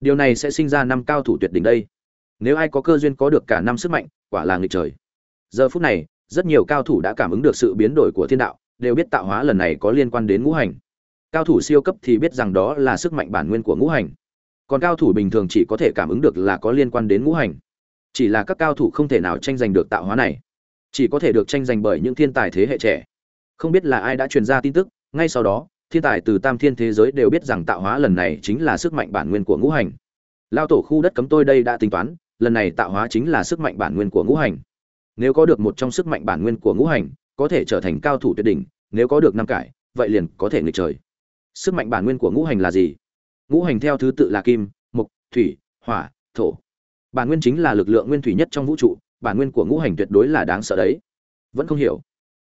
điều này sẽ sinh ra năm cao thủ tuyệt đỉnh đây. Nếu ai có cơ duyên có được cả năm sức mạnh, quả là nghịch trời. Giờ phút này, rất nhiều cao thủ đã cảm ứng được sự biến đổi của thiên đạo, đều biết tạo hóa lần này có liên quan đến ngũ hành. Cao thủ siêu cấp thì biết rằng đó là sức mạnh bản nguyên của ngũ hành. Còn cao thủ bình thường chỉ có thể cảm ứng được là có liên quan đến ngũ hành. Chỉ là các cao thủ không thể nào tranh giành được tạo hóa này. Chỉ có thể được tranh giành bởi những thiên tài thế hệ trẻ. Không biết là ai đã truyền ra tin tức, ngay sau đó thiên tài từ tam thiên thế giới đều biết rằng tạo hóa lần này chính là sức mạnh bản nguyên của ngũ hành. Lao tổ khu đất cấm tôi đây đã tính toán, lần này tạo hóa chính là sức mạnh bản nguyên của ngũ hành. Nếu có được một trong sức mạnh bản nguyên của ngũ hành, có thể trở thành cao thủ tuyệt đỉnh, nếu có được năm cải, vậy liền có thể nghịch trời. Sức mạnh bản nguyên của ngũ hành là gì? Ngũ hành theo thứ tự là kim, mộc, thủy, hỏa, thổ. Bản nguyên chính là lực lượng nguyên thủy nhất trong vũ trụ, bản nguyên của ngũ hành tuyệt đối là đáng sợ đấy. Vẫn không hiểu.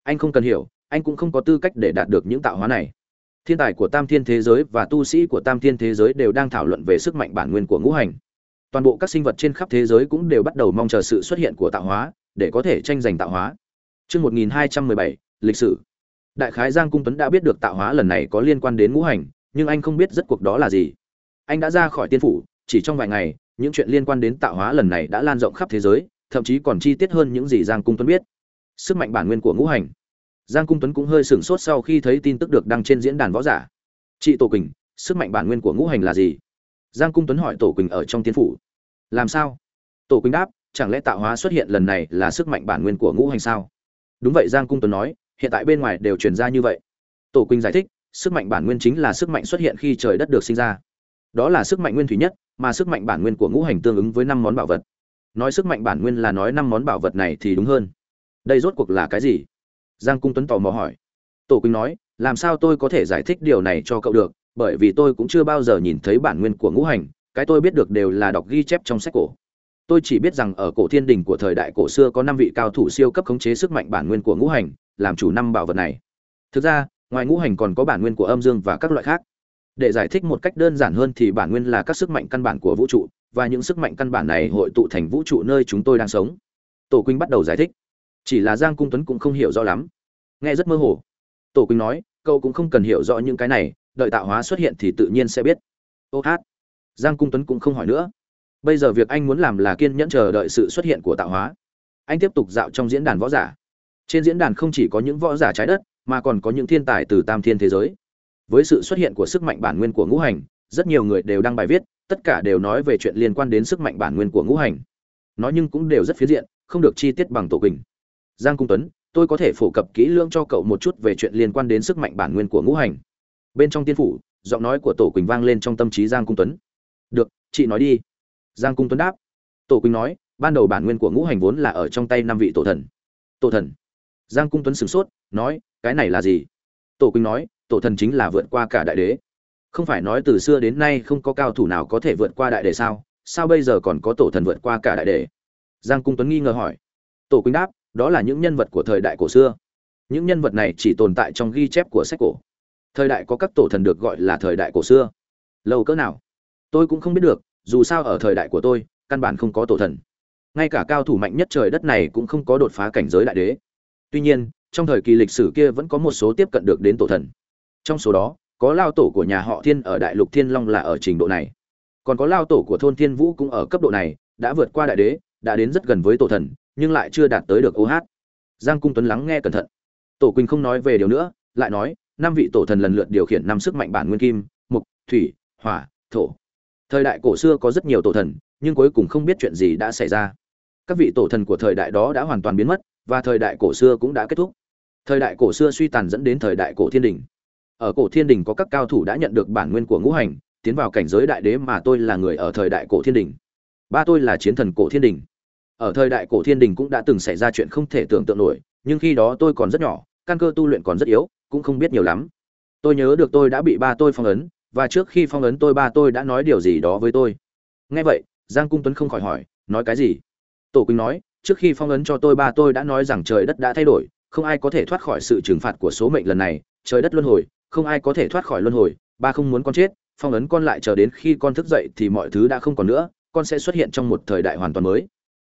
Anh không cần hiểu, anh cũng không có tư cách để đạt được những tạo hóa này thiên tài của tam thiên thế giới và tu sĩ của tam thiên thế giới đều đang thảo luận về sức mạnh bản nguyên của ngũ hành toàn bộ các sinh vật trên khắp thế giới cũng đều bắt đầu mong chờ sự xuất hiện của tạo hóa để có thể tranh giành tạo hóa Trước 1217, lịch sử. Đại khái Giang Cung Tuấn đã biết được tạo hóa lần này có liên quan đến ngũ hành, nhưng anh không biết rất cuộc đó là gì. Anh đã ra khỏi tiên phủ, chỉ trong vài ngày, những chuyện liên quan đến tạo hóa lần này đã lan rộng khắp thế giới, thậm chí còn chi tiết hơn những gì Giang Cung Tuấn biết. Sức mạnh bản nguyên của ngũ hành. Giang Cung Tuấn cũng hơi sửng sốt sau khi thấy tin tức được đăng trên diễn đàn võ giả. Chị Tổ Quỳnh, sức mạnh bản nguyên của ngũ hành là gì? Giang Cung Tuấn hỏi Tổ Quỳnh ở trong tiên phủ. Làm sao? Tổ Quỳnh đáp, chẳng lẽ tạo hóa xuất hiện lần này là sức mạnh bản nguyên của ngũ hành sao? Đúng vậy Giang Cung Tuấn nói, hiện tại bên ngoài đều truyền ra như vậy. Tổ Quỳnh giải thích, sức mạnh bản nguyên chính là sức mạnh xuất hiện khi trời đất được sinh ra. Đó là sức mạnh nguyên thủy nhất, mà sức mạnh bản nguyên của ngũ hành tương ứng với năm món bảo vật. Nói sức mạnh bản nguyên là nói năm món bảo vật này thì đúng hơn. Đây rốt cuộc là cái gì? Giang Cung Tuấn tò mò hỏi. Tổ Quỳnh nói, làm sao tôi có thể giải thích điều này cho cậu được, bởi vì tôi cũng chưa bao giờ nhìn thấy bản nguyên của ngũ hành, cái tôi biết được đều là đọc ghi chép trong sách cổ. Tôi chỉ biết rằng ở cổ thiên đình của thời đại cổ xưa có năm vị cao thủ siêu cấp khống chế sức mạnh bản nguyên của ngũ hành làm chủ năm bảo vật này. Thực ra ngoài ngũ hành còn có bản nguyên của âm dương và các loại khác. Để giải thích một cách đơn giản hơn thì bản nguyên là các sức mạnh căn bản của vũ trụ và những sức mạnh căn bản này hội tụ thành vũ trụ nơi chúng tôi đang sống. Tổ quỳnh bắt đầu giải thích chỉ là giang cung tuấn cũng không hiểu rõ lắm. Nghe rất mơ hồ. Tổ quỳnh nói, cậu cũng không cần hiểu rõ những cái này, đợi tạo hóa xuất hiện thì tự nhiên sẽ biết. Ô hát. Giang cung tuấn cũng không hỏi nữa. Bây giờ việc anh muốn làm là kiên nhẫn chờ đợi sự xuất hiện của tạo hóa. Anh tiếp tục dạo trong diễn đàn võ giả. Trên diễn đàn không chỉ có những võ giả trái đất, mà còn có những thiên tài từ tam thiên thế giới. Với sự xuất hiện của sức mạnh bản nguyên của ngũ hành, rất nhiều người đều đăng bài viết, tất cả đều nói về chuyện liên quan đến sức mạnh bản nguyên của ngũ hành. Nói nhưng cũng đều rất phiến diện, không được chi tiết bằng tổ quỳnh giang cung tuấn, tôi có thể phổ cập kỹ lưỡng cho cậu một chút về chuyện liên quan đến sức mạnh bản nguyên của ngũ hành. Bên trong tiên phủ, giọng nói của tổ quỳnh vang lên trong tâm trí giang cung tuấn. Được, chị nói đi. Giang cung tuấn đáp. Tổ quỳnh nói, ban đầu bản nguyên của ngũ hành vốn là ở trong tay năm vị tổ thần. Tổ thần. Giang cung tuấn sửng sốt, nói, cái này là gì? Tổ quỳnh nói, tổ thần chính là vượt qua cả đại đế. Không phải nói từ xưa đến nay không có cao thủ nào có thể vượt qua đại đế sao? Sao bây giờ còn có tổ thần vượt qua cả đại đế? Giang cung tuấn nghi ngờ hỏi. Tổ quỳnh đáp đó là những nhân vật của thời đại cổ xưa. Những nhân vật này chỉ tồn tại trong ghi chép của sách cổ. Thời đại có các tổ thần được gọi là thời đại cổ xưa. Lâu cỡ nào? Tôi cũng không biết được, dù sao ở thời đại của tôi, căn bản không có tổ thần. Ngay cả cao thủ mạnh nhất trời đất này cũng không có đột phá cảnh giới đại đế. Tuy nhiên, trong thời kỳ lịch sử kia vẫn có một số tiếp cận được đến tổ thần. Trong số đó, có lao tổ của nhà họ thiên ở đại lục thiên long là ở trình độ này. Còn có lao tổ của thôn thiên vũ cũng ở cấp độ này, đã vượt qua đại đế, đã đến rất gần với tổ thần nhưng lại chưa đạt tới được ô hát. Giang cung tuấn lắng nghe cẩn thận. Tổ quỳnh không nói về điều nữa, lại nói, năm vị tổ thần lần lượt điều khiển năm sức mạnh bản nguyên kim, mục, thủy, hỏa, thổ. Thời đại cổ xưa có rất nhiều tổ thần, nhưng cuối cùng không biết chuyện gì đã xảy ra. Các vị tổ thần của thời đại đó đã hoàn toàn biến mất, và thời đại cổ xưa cũng đã kết thúc. Thời đại cổ xưa suy tàn dẫn đến thời đại cổ thiên đình. Ở cổ thiên đình có các cao thủ đã nhận được bản nguyên của ngũ hành, tiến vào cảnh giới đại đế mà tôi là người ở thời đại cổ thiên đình. Ba tôi là chiến thần cổ thiên đình ở thời đại cổ thiên đình cũng đã từng xảy ra chuyện không thể tưởng tượng nổi, nhưng khi đó tôi còn rất nhỏ, căn cơ tu luyện còn rất yếu, cũng không biết nhiều lắm. Tôi nhớ được tôi đã bị ba tôi phong ấn, và trước khi phong ấn tôi ba tôi đã nói điều gì đó với tôi. Nghe vậy, giang cung tuấn không khỏi hỏi, nói cái gì? Tổ quỳnh nói, trước khi phong ấn cho tôi ba tôi đã nói rằng trời đất đã thay đổi, không ai có thể thoát khỏi sự trừng phạt của số mệnh lần này, trời đất luân hồi, không ai có thể thoát khỏi luân hồi, ba không muốn con chết, phong ấn con lại chờ đến khi con thức dậy thì mọi thứ đã không còn nữa, con sẽ xuất hiện trong một thời đại hoàn toàn mới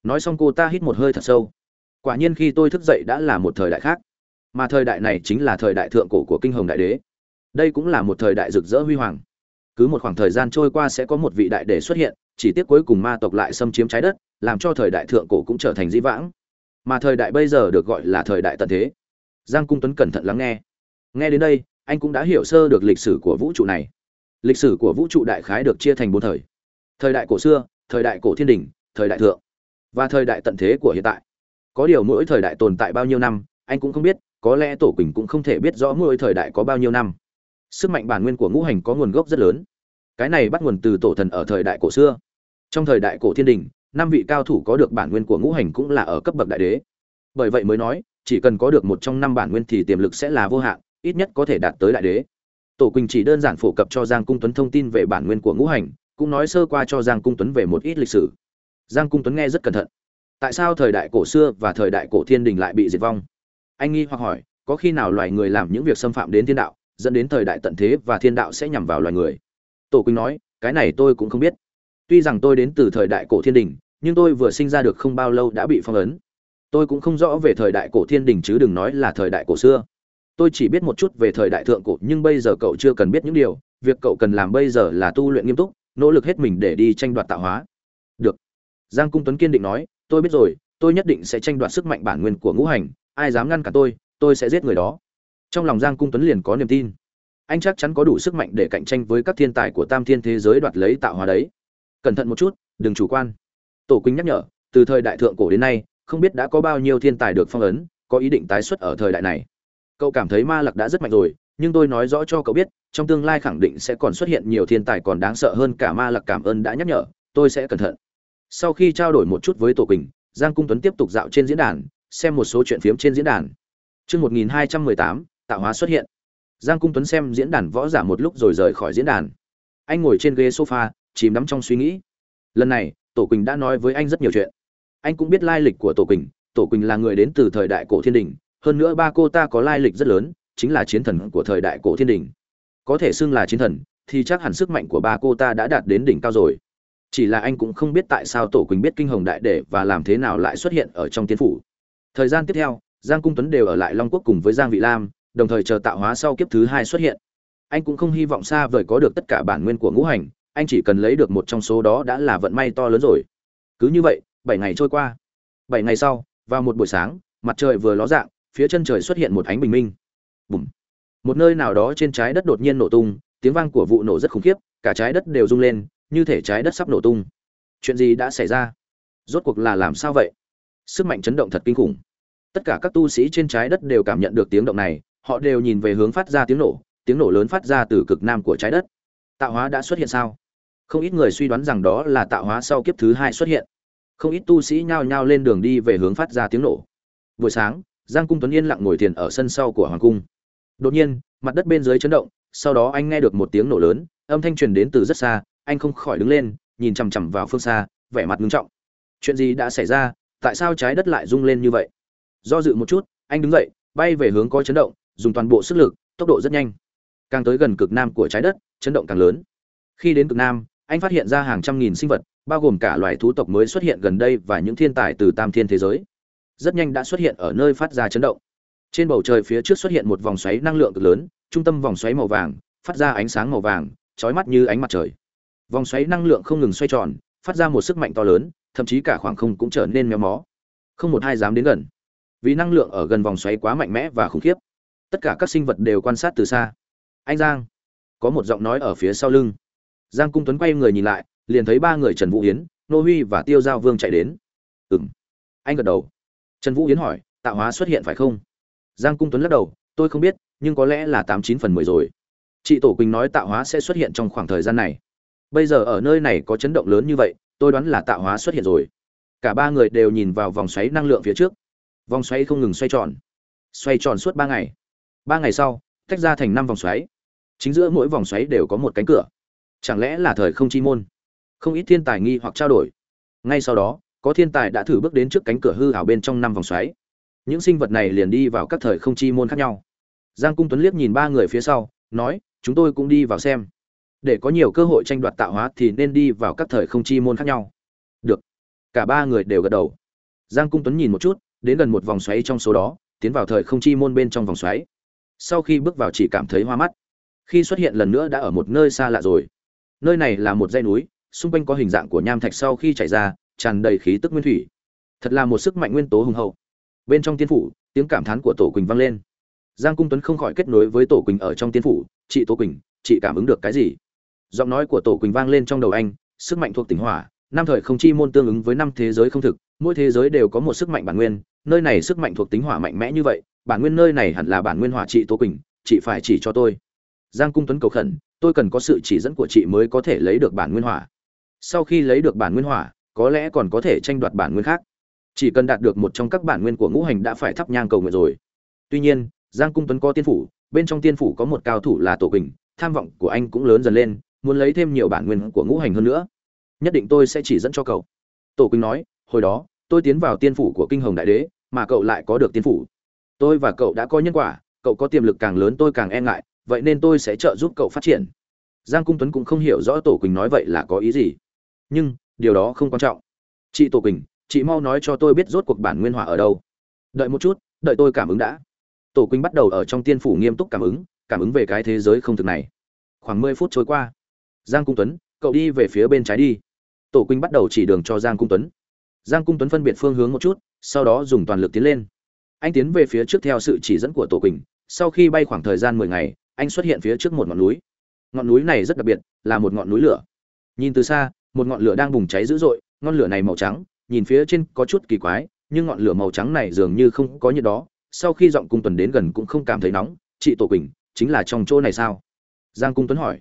nói xong cô ta hít một hơi thật sâu. Quả nhiên khi tôi thức dậy đã là một thời đại khác. Mà thời đại này chính là thời đại thượng cổ của kinh hồng đại đế. Đây cũng là một thời đại rực rỡ huy hoàng. Cứ một khoảng thời gian trôi qua sẽ có một vị đại đế xuất hiện, chỉ tiếc cuối cùng ma tộc lại xâm chiếm trái đất, làm cho thời đại thượng cổ cũng trở thành dĩ vãng. Mà thời đại bây giờ được gọi là thời đại tận thế. Giang cung tuấn cẩn thận lắng nghe. Nghe đến đây, anh cũng đã hiểu sơ được lịch sử của vũ trụ này. Lịch sử của vũ trụ đại khái được chia thành bốn thời. Thời đại cổ xưa, thời đại cổ thiên đình, thời đại thượng và thời đại tận thế của hiện tại. Có điều mỗi thời đại tồn tại bao nhiêu năm, anh cũng không biết, có lẽ tổ quỳnh cũng không thể biết rõ mỗi thời đại có bao nhiêu năm. Sức mạnh bản nguyên của ngũ hành có nguồn gốc rất lớn. Cái này bắt nguồn từ tổ thần ở thời đại cổ xưa. Trong thời đại cổ thiên đình, năm vị cao thủ có được bản nguyên của ngũ hành cũng là ở cấp bậc đại đế. Bởi vậy mới nói, chỉ cần có được một trong năm bản nguyên thì tiềm lực sẽ là vô hạn, ít nhất có thể đạt tới đại đế. Tổ quỳnh chỉ đơn giản phổ cập cho giang cung tuấn thông tin về bản nguyên của ngũ hành, cũng nói sơ qua cho giang cung tuấn về một ít lịch sử giang cung tuấn nghe rất cẩn thận. Tại sao thời đại cổ xưa và thời đại cổ thiên đình lại bị diệt vong? Anh nghi hoặc hỏi, có khi nào loài người làm những việc xâm phạm đến thiên đạo, dẫn đến thời đại tận thế và thiên đạo sẽ nhằm vào loài người? Tổ quỳnh nói, cái này tôi cũng không biết. Tuy rằng tôi đến từ thời đại cổ thiên đình, nhưng tôi vừa sinh ra được không bao lâu đã bị phong ấn. Tôi cũng không rõ về thời đại cổ thiên đình chứ đừng nói là thời đại cổ xưa. Tôi chỉ biết một chút về thời đại thượng cổ, nhưng bây giờ cậu chưa cần biết những điều. Việc cậu cần làm bây giờ là tu luyện nghiêm túc, nỗ lực hết mình để đi tranh đoạt tạo hóa giang cung tuấn kiên định nói, tôi biết rồi, tôi nhất định sẽ tranh đoạt sức mạnh bản nguyên của ngũ hành, ai dám ngăn cả tôi tôi sẽ giết người đó. Trong lòng giang cung tuấn liền có niềm tin. Anh chắc chắn có đủ sức mạnh để cạnh tranh với các thiên tài của tam thiên thế giới đoạt lấy tạo hóa đấy. Cẩn thận một chút, đừng chủ quan. Tổ quỳnh nhắc nhở, từ thời đại thượng cổ đến nay, không biết đã có bao nhiêu thiên tài được phong ấn, có ý định tái xuất ở thời đại này. Cậu cảm thấy ma lặc đã rất mạnh rồi, nhưng tôi nói rõ cho cậu biết, trong tương lai khẳng định sẽ còn xuất hiện nhiều thiên tài còn đáng sợ hơn cả ma lặc cảm ơn đã nhắc nhở, tôi sẽ cẩn thận sau khi trao đổi một chút với tổ quỳnh giang cung tuấn tiếp tục dạo trên diễn đàn xem một số chuyện phiếm trên diễn đàn Trước 1218, tạo hóa xuất hiện. Giang Cung Tuấn xem diễn đàn võ giả một lúc rồi rời khỏi diễn đàn. Anh ngồi trên ghế sofa, chìm đắm trong suy nghĩ. Lần này, Tổ Quỳnh đã nói với anh rất nhiều chuyện. Anh cũng biết lai lịch của Tổ Quỳnh, Tổ Quỳnh là người đến từ thời đại cổ thiên đình, hơn nữa ba cô ta có lai lịch rất lớn, chính là chiến thần của thời đại cổ thiên đình. Có thể xưng là chiến thần, thì chắc hẳn sức mạnh của ba cô ta đã đạt đến đỉnh cao rồi. Chỉ là anh cũng không biết tại sao Tổ Quỳnh biết kinh hồng đại để và làm thế nào lại xuất hiện ở trong tiên phủ. Thời gian tiếp theo, Giang Cung Tuấn đều ở lại Long Quốc cùng với Giang Vị Lam, đồng thời chờ tạo hóa sau kiếp thứ hai xuất hiện. Anh cũng không hy vọng xa vời có được tất cả bản nguyên của ngũ hành, anh chỉ cần lấy được một trong số đó đã là vận may to lớn rồi. Cứ như vậy, bảy ngày trôi qua. Bảy ngày sau, vào một buổi sáng, mặt trời vừa ló dạng, phía chân trời xuất hiện một ánh bình minh. Bùm. Một nơi nào đó trên trái đất đột nhiên nổ tung, tiếng vang của vụ nổ rất khủng khiếp, cả trái đất đều rung lên, như thể trái đất sắp nổ tung. Chuyện gì đã xảy ra? Rốt cuộc là làm sao vậy? Sức mạnh chấn động thật kinh khủng tất cả các tu sĩ trên trái đất đều cảm nhận được tiếng động này, họ đều nhìn về hướng phát ra tiếng nổ tiếng nổ lớn phát ra từ cực nam của trái đất tạo hóa đã xuất hiện sao không ít người suy đoán rằng đó là tạo hóa sau kiếp thứ hai xuất hiện không ít tu sĩ nhao nhao lên đường đi về hướng phát ra tiếng nổ buổi sáng, giang cung tuấn yên lặng ngồi thiền ở sân sau của hoàng cung đột nhiên, mặt đất bên dưới chấn động, sau đó anh nghe được một tiếng nổ lớn, âm thanh truyền đến từ rất xa anh không khỏi đứng lên, nhìn chằm chằm vào phương xa, vẻ mặt ngưng trọng. Chuyện gì đã xảy ra? Tại sao trái đất lại rung lên như vậy? Do dự một chút, anh đứng dậy, bay về hướng có chấn động, dùng toàn bộ sức lực, tốc độ rất nhanh. Càng tới gần cực nam của trái đất, chấn động càng lớn. Khi đến cực nam, anh phát hiện ra hàng trăm nghìn sinh vật, bao gồm cả loài thú tộc mới xuất hiện gần đây và những thiên tài từ tam thiên thế giới. Rất nhanh đã xuất hiện ở nơi phát ra chấn động. Trên bầu trời phía trước xuất hiện một vòng xoáy năng lượng cực lớn, trung tâm vòng xoáy màu vàng, phát ra ánh sáng màu vàng trói mắt như ánh mặt trời vòng xoáy năng lượng không ngừng xoay tròn, phát ra một sức mạnh to lớn, thậm chí cả khoảng không cũng trở nên méo mó. Không một ai dám đến gần. Vì năng lượng ở gần vòng xoáy quá mạnh mẽ và khủng khiếp, tất cả các sinh vật đều quan sát từ xa. Anh giang, có một giọng nói ở phía sau lưng. Giang cung tuấn quay người nhìn lại, liền thấy ba người trần vũ hiến nô huy và tiêu giao vương chạy đến. Ừ m anh gật đầu. Trần vũ hiến hỏi, tạo hóa xuất hiện phải không? Giang cung tuấn lắc đầu, tôi không biết, nhưng có lẽ là tám chín phần mười rồi. Chị tổ quỳnh nói tạo hóa sẽ xuất hiện trong khoảng thời gian này bây giờ ở nơi này có chấn động lớn như vậy, tôi đoán là tạo hóa xuất hiện rồi. Cả ba người đều nhìn vào vòng xoáy năng lượng phía trước. Vòng xoáy không ngừng xoay tròn xoay tròn suốt ba ngày. Ba ngày sau, tách ra thành năm vòng xoáy. Chính giữa mỗi vòng xoáy đều có một cánh cửa. Chẳng lẽ là thời không chi môn? Không ít thiên tài nghi hoặc trao đổi. Ngay sau đó, có thiên tài đã thử bước đến trước cánh cửa hư hảo bên trong năm vòng xoáy. Những sinh vật này liền đi vào các thời không chi môn khác nhau. Giang cung tuấn liếc nhìn ba người phía sau, nói, chúng tôi cũng đi vào xem để có nhiều cơ hội tranh đoạt tạo hóa thì nên đi vào các thời không chi môn khác nhau. Được. Cả ba người đều gật đầu. Giang cung tuấn nhìn một chút, đến gần một vòng xoáy trong số đó, tiến vào thời không chi môn bên trong vòng xoáy. Sau khi bước vào chỉ cảm thấy hoa mắt. Khi xuất hiện lần nữa đã ở một nơi xa lạ rồi. Nơi này là một dãy núi, xung quanh có hình dạng của nham thạch sau khi chảy ra, tràn đầy khí tức nguyên thủy. Thật là một sức mạnh nguyên tố hùng hậu. Bên trong tiên phủ, tiếng cảm thán của tổ quỳnh vang lên. Giang cung tuấn không khỏi kết nối với tổ quỳnh ở trong tiên phủ, chị tổ quỳnh, chị cảm ứng được cái gì? Giọng nói của tổ quỳnh vang lên trong đầu anh, sức mạnh thuộc tỉnh hỏa, năm thời không chi môn tương ứng với năm thế giới không thực, mỗi thế giới đều có một sức mạnh bản nguyên, nơi này sức mạnh thuộc tính hỏa mạnh mẽ như vậy, bản nguyên nơi này hẳn là bản nguyên hỏa chị tổ quỳnh, chị phải chỉ cho tôi. Giang cung tuấn cầu khẩn, tôi cần có sự chỉ dẫn của chị mới có thể lấy được bản nguyên hỏa. Sau khi lấy được bản nguyên hỏa, có lẽ còn có thể tranh đoạt bản nguyên khác. Chỉ cần đạt được một trong các bản nguyên của ngũ hành đã phải thắp nhang cầu nguyện rồi. Tuy nhiên, giang cung tuấn có tiên phủ, bên trong tiên phủ có một cao thủ là tổ quỳnh, tham vọng của anh cũng lớn dần lên muốn lấy thêm nhiều bản nguyên của ngũ hành hơn nữa. Nhất định tôi sẽ chỉ dẫn cho cậu. Tổ quỳnh nói, hồi đó, tôi tiến vào tiên phủ của kinh hồng đại đế, mà cậu lại có được tiên phủ. Tôi và cậu đã có nhân quả, cậu có tiềm lực càng lớn tôi càng e ngại, vậy nên tôi sẽ trợ giúp cậu phát triển. Giang cung tuấn cũng không hiểu rõ tổ quỳnh nói vậy là có ý gì. Nhưng, điều đó không quan trọng. Chị tổ quỳnh, chị mau nói cho tôi biết rốt cuộc bản nguyên hỏa ở đâu. Đợi một chút, đợi tôi cảm ứng đã. Tổ quỳnh bắt đầu ở trong tiên phủ nghiêm túc cảm ứng cảm ứng về cái thế giới không thực này. Khoảng mười phút trôi qua giang cung tuấn, cậu đi về phía bên trái đi. Tổ quỳnh bắt đầu chỉ đường cho giang cung tuấn. Giang cung tuấn phân biệt phương hướng một chút, sau đó dùng toàn lực tiến lên. Anh tiến về phía trước theo sự chỉ dẫn của tổ quỳnh. Sau khi bay khoảng thời gian mười ngày, anh xuất hiện phía trước một ngọn núi. Ngọn núi này rất đặc biệt, là một ngọn núi lửa. Nhìn từ xa, một ngọn lửa đang bùng cháy dữ dội, ngọn lửa này màu trắng, nhìn phía trên có chút kỳ quái, nhưng ngọn lửa màu trắng này dường như không có nhiệt đó. Sau khi giọng cung tuần đến gần cũng không cảm thấy nóng, chị tổ quỳnh, chính là trong chỗ này sao? Giang cung tuấn hỏi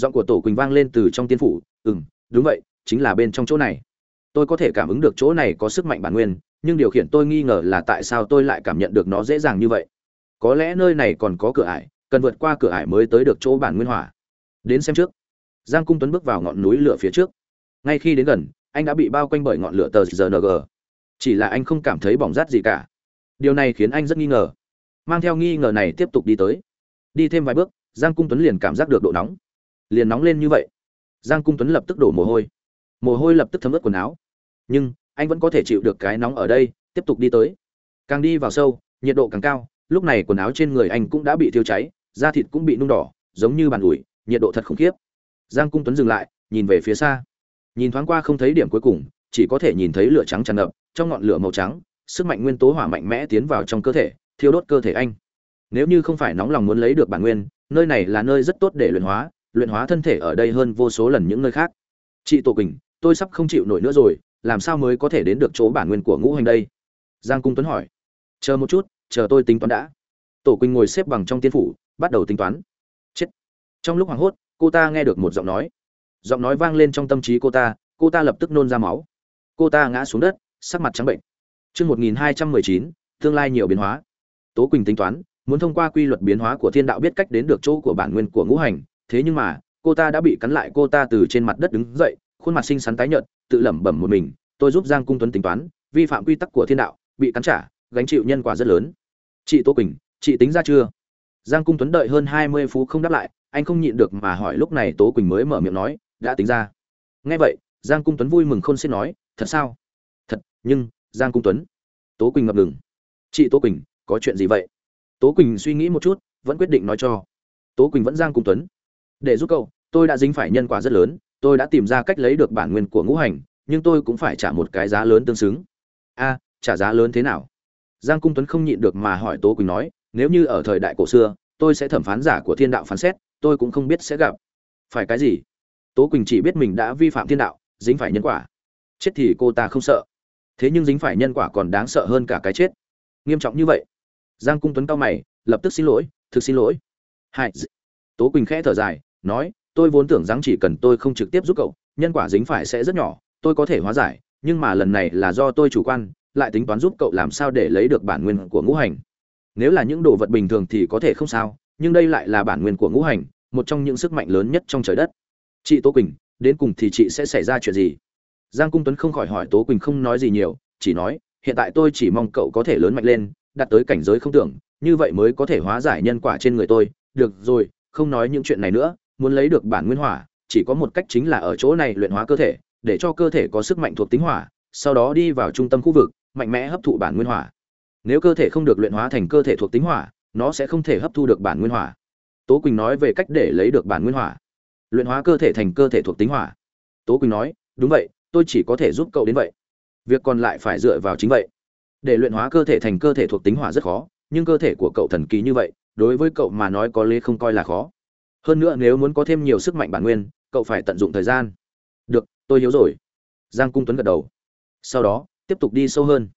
giọng của tổ quỳnh vang lên từ trong tiên phủ ừ m đúng vậy, chính là bên trong chỗ này. Tôi có thể cảm ứng được chỗ này có sức mạnh bản nguyên, nhưng điều khiển tôi nghi ngờ là tại sao tôi lại cảm nhận được nó dễ dàng như vậy. Có lẽ nơi này còn có cửa ải, cần vượt qua cửa ải mới tới được chỗ bản nguyên hỏa. Đến xem trước. Giang cung tuấn bước vào ngọn núi lửa phía trước. Ngay khi đến gần, anh đã bị bao quanh bởi ngọn lửa tờ rng chỉ là anh không cảm thấy bỏng rát gì cả. Điều này khiến anh rất nghi ngờ. Mang theo nghi ngờ này tiếp tục đi tới. Đi thêm vài bước, giang cung tuấn liền cảm giác được độ nóng liền nóng lên như vậy. Giang cung tuấn lập tức đổ mồ hôi. Mồ hôi lập tức thấm ướt quần áo. Nhưng, anh vẫn có thể chịu được cái nóng ở đây, tiếp tục đi tới. Càng đi vào sâu, nhiệt độ càng cao, lúc này quần áo trên người anh cũng đã bị thiêu cháy, da thịt cũng bị nung đỏ, giống như bàn ủi, nhiệt độ thật khủng khiếp. Giang cung tuấn dừng lại, nhìn về phía xa. Nhìn thoáng qua không thấy điểm cuối cùng, chỉ có thể nhìn thấy lửa trắng tràn ngập, trong ngọn lửa màu trắng, sức mạnh nguyên tố hỏa mạnh mẽ tiến vào trong cơ thể, thiêu đốt cơ thể anh. Nếu như không phải nóng lòng muốn lấy được bản nguyên, nơi này là nơi rất tốt để luyện hóa luyện hóa thân thể ở đây hơn vô số lần những nơi khác. Chị tổ quỳnh, tôi sắp không chịu nổi nữa rồi, làm sao mới có thể đến được chỗ bản nguyên của ngũ hành đây? Giang cung tuấn hỏi. Chờ một chút, chờ tôi tính toán đã. Tổ quỳnh ngồi xếp bằng trong tiên phủ, bắt đầu tính toán. Chết. Trong lúc hoảng hốt, cô ta nghe được một giọng nói. Giọng nói vang lên trong tâm trí cô ta cô ta lập tức nôn ra máu. Cô ta ngã xuống đất, sắc mặt trắng bệnh. Chương một nghìn hai trăm mười chín, tương lai nhiều biến hóa. Tố quỳnh tính toán, muốn thông qua quy luật biến hóa của thiên đạo biết cách đến được chỗ của bản nguyên của ngũ hành thế nhưng mà, cô ta đã bị cắn lại cô ta từ trên mặt đất đứng dậy, khuôn mặt xinh xắn tái nhợt, tự lẩm bẩm một mình, tôi giúp giang cung tuấn tính toán, vi phạm quy tắc của thiên đạo, bị cắn trả, gánh chịu nhân quả rất lớn. Chị tô quỳnh, chị tính ra chưa? Giang cung tuấn đợi hơn hai mươi phút không đáp lại, anh không nhịn được mà hỏi lúc này tố quỳnh mới mở miệng nói, đã tính ra. Nghe vậy, giang cung tuấn vui mừng khôn xiết nói, thật sao? Thật, nhưng, giang cung tuấn. Tố quỳnh ngập ngừng, chị tố quỳnh, có chuyện gì vậy? Tố quỳnh suy nghĩ một chút, vẫn quyết định nói cho. Tố quỳnh vẫn giang cung tuấn để giúp cậu, tôi đã dính phải nhân quả rất lớn, tôi đã tìm ra cách lấy được bản nguyên của ngũ hành, nhưng tôi cũng phải trả một cái giá lớn tương xứng. A, trả giá lớn thế nào? Giang cung tuấn không nhịn được mà hỏi tố quỳnh nói, nếu như ở thời đại cổ xưa, tôi sẽ thẩm phán giả của thiên đạo phán xét, tôi cũng không biết sẽ gặp. Phải cái gì? Tố quỳnh chỉ biết mình đã vi phạm thiên đạo, dính phải nhân quả. Chết thì cô ta không sợ. Thế nhưng dính phải nhân quả còn đáng sợ hơn cả cái chết. Nghiêm trọng như vậy. Giang cung tuấn cao mày, lập tức xin lỗi, thực xin lỗi. Hai tố quỳnh khẽ thở dài nói, tôi vốn tưởng rằng chỉ cần tôi không trực tiếp giúp cậu, nhân quả dính phải sẽ rất nhỏ, tôi có thể hóa giải, nhưng mà lần này là do tôi chủ quan, lại tính toán giúp cậu làm sao để lấy được bản nguyên của ngũ hành. Nếu là những đồ vật bình thường thì có thể không sao, nhưng đây lại là bản nguyên của ngũ hành, một trong những sức mạnh lớn nhất trong trời đất. Chị tố quỳnh, đến cùng thì chị sẽ xảy ra chuyện gì? Giang cung tuấn không khỏi hỏi tố quỳnh không nói gì nhiều, chỉ nói, hiện tại tôi chỉ mong cậu có thể lớn mạnh lên, đạt tới cảnh giới không tưởng, như vậy mới có thể hóa giải nhân quả trên người tôi. Được rồi, không nói những chuyện này nữa muốn lấy được bản nguyên hỏa, chỉ có một cách chính là ở chỗ này luyện hóa cơ thể, để cho cơ thể có sức mạnh thuộc tính hỏa, sau đó đi vào trung tâm khu vực, mạnh mẽ hấp thụ bản nguyên hỏa. Nếu cơ thể không được luyện hóa thành cơ thể thuộc tính hỏa, nó sẽ không thể hấp thu được bản nguyên hỏa. Tố quỳnh nói về cách để lấy được bản nguyên hỏa. Luyện hóa cơ thể thành cơ thể thuộc tính hỏa. Tố quỳnh nói, đúng vậy, tôi chỉ có thể giúp cậu đến vậy. Việc còn lại phải dựa vào chính vậy. Để luyện hóa cơ thể thành cơ thể thuộc tính hỏa rất khó, nhưng cơ thể của cậu thần kỳ như vậy, đối với cậu mà nói có lẽ không coi là khó hơn nữa nếu muốn có thêm nhiều sức mạnh bản nguyên, cậu phải tận dụng thời gian. Được, tôi hiểu rồi. Giang cung tuấn gật đầu. Sau đó, tiếp tục đi sâu hơn.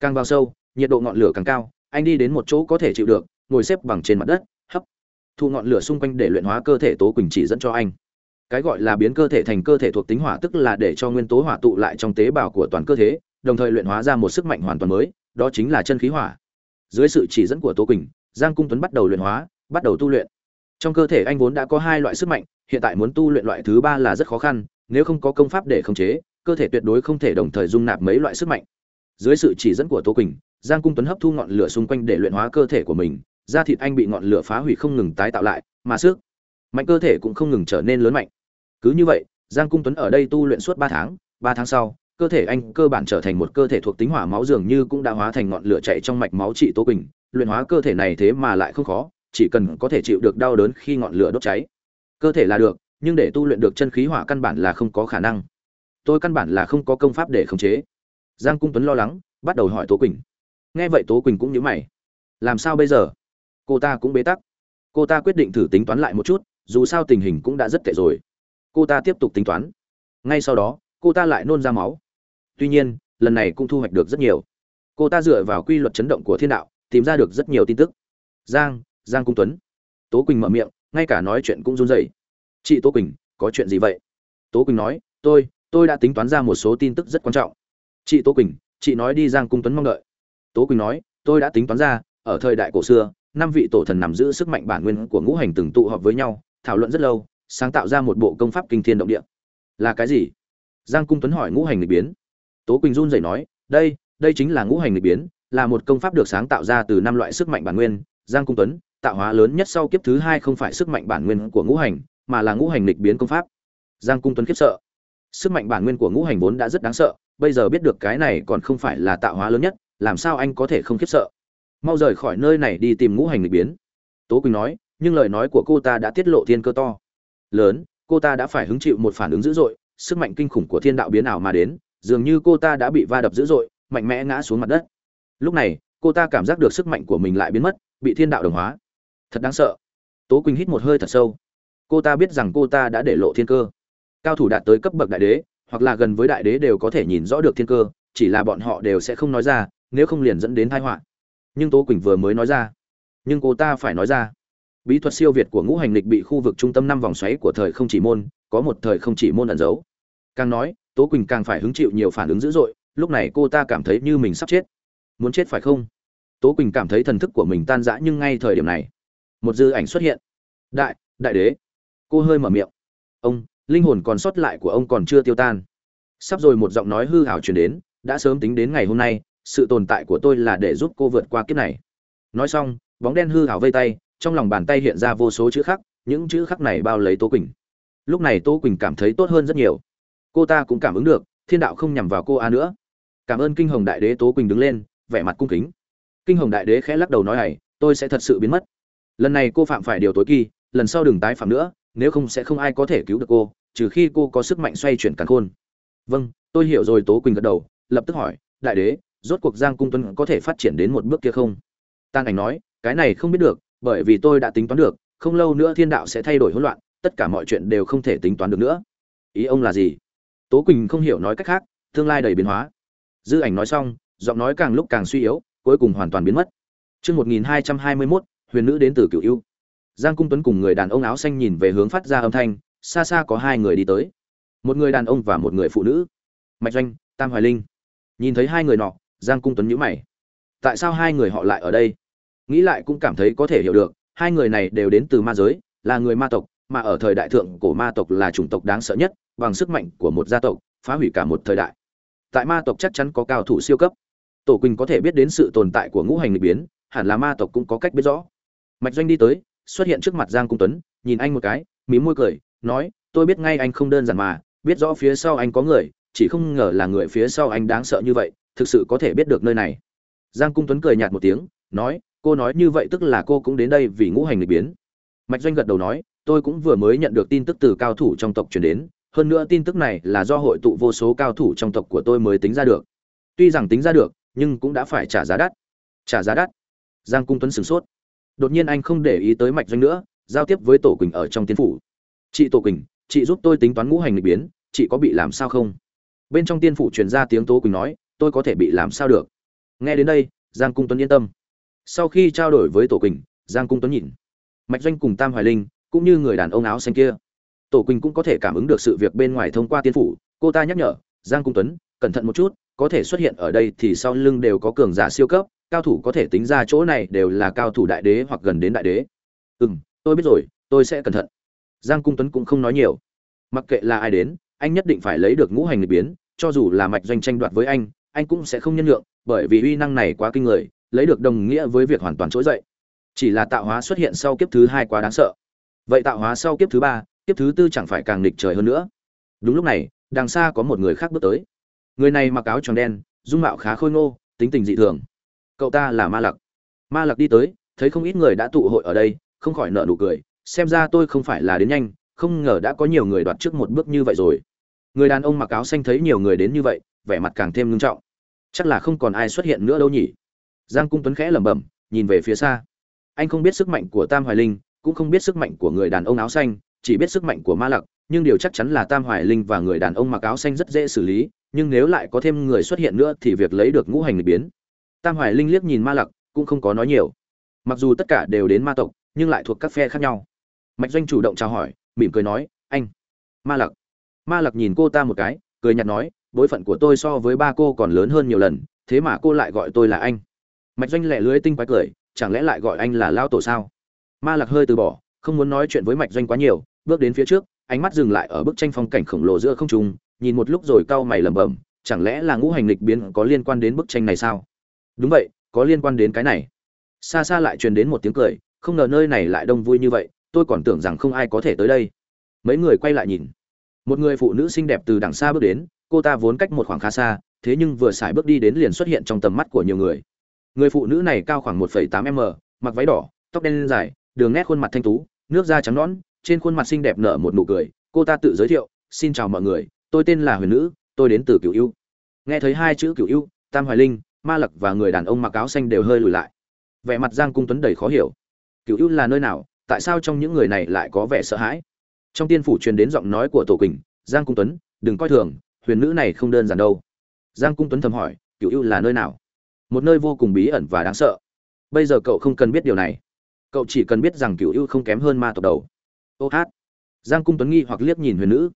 Càng vào sâu, nhiệt độ ngọn lửa càng cao, anh đi đến một chỗ có thể chịu được, ngồi xếp bằng trên mặt đất, hấp. Thu ngọn lửa xung quanh để luyện hóa cơ thể tố quỳnh chỉ dẫn cho anh. Cái gọi là biến cơ thể thành cơ thể thuộc tính hỏa tức là để cho nguyên tố hỏa tụ lại trong tế bào của toàn cơ thể, đồng thời luyện hóa ra một sức mạnh hoàn toàn mới, đó chính là chân khí hỏa. Dưới sự chỉ dẫn của tố quỳnh, giang cung tuấn bắt đầu luyện hóa, bắt đầu tu luyện trong cơ thể anh vốn đã có hai loại sức mạnh, hiện tại muốn tu luyện loại thứ ba là rất khó khăn, nếu không có công pháp để khống chế, cơ thể tuyệt đối không thể đồng thời dung nạp mấy loại sức mạnh. Dưới sự chỉ dẫn của Tô quỳnh, giang cung tuấn hấp thu ngọn lửa xung quanh để luyện hóa cơ thể của mình, da thịt anh bị ngọn lửa phá hủy không ngừng tái tạo lại, mà sức mạnh cơ thể cũng không ngừng trở nên lớn mạnh. Cứ như vậy, giang cung tuấn ở đây tu luyện suốt ba tháng ba tháng sau, cơ thể anh cơ bản trở thành một cơ thể thuộc tính hỏa máu dường như cũng đã hóa thành ngọn lửa chạy trong mạch máu trị Tô quỳnh, luyện hóa cơ thể này thế mà lại không khó chỉ cần có thể chịu được đau đớn khi ngọn lửa đốt cháy. Cơ thể là được, nhưng để tu luyện được chân khí hỏa căn bản là không có khả năng. Tôi căn bản là không có công pháp để khống chế. Giang cung tuấn lo lắng, bắt đầu hỏi tố quỳnh. Nghe vậy tố quỳnh cũng nhớ mày. Làm sao bây giờ? Cô ta cũng bế tắc. Cô ta quyết định thử tính toán lại một chút, dù sao tình hình cũng đã rất tệ rồi. Cô ta tiếp tục tính toán. Ngay sau đó, cô ta lại nôn ra máu. Tuy nhiên, lần này cũng thu hoạch được rất nhiều. Cô ta dựa vào quy luật chấn động của thiên đạo, tìm ra được rất nhiều tin tức. Giang giang cung tuấn. Tố quỳnh mở miệng, ngay cả nói chuyện cũng run rẩy. Chị tố quỳnh, có chuyện gì vậy? Tố quỳnh nói, tôi tôi đã tính toán ra một số tin tức rất quan trọng. Chị tố quỳnh, chị nói đi giang cung tuấn mong đợi. Tố quỳnh nói, tôi đã tính toán ra, ở thời đại cổ xưa, năm vị tổ thần nằm giữ sức mạnh bản nguyên của ngũ hành từng tụ họp với nhau, thảo luận rất lâu, sáng tạo ra một bộ công pháp kinh thiên động địa. Là cái gì? Giang cung tuấn hỏi ngũ hành lịch biến. Tố quỳnh run rẩy nói, đây đây chính là ngũ hành lịch biến, là một công pháp được sáng tạo ra từ năm loại sức mạnh bản nguyên. Giang cung tuấn tạo hóa lớn nhất sau kiếp thứ hai không phải sức mạnh bản nguyên của ngũ hành, mà là ngũ hành lịch biến công pháp. Giang cung tuấn khiếp sợ. Sức mạnh bản nguyên của ngũ hành vốn đã rất đáng sợ, bây giờ biết được cái này còn không phải là tạo hóa lớn nhất, làm sao anh có thể không khiếp sợ? Mau rời khỏi nơi này đi tìm ngũ hành lịch biến. Tố quỳnh nói, nhưng lời nói của cô ta đã tiết lộ thiên cơ to. Lớn, cô ta đã phải hứng chịu một phản ứng dữ dội, sức mạnh kinh khủng của thiên đạo biến ảo mà đến, dường như cô ta đã bị va đập dữ dội, mạnh mẽ ngã xuống mặt đất. Lúc này, cô ta cảm giác được sức mạnh của mình lại biến mất, bị thiên đạo đồng hóa thật đáng sợ. Tố quỳnh hít một hơi thật sâu. Cô ta biết rằng cô ta đã để lộ thiên cơ. Cao thủ đạt tới cấp bậc đại đế, hoặc là gần với đại đế đều có thể nhìn rõ được thiên cơ, chỉ là bọn họ đều sẽ không nói ra, nếu không liền dẫn đến tai họa. Nhưng tố quỳnh vừa mới nói ra. Nhưng cô ta phải nói ra. Bí thuật siêu việt của ngũ hành lịch bị khu vực trung tâm năm vòng xoáy của thời không chỉ môn, có một thời không chỉ môn ẩn giấu. Càng nói, tố quỳnh càng phải hứng chịu nhiều phản ứng dữ dội, lúc này cô ta cảm thấy như mình sắp chết. Muốn chết phải không? Tố quỳnh cảm thấy thần thức của mình tan rã nhưng ngay thời điểm này một dư ảnh xuất hiện. Đại đại đế. Cô hơi mở miệng. Ông, linh hồn còn sót lại của ông còn chưa tiêu tan. Sắp rồi một giọng nói hư hảo truyền đến, đã sớm tính đến ngày hôm nay, sự tồn tại của tôi là để giúp cô vượt qua kiếp này. Nói xong, bóng đen hư hảo vây tay, trong lòng bàn tay hiện ra vô số chữ khắc, những chữ khắc này bao lấy tô quỳnh. Lúc này tô quỳnh cảm thấy tốt hơn rất nhiều. Cô ta cũng cảm ứng được, thiên đạo không nhằm vào cô a nữa. Cảm ơn kinh hồng đại đế tố quỳnh đứng lên, vẻ mặt cung kính. Kinh hồng đại đế khẽ lắc đầu nói này tôi sẽ thật sự biến mất lần này cô phạm phải điều tối kỳ lần sau đừng tái phạm nữa nếu không sẽ không ai có thể cứu được cô trừ khi cô có sức mạnh xoay chuyển càn khôn. Vâng tôi hiểu rồi tố quỳnh gật đầu lập tức hỏi đại đế rốt cuộc giang cung tuấn có thể phát triển đến một bước kia không? Tan ảnh nói cái này không biết được bởi vì tôi đã tính toán được không lâu nữa thiên đạo sẽ thay đổi hỗn loạn tất cả mọi chuyện đều không thể tính toán được nữa. Ý ông là gì? Tố quỳnh không hiểu nói cách khác tương lai đầy biến hóa. Dư ảnh nói xong giọng nói càng lúc càng suy yếu cuối cùng hoàn toàn biến mất. Trước 1221, huyền nữ đến từ cựu yêu. Giang Cung Tuấn cùng người đàn ông áo xanh nhìn về hướng phát ra âm thanh, xa xa có hai người đi tới. Một người đàn ông và một người phụ nữ. Mạch Doanh, Tam Hoài Linh. Nhìn thấy hai người nọ, Giang Cung Tuấn nhíu mày. Tại sao hai người họ lại ở đây? Nghĩ lại cũng cảm thấy có thể hiểu được, hai người này đều đến từ ma giới, là người ma tộc, mà ở thời đại thượng cổ ma tộc là chủng tộc đáng sợ nhất, bằng sức mạnh của một gia tộc, phá hủy cả một thời đại. Tại ma tộc chắc chắn có cao thủ siêu cấp. Tổ Quỳnh có thể biết đến sự tồn tại của ngũ hành lịch biến, hẳn là ma tộc cũng có cách biết rõ. Mạch Doanh đi tới, xuất hiện trước mặt Giang Cung Tuấn, nhìn anh một cái, mí môi cười, nói, tôi biết ngay anh không đơn giản mà, biết rõ phía sau anh có người, chỉ không ngờ là người phía sau anh đáng sợ như vậy, thực sự có thể biết được nơi này. Giang Cung Tuấn cười nhạt một tiếng, nói, cô nói như vậy tức là cô cũng đến đây vì ngũ hành lịch biến. Mạch Doanh gật đầu nói, tôi cũng vừa mới nhận được tin tức từ cao thủ trong tộc truyền đến hơn nữa tin tức này là do hội tụ vô số cao thủ trong tộc của tôi mới tính ra được tuy rằng tính ra được nhưng cũng đã phải trả giá đắt trả giá đắt giang cung tuấn sửng sốt đột nhiên anh không để ý tới mạch doanh nữa, giao tiếp với tổ quỳnh ở trong tiên phủ. Chị tổ quỳnh, chị giúp tôi tính toán ngũ hành lịch biến, chị có bị làm sao không? Bên trong tiên phủ truyền ra tiếng tố quỳnh nói, tôi có thể bị làm sao được? Nghe đến đây, giang cung tuấn yên tâm. Sau khi trao đổi với tổ quỳnh, giang cung tuấn nhìn. Mạch doanh cùng tam hoài linh, cũng như người đàn ông áo xanh kia. Tổ quỳnh cũng có thể cảm ứng được sự việc bên ngoài thông qua tiên phủ. Cô ta nhắc nhở, giang cung tuấn, cẩn thận một chút có thể xuất hiện ở đây thì sau lưng đều có cường giả siêu cấp, cao thủ có thể tính ra chỗ này đều là cao thủ đại đế hoặc gần đến đại đế. Ừ tôi biết rồi, tôi sẽ cẩn thận. Giang cung tuấn cũng không nói nhiều. Mặc kệ là ai đến, anh nhất định phải lấy được ngũ hành nghịch biến, cho dù là mạch doanh tranh đoạt với anh anh cũng sẽ không nhân lượng bởi vì uy năng này quá kinh người, lấy được đồng nghĩa với việc hoàn toàn trỗi dậy. Chỉ là tạo hóa xuất hiện sau kiếp thứ hai quá đáng sợ. Vậy tạo hóa sau kiếp thứ ba, kiếp thứ tư chẳng phải càng nghịch trời hơn nữa. Đúng lúc này, đằng xa có một người khác bước tới người này mặc áo tròn đen, dung mạo khá khôi ngô, tính tình dị thường. Cậu ta là ma lặc. Ma lặc đi tới, thấy không ít người đã tụ hội ở đây, không khỏi nợ nụ cười, xem ra tôi không phải là đến nhanh, không ngờ đã có nhiều người đoạt trước một bước như vậy rồi. Người đàn ông mặc áo xanh thấy nhiều người đến như vậy, vẻ mặt càng thêm ngưng trọng. Chắc là không còn ai xuất hiện nữa đâu nhỉ? Giang cung tuấn khẽ lẩm bẩm, nhìn về phía xa. Anh không biết sức mạnh của tam hoài linh, cũng không biết sức mạnh của người đàn ông áo xanh, chỉ biết sức mạnh của ma lặc, nhưng điều chắc chắn là tam hoài linh và người đàn ông mặc áo xanh rất dễ xử lý nhưng nếu lại có thêm người xuất hiện nữa thì việc lấy được ngũ hành lịch biến. Tam hoài linh liếc nhìn ma lặc, cũng không có nói nhiều. Mặc dù tất cả đều đến ma tộc, nhưng lại thuộc các phe khác nhau. Mạch doanh chủ động chào hỏi, mỉm cười nói, anh, ma lặc. Ma lặc nhìn cô ta một cái, cười nhạt nói, bối phận của tôi so với ba cô còn lớn hơn nhiều lần, thế mà cô lại gọi tôi là anh. Mạch doanh lẹ lưới tinh quái cười, chẳng lẽ lại gọi anh là lao tổ sao? Ma lặc hơi từ bỏ, không muốn nói chuyện với mạch doanh quá nhiều, bước đến phía trước, ánh mắt dừng lại ở bức tranh phong cảnh khổng lồ giữa không trung nhìn một lúc rồi cau mày lẩm bẩm chẳng lẽ là ngũ hành lịch biến có liên quan đến bức tranh này sao? Đúng vậy có liên quan đến cái này. Xa xa lại truyền đến một tiếng cười không ngờ nơi này lại đông vui như vậy tôi còn tưởng rằng không ai có thể tới đây. Mấy người quay lại nhìn. Một người phụ nữ xinh đẹp từ đằng xa bước đến cô ta vốn cách một khoảng khá xa thế nhưng vừa xài bước đi đến liền xuất hiện trong tầm mắt của nhiều người. Người phụ nữ này cao khoảng 1,8 m mặc váy đỏ tóc đen dài đường nét khuôn mặt thanh tú nước da trắng nõn trên khuôn mặt xinh đẹp nở một nụ cười. Cô ta tự giới thiệu xin chào mọi người tôi tên là huyền nữ, tôi đến từ cửu ưu nghe thấy hai chữ cửu ưu tam hoài linh, ma lặc và người đàn ông mặc áo xanh đều hơi lùi lại. Vẻ mặt giang cung tuấn đầy khó hiểu. Cửu ưu là nơi nào, tại sao trong những người này lại có vẻ sợ hãi? Trong tiên phủ truyền đến giọng nói của tổ quỳnh, giang cung tuấn, đừng coi thường, huyền nữ này không đơn giản đâu. Giang cung tuấn thầm hỏi, cửu ưu là nơi nào? Một nơi vô cùng bí ẩn và đáng sợ. Bây giờ cậu không cần biết điều này. Cậu chỉ cần biết rằng cửu ưu không kém hơn ma tộc đầu. Ô hát. Giang cung tuấn nghi hoặc liếc nhìn huyền nữ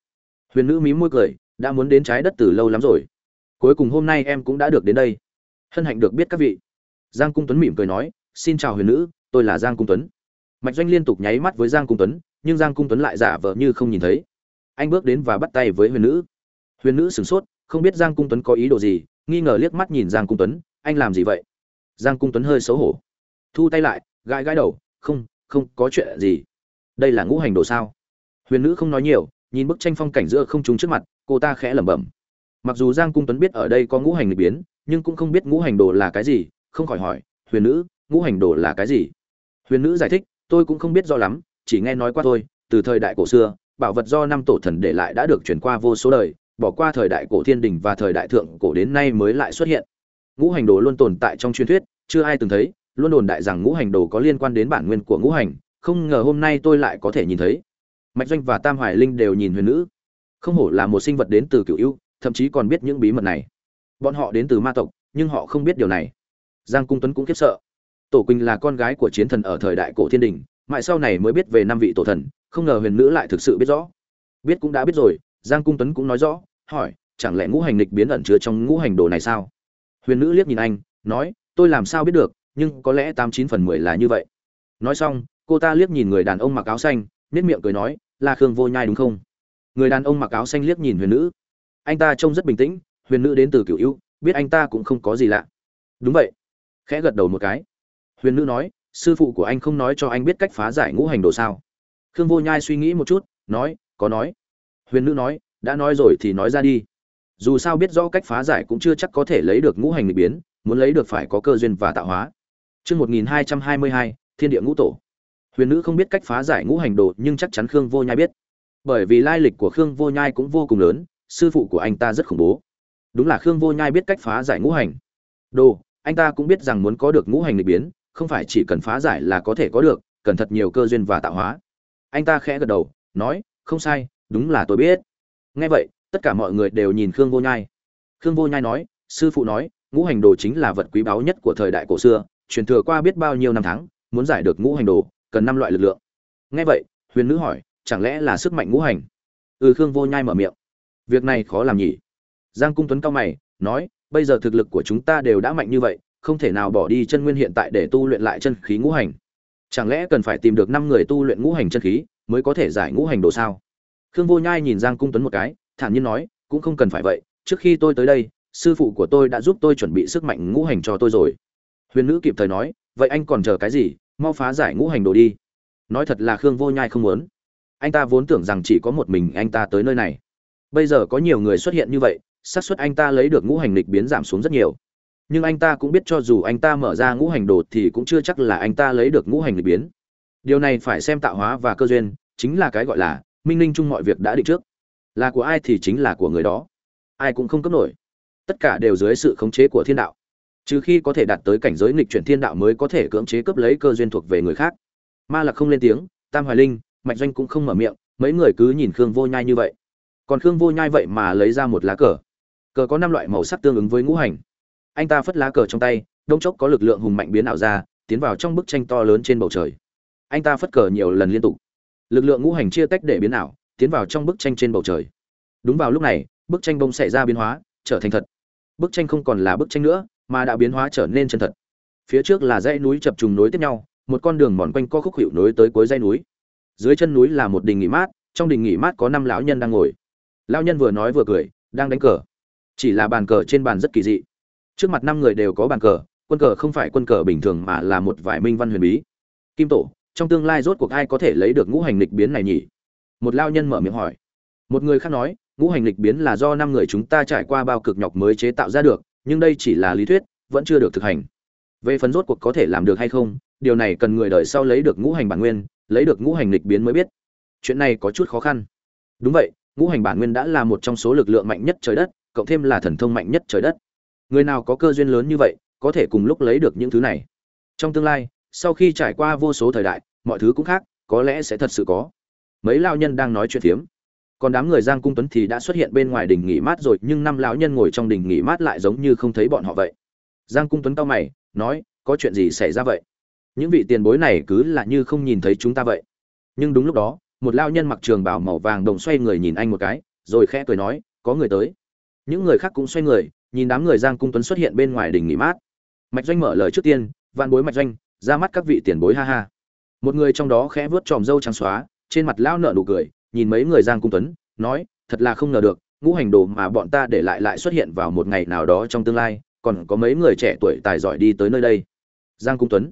huyền nữ mí môi cười, đã muốn đến trái đất từ lâu lắm rồi. Cuối cùng hôm nay em cũng đã được đến đây. Hân hạnh được biết các vị. Giang cung tuấn mỉm cười nói, xin chào huyền nữ, tôi là giang cung tuấn. Mạch doanh liên tục nháy mắt với giang cung tuấn, nhưng giang cung tuấn lại giả vờ như không nhìn thấy. Anh bước đến và bắt tay với huyền nữ. Huyền nữ sửng sốt, không biết giang cung tuấn có ý đồ gì, nghi ngờ liếc mắt nhìn giang cung tuấn, anh làm gì vậy? Giang cung tuấn hơi xấu hổ. Thu tay lại, gãi gãi đầu, không không có chuyện gì. Đây là ngũ hành đồ sao? Huyền nữ không nói nhiều nhìn bức tranh phong cảnh giữa không trung trước mặt, cô ta khẽ lẩm bẩm. Mặc dù giang cung tuấn biết ở đây có ngũ hành lịch biến, nhưng cũng không biết ngũ hành đồ là cái gì, không khỏi hỏi, huyền nữ, ngũ hành đồ là cái gì? Huyền nữ giải thích, tôi cũng không biết rõ lắm, chỉ nghe nói qua thôi, từ thời đại cổ xưa, bảo vật do năm tổ thần để lại đã được chuyển qua vô số đời, bỏ qua thời đại cổ thiên đình và thời đại thượng cổ đến nay mới lại xuất hiện. Ngũ hành đồ luôn tồn tại trong truyền thuyết, chưa ai từng thấy, luôn đồn đại rằng ngũ hành đồ có liên quan đến bản nguyên của ngũ hành, không ngờ hôm nay tôi lại có thể nhìn thấy mạch doanh và tam hoài linh đều nhìn huyền nữ. Không hổ là một sinh vật đến từ cựu ưu, thậm chí còn biết những bí mật này. Bọn họ đến từ ma tộc, nhưng họ không biết điều này. Giang cung tuấn cũng khiếp sợ. Tổ quỳnh là con gái của chiến thần ở thời đại cổ thiên đình, mãi sau này mới biết về năm vị tổ thần, không ngờ huyền nữ lại thực sự biết rõ. Biết cũng đã biết rồi, giang cung tuấn cũng nói rõ, hỏi, chẳng lẽ ngũ hành lịch biến ẩn chứa trong ngũ hành đồ này sao? Huyền nữ liếc nhìn anh, nói, tôi làm sao biết được, nhưng có lẽ tám chín phần mười là như vậy. Nói xong, cô ta liếc nhìn người đàn ông mặc áo xanh nết miệng cười nói là khương vô nhai đúng không? Người đàn ông mặc áo xanh liếc nhìn huyền nữ. Anh ta trông rất bình tĩnh huyền nữ đến từ cựu ưu biết anh ta cũng không có gì lạ. Đúng vậy. Khẽ gật đầu một cái. Huyền nữ nói sư phụ của anh không nói cho anh biết cách phá giải ngũ hành đồ sao? Khương vô nhai suy nghĩ một chút nói có nói. Huyền nữ nói đã nói rồi thì nói ra đi. Dù sao biết rõ cách phá giải cũng chưa chắc có thể lấy được ngũ hành nghịch biến muốn lấy được phải có cơ duyên và tạo hóa. Chương 1222, Thiên địa ngũ tổ huyền nữ không biết cách phá giải ngũ hành đồ, nhưng chắc chắn khương vô nhai biết. Bởi vì lai lịch của khương vô nhai cũng vô cùng lớn, sư phụ của anh ta rất khủng bố. Đúng là khương vô nhai biết cách phá giải ngũ hành đồ, anh ta cũng biết rằng muốn có được ngũ hành lịch biến, không phải chỉ cần phá giải là có thể có được, cần thật nhiều cơ duyên và tạo hóa. Anh ta khẽ gật đầu, nói, không sai, đúng là tôi biết. Nghe vậy, tất cả mọi người đều nhìn khương vô nhai. Khương vô nhai nói, sư phụ nói, ngũ hành đồ chính là vật quý báu nhất của thời đại cổ xưa, truyền thừa qua biết bao nhiêu năm tháng, muốn giải được ngũ hành đồ cần năm loại lực lượng. Nghe vậy, huyền nữ hỏi, chẳng lẽ là sức mạnh ngũ hành? Ừ khương vô nhai mở miệng. Việc này khó làm nhỉ. Giang cung tuấn cao mày, nói, bây giờ thực lực của chúng ta đều đã mạnh như vậy, không thể nào bỏ đi chân nguyên hiện tại để tu luyện lại chân khí ngũ hành. Chẳng lẽ cần phải tìm được năm người tu luyện ngũ hành chân khí, mới có thể giải ngũ hành đồ sao? Khương vô nhai nhìn giang cung tuấn một cái, thản nhiên nói, cũng không cần phải vậy, trước khi tôi tới đây, sư phụ của tôi đã giúp tôi chuẩn bị sức mạnh ngũ hành cho tôi rồi. Huyền nữ kịp thời nói, vậy anh còn chờ cái gì? Mau phá giải ngũ hành đồ đi. Nói thật là khương vô nhai không muốn. Anh ta vốn tưởng rằng chỉ có một mình anh ta tới nơi này. Bây giờ có nhiều người xuất hiện như vậy, xác suất anh ta lấy được ngũ hành lịch biến giảm xuống rất nhiều. Nhưng anh ta cũng biết cho dù anh ta mở ra ngũ hành đồ thì cũng chưa chắc là anh ta lấy được ngũ hành lịch biến. Điều này phải xem tạo hóa và cơ duyên, chính là cái gọi là minh linh chung mọi việc đã định trước. Là của ai thì chính là của người đó. Ai cũng không cấp nổi. Tất cả đều dưới sự khống chế của thiên đạo trừ khi có thể đạt tới cảnh giới nghịch chuyển thiên đạo mới có thể cưỡng chế cướp lấy cơ duyên thuộc về người khác. Ma lạc không lên tiếng, tam hoài linh, mạch doanh cũng không mở miệng, mấy người cứ nhìn khương vô nhai như vậy. Còn khương vô nhai vậy mà lấy ra một lá cờ. Cờ có năm loại màu sắc tương ứng với ngũ hành. Anh ta phất lá cờ trong tay, đông chốc có lực lượng hùng mạnh biến ảo ra, tiến vào trong bức tranh to lớn trên bầu trời. Anh ta phất cờ nhiều lần liên tục. Lực lượng ngũ hành chia tách để biến ảo, tiến vào trong bức tranh trên bầu trời. Đúng vào lúc này, bức tranh bông xảy ra biến hóa, trở thành thật. Bức tranh không còn là bức tranh nữa mà đã biến hóa trở nên chân thật. Phía trước là dãy núi chập trùng nối tiếp nhau, một con đường mòn quanh co khúc hiệu nối tới cuối dãy núi. Dưới chân núi là một đình nghỉ mát, trong đình nghỉ mát có năm lão nhân đang ngồi. Lão nhân vừa nói vừa cười, đang đánh cờ. Chỉ là bàn cờ trên bàn rất kỳ dị. Trước mặt năm người đều có bàn cờ, quân cờ không phải quân cờ bình thường mà là một vài minh văn huyền bí. Kim tổ, trong tương lai rốt cuộc ai có thể lấy được ngũ hành lịch biến này nhỉ? Một lao nhân mở miệng hỏi. Một người khác nói, ngũ hành lịch biến là do năm người chúng ta trải qua bao cực nhọc mới chế tạo ra được nhưng đây chỉ là lý thuyết, vẫn chưa được thực hành. Về phần rốt cuộc có thể làm được hay không, điều này cần người đời sau lấy được ngũ hành bản nguyên, lấy được ngũ hành lịch biến mới biết. Chuyện này có chút khó khăn. Đúng vậy, ngũ hành bản nguyên đã là một trong số lực lượng mạnh nhất trời đất, cộng thêm là thần thông mạnh nhất trời đất. Người nào có cơ duyên lớn như vậy, có thể cùng lúc lấy được những thứ này. Trong tương lai, sau khi trải qua vô số thời đại, mọi thứ cũng khác, có lẽ sẽ thật sự có. Mấy lao nhân đang nói chuyện phiếm còn đám người giang cung tuấn thì đã xuất hiện bên ngoài đình nghỉ mát rồi, nhưng năm lão nhân ngồi trong đình nghỉ mát lại giống như không thấy bọn họ vậy. Giang cung tuấn cao mày, nói, có chuyện gì xảy ra vậy? Những vị tiền bối này cứ là như không nhìn thấy chúng ta vậy. Nhưng đúng lúc đó, một lao nhân mặc trường bào màu vàng đồng xoay người nhìn anh một cái, rồi khẽ cười nói, có người tới. Những người khác cũng xoay người, nhìn đám người giang cung tuấn xuất hiện bên ngoài đình nghỉ mát. Mạch doanh mở lời trước tiên van bối mạch doanh, ra mắt các vị tiền bối ha ha. Một người trong đó khẽ vớt tròm râu trắng xóa, trên mặt lao nợ nụ cười nhìn mấy người giang cung tuấn, nói, thật là không ngờ được, ngũ hành đồ mà bọn ta để lại lại xuất hiện vào một ngày nào đó trong tương lai, còn có mấy người trẻ tuổi tài giỏi đi tới nơi đây. Giang cung tuấn.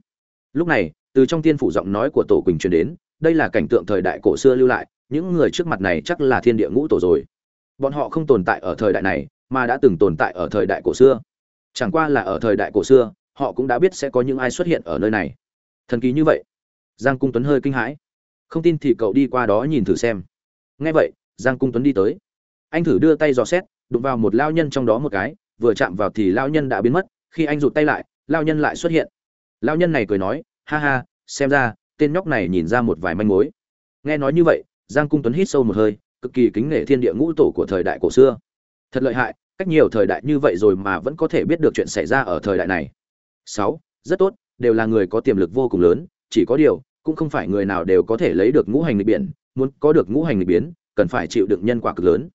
Lúc này, từ trong tiên phủ giọng nói của tổ quỳnh truyền đến, đây là cảnh tượng thời đại cổ xưa lưu lại, những người trước mặt này chắc là thiên địa ngũ tổ rồi. Bọn họ không tồn tại ở thời đại này, mà đã từng tồn tại ở thời đại cổ xưa. Chẳng qua là ở thời đại cổ xưa, họ cũng đã biết sẽ có những ai xuất hiện ở nơi này. Thần kỳ như vậy. Giang cung tuấn hơi kinh hãi không tin thì cậu đi qua đó nhìn thử xem. Nghe vậy, giang cung tuấn đi tới. Anh thử đưa tay dò xét, đụng vào một lao nhân trong đó một cái, vừa chạm vào thì lao nhân đã biến mất, khi anh rụt tay lại, lao nhân lại xuất hiện. Lao nhân này cười nói, ha ha, xem ra, tên nhóc này nhìn ra một vài manh mối. Nghe nói như vậy, giang cung tuấn hít sâu một hơi, cực kỳ kính nể thiên địa ngũ tổ của thời đại cổ xưa. Thật lợi hại, cách nhiều thời đại như vậy rồi mà vẫn có thể biết được chuyện xảy ra ở thời đại này. Sáu, rất tốt, đều là người có tiềm lực vô cùng lớn, chỉ có điều cũng không phải người nào đều có thể lấy được ngũ hành lịch biển, muốn có được ngũ hành lịch biến, cần phải chịu đựng nhân quả cực lớn.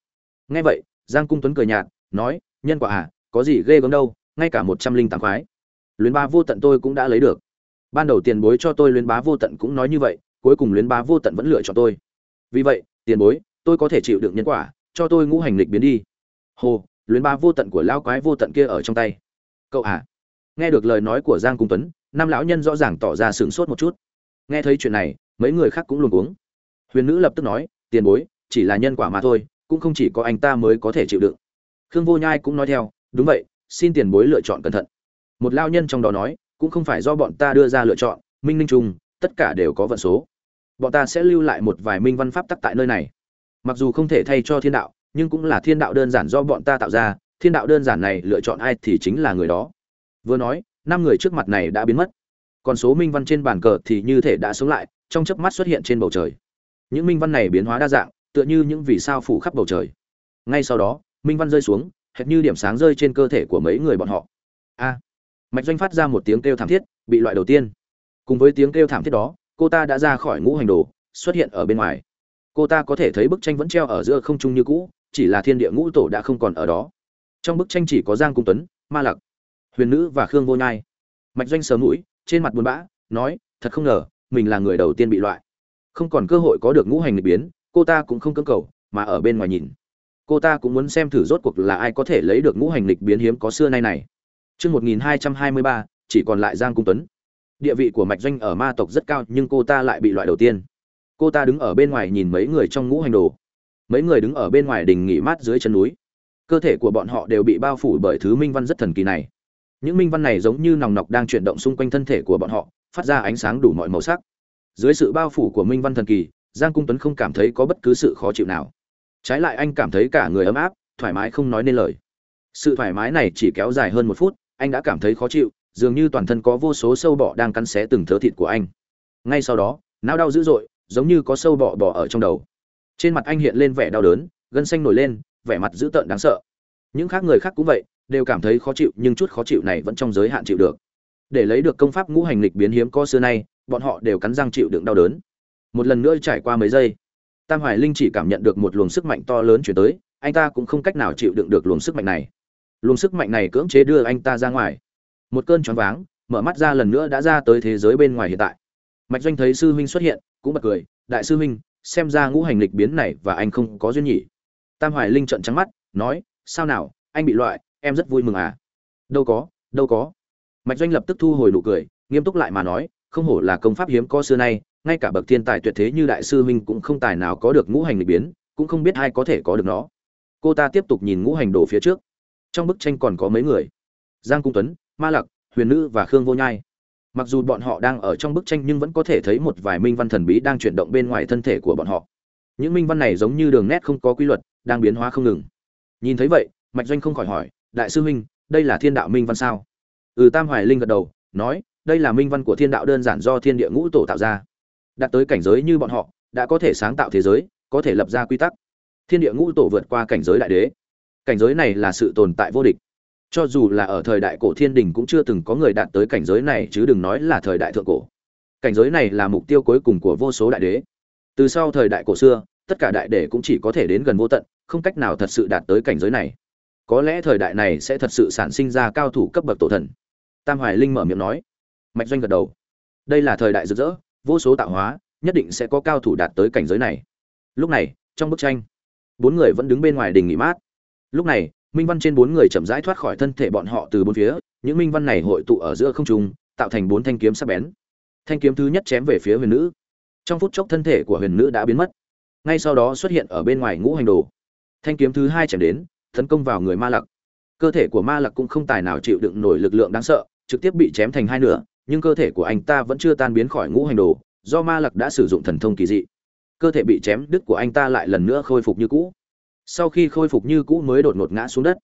Ngay vậy, giang cung tuấn cười nhạt, nói, nhân quả à có gì ghê gớm đâu, ngay cả một trăm linh tám khoái. Luyến ba vô tận tôi cũng đã lấy được. Ban đầu tiền bối cho tôi luyến bá vô tận cũng nói như vậy, cuối cùng luyến bá vô tận vẫn lựa chọn tôi. Vì vậy, tiền bối, tôi có thể chịu đựng nhân quả, cho tôi ngũ hành lịch biến đi. Hồ luyến bá vô tận của lão quái vô tận kia ở trong tay. Cậu à. Nghe được lời nói của giang cung tuấn, năm lão nhân rõ ràng tỏ ra sửng sốt một chút nghe thấy chuyện này, mấy người khác cũng luôn uống huyền nữ lập tức nói, tiền bối, chỉ là nhân quả mà thôi, cũng không chỉ có anh ta mới có thể chịu đựng. Khương vô nhai cũng nói theo, đúng vậy, xin tiền bối lựa chọn cẩn thận. Một lao nhân trong đó nói, cũng không phải do bọn ta đưa ra lựa chọn, minh ninh trung, tất cả đều có vận số. Bọn ta sẽ lưu lại một vài minh văn pháp tắc tại nơi này. Mặc dù không thể thay cho thiên đạo, nhưng cũng là thiên đạo đơn giản do bọn ta tạo ra, thiên đạo đơn giản này lựa chọn ai thì chính là người đó. Vừa nói, năm người trước mặt này đã biến mất còn số minh văn trên bàn cờ thì như thể đã sống lại, trong chớp mắt xuất hiện trên bầu trời. Những minh văn này biến hóa đa dạng, tựa như những vì sao phủ khắp bầu trời. Ngay sau đó, minh văn rơi xuống, hệt như điểm sáng rơi trên cơ thể của mấy người bọn họ. A! Mạch doanh phát ra một tiếng kêu thảm thiết, bị loại đầu tiên. Cùng với tiếng kêu thảm thiết đó, cô ta đã ra khỏi ngũ hành đồ, xuất hiện ở bên ngoài. Cô ta có thể thấy bức tranh vẫn treo ở giữa không trung như cũ, chỉ là thiên địa ngũ tổ đã không còn ở đó. Trong bức tranh chỉ có giang cung tuấn, ma lặc, huyền nữ và khương vô nhai. Mạch doanh sớm mũi trên mặt buồn bã nói thật không ngờ mình là người đầu tiên bị loại không còn cơ hội có được ngũ hành lịch biến cô ta cũng không cưỡng cầu mà ở bên ngoài nhìn cô ta cũng muốn xem thử rốt cuộc là ai có thể lấy được ngũ hành lịch biến hiếm có xưa nay này Trước 1223, chỉ còn lại Giang Cung Tuấn. Địa vị của Mạch Doanh ở ma tộc rất cao, nhưng cô ta lại bị loại đầu tiên. Cô ta đứng ở bên ngoài nhìn mấy người trong ngũ hành đồ. Mấy người đứng ở bên ngoài đình nghỉ mát dưới chân núi. Cơ thể của bọn họ đều bị bao phủ bởi thứ minh văn rất thần kỳ này. Những minh văn này giống như nòng nọc đang chuyển động xung quanh thân thể của bọn họ, phát ra ánh sáng đủ mọi màu sắc. Dưới sự bao phủ của minh văn thần kỳ, Giang Cung Tuấn không cảm thấy có bất cứ sự khó chịu nào. Trái lại anh cảm thấy cả người ấm áp, thoải mái không nói nên lời. Sự thoải mái này chỉ kéo dài hơn một phút, anh đã cảm thấy khó chịu dường như toàn thân có vô số sâu bọ đang cắn xé từng thớ thịt của anh ngay sau đó não đau dữ dội giống như có sâu bọ bò ở trong đầu trên mặt anh hiện lên vẻ đau đớn gân xanh nổi lên vẻ mặt dữ tợn đáng sợ những khác người khác cũng vậy đều cảm thấy khó chịu, nhưng chút khó chịu này vẫn trong giới hạn chịu được. Để lấy được công pháp ngũ hành lịch biến hiếm có xưa nay, bọn họ đều cắn răng chịu đựng đau đớn. Một lần nữa trải qua mấy giây, tam hoài linh chỉ cảm nhận được một luồng sức mạnh to lớn chuyển tới, anh ta cũng không cách nào chịu đựng được luồng sức mạnh này. Luồng sức mạnh này cưỡng chế đưa anh ta ra ngoài. Một cơn choáng váng, mở mắt ra lần nữa đã ra tới thế giới bên ngoài hiện tại. Mạch doanh thấy sư huynh xuất hiện, cũng bật cười, đại sư huynh, xem ra ngũ hành lịch biến này và anh không có duyên nhỉ. Tam hoài linh trợn trắng mắt, nói, sao nào, anh bị loại em rất vui mừng à. Đâu có đâu có. Mạch doanh lập tức thu hồi nụ cười, nghiêm túc lại mà nói, không hổ là công pháp hiếm có xưa nay, ngay cả bậc thiên tài tuyệt thế như đại sư huynh cũng không tài nào có được ngũ hành lịch biến, cũng không biết ai có thể có được nó. Cô ta tiếp tục nhìn ngũ hành đồ phía trước. Trong bức tranh còn có mấy người. Giang cung tuấn, ma lặc, huyền nữ và khương vô nhai. Mặc dù bọn họ đang ở trong bức tranh nhưng vẫn có thể thấy một vài minh văn thần bí đang chuyển động bên ngoài thân thể của bọn họ. Những minh văn này giống như đường nét không có quy luật, đang biến hóa không ngừng. Nhìn thấy vậy, mạch doanh không khỏi hỏi đại sư minh đây là thiên đạo minh văn sao? Ừ tam hoài linh gật đầu, nói, đây là minh văn của thiên đạo đơn giản do thiên địa ngũ tổ tạo ra. Đạt tới cảnh giới như bọn họ, đã có thể sáng tạo thế giới, có thể lập ra quy tắc. Thiên địa ngũ tổ vượt qua cảnh giới đại đế. Cảnh giới này là sự tồn tại vô địch. Cho dù là ở thời đại cổ thiên đình cũng chưa từng có người đạt tới cảnh giới này, chứ đừng nói là thời đại thượng cổ. Cảnh giới này là mục tiêu cuối cùng của vô số đại đế. Từ sau thời đại cổ xưa, tất cả đại đế cũng chỉ có thể đến gần vô tận, không cách nào thật sự đạt tới cảnh giới này có lẽ thời đại này sẽ thật sự sản sinh ra cao thủ cấp bậc tổ thần. Tam hoài linh mở miệng nói. Mạch doanh gật đầu. Đây là thời đại rực rỡ, vô số tạo hóa, nhất định sẽ có cao thủ đạt tới cảnh giới này. Lúc này, trong bức tranh, bốn người vẫn đứng bên ngoài đình nghỉ mát. Lúc này, minh văn trên bốn người chậm rãi thoát khỏi thân thể bọn họ từ bốn phía, những minh văn này hội tụ ở giữa không trung, tạo thành bốn thanh kiếm sắc bén. Thanh kiếm thứ nhất chém về phía huyền nữ. Trong phút chốc thân thể của huyền nữ đã biến mất. Ngay sau đó xuất hiện ở bên ngoài ngũ hành đồ. Thanh kiếm thứ hai chém đến tấn công vào người ma lặc. Cơ thể của ma lặc cũng không tài nào chịu đựng nổi lực lượng đáng sợ, trực tiếp bị chém thành hai nửa, nhưng cơ thể của anh ta vẫn chưa tan biến khỏi ngũ hành đồ, do ma lặc đã sử dụng thần thông kỳ dị. Cơ thể bị chém, đứt của anh ta lại lần nữa khôi phục như cũ. Sau khi khôi phục như cũ mới đột ngột ngã xuống đất.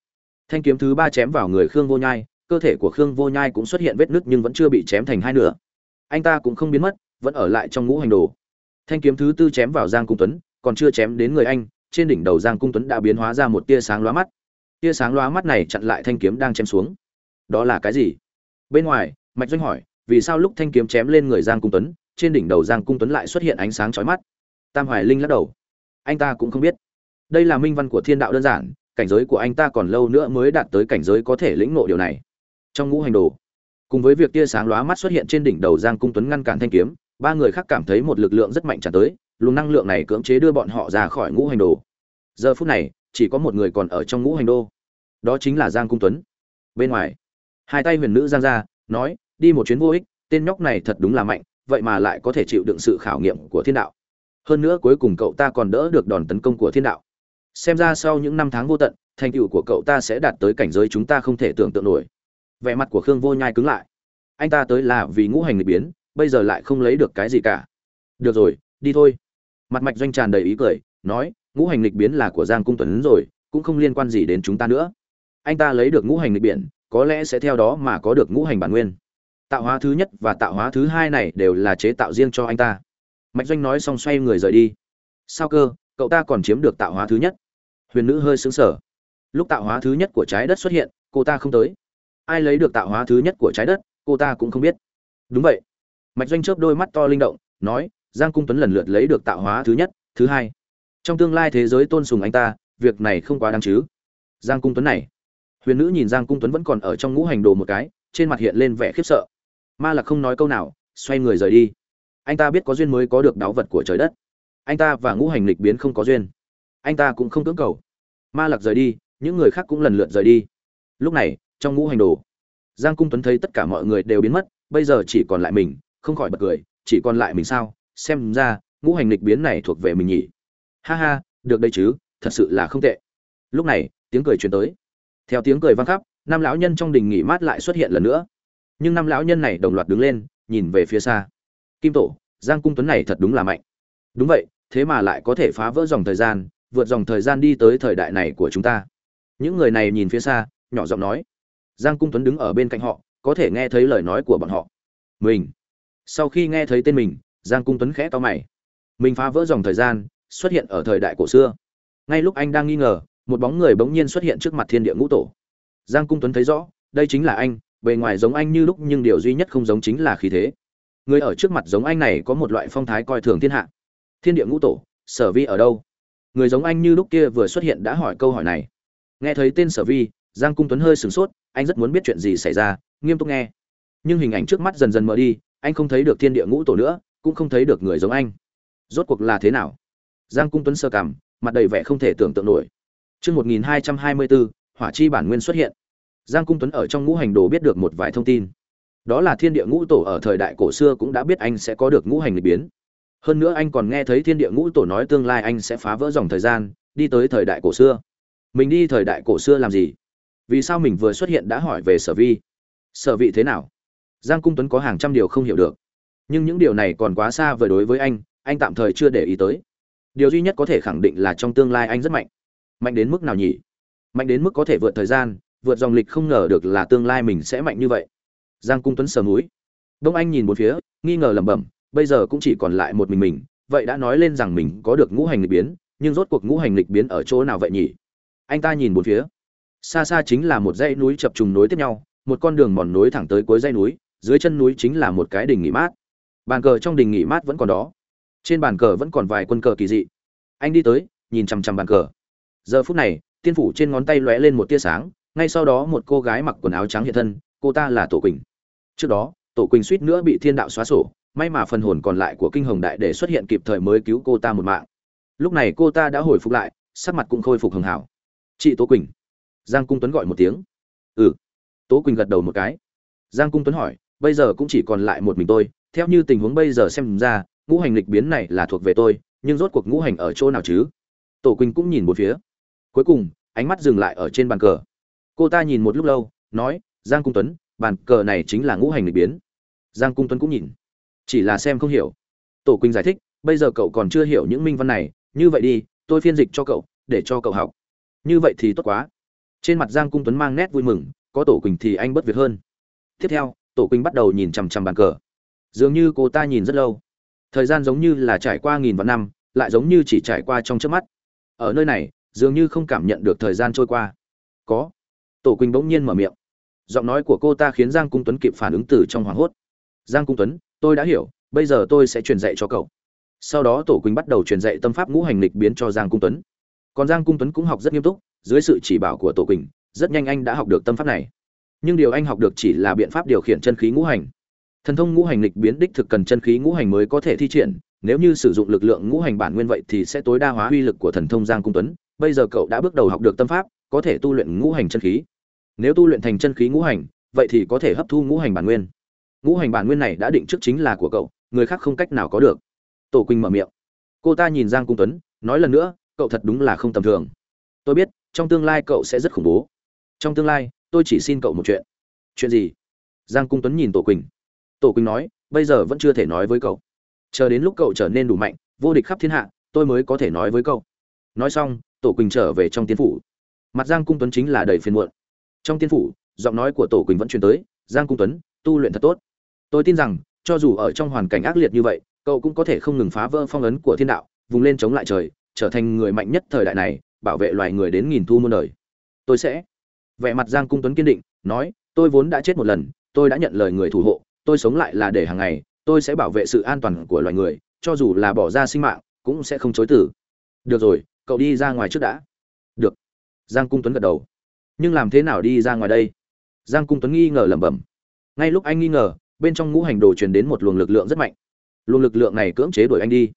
Thanh kiếm thứ ba chém vào người khương vô nhai, cơ thể của khương vô nhai cũng xuất hiện vết nứt nhưng vẫn chưa bị chém thành hai nửa. Anh ta cũng không biến mất, vẫn ở lại trong ngũ hành đồ. Thanh kiếm thứ tư chém vào giang cung tuấn, còn chưa chém đến người anh trên đỉnh đầu giang cung tuấn đã biến hóa ra một tia sáng lóa mắt. Tia sáng lóa mắt này chặn lại thanh kiếm đang chém xuống. Đó là cái gì? Bên ngoài, mạch doanh hỏi, vì sao lúc thanh kiếm chém lên người giang cung tuấn, trên đỉnh đầu giang cung tuấn lại xuất hiện ánh sáng chói mắt? Tam hoài linh lắc đầu. Anh ta cũng không biết. Đây là minh văn của thiên đạo đơn giản, cảnh giới của anh ta còn lâu nữa mới đạt tới cảnh giới có thể lĩnh ngộ điều này. Trong ngũ hành đồ, cùng với việc tia sáng lóa mắt xuất hiện trên đỉnh đầu giang cung tuấn ngăn cản thanh kiếm, ba người khác cảm thấy một lực lượng rất mạnh tràn tới luồng năng lượng này cưỡng chế đưa bọn họ ra khỏi ngũ hành đồ. Giờ phút này, chỉ có một người còn ở trong ngũ hành đô. Đó chính là giang cung tuấn. Bên ngoài, hai tay huyền nữ giang ra, nói, đi một chuyến vô ích, tên nhóc này thật đúng là mạnh, vậy mà lại có thể chịu đựng sự khảo nghiệm của thiên đạo. Hơn nữa cuối cùng cậu ta còn đỡ được đòn tấn công của thiên đạo. Xem ra sau những năm tháng vô tận, thành tựu của cậu ta sẽ đạt tới cảnh giới chúng ta không thể tưởng tượng nổi. Vẻ mặt của khương vô nhai cứng lại. Anh ta tới là vì ngũ hành nghịch biến, bây giờ lại không lấy được cái gì cả. Được rồi, đi thôi mặt mạch doanh tràn đầy ý cười, nói, ngũ hành lịch biến là của giang cung tuấn rồi, cũng không liên quan gì đến chúng ta nữa. Anh ta lấy được ngũ hành lịch biển, có lẽ sẽ theo đó mà có được ngũ hành bản nguyên. Tạo hóa thứ nhất và tạo hóa thứ hai này đều là chế tạo riêng cho anh ta. Mạch doanh nói xong xoay người rời đi. Sao cơ, cậu ta còn chiếm được tạo hóa thứ nhất? Huyền nữ hơi xứng sở lúc tạo hóa thứ nhất của trái đất xuất hiện, cô ta không tới. Ai lấy được tạo hóa thứ nhất của trái đất, cô ta cũng không biết. Đúng vậy. Mạch doanh chớp đôi mắt to linh động, nói giang cung tuấn lần lượt lấy được tạo hóa thứ nhất, thứ hai. Trong tương lai thế giới tôn sùng anh ta, việc này không quá đáng chứ. Giang cung tuấn này. Huyền nữ nhìn giang cung tuấn vẫn còn ở trong ngũ hành đồ một cái, trên mặt hiện lên vẻ khiếp sợ. Ma lạc không nói câu nào, xoay người rời đi. Anh ta biết có duyên mới có được đáo vật của trời đất. Anh ta và ngũ hành lịch biến không có duyên. Anh ta cũng không cưỡng cầu. Ma lạc rời đi, những người khác cũng lần lượt rời đi. Lúc này, trong ngũ hành đồ, giang cung tuấn thấy tất cả mọi người đều biến mất, bây giờ chỉ còn lại mình, không khỏi bật cười, chỉ còn lại mình sao? Xem ra, ngũ hành lịch biến này thuộc về mình nhỉ. Ha ha, được đây chứ, thật sự là không tệ. Lúc này, tiếng cười truyền tới. Theo tiếng cười vang khắp, năm lão nhân trong đình nghỉ mát lại xuất hiện lần nữa. Nhưng năm lão nhân này đồng loạt đứng lên, nhìn về phía xa. Kim tổ, giang cung tuấn này thật đúng là mạnh. Đúng vậy, thế mà lại có thể phá vỡ dòng thời gian, vượt dòng thời gian đi tới thời đại này của chúng ta. Những người này nhìn phía xa, nhỏ giọng nói. Giang cung tuấn đứng ở bên cạnh họ, có thể nghe thấy lời nói của bọn họ. Mình. Sau khi nghe thấy tên mình giang cung tuấn khẽ to mày. Mình phá vỡ dòng thời gian, xuất hiện ở thời đại cổ xưa. Ngay lúc anh đang nghi ngờ, một bóng người bỗng nhiên xuất hiện trước mặt thiên địa ngũ tổ. Giang cung tuấn thấy rõ, đây chính là anh, bề ngoài giống anh như lúc nhưng điều duy nhất không giống chính là khí thế. Người ở trước mặt giống anh này có một loại phong thái coi thường thiên hạ. Thiên địa ngũ tổ, sở vi ở đâu? Người giống anh như lúc kia vừa xuất hiện đã hỏi câu hỏi này. Nghe thấy tên sở vi, giang cung tuấn hơi sửng sốt, anh rất muốn biết chuyện gì xảy ra, nghiêm túc nghe. Nhưng hình ảnh trước mắt dần dần mờ đi, anh không thấy được thiên địa ngũ tổ nữa cũng không thấy được người giống anh rốt cuộc là thế nào giang cung tuấn sơ cảm mặt đầy vẻ không thể tưởng tượng nổi Chương 1224, Hỏa chi bản nguyên xuất hiện. Giang Cung Tuấn ở trong ngũ hành đồ biết được một vài thông tin. Đó là Thiên Địa Ngũ Tổ ở thời đại cổ xưa cũng đã biết anh sẽ có được ngũ hành lịch biến. Hơn nữa anh còn nghe thấy Thiên Địa Ngũ Tổ nói tương lai anh sẽ phá vỡ dòng thời gian, đi tới thời đại cổ xưa. Mình đi thời đại cổ xưa làm gì? Vì sao mình vừa xuất hiện đã hỏi về Sở Vi? Sở vị thế nào? Giang Cung Tuấn có hàng trăm điều không hiểu được. Nhưng những điều này còn quá xa vời đối với anh, anh tạm thời chưa để ý tới. Điều duy nhất có thể khẳng định là trong tương lai anh rất mạnh. Mạnh đến mức nào nhỉ? Mạnh đến mức có thể vượt thời gian vượt dòng lịch không ngờ được là tương lai mình sẽ mạnh như vậy. Giang cung tuấn sờ núi đông anh nhìn một phía nghi ngờ lẩm bẩm bây giờ cũng chỉ còn lại một mình mình vậy đã nói lên rằng mình có được ngũ hành lịch biến nhưng rốt cuộc ngũ hành lịch biến ở chỗ nào vậy nhỉ? Anh ta nhìn một phía. Xa xa chính là một dãy núi chập trùng nối tiếp nhau một con đường mòn nối thẳng tới cuối dãy núi dưới chân núi chính là một cái đình nghỉ mát bàn cờ trong đình nghỉ mát vẫn còn đó. Trên bàn cờ vẫn còn vài quân cờ kỳ dị. Anh đi tới, nhìn chằm chằm bàn cờ. Giờ phút này, tiên phủ trên ngón tay lóe lên một tia sáng, ngay sau đó một cô gái mặc quần áo trắng hiện thân, cô ta là tổ quỳnh. Trước đó, tổ quỳnh suýt nữa bị thiên đạo xóa sổ, may mà phần hồn còn lại của kinh hồng đại để xuất hiện kịp thời mới cứu cô ta một mạng. Lúc này cô ta đã hồi phục lại, sắc mặt cũng khôi phục hường hảo. Chị tố quỳnh. Giang cung tuấn gọi một tiếng. Ừ. Tố quỳnh gật đầu một cái. Giang cung tuấn hỏi, bây giờ cũng chỉ còn lại một mình tôi theo như tình huống bây giờ xem ra, ngũ hành lịch biến này là thuộc về tôi, nhưng rốt cuộc ngũ hành ở chỗ nào chứ? Tổ quỳnh cũng nhìn một phía. Cuối cùng, ánh mắt dừng lại ở trên bàn cờ. Cô ta nhìn một lúc lâu, nói, giang cung tuấn, bàn cờ này chính là ngũ hành lịch biến. Giang cung tuấn cũng nhìn. Chỉ là xem không hiểu. Tổ quỳnh giải thích, bây giờ cậu còn chưa hiểu những minh văn này, như vậy đi, tôi phiên dịch cho cậu, để cho cậu học. Như vậy thì tốt quá. Trên mặt giang cung tuấn mang nét vui mừng, có tổ quỳnh thì anh bất việc hơn. Tiếp theo, tổ quỳnh bắt đầu nhìn chằm chằm bàn cờ dường như cô ta nhìn rất lâu. Thời gian giống như là trải qua nghìn vạn năm, lại giống như chỉ trải qua trong trước mắt. Ở nơi này, dường như không cảm nhận được thời gian trôi qua. Có. Tổ quỳnh bỗng nhiên mở miệng. Giọng nói của cô ta khiến giang cung tuấn kịp phản ứng từ trong hoảng hốt. Giang cung tuấn, tôi đã hiểu, bây giờ tôi sẽ truyền dạy cho cậu. Sau đó tổ quỳnh bắt đầu truyền dạy tâm pháp ngũ hành lịch biến cho giang cung tuấn. Còn giang cung tuấn cũng học rất nghiêm túc, dưới sự chỉ bảo của tổ quỳnh, rất nhanh anh đã học được tâm pháp này. Nhưng điều anh học được chỉ là biện pháp điều khiển chân khí ngũ hành thần thông ngũ hành lịch biến đích thực cần chân khí ngũ hành mới có thể thi triển, nếu như sử dụng lực lượng ngũ hành bản nguyên vậy thì sẽ tối đa hóa uy lực của thần thông giang cung tuấn, bây giờ cậu đã bước đầu học được tâm pháp, có thể tu luyện ngũ hành chân khí. Nếu tu luyện thành chân khí ngũ hành, vậy thì có thể hấp thu ngũ hành bản nguyên. Ngũ hành bản nguyên này đã định trước chính là của cậu, người khác không cách nào có được. Tổ quỳnh mở miệng. Cô ta nhìn giang cung tuấn, nói lần nữa, cậu thật đúng là không tầm thường. Tôi biết, trong tương lai cậu sẽ rất khủng bố. Trong tương lai, tôi chỉ xin cậu một chuyện. Chuyện gì? Giang cung tuấn nhìn tổ quỳnh tổ quỳnh nói, bây giờ vẫn chưa thể nói với cậu. Chờ đến lúc cậu trở nên đủ mạnh, vô địch khắp thiên hạ, tôi mới có thể nói với cậu. Nói xong, tổ quỳnh trở về trong tiên phủ. Mặt giang cung tuấn chính là đầy phiền muộn. Trong tiên phủ, giọng nói của tổ quỳnh vẫn truyền tới, giang cung tuấn, tu luyện thật tốt. Tôi tin rằng, cho dù ở trong hoàn cảnh ác liệt như vậy, cậu cũng có thể không ngừng phá vỡ phong ấn của thiên đạo, vùng lên chống lại trời, trở thành người mạnh nhất thời đại này, bảo vệ loài người đến nghìn thu muôn đời. Tôi sẽ. Vẻ mặt giang cung tuấn kiên định, nói, tôi vốn đã chết một lần, tôi đã nhận lời người thủ hộ tôi sống lại là để hàng ngày, tôi sẽ bảo vệ sự an toàn của loài người, cho dù là bỏ ra sinh mạng, cũng sẽ không chối tử được rồi, cậu đi ra ngoài trước đã. Được. Giang cung tuấn gật đầu. Nhưng làm thế nào đi ra ngoài đây? Giang cung tuấn nghi ngờ lẩm bẩm. Ngay lúc anh nghi ngờ, bên trong ngũ hành đồ truyền đến một luồng lực lượng rất mạnh. Luồng lực lượng này cưỡng chế đuổi anh đi.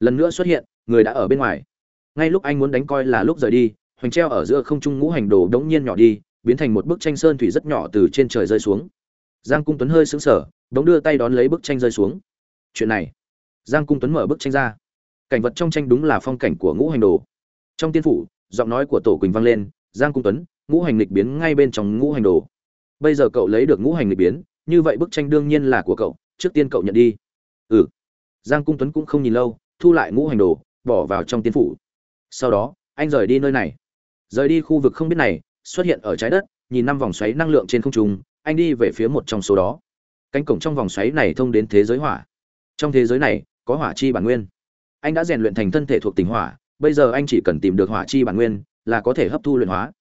Lần nữa xuất hiện, người đã ở bên ngoài. Ngay lúc anh muốn đánh coi là lúc rời đi, hoành treo ở giữa không trung ngũ hành đồ đống nhiên nhỏ đi, biến thành một bức tranh sơn thủy rất nhỏ từ trên trời rơi xuống giang cung tuấn hơi sững sờ, bỗng đưa tay đón lấy bức tranh rơi xuống. Chuyện này. Giang cung tuấn mở bức tranh ra. Cảnh vật trong tranh đúng là phong cảnh của ngũ hành đồ. Trong tiên phủ, giọng nói của tổ quỳnh vang lên, giang cung tuấn, ngũ hành lịch biến ngay bên trong ngũ hành đồ. Bây giờ cậu lấy được ngũ hành lịch biến, như vậy bức tranh đương nhiên là của cậu, trước tiên cậu nhận đi. Ừ. Giang cung tuấn cũng không nhìn lâu, thu lại ngũ hành đồ, bỏ vào trong tiên phủ. Sau đó, anh rời đi nơi này. Rời đi khu vực không biết này, xuất hiện ở trái đất, nhìn năm vòng xoáy năng lượng trên không trung anh đi về phía một trong số đó. Cánh cổng trong vòng xoáy này thông đến thế giới hỏa. Trong thế giới này, có hỏa chi bản nguyên. Anh đã rèn luyện thành thân thể thuộc tình hỏa, bây giờ anh chỉ cần tìm được hỏa chi bản nguyên là có thể hấp thu luyện hóa.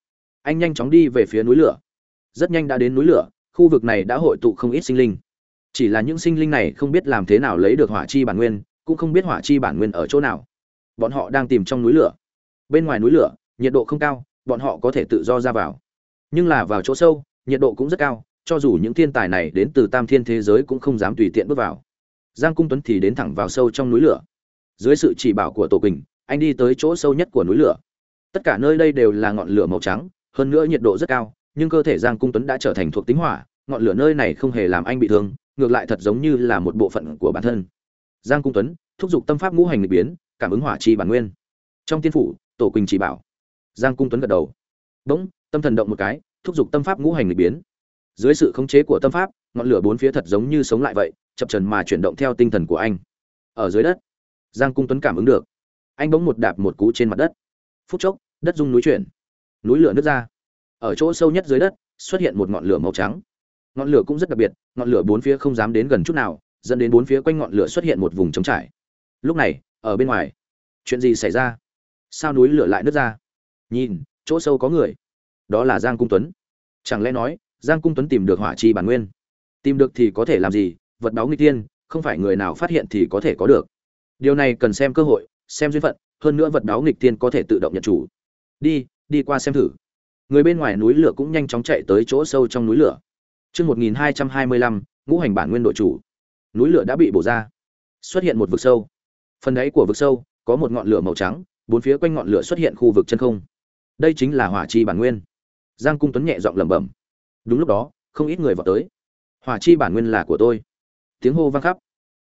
Anh nhanh chóng đi về phía núi lửa. Rất nhanh đã đến núi lửa, khu vực này đã hội tụ không ít sinh linh. Chỉ là những sinh linh này không biết làm thế nào lấy được hỏa chi bản nguyên, cũng không biết hỏa chi bản nguyên ở chỗ nào. Bọn họ đang tìm trong núi lửa. Bên ngoài núi lửa, nhiệt độ không cao, bọn họ có thể tự do ra vào. Nhưng là vào chỗ sâu, nhiệt độ cũng rất cao cho dù những thiên tài này đến từ tam thiên thế giới cũng không dám tùy tiện bước vào. Giang cung tuấn thì đến thẳng vào sâu trong núi lửa. Dưới sự chỉ bảo của tổ quỳnh, anh đi tới chỗ sâu nhất của núi lửa. Tất cả nơi đây đều là ngọn lửa màu trắng, hơn nữa nhiệt độ rất cao, nhưng cơ thể giang cung tuấn đã trở thành thuộc tính hỏa, ngọn lửa nơi này không hề làm anh bị thương, ngược lại thật giống như là một bộ phận của bản thân. Giang cung tuấn, thúc giục tâm pháp ngũ hành lịch biến, cảm ứng hỏa chi bản nguyên. Trong tiên phủ, tổ quỳnh chỉ bảo. Giang cung tuấn gật đầu. Bỗng, tâm thần động một cái, thúc giục tâm pháp ngũ hành lịch biến dưới sự khống chế của tâm pháp, ngọn lửa bốn phía thật giống như sống lại vậy, chập trần mà chuyển động theo tinh thần của anh. Ở dưới đất, giang cung tuấn cảm ứng được. Anh bỗng một đạp một cú trên mặt đất. Phút chốc, đất rung núi chuyển. Núi lửa nứt ra. Ở chỗ sâu nhất dưới đất, xuất hiện một ngọn lửa màu trắng. Ngọn lửa cũng rất đặc biệt, ngọn lửa bốn phía không dám đến gần chút nào, dẫn đến bốn phía quanh ngọn lửa xuất hiện một vùng trống trải. Lúc này, ở bên ngoài, chuyện gì xảy ra? Sao núi lửa lại nứt ra? Nhìn, chỗ sâu có người. Đó là giang cung tuấn. Chẳng lẽ nói giang cung tuấn tìm được hỏa chi bản nguyên tìm được thì có thể làm gì vật báo nguy tiên không phải người nào phát hiện thì có thể có được điều này cần xem cơ hội xem duyên phận hơn nữa vật đáo nghịch tiên có thể tự động nhận chủ đi đi qua xem thử người bên ngoài núi lửa cũng nhanh chóng chạy tới chỗ sâu trong núi lửa Trước 1225, ngũ hành bản nguyên đội chủ. Núi lửa đã bị bổ ra. Xuất hiện một vực sâu. Phần đáy của vực sâu có một ngọn lửa màu trắng, bốn phía quanh ngọn lửa xuất hiện khu vực chân không. Đây chính là hỏa chi bản nguyên. Giang Cung Tuấn nhẹ giọng lẩm bẩm. Đúng lúc đó, không ít người vào tới. Hỏa chi bản nguyên là của tôi. Tiếng hô vang khắp.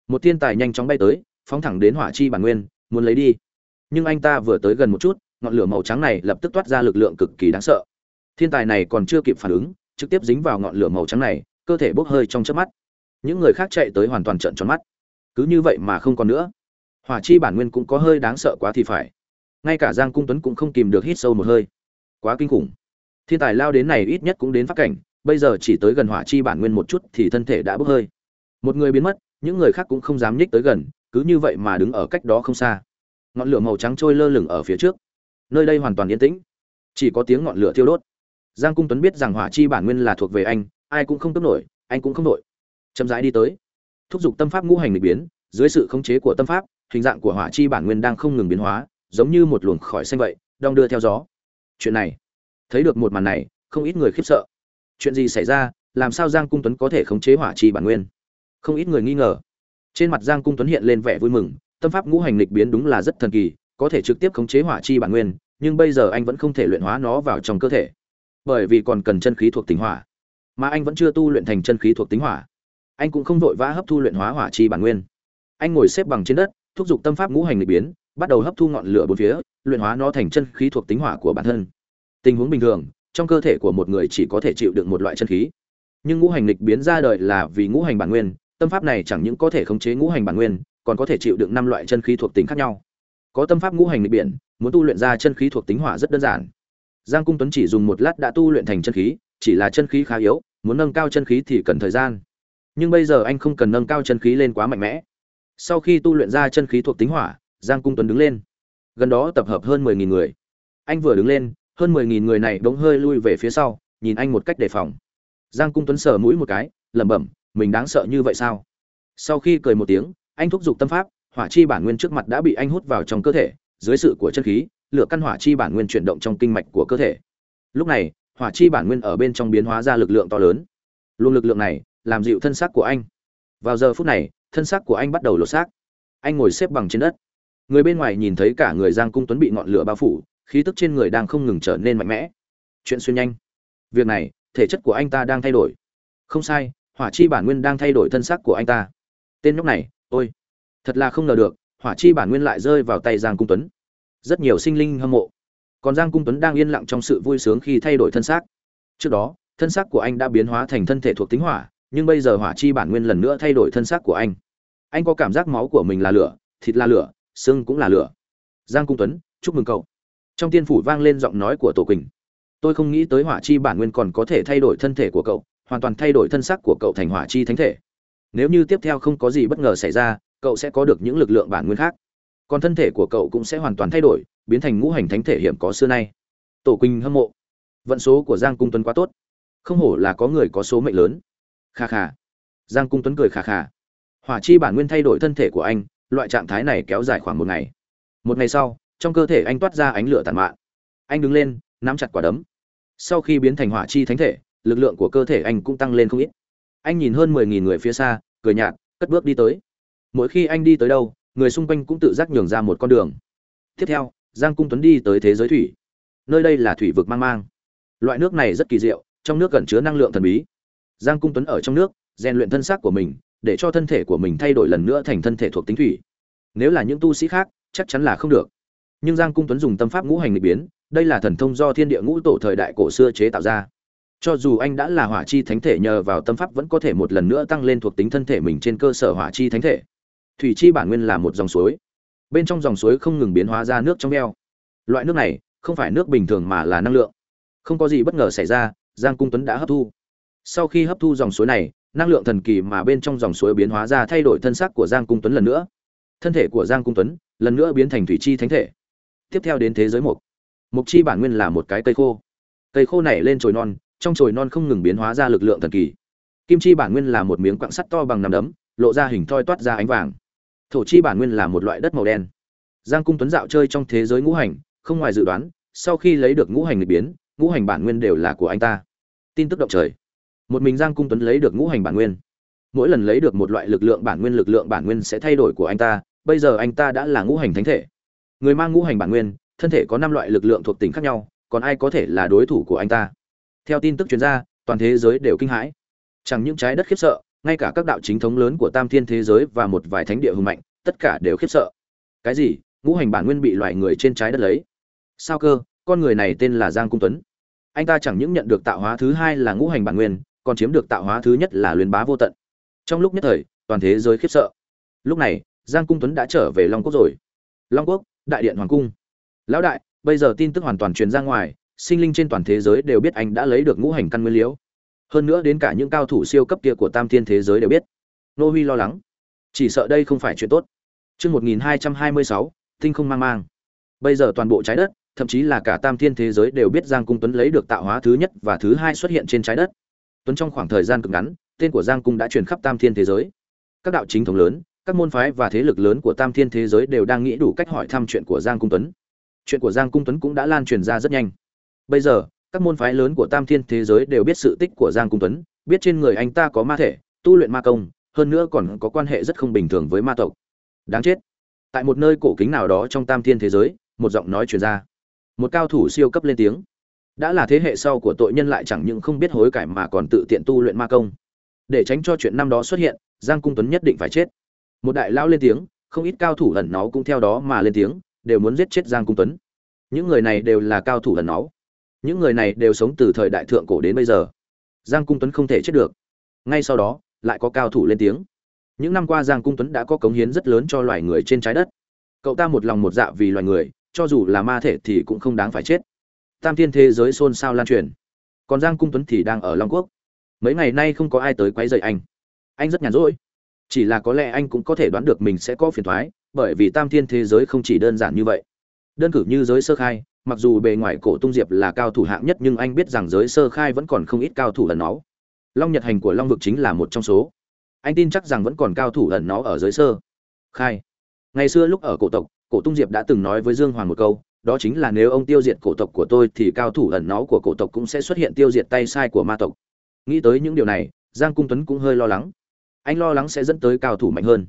Một thiên tài nhanh chóng bay tới, phóng thẳng đến hỏa chi bản nguyên, muốn lấy đi. Nhưng anh ta vừa tới gần một chút, ngọn lửa màu trắng này lập tức toát ra lực lượng cực kỳ đáng sợ. Thiên tài này còn chưa kịp phản ứng, trực tiếp dính vào ngọn lửa màu trắng này, cơ thể bốc hơi trong chớp mắt. Những người khác chạy tới hoàn toàn trợn tròn mắt. Cứ như vậy mà không còn nữa. Hỏa chi bản nguyên cũng có hơi đáng sợ quá thì phải. Ngay cả Giang Cung Tuấn cũng không kìm được hít sâu một hơi. Quá kinh khủng. Thiên tài lao đến này ít nhất cũng đến phát cảnh, bây giờ chỉ tới gần hỏa chi bản nguyên một chút thì thân thể đã bốc hơi. Một người biến mất, những người khác cũng không dám nhích tới gần, cứ như vậy mà đứng ở cách đó không xa. Ngọn lửa màu trắng trôi lơ lửng ở phía trước. Nơi đây hoàn toàn yên tĩnh, chỉ có tiếng ngọn lửa thiêu đốt giang cung tuấn biết rằng hỏa chi bản nguyên là thuộc về anh ai cũng không tức nổi anh cũng không nổi chậm rãi đi tới thúc giục tâm pháp ngũ hành lịch biến dưới sự khống chế của tâm pháp hình dạng của hỏa chi bản nguyên đang không ngừng biến hóa giống như một luồng khỏi xanh vậy đong đưa theo gió chuyện này thấy được một màn này, không ít người khiếp sợ. Chuyện gì xảy ra, làm sao giang cung tuấn có thể khống chế hỏa chi bản nguyên? Không ít người nghi ngờ. Trên mặt giang cung tuấn hiện lên vẻ vui mừng, tâm pháp ngũ hành lịch biến đúng là rất thần kỳ, có thể trực tiếp khống chế hỏa chi bản nguyên, nhưng bây giờ anh vẫn không thể luyện hóa nó vào trong cơ thể. Bởi vì còn cần chân khí thuộc tính hỏa, mà anh vẫn chưa tu luyện thành chân khí thuộc tính hỏa. Anh cũng không vội vã hấp thu luyện hóa hỏa chi bản nguyên. Anh ngồi xếp bằng trên đất, thúc giục tâm pháp ngũ hành lịch biến, bắt đầu hấp thu ngọn lửa bốn phía, luyện hóa nó thành chân khí thuộc tính hỏa của bản thân tình huống bình thường, trong cơ thể của một người chỉ có thể chịu được một loại chân khí. Nhưng ngũ hành lịch biến ra đời là vì ngũ hành bản nguyên, tâm pháp này chẳng những có thể khống chế ngũ hành bản nguyên, còn có thể chịu đựng năm loại chân khí thuộc tính khác nhau. Có tâm pháp ngũ hành lịch biển, muốn tu luyện ra chân khí thuộc tính hỏa rất đơn giản. Giang cung tuấn chỉ dùng một lát đã tu luyện thành chân khí, chỉ là chân khí khá yếu, muốn nâng cao chân khí thì cần thời gian. Nhưng bây giờ anh không cần nâng cao chân khí lên quá mạnh mẽ. Sau khi tu luyện ra chân khí thuộc tính hỏa, giang cung tuấn đứng lên. Gần đó tập hợp hơn mười nghìn người. Anh vừa đứng lên hơn mười nghìn người này bỗng hơi lui về phía sau, nhìn anh một cách đề phòng. Giang cung tuấn sờ mũi một cái, lẩm bẩm, mình đáng sợ như vậy sao? Sau khi cười một tiếng, anh thúc giục tâm pháp, hỏa chi bản nguyên trước mặt đã bị anh hút vào trong cơ thể, dưới sự của chân khí, lửa căn hỏa chi bản nguyên chuyển động trong kinh mạch của cơ thể. Lúc này, hỏa chi bản nguyên ở bên trong biến hóa ra lực lượng to lớn. Luồng lực lượng này làm dịu thân xác của anh. Vào giờ phút này, thân xác của anh bắt đầu lột xác. Anh ngồi xếp bằng trên đất. Người bên ngoài nhìn thấy cả người giang cung tuấn bị ngọn lửa bao phủ khí tức trên người đang không ngừng trở nên mạnh mẽ. Chuyện xuyên nhanh. Việc này, thể chất của anh ta đang thay đổi. Không sai, hỏa chi bản nguyên đang thay đổi thân xác của anh ta. Tên nhóc này, ôi, thật là không ngờ được, hỏa chi bản nguyên lại rơi vào tay giang cung tuấn. Rất nhiều sinh linh hâm mộ. Còn giang cung tuấn đang yên lặng trong sự vui sướng khi thay đổi thân xác. Trước đó, thân xác của anh đã biến hóa thành thân thể thuộc tính hỏa, nhưng bây giờ hỏa chi bản nguyên lần nữa thay đổi thân xác của anh. Anh có cảm giác máu của mình là lửa, thịt là lửa, xương cũng là lửa. Giang cung tuấn, chúc mừng cậu trong tiên phủ vang lên giọng nói của tổ quỳnh. Tôi không nghĩ tới hỏa chi bản nguyên còn có thể thay đổi thân thể của cậu, hoàn toàn thay đổi thân xác của cậu thành hỏa chi thánh thể. Nếu như tiếp theo không có gì bất ngờ xảy ra, cậu sẽ có được những lực lượng bản nguyên khác. Còn thân thể của cậu cũng sẽ hoàn toàn thay đổi, biến thành ngũ hành thánh thể hiểm có xưa nay. Tổ quỳnh hâm mộ. Vận số của giang cung tuấn quá tốt. Không hổ là có người có số mệnh lớn. Kha kha. Giang cung tuấn cười kha kha. Hỏa chi bản nguyên thay đổi thân thể của anh, loại trạng thái này kéo dài khoảng một ngày. Một ngày sau trong cơ thể anh toát ra ánh lửa tàn mạn. Anh đứng lên, nắm chặt quả đấm. Sau khi biến thành hỏa chi thánh thể, lực lượng của cơ thể anh cũng tăng lên không ít. Anh nhìn hơn mười nghìn người phía xa, cười nhạt, cất bước đi tới. Mỗi khi anh đi tới đâu, người xung quanh cũng tự giác nhường ra một con đường. Tiếp theo, giang cung tuấn đi tới thế giới thủy. Nơi đây là thủy vực mang mang. Loại nước này rất kỳ diệu, trong nước gần chứa năng lượng thần bí. Giang cung tuấn ở trong nước, rèn luyện thân xác của mình, để cho thân thể của mình thay đổi lần nữa thành thân thể thuộc tính thủy. Nếu là những tu sĩ khác, chắc chắn là không được nhưng giang cung tuấn dùng tâm pháp ngũ hành lịch biến, đây là thần thông do thiên địa ngũ tổ thời đại cổ xưa chế tạo ra. Cho dù anh đã là hỏa chi thánh thể nhờ vào tâm pháp vẫn có thể một lần nữa tăng lên thuộc tính thân thể mình trên cơ sở hỏa chi thánh thể. Thủy chi bản nguyên là một dòng suối. Bên trong dòng suối không ngừng biến hóa ra nước trong veo loại nước này không phải nước bình thường mà là năng lượng. Không có gì bất ngờ xảy ra, giang cung tuấn đã hấp thu. Sau khi hấp thu dòng suối này, năng lượng thần kỳ mà bên trong dòng suối biến hóa ra thay đổi thân sắc của giang cung tuấn lần nữa. Thân thể của giang cung tuấn lần nữa biến thành thủy chi thánh thể tiếp theo đến thế giới mục mục chi bản nguyên là một cái cây khô. Cây khô này lên chồi non, trong chồi non không ngừng biến hóa ra lực lượng thần kỳ. Kim chi bản nguyên là một miếng quặng sắt to bằng nắm đấm, lộ ra hình thoi toát ra ánh vàng. Thổ chi bản nguyên là một loại đất màu đen. Giang cung tuấn dạo chơi trong thế giới ngũ hành, không ngoài dự đoán, sau khi lấy được ngũ hành lịch biến, ngũ hành bản nguyên đều là của anh ta. Tin tức động trời. Một mình giang cung tuấn lấy được ngũ hành bản nguyên. Mỗi lần lấy được một loại lực lượng bản nguyên, lực lượng bản nguyên sẽ thay đổi của anh ta. Bây giờ anh ta đã là ngũ hành thánh thể người mang ngũ hành bản nguyên, thân thể có năm loại lực lượng thuộc tính khác nhau, còn ai có thể là đối thủ của anh ta? Theo tin tức chuyên gia, toàn thế giới đều kinh hãi. Chẳng những trái đất khiếp sợ, ngay cả các đạo chính thống lớn của tam thiên thế giới và một vài thánh địa hùng mạnh, tất cả đều khiếp sợ. Cái gì? Ngũ hành bản nguyên bị loại người trên trái đất lấy? Sao cơ? Con người này tên là giang cung tuấn. Anh ta chẳng những nhận được tạo hóa thứ hai là ngũ hành bản nguyên, còn chiếm được tạo hóa thứ nhất là luyến bá vô tận. Trong lúc nhất thời, toàn thế giới khiếp sợ. Lúc này, giang cung tuấn đã trở về long quốc rồi. Long quốc đại điện hoàng cung lão đại bây giờ tin tức hoàn toàn truyền ra ngoài sinh linh trên toàn thế giới đều biết anh đã lấy được ngũ hành căn nguyên liễu hơn nữa đến cả những cao thủ siêu cấp kia của tam thiên thế giới đều biết nô huy lo lắng chỉ sợ đây không phải chuyện tốt Trước 1226, tinh không mang mang. Bây giờ toàn bộ trái đất, thậm chí là cả tam thiên thế giới đều biết Giang Cung Tuấn lấy được tạo hóa thứ nhất và thứ hai xuất hiện trên trái đất. Tuấn trong khoảng thời gian cực ngắn, tên của Giang Cung đã truyền khắp tam thiên thế giới. Các đạo chính thống lớn, các môn phái và thế lực lớn của tam thiên thế giới đều đang nghĩ đủ cách hỏi thăm chuyện của Giang Cung Tuấn. Chuyện của Giang Cung Tuấn cũng đã lan truyền ra rất nhanh. Bây giờ, các môn phái lớn của tam thiên thế giới đều biết sự tích của Giang Cung Tuấn, biết trên người anh ta có ma thể, tu luyện ma công, hơn nữa còn có quan hệ rất không bình thường với ma tộc. Đáng chết. Tại một nơi cổ kính nào đó trong tam thiên thế giới, một giọng nói truyền ra. Một cao thủ siêu cấp lên tiếng. Đã là thế hệ sau của tội nhân lại chẳng những không biết hối cải mà còn tự tiện tu luyện ma công. Để tránh cho chuyện năm đó xuất hiện, Giang Cung Tuấn nhất định phải chết. Một đại lão lên tiếng, không ít cao thủ ẩn nó cũng theo đó mà lên tiếng, đều muốn giết chết Giang Cung Tuấn. Những người này đều là cao thủ ẩn nó những người này đều sống từ thời đại thượng cổ đến bây giờ. Giang cung tuấn không thể chết được. Ngay sau đó lại có cao thủ lên tiếng. Những năm qua giang cung tuấn đã có cống hiến rất lớn cho loài người trên trái đất. Cậu ta một lòng một dạ vì loài người cho dù là ma thể thì cũng không đáng phải chết. Tam thiên thế giới xôn xao lan truyền. Còn giang cung tuấn thì đang ở long quốc. Mấy ngày nay không có ai tới quấy rầy anh. Anh rất nhàn rỗi chỉ là có lẽ anh cũng có thể đoán được mình sẽ có phiền thoái, bởi vì tam thiên thế giới không chỉ đơn giản như vậy. Đơn cử như giới sơ khai, mặc dù bề ngoài cổ tung diệp là cao thủ hạng nhất nhưng anh biết rằng giới sơ khai vẫn còn không ít cao thủ ẩn náu. Long nhật hành của long vực chính là một trong số. Anh tin chắc rằng vẫn còn cao thủ ẩn náu ở giới sơ khai. Ngày xưa lúc ở cổ tộc, cổ tung diệp đã từng nói với dương hoàng một câu, đó chính là nếu ông tiêu diệt cổ tộc của tôi thì cao thủ ẩn náu của cổ tộc cũng sẽ xuất hiện tiêu diệt tay sai của ma tộc. Nghĩ tới những điều này, giang cung tuấn cũng hơi lo lắng anh lo lắng sẽ dẫn tới cao thủ mạnh hơn.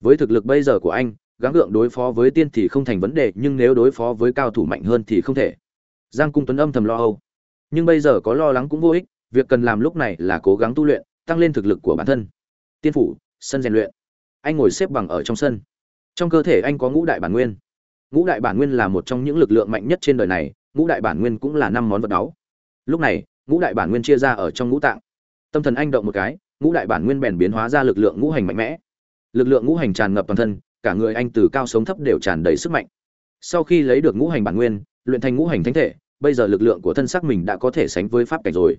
Với thực lực bây giờ của anh, gắng gượng đối phó với tiên thì không thành vấn đề, nhưng nếu đối phó với cao thủ mạnh hơn thì không thể. Giang cung tuấn âm thầm lo âu. Nhưng bây giờ có lo lắng cũng vô ích, việc cần làm lúc này là cố gắng tu luyện, tăng lên thực lực của bản thân. Tiên phủ, sân rèn luyện. Anh ngồi xếp bằng ở trong sân. Trong cơ thể anh có ngũ đại bản nguyên. Ngũ đại bản nguyên là một trong những lực lượng mạnh nhất trên đời này, ngũ đại bản nguyên cũng là năm món vật đáo lúc này, ngũ đại bản nguyên chia ra ở trong ngũ tạng. Tâm thần anh động một cái ngũ đại bản nguyên bèn biến hóa ra lực lượng ngũ hành mạnh mẽ. Lực lượng ngũ hành tràn ngập toàn thân, cả người anh từ cao sống thấp đều tràn đầy sức mạnh. Sau khi lấy được ngũ hành bản nguyên, luyện thành ngũ hành thánh thể, bây giờ lực lượng của thân xác mình đã có thể sánh với pháp cảnh rồi.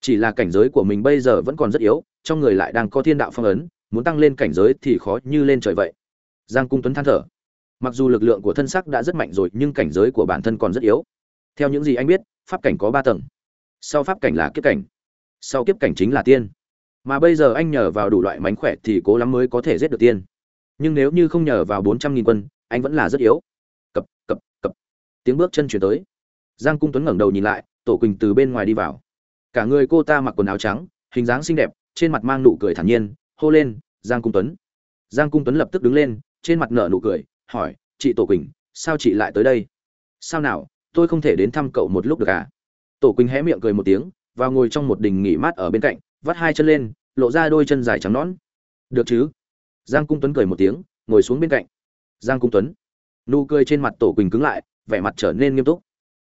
Chỉ là cảnh giới của mình bây giờ vẫn còn rất yếu, trong người lại đang có thiên đạo phong ấn, muốn tăng lên cảnh giới thì khó như lên trời vậy. Giang cung tuấn than thở. Mặc dù lực lượng của thân xác đã rất mạnh rồi, nhưng cảnh giới của bản thân còn rất yếu. Theo những gì anh biết, pháp cảnh có ba tầng. Sau pháp cảnh là kiếp cảnh. Sau kiếp cảnh chính là tiên mà bây giờ anh nhờ vào đủ loại mánh khỏe thì cố lắm mới có thể giết được tiên. Nhưng nếu như không nhờ vào bốn trăm nghìn quân, anh vẫn là rất yếu. Cập cập cập. Tiếng bước chân chuyển tới. Giang cung tuấn ngẩng đầu nhìn lại, tổ quỳnh từ bên ngoài đi vào. Cả người cô ta mặc quần áo trắng, hình dáng xinh đẹp, trên mặt mang nụ cười thản nhiên, hô lên, giang cung tuấn. Giang cung tuấn lập tức đứng lên, trên mặt nở nụ cười, hỏi, chị tổ quỳnh, sao chị lại tới đây? Sao nào, tôi không thể đến thăm cậu một lúc được à? Tổ quỳnh hé miệng cười một tiếng và ngồi trong một đình nghỉ mát ở bên cạnh vắt hai chân lên, lộ ra đôi chân dài trắng nõn. Được chứ? Giang cung tuấn cười một tiếng, ngồi xuống bên cạnh. Giang cung tuấn. Nụ cười trên mặt tổ quỳnh cứng lại, vẻ mặt trở nên nghiêm túc.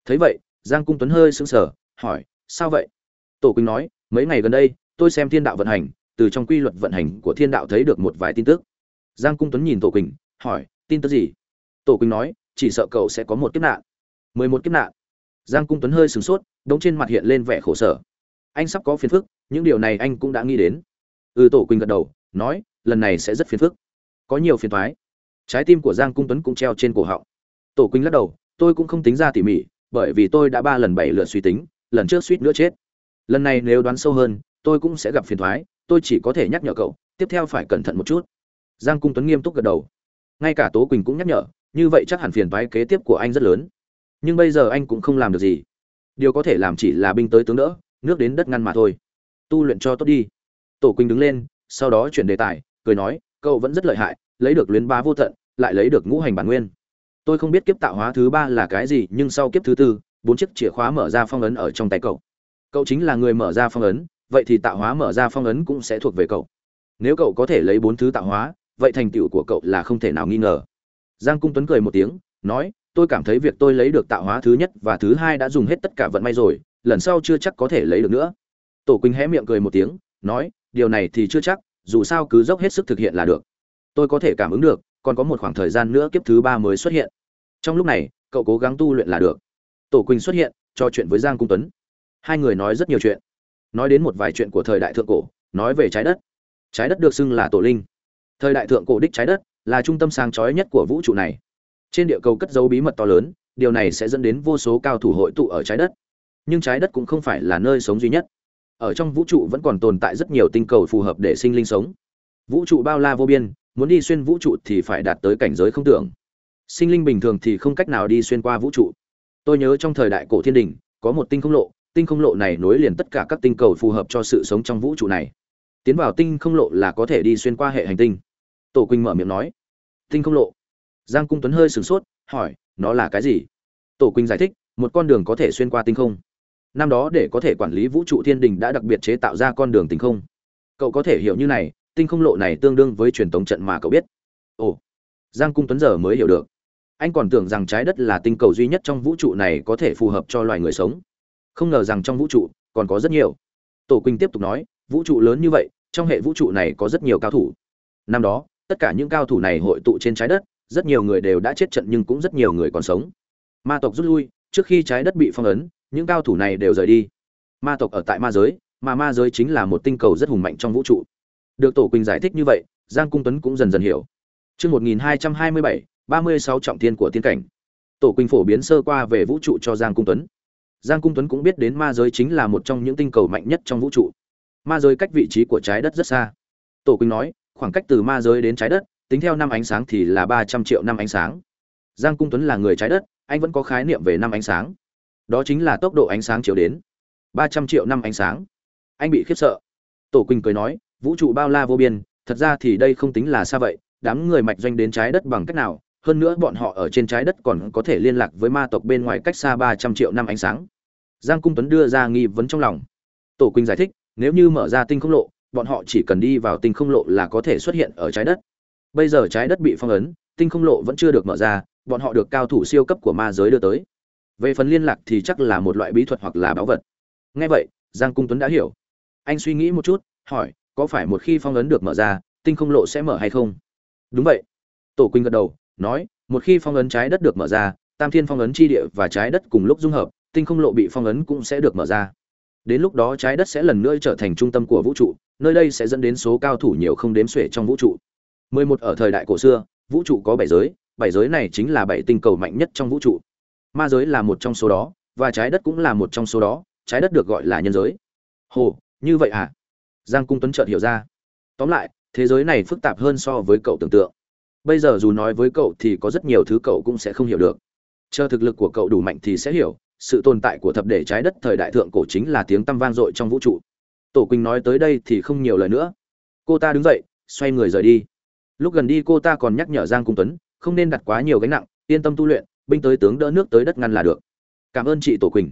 Thấy vậy, giang cung tuấn hơi sững sờ, hỏi, sao vậy? Tổ quỳnh nói, mấy ngày gần đây, tôi xem thiên đạo vận hành, từ trong quy luật vận hành của thiên đạo thấy được một vài tin tức. Giang cung tuấn nhìn tổ quỳnh, hỏi, tin tức gì? Tổ quỳnh nói, chỉ sợ cậu sẽ có một kiếp nạn. Mười một kiếp nạn? Giang cung tuấn hơi sửng sốt, đống trên mặt hiện lên vẻ khổ sở anh sắp có phiền phức, những điều này anh cũng đã nghĩ đến. Ừ tổ quỳnh gật đầu, nói, lần này sẽ rất phiền phức. Có nhiều phiền thoái trái tim của giang cung tuấn cũng treo trên cổ họng. Tổ quỳnh lắc đầu, tôi cũng không tính ra tỉ mỉ, bởi vì tôi đã ba lần bảy lượt suy tính, lần trước suýt nữa chết. Lần này nếu đoán sâu hơn, tôi cũng sẽ gặp phiền thoái tôi chỉ có thể nhắc nhở cậu, tiếp theo phải cẩn thận một chút. Giang cung tuấn nghiêm túc gật đầu. Ngay cả tố quỳnh cũng nhắc nhở, như vậy chắc hẳn phiền thoái kế tiếp của anh rất lớn. Nhưng bây giờ anh cũng không làm được gì. Điều có thể làm chỉ là binh tới tướng đỡ nước đến đất ngăn mà thôi. Tu luyện cho tốt đi. Tổ quỳnh đứng lên, sau đó chuyển đề tài, cười nói, cậu vẫn rất lợi hại, lấy được luyến bá vô tận, lại lấy được ngũ hành bản nguyên. Tôi không biết kiếp tạo hóa thứ ba là cái gì, nhưng sau kiếp thứ tư, bốn chiếc chìa khóa mở ra phong ấn ở trong tay cậu. Cậu chính là người mở ra phong ấn, vậy thì tạo hóa mở ra phong ấn cũng sẽ thuộc về cậu. Nếu cậu có thể lấy bốn thứ tạo hóa, vậy thành tựu của cậu là không thể nào nghi ngờ. Giang cung tuấn cười một tiếng, nói, tôi cảm thấy việc tôi lấy được tạo hóa thứ nhất và thứ hai đã dùng hết tất cả vận may rồi lần sau chưa chắc có thể lấy được nữa. Tổ quỳnh hé miệng cười một tiếng, nói, điều này thì chưa chắc, dù sao cứ dốc hết sức thực hiện là được. Tôi có thể cảm ứng được, còn có một khoảng thời gian nữa kiếp thứ ba mới xuất hiện. Trong lúc này, cậu cố gắng tu luyện là được. Tổ quỳnh xuất hiện, trò chuyện với giang cung tuấn. Hai người nói rất nhiều chuyện. Nói đến một vài chuyện của thời đại thượng cổ, nói về trái đất. Trái đất được xưng là tổ linh. Thời đại thượng cổ đích trái đất là trung tâm sáng chói nhất của vũ trụ này. Trên địa cầu cất dấu bí mật to lớn, điều này sẽ dẫn đến vô số cao thủ hội tụ ở trái đất nhưng trái đất cũng không phải là nơi sống duy nhất. Ở trong vũ trụ vẫn còn tồn tại rất nhiều tinh cầu phù hợp để sinh linh sống. Vũ trụ bao la vô biên, muốn đi xuyên vũ trụ thì phải đạt tới cảnh giới không tưởng. Sinh linh bình thường thì không cách nào đi xuyên qua vũ trụ. Tôi nhớ trong thời đại cổ thiên đình, có một tinh không lộ, tinh không lộ này nối liền tất cả các tinh cầu phù hợp cho sự sống trong vũ trụ này. Tiến vào tinh không lộ là có thể đi xuyên qua hệ hành tinh. Tổ quỳnh mở miệng nói. Tinh không lộ. Giang cung tuấn hơi sửng sốt, hỏi, nó là cái gì? Tổ quỳnh giải thích, một con đường có thể xuyên qua tinh không năm đó để có thể quản lý vũ trụ thiên đình đã đặc biệt chế tạo ra con đường tinh không. Cậu có thể hiểu như này, tinh không lộ này tương đương với truyền thống trận mà cậu biết. Ồ, giang cung tuấn giờ mới hiểu được. Anh còn tưởng rằng trái đất là tinh cầu duy nhất trong vũ trụ này có thể phù hợp cho loài người sống. Không ngờ rằng trong vũ trụ còn có rất nhiều. Tổ quỳnh tiếp tục nói, vũ trụ lớn như vậy, trong hệ vũ trụ này có rất nhiều cao thủ. Năm đó, tất cả những cao thủ này hội tụ trên trái đất, rất nhiều người đều đã chết trận nhưng cũng rất nhiều người còn sống. Ma tộc rút lui, trước khi trái đất bị phong ấn những cao thủ này đều rời đi ma tộc ở tại ma giới mà ma giới chính là một tinh cầu rất hùng mạnh trong vũ trụ được tổ quỳnh giải thích như vậy giang cung tuấn cũng dần dần hiểu Trước 1227, 36 trọng thiên của tiên cảnh. Tổ Quỳnh phổ biến sơ qua về vũ trụ cho Giang Cung Tuấn. Giang Cung Tuấn cũng biết đến ma giới chính là một trong những tinh cầu mạnh nhất trong vũ trụ. Ma giới cách vị trí của trái đất rất xa. Tổ Quỳnh nói, khoảng cách từ ma giới đến trái đất, tính theo năm ánh sáng thì là 300 triệu năm ánh sáng. Giang Cung Tuấn là người trái đất, anh vẫn có khái niệm về năm ánh sáng. Đó chính là tốc độ ánh sáng chiếu đến. 300 triệu năm ánh sáng. Anh bị khiếp sợ. Tổ Quỳnh cười nói, vũ trụ bao la vô biên, thật ra thì đây không tính là xa vậy, đám người mạch doanh đến trái đất bằng cách nào, hơn nữa bọn họ ở trên trái đất còn có thể liên lạc với ma tộc bên ngoài cách xa 300 triệu năm ánh sáng. Giang Cung Tuấn đưa ra nghi vấn trong lòng. Tổ Quỳnh giải thích, nếu như mở ra tinh không lộ, bọn họ chỉ cần đi vào tinh không lộ là có thể xuất hiện ở trái đất. Bây giờ trái đất bị phong ấn, tinh không lộ vẫn chưa được mở ra, bọn họ được cao thủ siêu cấp của ma giới đưa tới. Về phần liên lạc thì chắc là một loại bí thuật hoặc là báu vật. Nghe vậy, Giang Cung Tuấn đã hiểu. Anh suy nghĩ một chút, hỏi, có phải một khi phong ấn được mở ra, tinh không lộ sẽ mở hay không? Đúng vậy. Tổ Quỳnh gật đầu, nói, một khi phong ấn trái đất được mở ra, Tam Thiên phong ấn chi địa và trái đất cùng lúc dung hợp, tinh không lộ bị phong ấn cũng sẽ được mở ra. Đến lúc đó trái đất sẽ lần nữa trở thành trung tâm của vũ trụ, nơi đây sẽ dẫn đến số cao thủ nhiều không đếm xuể trong vũ trụ. 11 ở thời đại cổ xưa, vũ trụ có bảy giới, bảy giới này chính là bảy tinh cầu mạnh nhất trong vũ trụ. Ma giới là một trong số đó, và trái đất cũng là một trong số đó, trái đất được gọi là nhân giới. Hồ, như vậy à? Giang Cung Tuấn chợt hiểu ra. Tóm lại, thế giới này phức tạp hơn so với cậu tưởng tượng bây giờ dù nói với cậu thì có rất nhiều thứ cậu cũng sẽ không hiểu được chờ thực lực của cậu đủ mạnh thì sẽ hiểu sự tồn tại của thập đệ trái đất thời đại thượng cổ chính là tiếng tăm vang dội trong vũ trụ tổ quỳnh nói tới đây thì không nhiều lời nữa cô ta đứng dậy xoay người rời đi lúc gần đi cô ta còn nhắc nhở giang cung tuấn không nên đặt quá nhiều gánh nặng yên tâm tu luyện binh tới tướng đỡ nước tới đất ngăn là được. Cảm ơn chị tổ quỳnh.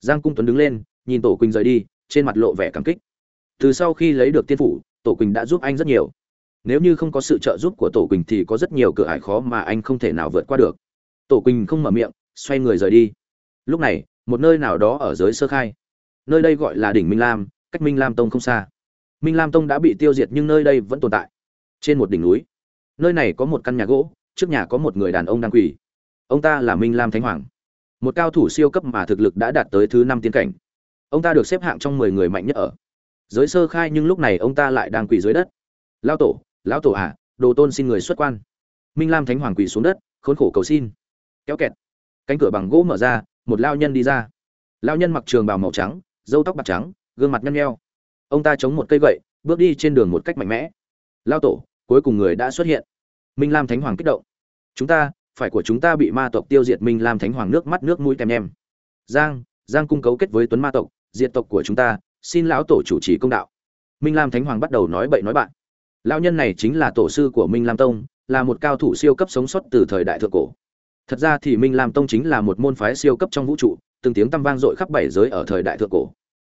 Giang cung tuấn đứng lên, nhìn tổ quỳnh rời đi, trên mặt lộ vẻ cảm kích. Từ sau khi lấy được tiên phủ, tổ quỳnh đã giúp anh rất nhiều. Nếu như không có sự trợ giúp của tổ quỳnh thì có rất nhiều cửa ải khó mà anh không thể nào vượt qua được. Tổ quỳnh không mở miệng, xoay người rời đi. Lúc này, một nơi nào đó ở giới sơ khai. Nơi đây gọi là đỉnh minh lam, cách minh lam tông không xa. Minh lam tông đã bị tiêu diệt nhưng nơi đây vẫn tồn tại. Trên một đỉnh núi. Nơi này có một căn nhà gỗ, trước nhà có một người đàn ông đang quỳ ông ta là minh lam thánh hoàng. Một cao thủ siêu cấp mà thực lực đã đạt tới thứ năm tiến cảnh. Ông ta được xếp hạng trong mười người mạnh nhất ở. Giới sơ khai nhưng lúc này ông ta lại đang quỳ dưới đất. Lao tổ lão tổ à đồ tôn xin người xuất quan. Minh lam thánh hoàng quỳ xuống đất, khốn khổ cầu xin. Kéo kẹt. Cánh cửa bằng gỗ mở ra, một lao nhân đi ra. Lao nhân mặc trường bào màu trắng dâu tóc bạc trắng, gương mặt nhăn nheo. Ông ta chống một cây gậy, bước đi trên đường một cách mạnh mẽ. Lao tổ, cuối cùng người đã xuất hiện. Minh lam thánh hoàng kích động. Chúng ta phải của chúng ta bị ma tộc tiêu diệt minh lam thánh hoàng nước mắt nước mũi tem nhem giang giang cung cấu kết với tuấn ma tộc diệt tộc của chúng ta xin lão tổ chủ trì công đạo minh lam thánh hoàng bắt đầu nói bậy nói bạn Lão nhân này chính là tổ sư của Minh Lam Tông, là một cao thủ siêu cấp sống sót từ thời đại thượng cổ. Thật ra thì Minh Lam Tông chính là một môn phái siêu cấp trong vũ trụ, từng tiếng tăm vang dội khắp bảy giới ở thời đại thượng cổ.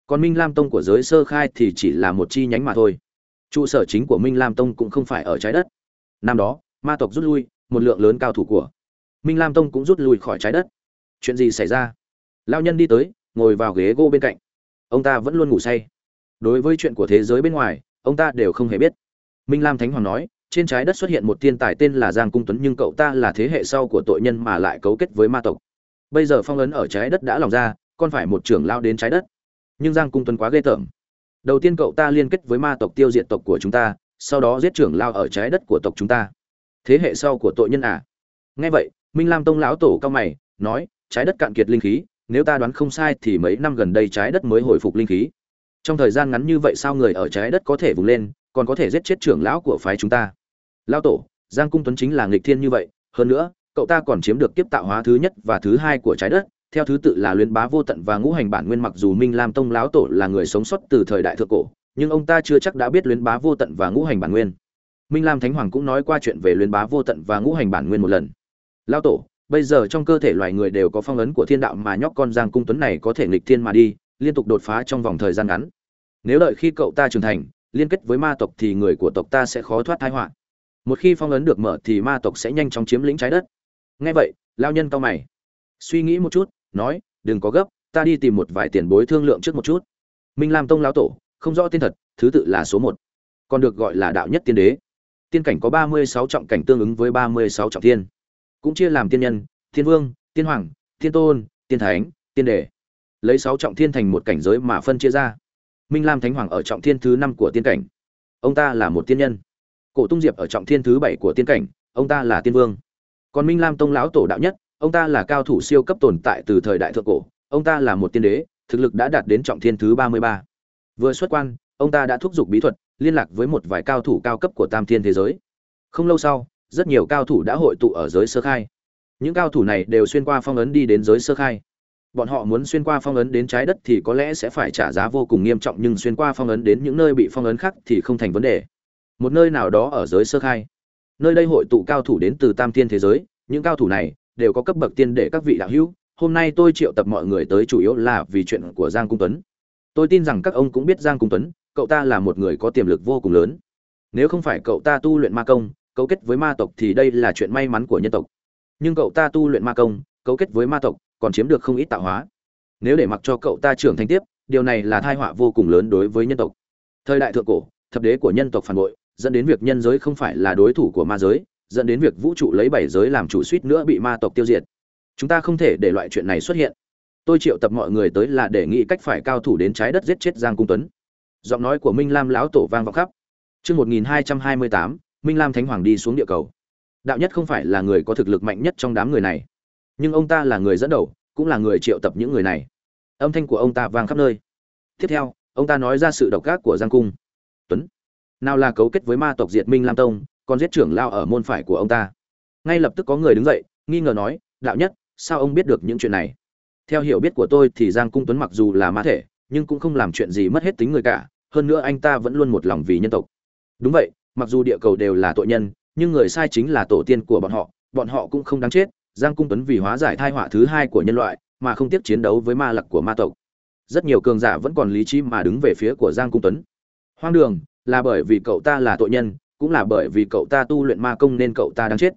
Còn Minh Lam Tông của giới sơ khai thì chỉ là một chi nhánh mà thôi. Trụ sở chính của Minh Lam Tông cũng không phải ở trái đất. Năm đó, ma tộc rút lui, một lượng lớn cao thủ của Minh Lam Tông cũng rút lui khỏi trái đất. Chuyện gì xảy ra? Lão nhân đi tới, ngồi vào ghế gỗ bên cạnh. Ông ta vẫn luôn ngủ say. Đối với chuyện của thế giới bên ngoài, ông ta đều không hề biết. Minh Lam Thánh Hoàng nói, trên trái đất xuất hiện một thiên tài tên là Giang Cung Tuấn nhưng cậu ta là thế hệ sau của tội nhân mà lại cấu kết với ma tộc. Bây giờ phong ấn ở trái đất đã lòng ra, còn phải một trưởng lao đến trái đất. Nhưng Giang Cung Tuấn quá ghê tởm. Đầu tiên cậu ta liên kết với ma tộc tiêu diệt tộc của chúng ta, sau đó giết trưởng lao ở trái đất của tộc chúng ta. Thế hệ sau của tội nhân à? Nghe vậy, Minh Lam Tông lão tổ cao mày, nói, trái đất cạn kiệt linh khí, nếu ta đoán không sai thì mấy năm gần đây trái đất mới hồi phục linh khí. Trong thời gian ngắn như vậy sao người ở trái đất có thể vùng lên, còn có thể giết chết trưởng lão của phái chúng ta lão tổ giang cung tuấn chính là nghịch thiên như vậy hơn nữa cậu ta còn chiếm được kiếp tạo hóa thứ nhất và thứ hai của trái đất theo thứ tự là luyến bá vô tận và ngũ hành bản nguyên mặc dù minh lam tông lão tổ là người sống sót từ thời đại thượng cổ nhưng ông ta chưa chắc đã biết luyến bá vô tận và ngũ hành bản nguyên minh lam thánh hoàng cũng nói qua chuyện về luyến bá vô tận và ngũ hành bản nguyên một lần lão tổ bây giờ trong cơ thể loài người đều có phong ấn của thiên đạo mà nhóc con giang cung tuấn này có thể nghịch thiên mà đi liên tục đột phá trong vòng thời gian ngắn nếu đợi khi cậu ta trưởng thành liên kết với ma tộc thì người của tộc ta sẽ khó thoát tai họa. Một khi phong ấn được mở thì ma tộc sẽ nhanh chóng chiếm lĩnh trái đất. Nghe vậy, lão nhân cau mày, suy nghĩ một chút, nói, đừng có gấp, ta đi tìm một vài tiền bối thương lượng trước một chút. Minh Lam Tông lão tổ, không rõ tên thật, thứ tự là số một, còn được gọi là đạo nhất tiên đế tiên cảnh có ba mươi sáu trọng cảnh tương ứng với ba mươi sáu trọng thiên. Cũng chia làm tiên nhân thiên vương, tiên hoàng thiên tôn, tiên thánh, tiên đề lấy sáu trọng thiên thành một cảnh giới mà phân chia ra. Minh lam thánh hoàng ở trọng thiên thứ năm của tiên cảnh. Ông ta là một tiên nhân. Cổ tung diệp ở trọng thiên thứ bảy của tiên cảnh. Ông ta là tiên vương. Còn minh lam tông lão tổ đạo nhất, ông ta là cao thủ siêu cấp tồn tại từ thời đại thượng cổ. Ông ta là một tiên đế, thực lực đã đạt đến trọng thiên thứ ba mươi ba. Vừa xuất quan, ông ta đã thúc giục bí thuật liên lạc với một vài cao thủ cao cấp của tam thiên thế giới. Không lâu sau, rất nhiều cao thủ đã hội tụ ở giới sơ khai. Những cao thủ này đều xuyên qua phong ấn đi đến giới sơ khai. Bọn họ muốn xuyên qua phong ấn đến trái đất thì có lẽ sẽ phải trả giá vô cùng nghiêm trọng, nhưng xuyên qua phong ấn đến những nơi bị phong ấn khác thì không thành vấn đề. Một nơi nào đó ở giới sơ khai. Nơi đây hội tụ cao thủ đến từ tam thiên thế giới. Những cao thủ này đều có cấp bậc tiên để các vị đạo hữu. Hôm nay tôi triệu tập mọi người tới chủ yếu là vì chuyện của giang cung tuấn. Tôi tin rằng các ông cũng biết giang cung tuấn cậu ta là một người có tiềm lực vô cùng lớn. Nếu không phải cậu ta tu luyện ma công, cấu kết với ma tộc thì đây là chuyện may mắn của nhân tộc. Nhưng cậu ta tu luyện ma công, cấu kết với ma tộc còn chiếm được không ít tạo hóa. Nếu để mặc cho cậu ta trưởng thành tiếp, điều này là thai họa vô cùng lớn đối với nhân tộc. Thời đại thượng cổ, thập đế của nhân tộc phản bội, dẫn đến việc nhân giới không phải là đối thủ của ma giới, dẫn đến việc vũ trụ lấy bảy giới làm chủ suýt nữa bị ma tộc tiêu diệt. Chúng ta không thể để loại chuyện này xuất hiện. Tôi triệu tập mọi người tới là để nghĩ cách phải cao thủ đến trái đất giết chết giang cung tuấn giọng nói của minh lam lão tổ vang vọng khắp Chương 1228, Minh Lam Thánh Hoàng đi xuống địa cầu. Đạo nhất không phải là người có thực lực mạnh nhất trong đám người này, nhưng ông ta là người dẫn đầu, cũng là người triệu tập những người này. Âm thanh của ông ta vang khắp nơi. Tiếp theo, ông ta nói ra sự độc ác của Giang cung. Tuấn, nào là cấu kết với ma tộc diệt Minh Lam Tông, còn giết trưởng lao ở môn phải của ông ta. Ngay lập tức có người đứng dậy, nghi ngờ nói, đạo nhất, sao ông biết được những chuyện này? Theo hiểu biết của tôi thì Giang cung Tuấn mặc dù là ma thể, nhưng cũng không làm chuyện gì mất hết tính người cả, hơn nữa anh ta vẫn luôn một lòng vì nhân tộc. Đúng vậy mặc dù địa cầu đều là tội nhân nhưng người sai chính là tổ tiên của bọn họ bọn họ cũng không đáng chết giang cung tuấn vì hóa giải thai họa thứ hai của nhân loại mà không tiếc chiến đấu với ma lặc của ma tộc. Rất nhiều cường giả vẫn còn lý trí mà đứng về phía của giang cung tuấn. Hoang đường là bởi vì cậu ta là tội nhân cũng là bởi vì cậu ta tu luyện ma công nên cậu ta đáng chết.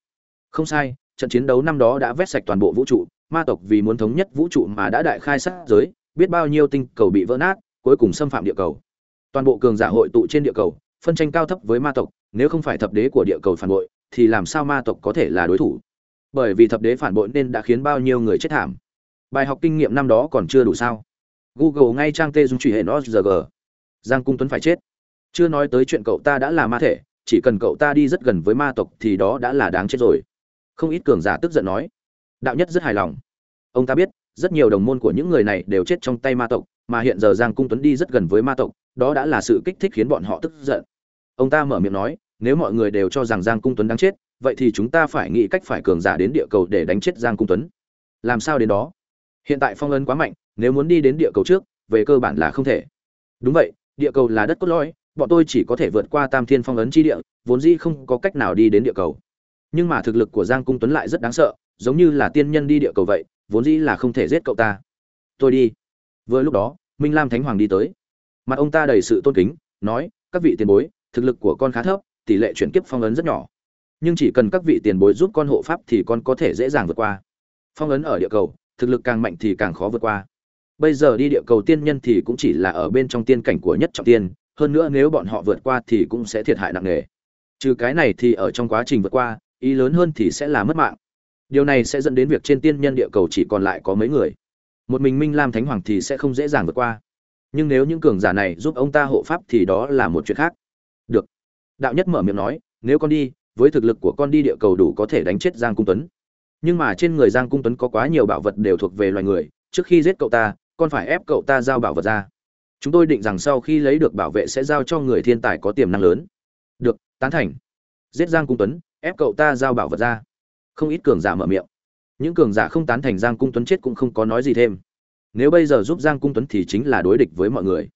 Không sai trận chiến đấu năm đó đã vét sạch toàn bộ vũ trụ ma tộc vì muốn thống nhất vũ trụ mà đã đại khai sát giới biết bao nhiêu tinh cầu bị vỡ nát, cuối cùng xâm phạm địa cầu. Toàn bộ cường giả hội tụ trên địa cầu, phân tranh cao thấp với ma tộc, nếu không phải thập đế của địa cầu phản bội, thì làm sao ma tộc có thể là đối thủ? Bởi vì thập đế phản bội nên đã khiến bao nhiêu người chết thảm. Bài học kinh nghiệm năm đó còn chưa đủ sao? Google ngay trang tê dung truy hệ nosg giang cung tuấn phải chết. Chưa nói tới chuyện cậu ta đã là ma thể, chỉ cần cậu ta đi rất gần với ma tộc thì đó đã là đáng chết rồi. Không ít cường giả tức giận nói. Đạo nhất rất hài lòng. Ông ta biết rất nhiều đồng môn của những người này đều chết trong tay ma tộc, mà hiện giờ giang cung tuấn đi rất gần với ma tộc, đó đã là sự kích thích khiến bọn họ tức giận. Ông ta mở miệng nói, nếu mọi người đều cho rằng giang cung tuấn đáng chết, vậy thì chúng ta phải nghĩ cách phải cường giả đến địa cầu để đánh chết giang cung tuấn. Làm sao đến đó? Hiện tại phong ấn quá mạnh, nếu muốn đi đến địa cầu trước, về cơ bản là không thể. Đúng vậy, địa cầu là đất cốt lõi, bọn tôi chỉ có thể vượt qua tam thiên phong ấn chi địa, vốn dĩ không có cách nào đi đến địa cầu. Nhưng mà thực lực của giang cung tuấn lại rất đáng sợ, giống như là tiên nhân đi địa cầu vậy vốn dĩ là không thể giết cậu ta. Tôi đi. Vừa lúc đó, minh lam thánh hoàng đi tới. Mặt ông ta đầy sự tôn kính, nói, các vị tiền bối, thực lực của con khá thấp, tỷ lệ chuyển kiếp phong ấn rất nhỏ. Nhưng chỉ cần các vị tiền bối giúp con hộ pháp thì con có thể dễ dàng vượt qua. Phong ấn ở địa cầu, thực lực càng mạnh thì càng khó vượt qua. Bây giờ đi địa cầu tiên nhân thì cũng chỉ là ở bên trong tiên cảnh của nhất trọng tiên, hơn nữa nếu bọn họ vượt qua thì cũng sẽ thiệt hại nặng nề. Trừ cái này thì ở trong quá trình vượt qua, ý lớn hơn thì sẽ là mất mạng điều này sẽ dẫn đến việc trên tiên nhân địa cầu chỉ còn lại có mấy người. Một mình minh lam thánh hoàng thì sẽ không dễ dàng vượt qua. Nhưng nếu những cường giả này giúp ông ta hộ pháp thì đó là một chuyện khác. Được. Đạo nhất mở miệng nói, nếu con đi, với thực lực của con đi địa cầu đủ có thể đánh chết giang cung tuấn. Nhưng mà trên người giang cung tuấn có quá nhiều bảo vật đều thuộc về loài người, trước khi giết cậu ta, con phải ép cậu ta giao bảo vật ra. Chúng tôi định rằng sau khi lấy được bảo vệ sẽ giao cho người thiên tài có tiềm năng lớn. Được, tán thành. Giết giang cung tuấn, ép cậu ta giao bảo vật ra không ít cường giả mở miệng. Những cường giả không tán thành giang cung tuấn chết cũng không có nói gì thêm. Nếu bây giờ giúp giang cung tuấn thì chính là đối địch với mọi người.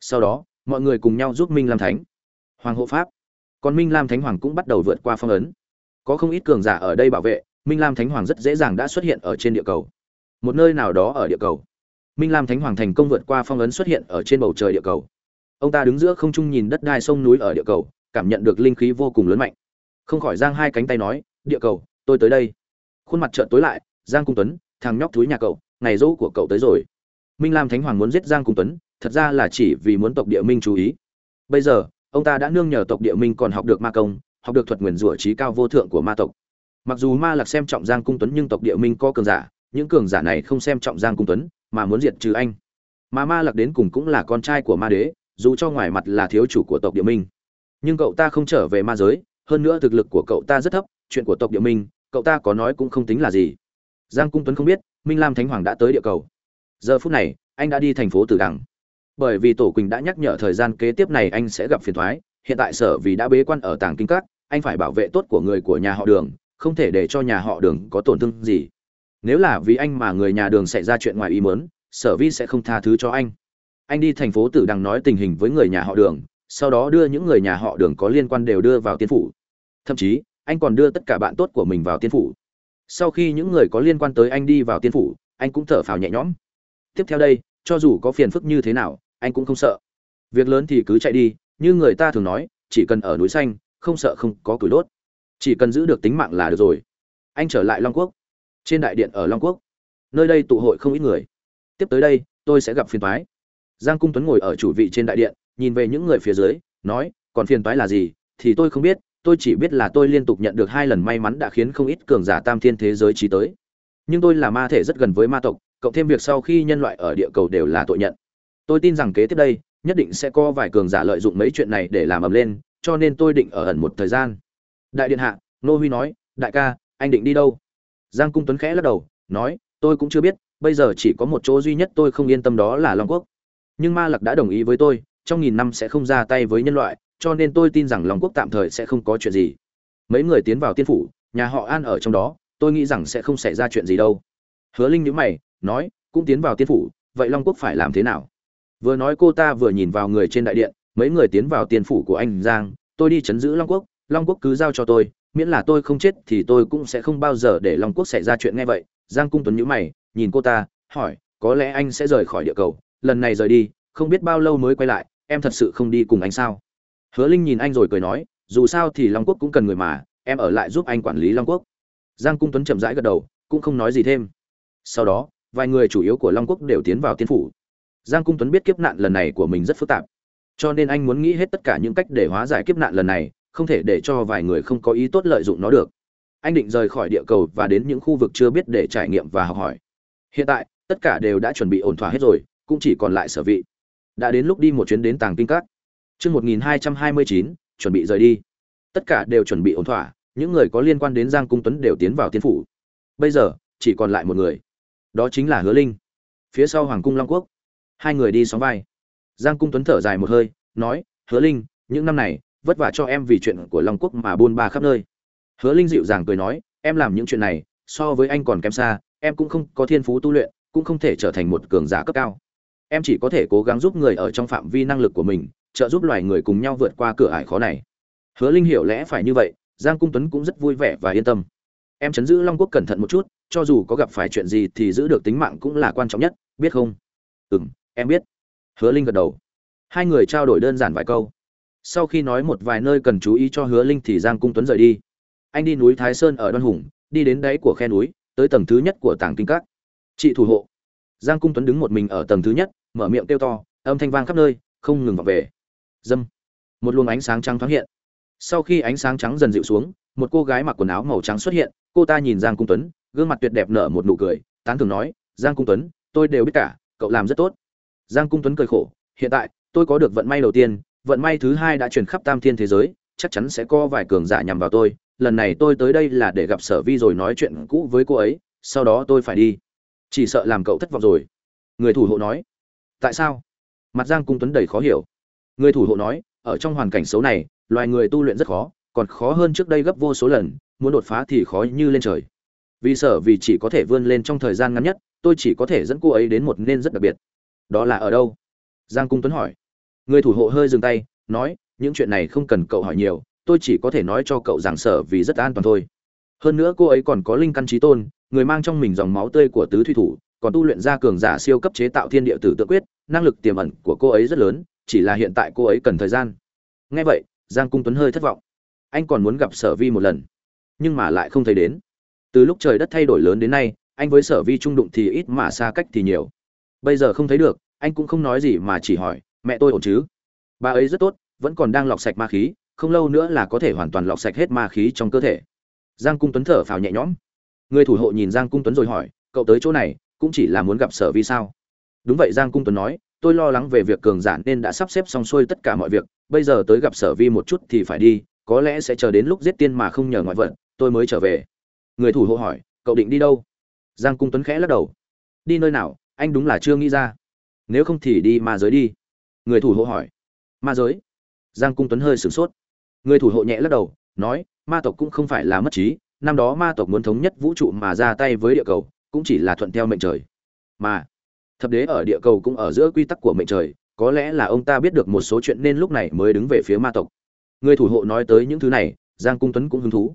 Sau đó, mọi người cùng nhau giúp minh lam thánh. Hoàng hộ pháp. Còn minh lam thánh hoàng cũng bắt đầu vượt qua phong ấn. Có không ít cường giả ở đây bảo vệ, minh lam thánh hoàng rất dễ dàng đã xuất hiện ở trên địa cầu. Một nơi nào đó ở địa cầu. Minh lam thánh hoàng thành công vượt qua phong ấn xuất hiện ở trên bầu trời địa cầu. Ông ta đứng giữa không trung nhìn đất đai sông núi ở địa cầu, cảm nhận được linh khí vô cùng lớn mạnh. Không khỏi giang hai cánh tay nói, địa cầu tôi tới đây. Khuôn mặt trợn tối lại, giang cung tuấn, thằng nhóc thúi nhà cậu, ngày dỗ của cậu tới rồi. Minh lam thánh hoàng muốn giết giang cung tuấn, thật ra là chỉ vì muốn tộc địa minh chú ý. Bây giờ, ông ta đã nương nhờ tộc địa minh còn học được ma công, học được thuật nguyền rủa trí cao vô thượng của ma tộc. Mặc dù ma lạc xem trọng giang cung tuấn nhưng tộc địa minh có cường giả, những cường giả này không xem trọng giang cung tuấn, mà muốn diệt trừ anh. Mà ma lạc đến cùng cũng là con trai của ma đế, dù cho ngoài mặt là thiếu chủ của tộc địa minh. Nhưng cậu ta không trở về ma giới, hơn nữa thực lực của cậu ta rất thấp, chuyện của tộc địa minh cậu ta có nói cũng không tính là gì. Giang cung tuấn không biết, minh lam thánh hoàng đã tới địa cầu. Giờ phút này, anh đã đi thành phố tử đằng. Bởi vì tổ quỳnh đã nhắc nhở thời gian kế tiếp này anh sẽ gặp phiền thoái, hiện tại sở vì đã bế quan ở tàng kinh các, anh phải bảo vệ tốt của người của nhà họ đường, không thể để cho nhà họ đường có tổn thương gì. Nếu là vì anh mà người nhà đường xảy ra chuyện ngoài ý mớn sở vi sẽ không tha thứ cho anh. Anh đi thành phố tử đằng nói tình hình với người nhà họ đường, sau đó đưa những người nhà họ đường có liên quan đều đưa vào tiên phủ. Thậm chí anh còn đưa tất cả bạn tốt của mình vào tiên phủ. Sau khi những người có liên quan tới anh đi vào tiên phủ, anh cũng thở phào nhẹ nhõm. Tiếp theo đây, cho dù có phiền phức như thế nào, anh cũng không sợ. Việc lớn thì cứ chạy đi, như người ta thường nói, chỉ cần ở núi xanh, không sợ không có củi đốt. Chỉ cần giữ được tính mạng là được rồi. Anh trở lại long quốc. Trên đại điện ở long quốc. Nơi đây tụ hội không ít người. Tiếp tới đây, tôi sẽ gặp phiền toái. Giang cung tuấn ngồi ở chủ vị trên đại điện, nhìn về những người phía dưới, nói, còn phiền toái là gì, thì tôi không biết tôi chỉ biết là tôi liên tục nhận được hai lần may mắn đã khiến không ít cường giả tam thiên thế giới trí tới. Nhưng tôi là ma thể rất gần với ma tộc, cộng thêm việc sau khi nhân loại ở địa cầu đều là tội nhận. Tôi tin rằng kế tiếp đây, nhất định sẽ có vài cường giả lợi dụng mấy chuyện này để làm ầm lên, cho nên tôi định ở ẩn một thời gian. Đại điện hạ nô huy nói, đại ca, anh định đi đâu? Giang cung tuấn khẽ lắc đầu, nói, tôi cũng chưa biết, bây giờ chỉ có một chỗ duy nhất tôi không yên tâm đó là long quốc. Nhưng ma lặc đã đồng ý với tôi, trong nghìn năm sẽ không ra tay với nhân loại cho nên tôi tin rằng long quốc tạm thời sẽ không có chuyện gì. Mấy người tiến vào tiên phủ, nhà họ an ở trong đó, tôi nghĩ rằng sẽ không xảy ra chuyện gì đâu. Hứa linh nhữ mày, nói, cũng tiến vào tiên phủ, vậy long quốc phải làm thế nào? Vừa nói cô ta vừa nhìn vào người trên đại điện, mấy người tiến vào tiên phủ của anh giang, tôi đi chấn giữ long quốc long quốc cứ giao cho tôi, miễn là tôi không chết thì tôi cũng sẽ không bao giờ để long quốc xảy ra chuyện nghe vậy. Giang cung tuấn nhữ mày, nhìn cô ta, hỏi, có lẽ anh sẽ rời khỏi địa cầu, lần này rời đi, không biết bao lâu mới quay lại, em thật sự không đi cùng anh sao? Hứa linh nhìn anh rồi cười nói, dù sao thì long quốc cũng cần người mà, em ở lại giúp anh quản lý long quốc. Giang cung tuấn chậm rãi gật đầu, cũng không nói gì thêm. Sau đó, vài người chủ yếu của long quốc đều tiến vào tiên phủ. Giang cung tuấn biết kiếp nạn lần này của mình rất phức tạp, cho nên anh muốn nghĩ hết tất cả những cách để hóa giải kiếp nạn lần này, không thể để cho vài người không có ý tốt lợi dụng nó được. Anh định rời khỏi địa cầu và đến những khu vực chưa biết để trải nghiệm và học hỏi. Hiện tại, tất cả đều đã chuẩn bị ổn thỏa hết rồi, cũng chỉ còn lại sở vị. Đã đến lúc đi một chuyến đến tàng kinh các chương một nghìn hai trăm hai mươi chín, chuẩn bị rời đi. Tất cả đều chuẩn bị ổn thỏa, những người có liên quan đến giang cung tuấn đều tiến vào tiên phủ. Bây giờ, chỉ còn lại một người. Đó chính là hứa linh. Phía sau hoàng cung long quốc. Hai người đi sóng vai. Giang cung tuấn thở dài một hơi, nói, hứa linh, những năm này, vất vả cho em vì chuyện của long quốc mà buôn ba khắp nơi. Hứa linh dịu dàng cười nói, em làm những chuyện này, so với anh còn kém xa, em cũng không có thiên phú tu luyện, cũng không thể trở thành một cường giả cấp cao. Em chỉ có thể cố gắng giúp người ở trong phạm vi năng lực của mình trợ giúp loài người cùng nhau vượt qua cửa ải khó này. Hứa linh hiểu lẽ phải như vậy, giang cung tuấn cũng rất vui vẻ và yên tâm. Em chấn giữ long quốc cẩn thận một chút, cho dù có gặp phải chuyện gì thì giữ được tính mạng cũng là quan trọng nhất, biết không? Ừ m em biết. Hứa linh gật đầu. Hai người trao đổi đơn giản vài câu. Sau khi nói một vài nơi cần chú ý cho hứa linh thì giang cung tuấn rời đi. Anh đi núi thái sơn ở đoan hùng, đi đến đáy của khe núi, tới tầng thứ nhất của tảng kinh các. Chị thủ hộ. Giang cung tuấn đứng một mình ở tầng thứ nhất, mở miệng kêu to, âm thanh vang khắp nơi, không ngừng vào về dâm. Một luồng ánh sáng trắng thoáng hiện. Sau khi ánh sáng trắng dần dịu xuống, một cô gái mặc quần áo màu trắng xuất hiện, cô ta nhìn giang cung tuấn, gương mặt tuyệt đẹp nở một nụ cười, tán thường nói, giang cung tuấn, tôi đều biết cả, cậu làm rất tốt. Giang cung tuấn cười khổ, hiện tại, tôi có được vận may đầu tiên, vận may thứ hai đã truyền khắp tam thiên thế giới, chắc chắn sẽ có vài cường giả nhằm vào tôi. Lần này tôi tới đây là để gặp sở vi rồi nói chuyện cũ với cô ấy, sau đó tôi phải đi. Chỉ sợ làm cậu thất vọng rồi. Người thủ hộ nói. Tại sao? Mặt giang cung tuấn đầy khó hiểu người thủ hộ nói, ở trong hoàn cảnh xấu này, loài người tu luyện rất khó, còn khó hơn trước đây gấp vô số lần, muốn đột phá thì khó như lên trời. Vì sợ vì chỉ có thể vươn lên trong thời gian ngắn nhất, tôi chỉ có thể dẫn cô ấy đến một nên rất đặc biệt. Đó là ở đâu? Giang cung tuấn hỏi. Người thủ hộ hơi dừng tay, nói, những chuyện này không cần cậu hỏi nhiều, tôi chỉ có thể nói cho cậu rằng sở vì rất an toàn thôi. Hơn nữa cô ấy còn có linh căn trí tôn, người mang trong mình dòng máu tươi của tứ thủy thủ, còn tu luyện ra cường giả siêu cấp chế tạo thiên địa tử tự quyết, năng lực tiềm ẩn của cô ấy rất lớn chỉ là hiện tại cô ấy cần thời gian. Nghe vậy, giang cung tuấn hơi thất vọng. Anh còn muốn gặp sở vi một lần, nhưng mà lại không thấy đến. Từ lúc trời đất thay đổi lớn đến nay, anh với sở vi trung đụng thì ít mà xa cách thì nhiều. Bây giờ không thấy được, anh cũng không nói gì mà chỉ hỏi, mẹ tôi ổn chứ? Bà ấy rất tốt, vẫn còn đang lọc sạch ma khí, không lâu nữa là có thể hoàn toàn lọc sạch hết ma khí trong cơ thể. Giang cung tuấn thở phào nhẹ nhõm. Người thủ hộ nhìn giang cung tuấn rồi hỏi, cậu tới chỗ này, cũng chỉ là muốn gặp sở vi sao? Đúng vậy, giang cung tuấn nói tôi lo lắng về việc cường giản nên đã sắp xếp xong xuôi tất cả mọi việc, bây giờ tới gặp sở vi một chút thì phải đi, có lẽ sẽ chờ đến lúc giết tiên mà không nhờ ngoại vận tôi mới trở về. Người thủ hộ hỏi, cậu định đi đâu? Giang cung tuấn khẽ lắc đầu. Đi nơi nào, anh đúng là chưa nghĩ ra. Nếu không thì đi ma giới đi. Người thủ hộ hỏi. Ma giới? Giang cung tuấn hơi sửng sốt. Người thủ hộ nhẹ lắc đầu, nói, ma tộc cũng không phải là mất trí, năm đó ma tộc muốn thống nhất vũ trụ mà ra tay với địa cầu, cũng chỉ là thuận theo mệnh trời. Mà thập đế ở địa cầu cũng ở giữa quy tắc của mệnh trời, có lẽ là ông ta biết được một số chuyện nên lúc này mới đứng về phía ma tộc. Người thủ hộ nói tới những thứ này, giang cung tuấn cũng hứng thú.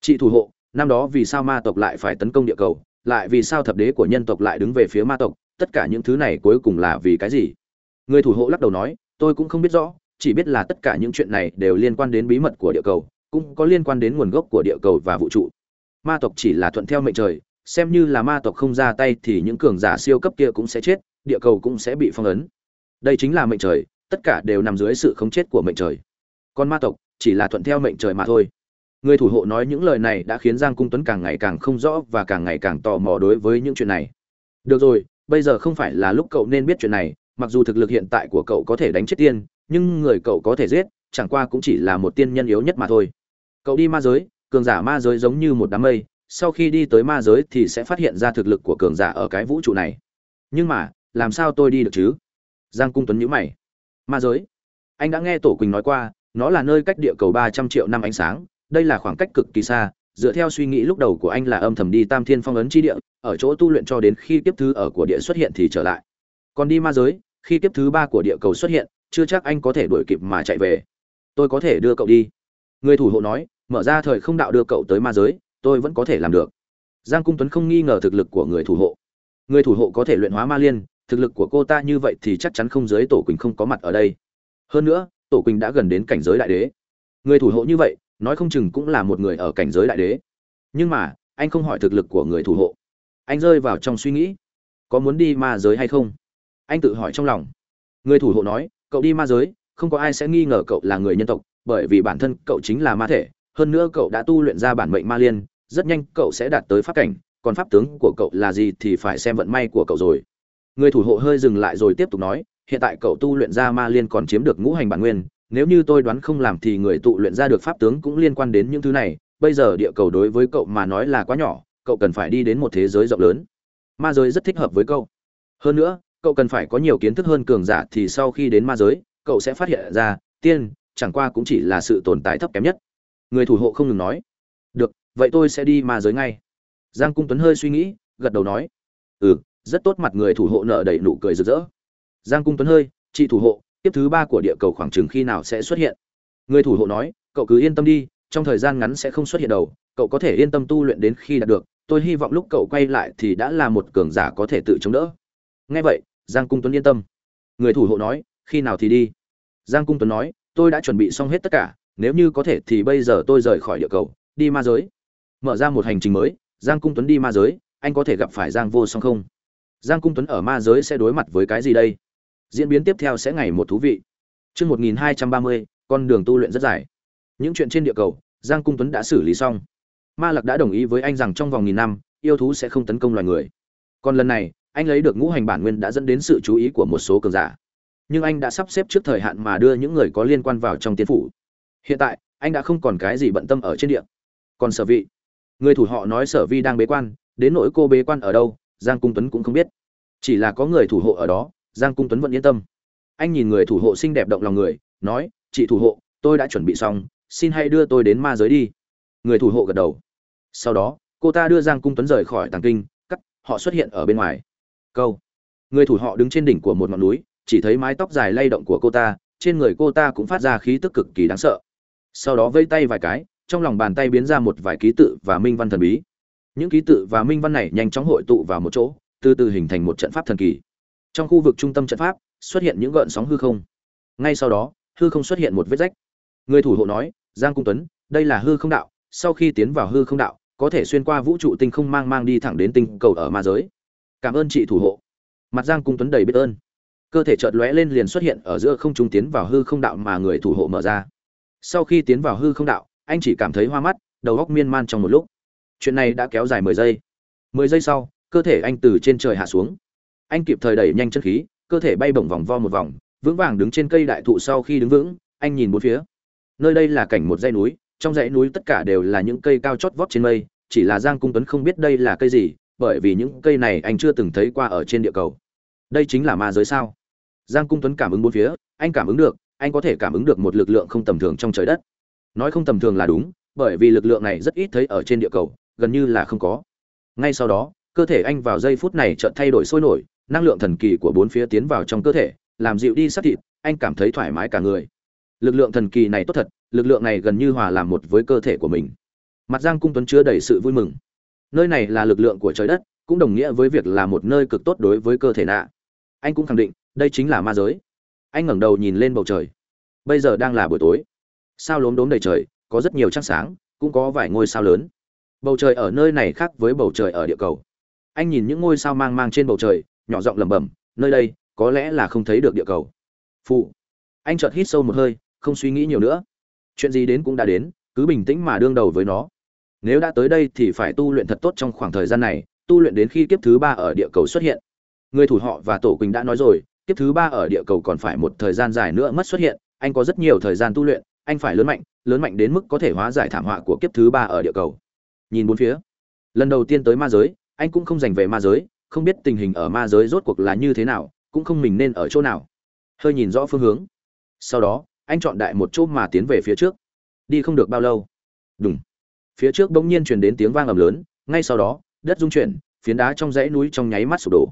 Chị thủ hộ, năm đó vì sao ma tộc lại phải tấn công địa cầu, lại vì sao thập đế của nhân tộc lại đứng về phía ma tộc, tất cả những thứ này cuối cùng là vì cái gì? Người thủ hộ lắc đầu nói, tôi cũng không biết rõ, chỉ biết là tất cả những chuyện này đều liên quan đến bí mật của địa cầu, cũng có liên quan đến nguồn gốc của địa cầu và vũ trụ. Ma tộc chỉ là thuận theo mệnh trời xem như là ma tộc không ra tay thì những cường giả siêu cấp kia cũng sẽ chết, địa cầu cũng sẽ bị phong ấn. Đây chính là mệnh trời, tất cả đều nằm dưới sự khống chết của mệnh trời. Còn ma tộc, chỉ là thuận theo mệnh trời mà thôi. Người thủ hộ nói những lời này đã khiến giang cung tuấn càng ngày càng không rõ và càng ngày càng tò mò đối với những chuyện này. Được rồi, bây giờ không phải là lúc cậu nên biết chuyện này, mặc dù thực lực hiện tại của cậu có thể đánh chết tiên, nhưng người cậu có thể giết, chẳng qua cũng chỉ là một tiên nhân yếu nhất mà thôi. Cậu đi ma giới, cường giả ma giới giống như một đám mây sau khi đi tới ma giới thì sẽ phát hiện ra thực lực của cường giả ở cái vũ trụ này. Nhưng mà, làm sao tôi đi được chứ? Giang cung tuấn nhữ mày. Ma giới? Anh đã nghe tổ quỳnh nói qua, nó là nơi cách địa cầu ba trăm triệu năm ánh sáng, đây là khoảng cách cực kỳ xa, dựa theo suy nghĩ lúc đầu của anh là âm thầm đi tam thiên phong ấn chi địa, ở chỗ tu luyện cho đến khi kiếp thứ ở của địa xuất hiện thì trở lại. Còn đi ma giới, khi kiếp thứ ba của địa cầu xuất hiện, chưa chắc anh có thể đuổi kịp mà chạy về. Tôi có thể đưa cậu đi. Người thủ hộ nói, mở ra thời không đạo đưa cậu tới ma giới tôi vẫn có thể làm được. Giang cung tuấn không nghi ngờ thực lực của người thủ hộ. Người thủ hộ có thể luyện hóa ma liên, thực lực của cô ta như vậy thì chắc chắn không giới tổ quỳnh không có mặt ở đây. Hơn nữa, tổ quỳnh đã gần đến cảnh giới đại đế. Người thủ hộ như vậy, nói không chừng cũng là một người ở cảnh giới đại đế. Nhưng mà, anh không hỏi thực lực của người thủ hộ. Anh rơi vào trong suy nghĩ. Có muốn đi ma giới hay không? Anh tự hỏi trong lòng. Người thủ hộ nói, cậu đi ma giới, không có ai sẽ nghi ngờ cậu là người nhân tộc, bởi vì bản thân cậu chính là ma thể. Hơn nữa cậu đã tu luyện ra bản mệnh ma liên rất nhanh cậu sẽ đạt tới pháp cảnh, còn pháp tướng của cậu là gì thì phải xem vận may của cậu rồi. Người thủ hộ hơi dừng lại rồi tiếp tục nói, hiện tại cậu tu luyện ra ma liên còn chiếm được ngũ hành bản nguyên, nếu như tôi đoán không làm thì người tụ luyện ra được pháp tướng cũng liên quan đến những thứ này. Bây giờ địa cầu đối với cậu mà nói là quá nhỏ, cậu cần phải đi đến một thế giới rộng lớn. Ma giới rất thích hợp với cậu. Hơn nữa, cậu cần phải có nhiều kiến thức hơn cường giả thì sau khi đến ma giới, cậu sẽ phát hiện ra, tiên, chẳng qua cũng chỉ là sự tồn tại thấp kém nhất. Người thủ hộ không ngừng nói vậy tôi sẽ đi ma giới ngay. Giang cung tuấn hơi suy nghĩ, gật đầu nói. Ừ rất tốt mặt người thủ hộ nợ đầy nụ cười rực rỡ. Giang cung tuấn hơi, chị thủ hộ, tiếp thứ ba của địa cầu khoảng chừng khi nào sẽ xuất hiện? Người thủ hộ nói, cậu cứ yên tâm đi, trong thời gian ngắn sẽ không xuất hiện đầu, cậu có thể yên tâm tu luyện đến khi đạt được. Tôi hy vọng lúc cậu quay lại thì đã là một cường giả có thể tự chống đỡ. Nghe vậy, giang cung tuấn yên tâm. Người thủ hộ nói, khi nào thì đi? Giang cung tuấn nói, tôi đã chuẩn bị xong hết tất cả, nếu như có thể thì bây giờ tôi rời khỏi địa cầu, đi ma giới mở ra một hành trình mới giang cung tuấn đi ma giới anh có thể gặp phải giang vô song không giang cung tuấn ở ma giới sẽ đối mặt với cái gì đây diễn biến tiếp theo sẽ ngày một thú vị Trước 1230, con đường tu luyện rất dài. Những chuyện trên địa cầu, Giang Cung Tuấn đã xử lý xong. Ma Lạc đã đồng ý với anh rằng trong vòng nghìn năm, yêu thú sẽ không tấn công loài người. Còn lần này, anh lấy được ngũ hành bản nguyên đã dẫn đến sự chú ý của một số cường giả. Nhưng anh đã sắp xếp trước thời hạn mà đưa những người có liên quan vào trong tiến phủ. Hiện tại, anh đã không còn cái gì bận tâm ở trên địa. Còn Sở Vị, người thủ họ nói Sở Vi đang bế quan, đến nỗi cô bế quan ở đâu, Giang Cung Tuấn cũng không biết. Chỉ là có người thủ hộ ở đó, Giang Cung Tuấn vẫn yên tâm. Anh nhìn người thủ hộ xinh đẹp động lòng người, nói: "Chị thủ hộ, tôi đã chuẩn bị xong, xin hãy đưa tôi đến ma giới đi." Người thủ hộ gật đầu. Sau đó, cô ta đưa Giang Cung Tuấn rời khỏi tàng kinh, cắt, họ xuất hiện ở bên ngoài. Câu. Người thủ họ đứng trên đỉnh của một ngọn núi, chỉ thấy mái tóc dài lay động của cô ta, trên người cô ta cũng phát ra khí tức cực kỳ đáng sợ. Sau đó vây tay vài cái, trong lòng bàn tay biến ra một vài ký tự và minh văn thần bí. Những ký tự và minh văn này nhanh chóng hội tụ vào một chỗ, từ từ hình thành một trận pháp thần kỳ. Trong khu vực trung tâm trận pháp, xuất hiện những gợn sóng hư không. Ngay sau đó, hư không xuất hiện một vết rách. Người thủ hộ nói, "Giang Cung Tuấn, đây là hư không đạo, sau khi tiến vào hư không đạo, có thể xuyên qua vũ trụ tinh không mang mang đi thẳng đến tinh cầu ở ma giới." Cảm ơn chị thủ hộ. Mặt Giang Cung Tuấn đầy biết ơn. Cơ thể chợt lóe lên liền xuất hiện ở giữa không trung tiến vào hư không đạo mà người thủ hộ mở ra. sau khi tiến vào hư không đạo anh chỉ cảm thấy hoa mắt, đầu góc miên man trong một lúc. Chuyện này đã kéo dài mười giây. Mười giây sau, cơ thể anh từ trên trời hạ xuống. Anh kịp thời đẩy nhanh chân khí, cơ thể bay bổng vòng vo một vòng, vững vàng đứng trên cây đại thụ sau khi đứng vững, anh nhìn bốn phía. Nơi đây là cảnh một dãy núi, trong dãy núi tất cả đều là những cây cao chót vót trên mây, chỉ là giang cung tuấn không biết đây là cây gì, bởi vì những cây này anh chưa từng thấy qua ở trên địa cầu. Đây chính là ma giới sao? Giang cung tuấn cảm ứng bốn phía, anh cảm ứng được, anh có thể cảm ứng được một lực lượng không tầm thường trong trời đất nói không tầm thường là đúng, bởi vì lực lượng này rất ít thấy ở trên địa cầu, gần như là không có. Ngay sau đó, cơ thể anh vào giây phút này chợt thay đổi sôi nổi, năng lượng thần kỳ của bốn phía tiến vào trong cơ thể, làm dịu đi sát thịt, anh cảm thấy thoải mái cả người. Lực lượng thần kỳ này tốt thật, lực lượng này gần như hòa làm một với cơ thể của mình. Mặt giang cung tuấn chứa đầy sự vui mừng. Nơi này là lực lượng của trời đất, cũng đồng nghĩa với việc là một nơi cực tốt đối với cơ thể nạ. Anh cũng khẳng định, đây chính là ma giới. Anh ngẩng đầu nhìn lên bầu trời. Bây giờ đang là buổi tối sao lốm đốm đầy trời, có rất nhiều trăng sáng, cũng có vài ngôi sao lớn. Bầu trời ở nơi này khác với bầu trời ở địa cầu. Anh nhìn những ngôi sao mang mang trên bầu trời, nhỏ giọng lẩm bẩm, nơi đây, có lẽ là không thấy được địa cầu. Phụ anh chợt hít sâu một hơi, không suy nghĩ nhiều nữa. Chuyện gì đến cũng đã đến, cứ bình tĩnh mà đương đầu với nó. Nếu đã tới đây thì phải tu luyện thật tốt trong khoảng thời gian này, tu luyện đến khi kiếp thứ ba ở địa cầu xuất hiện. Người thủ họ và tổ quỳnh đã nói rồi, kiếp thứ ba ở địa cầu còn phải một thời gian dài nữa mất xuất hiện, anh có rất nhiều thời gian tu luyện anh phải lớn mạnh lớn mạnh đến mức có thể hóa giải thảm họa của kiếp thứ ba ở địa cầu. Nhìn bốn phía. Lần đầu tiên tới ma giới, anh cũng không dành về ma giới, không biết tình hình ở ma giới rốt cuộc là như thế nào, cũng không mình nên ở chỗ nào. Hơi nhìn rõ phương hướng. Sau đó, anh chọn đại một chỗ mà tiến về phía trước. Đi không được bao lâu. Đúng phía trước bỗng nhiên truyền đến tiếng vang ầm lớn, ngay sau đó, đất rung chuyển, phiến đá trong dãy núi trong nháy mắt sụp đổ.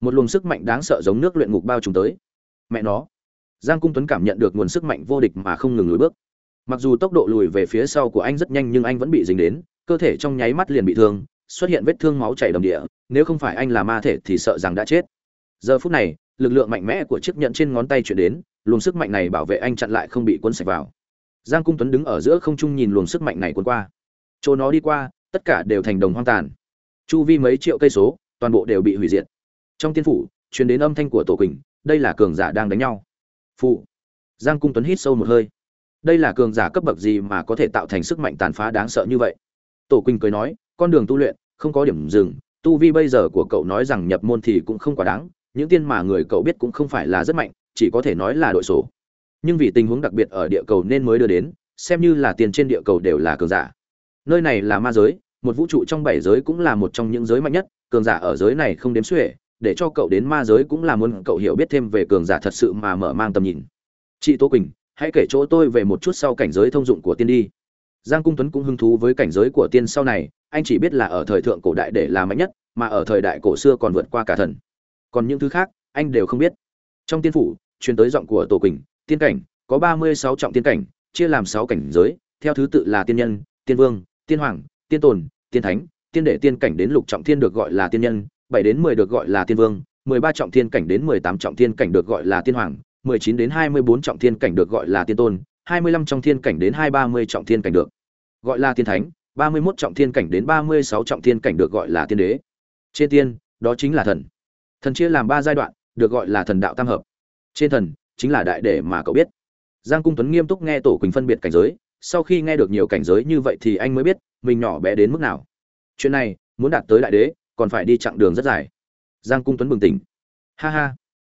Một luồng sức mạnh đáng sợ giống nước luyện ngục bao trùm tới. Mẹ nó giang cung tuấn cảm nhận được nguồn sức mạnh vô địch mà không ngừng lùi bước. Mặc dù tốc độ lùi về phía sau của anh rất nhanh nhưng anh vẫn bị dính đến, cơ thể trong nháy mắt liền bị thương, xuất hiện vết thương máu chảy đầm địa, nếu không phải anh là ma thể thì sợ rằng đã chết. Giờ phút này, lực lượng mạnh mẽ của chiếc nhẫn trên ngón tay chuyển đến, luồng sức mạnh này bảo vệ anh chặn lại không bị cuốn sạch vào. Giang cung tuấn đứng ở giữa không trung nhìn luồng sức mạnh này cuốn qua. Chỗ nó đi qua, tất cả đều thành đồng hoang tàn. Chu vi mấy triệu cây số, toàn bộ đều bị hủy diệt. Trong tiên phủ, truyền đến âm thanh của tổ quỳnh, đây là cường giả đang đánh nhau phụ. Giang cung tuấn hít sâu một hơi. Đây là cường giả cấp bậc gì mà có thể tạo thành sức mạnh tàn phá đáng sợ như vậy? Tổ quỳnh cười nói, con đường tu luyện, không có điểm dừng. Tu vi bây giờ của cậu nói rằng nhập môn thì cũng không quá đáng. Những tiên mà người cậu biết cũng không phải là rất mạnh, chỉ có thể nói là đội sổ. Nhưng vì tình huống đặc biệt ở địa cầu nên mới đưa đến, xem như là tiền trên địa cầu đều là cường giả. Nơi này là ma giới, một vũ trụ trong bảy giới cũng là một trong những giới mạnh nhất. Cường giả ở giới này không đếm xuể để cho cậu đến ma giới cũng là muốn cậu hiểu biết thêm về cường giả thật sự mà mở mang tầm nhìn. Chị tô quỳnh, hãy kể chỗ tôi về một chút sau cảnh giới thông dụng của tiên đi. Giang cung tuấn cũng hứng thú với cảnh giới của tiên sau này, anh chỉ biết là ở thời thượng cổ đại để là mạnh nhất, mà ở thời đại cổ xưa còn vượt qua cả thần. Còn những thứ khác, anh đều không biết. Trong tiên phủ, truyền tới giọng của tổ quỳnh, tiên cảnh, có ba mươi sáu trọng tiên cảnh, chia làm sáu cảnh giới, theo thứ tự là tiên nhân, tiên vương, tiên hoàng, tiên tồn tiên thánh, tiên đệ tiên cảnh đến lục trọng thiên được gọi là tiên nhân bảy đến mười được gọi là tiên vương, mười ba trọng thiên cảnh đến mười tám trọng thiên cảnh được gọi là tiên hoàng, mười chín đến hai mươi bốn trọng thiên cảnh được gọi là tiên tôn, hai mươi lăm trọng thiên cảnh đến hai ba mươi trọng thiên cảnh được gọi là tiên thánh, ba mươi 31 trọng thiên cảnh đến ba mươi sáu trọng thiên cảnh được gọi là tiên đế. Trên tiên, đó chính là thần. Thần chia làm ba giai đoạn, được gọi là thần đạo tam hợp. Trên thần, chính là đại để mà cậu biết. Giang cung tuấn nghiêm túc nghe tổ quỳnh phân biệt cảnh giới, sau khi nghe được nhiều cảnh giới như vậy thì anh mới biết mình nhỏ bé đến mức nào. Chuyện này, muốn đạt tới đại đế còn phải đi chặng đường rất dài. Giang cung tuấn bừng tỉnh. Ha ha.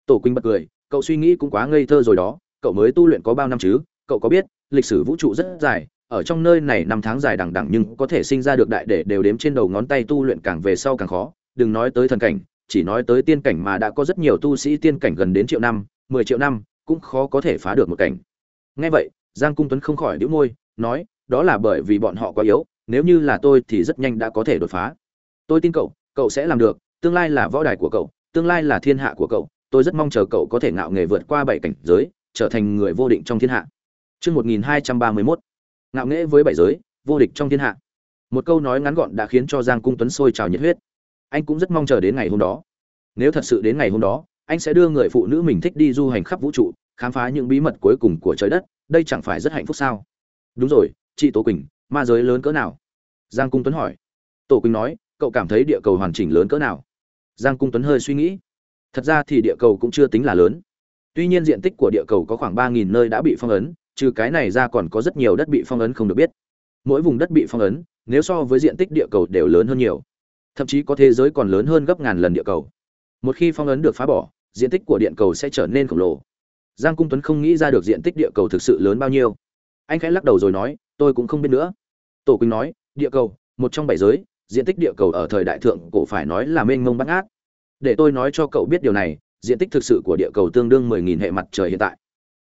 Tổ quỳnh bật cười, cậu suy nghĩ cũng quá ngây thơ rồi đó, cậu mới tu luyện có bao năm chứ, cậu có biết, lịch sử vũ trụ rất dài, ở trong nơi này năm tháng dài đằng đằng nhưng có thể sinh ra được đại để đều đếm trên đầu ngón tay tu luyện càng về sau càng khó, đừng nói tới thần cảnh, chỉ nói tới tiên cảnh mà đã có rất nhiều tu sĩ tiên cảnh gần đến triệu năm, mười triệu năm, cũng khó có thể phá được một cảnh. Nghe vậy, giang cung tuấn không khỏi đĩu môi, nói, đó là bởi vì bọn họ quá yếu, nếu như là tôi thì rất nhanh đã có thể đột phá. Tôi tin cậu cậu sẽ làm được tương lai là võ đài của cậu tương lai là thiên hạ của cậu tôi rất mong chờ cậu có thể ngạo nghề vượt qua bảy cảnh giới trở thành người vô địch trong thiên hạ Trước 1231, ngạo nghễ với bảy giới, vô địch trong thiên hạ. Một câu nói ngắn gọn đã khiến cho Giang Cung Tuấn sôi trào nhiệt huyết. Anh cũng rất mong chờ đến ngày hôm đó. Nếu thật sự đến ngày hôm đó, anh sẽ đưa người phụ nữ mình thích đi du hành khắp vũ trụ, khám phá những bí mật cuối cùng của trời đất, đây chẳng phải rất hạnh phúc sao? Đúng rồi, chị Tố Quỳnh, ma giới lớn cỡ nào? Giang Cung Tuấn hỏi. Tổ Quỳnh nói, cậu cảm thấy địa cầu hoàn chỉnh lớn cỡ nào? Giang Cung Tuấn hơi suy nghĩ. Thật ra thì địa cầu cũng chưa tính là lớn. Tuy nhiên diện tích của địa cầu có khoảng ba nghìn nơi đã bị phong ấn, trừ cái này ra còn có rất nhiều đất bị phong ấn không được biết mỗi vùng đất bị phong ấn nếu so với diện tích địa cầu đều lớn hơn nhiều thậm chí có thế giới còn lớn hơn gấp ngàn lần địa cầu một khi phong ấn được phá bỏ diện tích của điện cầu sẽ trở nên khổng lồ giang cung tuấn không nghĩ ra được diện tích địa cầu thực sự lớn bao nhiêu anh khẽ lắc đầu rồi nói tôi cũng không biết nữa tổ quỳnh nói địa cầu một trong bảy giới diện tích địa cầu ở thời đại thượng cổ phải nói là mênh mông bát ngát. Để tôi nói cho cậu biết điều này, diện tích thực sự của địa cầu tương đương 10.000 hệ mặt trời hiện tại.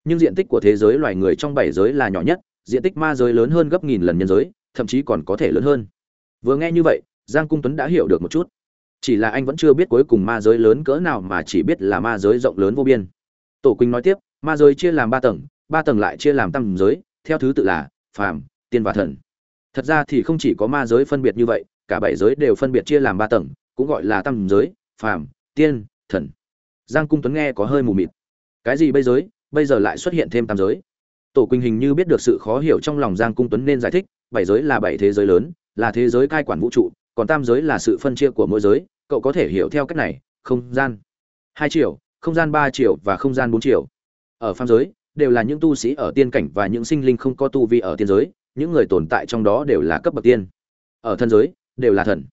Nhưng diện tích của thế giới loài người trong bảy giới là nhỏ nhất, diện tích ma giới lớn hơn gấp nghìn lần nhân giới, thậm chí còn có thể lớn hơn. Vừa nghe như vậy, giang cung tuấn đã hiểu được một chút. Chỉ là anh vẫn chưa biết cuối cùng ma giới lớn cỡ nào mà chỉ biết là ma giới rộng lớn vô biên. Tổ quỳnh nói tiếp, ma giới chia làm ba tầng ba tầng lại chia làm tam giới, theo thứ tự là phàm, tiên và thần. Thật ra thì không chỉ có ma giới phân biệt như vậy cả bảy giới đều phân biệt chia làm ba tầng, cũng gọi là tam giới, phàm, tiên, thần. Giang cung tuấn nghe có hơi mù mịt. Cái gì bây giới? Bây giờ lại xuất hiện thêm tam giới. Tổ quỳnh hình như biết được sự khó hiểu trong lòng giang cung tuấn nên giải thích, bảy giới là bảy thế giới lớn, là thế giới cai quản vũ trụ, còn tam giới là sự phân chia của mỗi giới, cậu có thể hiểu theo cách này, không gian hai triệu không gian ba triệu và không gian bốn triệu ở phàm giới, đều là những tu sĩ ở tiên cảnh và những sinh linh không có tu vi ở tiên giới, những người tồn tại trong đó đều là cấp bậc tiên. Ở thân giới đều là thần.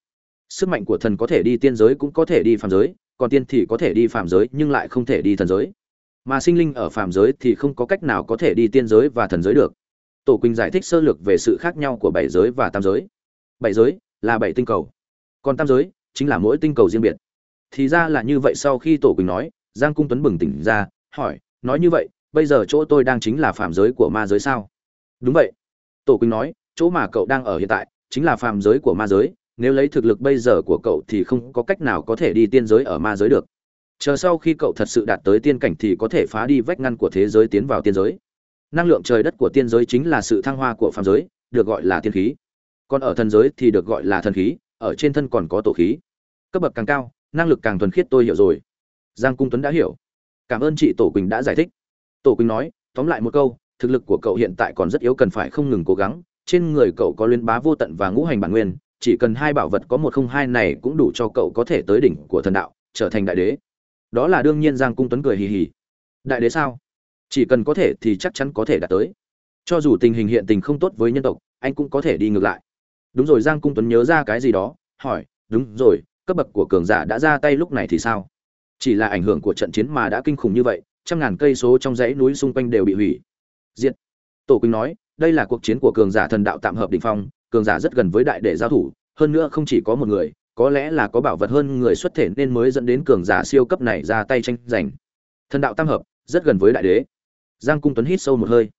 Sức mạnh của thần có thể đi tiên giới cũng có thể đi phàm giới, còn tiên thì có thể đi phàm giới nhưng lại không thể đi thần giới. Mà sinh linh ở phàm giới thì không có cách nào có thể đi tiên giới và thần giới được. Tổ quỳnh giải thích sơ lược về sự khác nhau của bảy giới và tam giới. Bảy giới là bảy tinh cầu, còn tam giới chính là mỗi tinh cầu riêng biệt. Thì ra là như vậy sau khi tổ quỳnh nói, giang cung tuấn bừng tỉnh ra, hỏi, nói như vậy, bây giờ chỗ tôi đang chính là phàm giới của ma giới sao? Đúng vậy. Tổ quỳnh nói, chỗ mà cậu đang ở hiện tại chính là phàm giới của ma giới, nếu lấy thực lực bây giờ của cậu thì không có cách nào có thể đi tiên giới ở ma giới được. Chờ sau khi cậu thật sự đạt tới tiên cảnh thì có thể phá đi vách ngăn của thế giới tiến vào tiên giới. Năng lượng trời đất của tiên giới chính là sự thăng hoa của phàm giới, được gọi là tiên khí. Còn ở thần giới thì được gọi là thần khí, ở trên thân còn có tổ khí. Cấp bậc càng cao, năng lực càng thuần khiết tôi hiểu rồi. Giang cung tuấn đã hiểu. Cảm ơn chị tổ quỳnh đã giải thích. Tổ quỳnh nói, tóm lại một câu, thực lực của cậu hiện tại còn rất yếu cần phải không ngừng cố gắng trên người cậu có liên bá vô tận và ngũ hành bản nguyên, chỉ cần hai bảo vật có một không hai này cũng đủ cho cậu có thể tới đỉnh của thần đạo, trở thành đại đế. Đó là đương nhiên, giang cung tuấn cười hì hì. Đại đế sao? Chỉ cần có thể thì chắc chắn có thể đạt tới. Cho dù tình hình hiện tình không tốt với nhân tộc, anh cũng có thể đi ngược lại. Đúng rồi, giang cung tuấn nhớ ra cái gì đó, hỏi, đúng rồi, cấp bậc của cường giả đã ra tay lúc này thì sao? Chỉ là ảnh hưởng của trận chiến mà đã kinh khủng như vậy, trăm ngàn cây số trong dãy núi xung quanh đều bị hủy. Diệt. Tổ quỳnh nói đây là cuộc chiến của cường giả thần đạo tạm hợp đỉnh phong, cường giả rất gần với đại đệ giao thủ, hơn nữa không chỉ có một người, có lẽ là có bảo vật hơn người xuất thể nên mới dẫn đến cường giả siêu cấp này ra tay tranh giành. Thần đạo tam hợp, rất gần với đại đế. Giang cung tuấn hít sâu một hơi.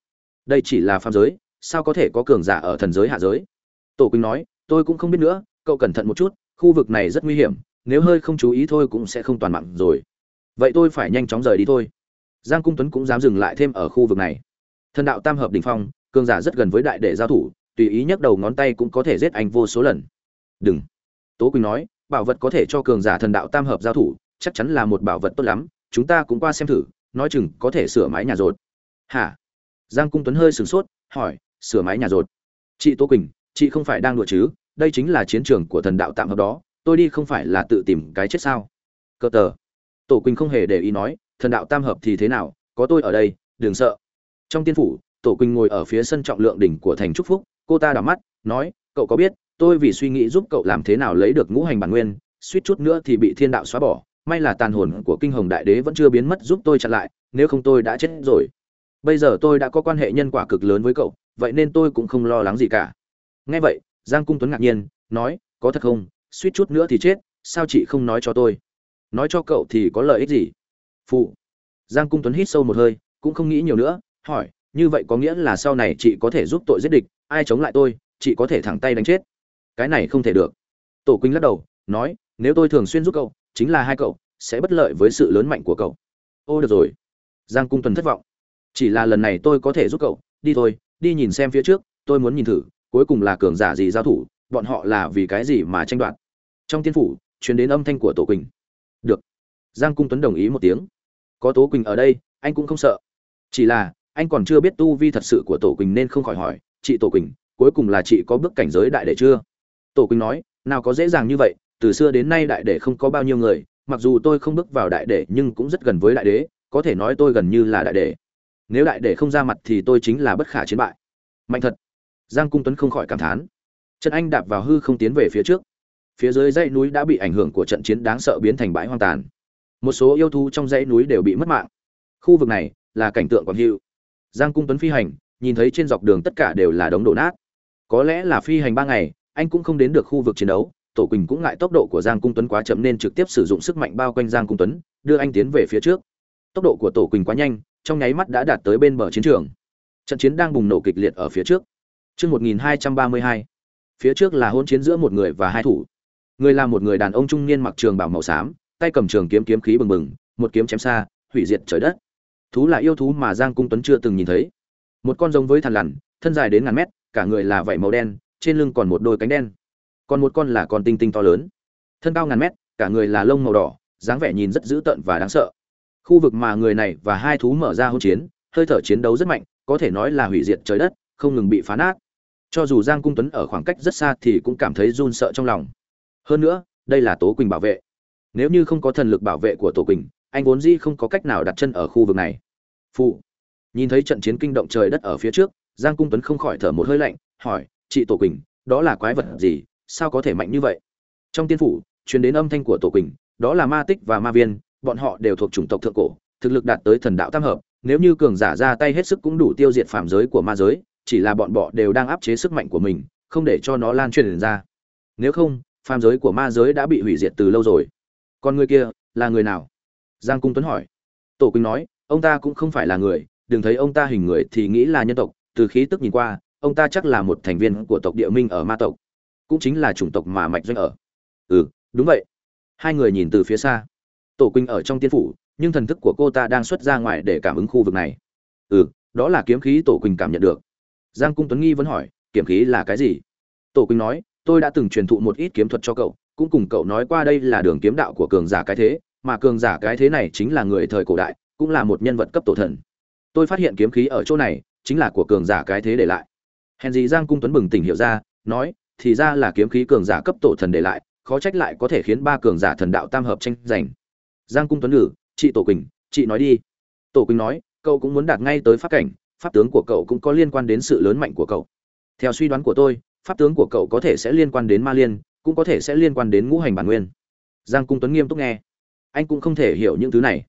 Đây chỉ là phàm giới, sao có thể có cường giả ở thần giới hạ giới? Tổ quỳnh nói, tôi cũng không biết nữa, cậu cẩn thận một chút, khu vực này rất nguy hiểm, nếu hơi không chú ý thôi cũng sẽ không toàn mạng rồi. Vậy tôi phải nhanh chóng rời đi thôi. Giang cung tuấn cũng dám dừng lại thêm ở khu vực này. Thần đạo tam hợp đỉnh phong cường giả rất gần với đại đệ giao thủ, tùy ý nhấc đầu ngón tay cũng có thể giết anh vô số lần. Đừng. Tố quỳnh nói, bảo vật có thể cho cường giả thần đạo tam hợp giao thủ, chắc chắn là một bảo vật tốt lắm, chúng ta cũng qua xem thử, nói chừng có thể sửa mái nhà rột. Hả? Giang cung tuấn hơi sửng sốt, hỏi, sửa mái nhà rột? Chị tố quỳnh, chị không phải đang đùa chứ, đây chính là chiến trường của thần đạo tạm hợp đó, tôi đi không phải là tự tìm cái chết sao? Cơ tờ. Tổ quỳnh không hề để ý nói, thần đạo tam hợp thì thế nào, có tôi ở đây, đừng sợ. Trong tiên phủ tổ quỳnh ngồi ở phía sân trọng lượng đỉnh của thành trúc phúc, cô ta đảo mắt, nói, cậu có biết, tôi vì suy nghĩ giúp cậu làm thế nào lấy được ngũ hành bản nguyên, suýt chút nữa thì bị thiên đạo xóa bỏ. May là tàn hồn của kinh hồng đại đế vẫn chưa biến mất giúp tôi chặn lại, nếu không tôi đã chết rồi. Bây giờ tôi đã có quan hệ nhân quả cực lớn với cậu, vậy nên tôi cũng không lo lắng gì cả. Nghe vậy, giang cung tuấn ngạc nhiên, nói, có thật không? Suýt chút nữa thì chết, sao chị không nói cho tôi? Nói cho cậu thì có lợi ích gì? Phụ. Giang cung tuấn hít sâu một hơi, cũng không nghĩ nhiều nữa, hỏi như vậy có nghĩa là sau này chị có thể giúp tội giết địch, ai chống lại tôi, chị có thể thẳng tay đánh chết. Cái này không thể được. Tổ quỳnh lắc đầu, nói, nếu tôi thường xuyên giúp cậu, chính là hai cậu, sẽ bất lợi với sự lớn mạnh của cậu. Ô, được rồi. Giang cung tuấn thất vọng. Chỉ là lần này tôi có thể giúp cậu, đi thôi, đi nhìn xem phía trước, tôi muốn nhìn thử, cuối cùng là cường giả gì giao thủ, bọn họ là vì cái gì mà tranh đoạt. Trong tiên phủ, truyền đến âm thanh của tổ quỳnh. Được. Giang cung tuấn đồng ý một tiếng. Có tố quỳnh ở đây, anh cũng không sợ. Chỉ là anh còn chưa biết tu vi thật sự của tổ quỳnh nên không khỏi hỏi, chị tổ quỳnh, cuối cùng là chị có bước cảnh giới đại đệ chưa? Tổ quỳnh nói, nào có dễ dàng như vậy, từ xưa đến nay đại đệ không có bao nhiêu người, mặc dù tôi không bước vào đại đệ nhưng cũng rất gần với đại đế, có thể nói tôi gần như là đại đệ. Nếu đại đệ không ra mặt thì tôi chính là bất khả chiến bại. Mạnh thật. Giang cung tuấn không khỏi cảm thán. Trận anh đạp vào hư không tiến về phía trước. Phía dưới dãy núi đã bị ảnh hưởng của trận chiến đáng sợ biến thành bãi hoang tàn. Một số yêu thú trong dãy núi đều bị mất mạng. Khu vực này là cảnh tượng quảng hữu giang cung tuấn phi hành nhìn thấy trên dọc đường tất cả đều là đống đổ nát có lẽ là phi hành ba ngày anh cũng không đến được khu vực chiến đấu tổ quỳnh cũng ngại tốc độ của giang cung tuấn quá chậm nên trực tiếp sử dụng sức mạnh bao quanh giang cung tuấn đưa anh tiến về phía trước tốc độ của tổ quỳnh quá nhanh trong nháy mắt đã đạt tới bên bờ chiến trường trận chiến đang bùng nổ kịch liệt ở phía trước Trước 1232. Phía trước là hôn chiến giữa một người và hai thủ. Người là một người đàn ông trung niên mặc trường bảo màu xám, tay cầm trường kiếm kiếm khí bừng bừng, một kiếm chém xa, hủy diệt trời đất. Thú là yêu thú mà Giang Cung Tuấn chưa từng nhìn thấy. Một con giống với thằn lằn, thân dài đến ngàn mét, cả người là vảy màu đen, trên lưng còn một đôi cánh đen. Còn một con là con tinh tinh to lớn, thân cao ngàn mét, cả người là lông màu đỏ, dáng vẻ nhìn rất dữ tợn và đáng sợ. Khu vực mà người này và hai thú mở ra hỗn chiến, hơi thở chiến đấu rất mạnh, có thể nói là hủy diệt trời đất, không ngừng bị phá nát cho dù giang cung tuấn ở khoảng cách rất xa thì cũng cảm thấy run sợ trong lòng hơn nữa đây là tố quỳnh bảo vệ nếu như không có thần lực bảo vệ của tổ quỳnh anh vốn dĩ không có cách nào đặt chân ở khu vực này. Phụ nhìn thấy trận chiến kinh động trời đất ở phía trước, giang cung tuấn không khỏi thở một hơi lạnh, hỏi, chị tổ quỳnh, đó là quái vật gì? Sao có thể mạnh như vậy? Trong tiên phủ, truyền đến âm thanh của tổ quỳnh, đó là ma tích và ma viên, bọn họ đều thuộc chủng tộc thượng cổ, thực lực đạt tới thần đạo tam hợp, nếu như cường giả ra tay hết sức cũng đủ tiêu diệt phạm giới của ma giới, chỉ là bọn bọ đều đang áp chế sức mạnh của mình, không để cho nó lan truyền ra. Nếu không phàm giới của ma giới đã bị hủy diệt từ lâu rồi. Còn người kia là người nào? Giang cung tuấn hỏi. Tổ quỳnh nói, ông ta cũng không phải là người, đừng thấy ông ta hình người thì nghĩ là nhân tộc, từ khí tức nhìn qua, ông ta chắc là một thành viên của tộc địa minh ở ma tộc, cũng chính là chủng tộc mà mạch doanh ở. Ừ đúng vậy. Hai người nhìn từ phía xa. Tổ quỳnh ở trong tiên phủ, nhưng thần thức của cô ta đang xuất ra ngoài để cảm ứng khu vực này. Ừ đó là kiếm khí, tổ quỳnh cảm nhận được. Giang cung tuấn nghi vẫn hỏi, kiếm khí là cái gì? Tổ quỳnh nói, tôi đã từng truyền thụ một ít kiếm thuật cho cậu, cũng cùng cậu nói qua đây là đường kiếm đạo của cường giả cái thế mà cường giả cái thế này chính là người thời cổ đại, cũng là một nhân vật cấp tổ thần. Tôi phát hiện kiếm khí ở chỗ này, chính là của cường giả cái thế để lại. Hèn gì giang cung tuấn bừng tỉnh hiểu ra, nói, thì ra là kiếm khí cường giả cấp tổ thần để lại, khó trách lại có thể khiến ba cường giả thần đạo tam hợp tranh giành. Giang cung tuấn ngử chị tổ quỳnh, chị nói đi. Tổ quỳnh nói, cậu cũng muốn đạt ngay tới pháp cảnh, pháp tướng của cậu cũng có liên quan đến sự lớn mạnh của cậu. Theo suy đoán của tôi, pháp tướng của cậu có thể sẽ liên quan đến ma liên, cũng có thể sẽ liên quan đến ngũ hành bản nguyên. Giang cung tuấn nghiêm túc nghe anh cũng không thể hiểu những thứ này.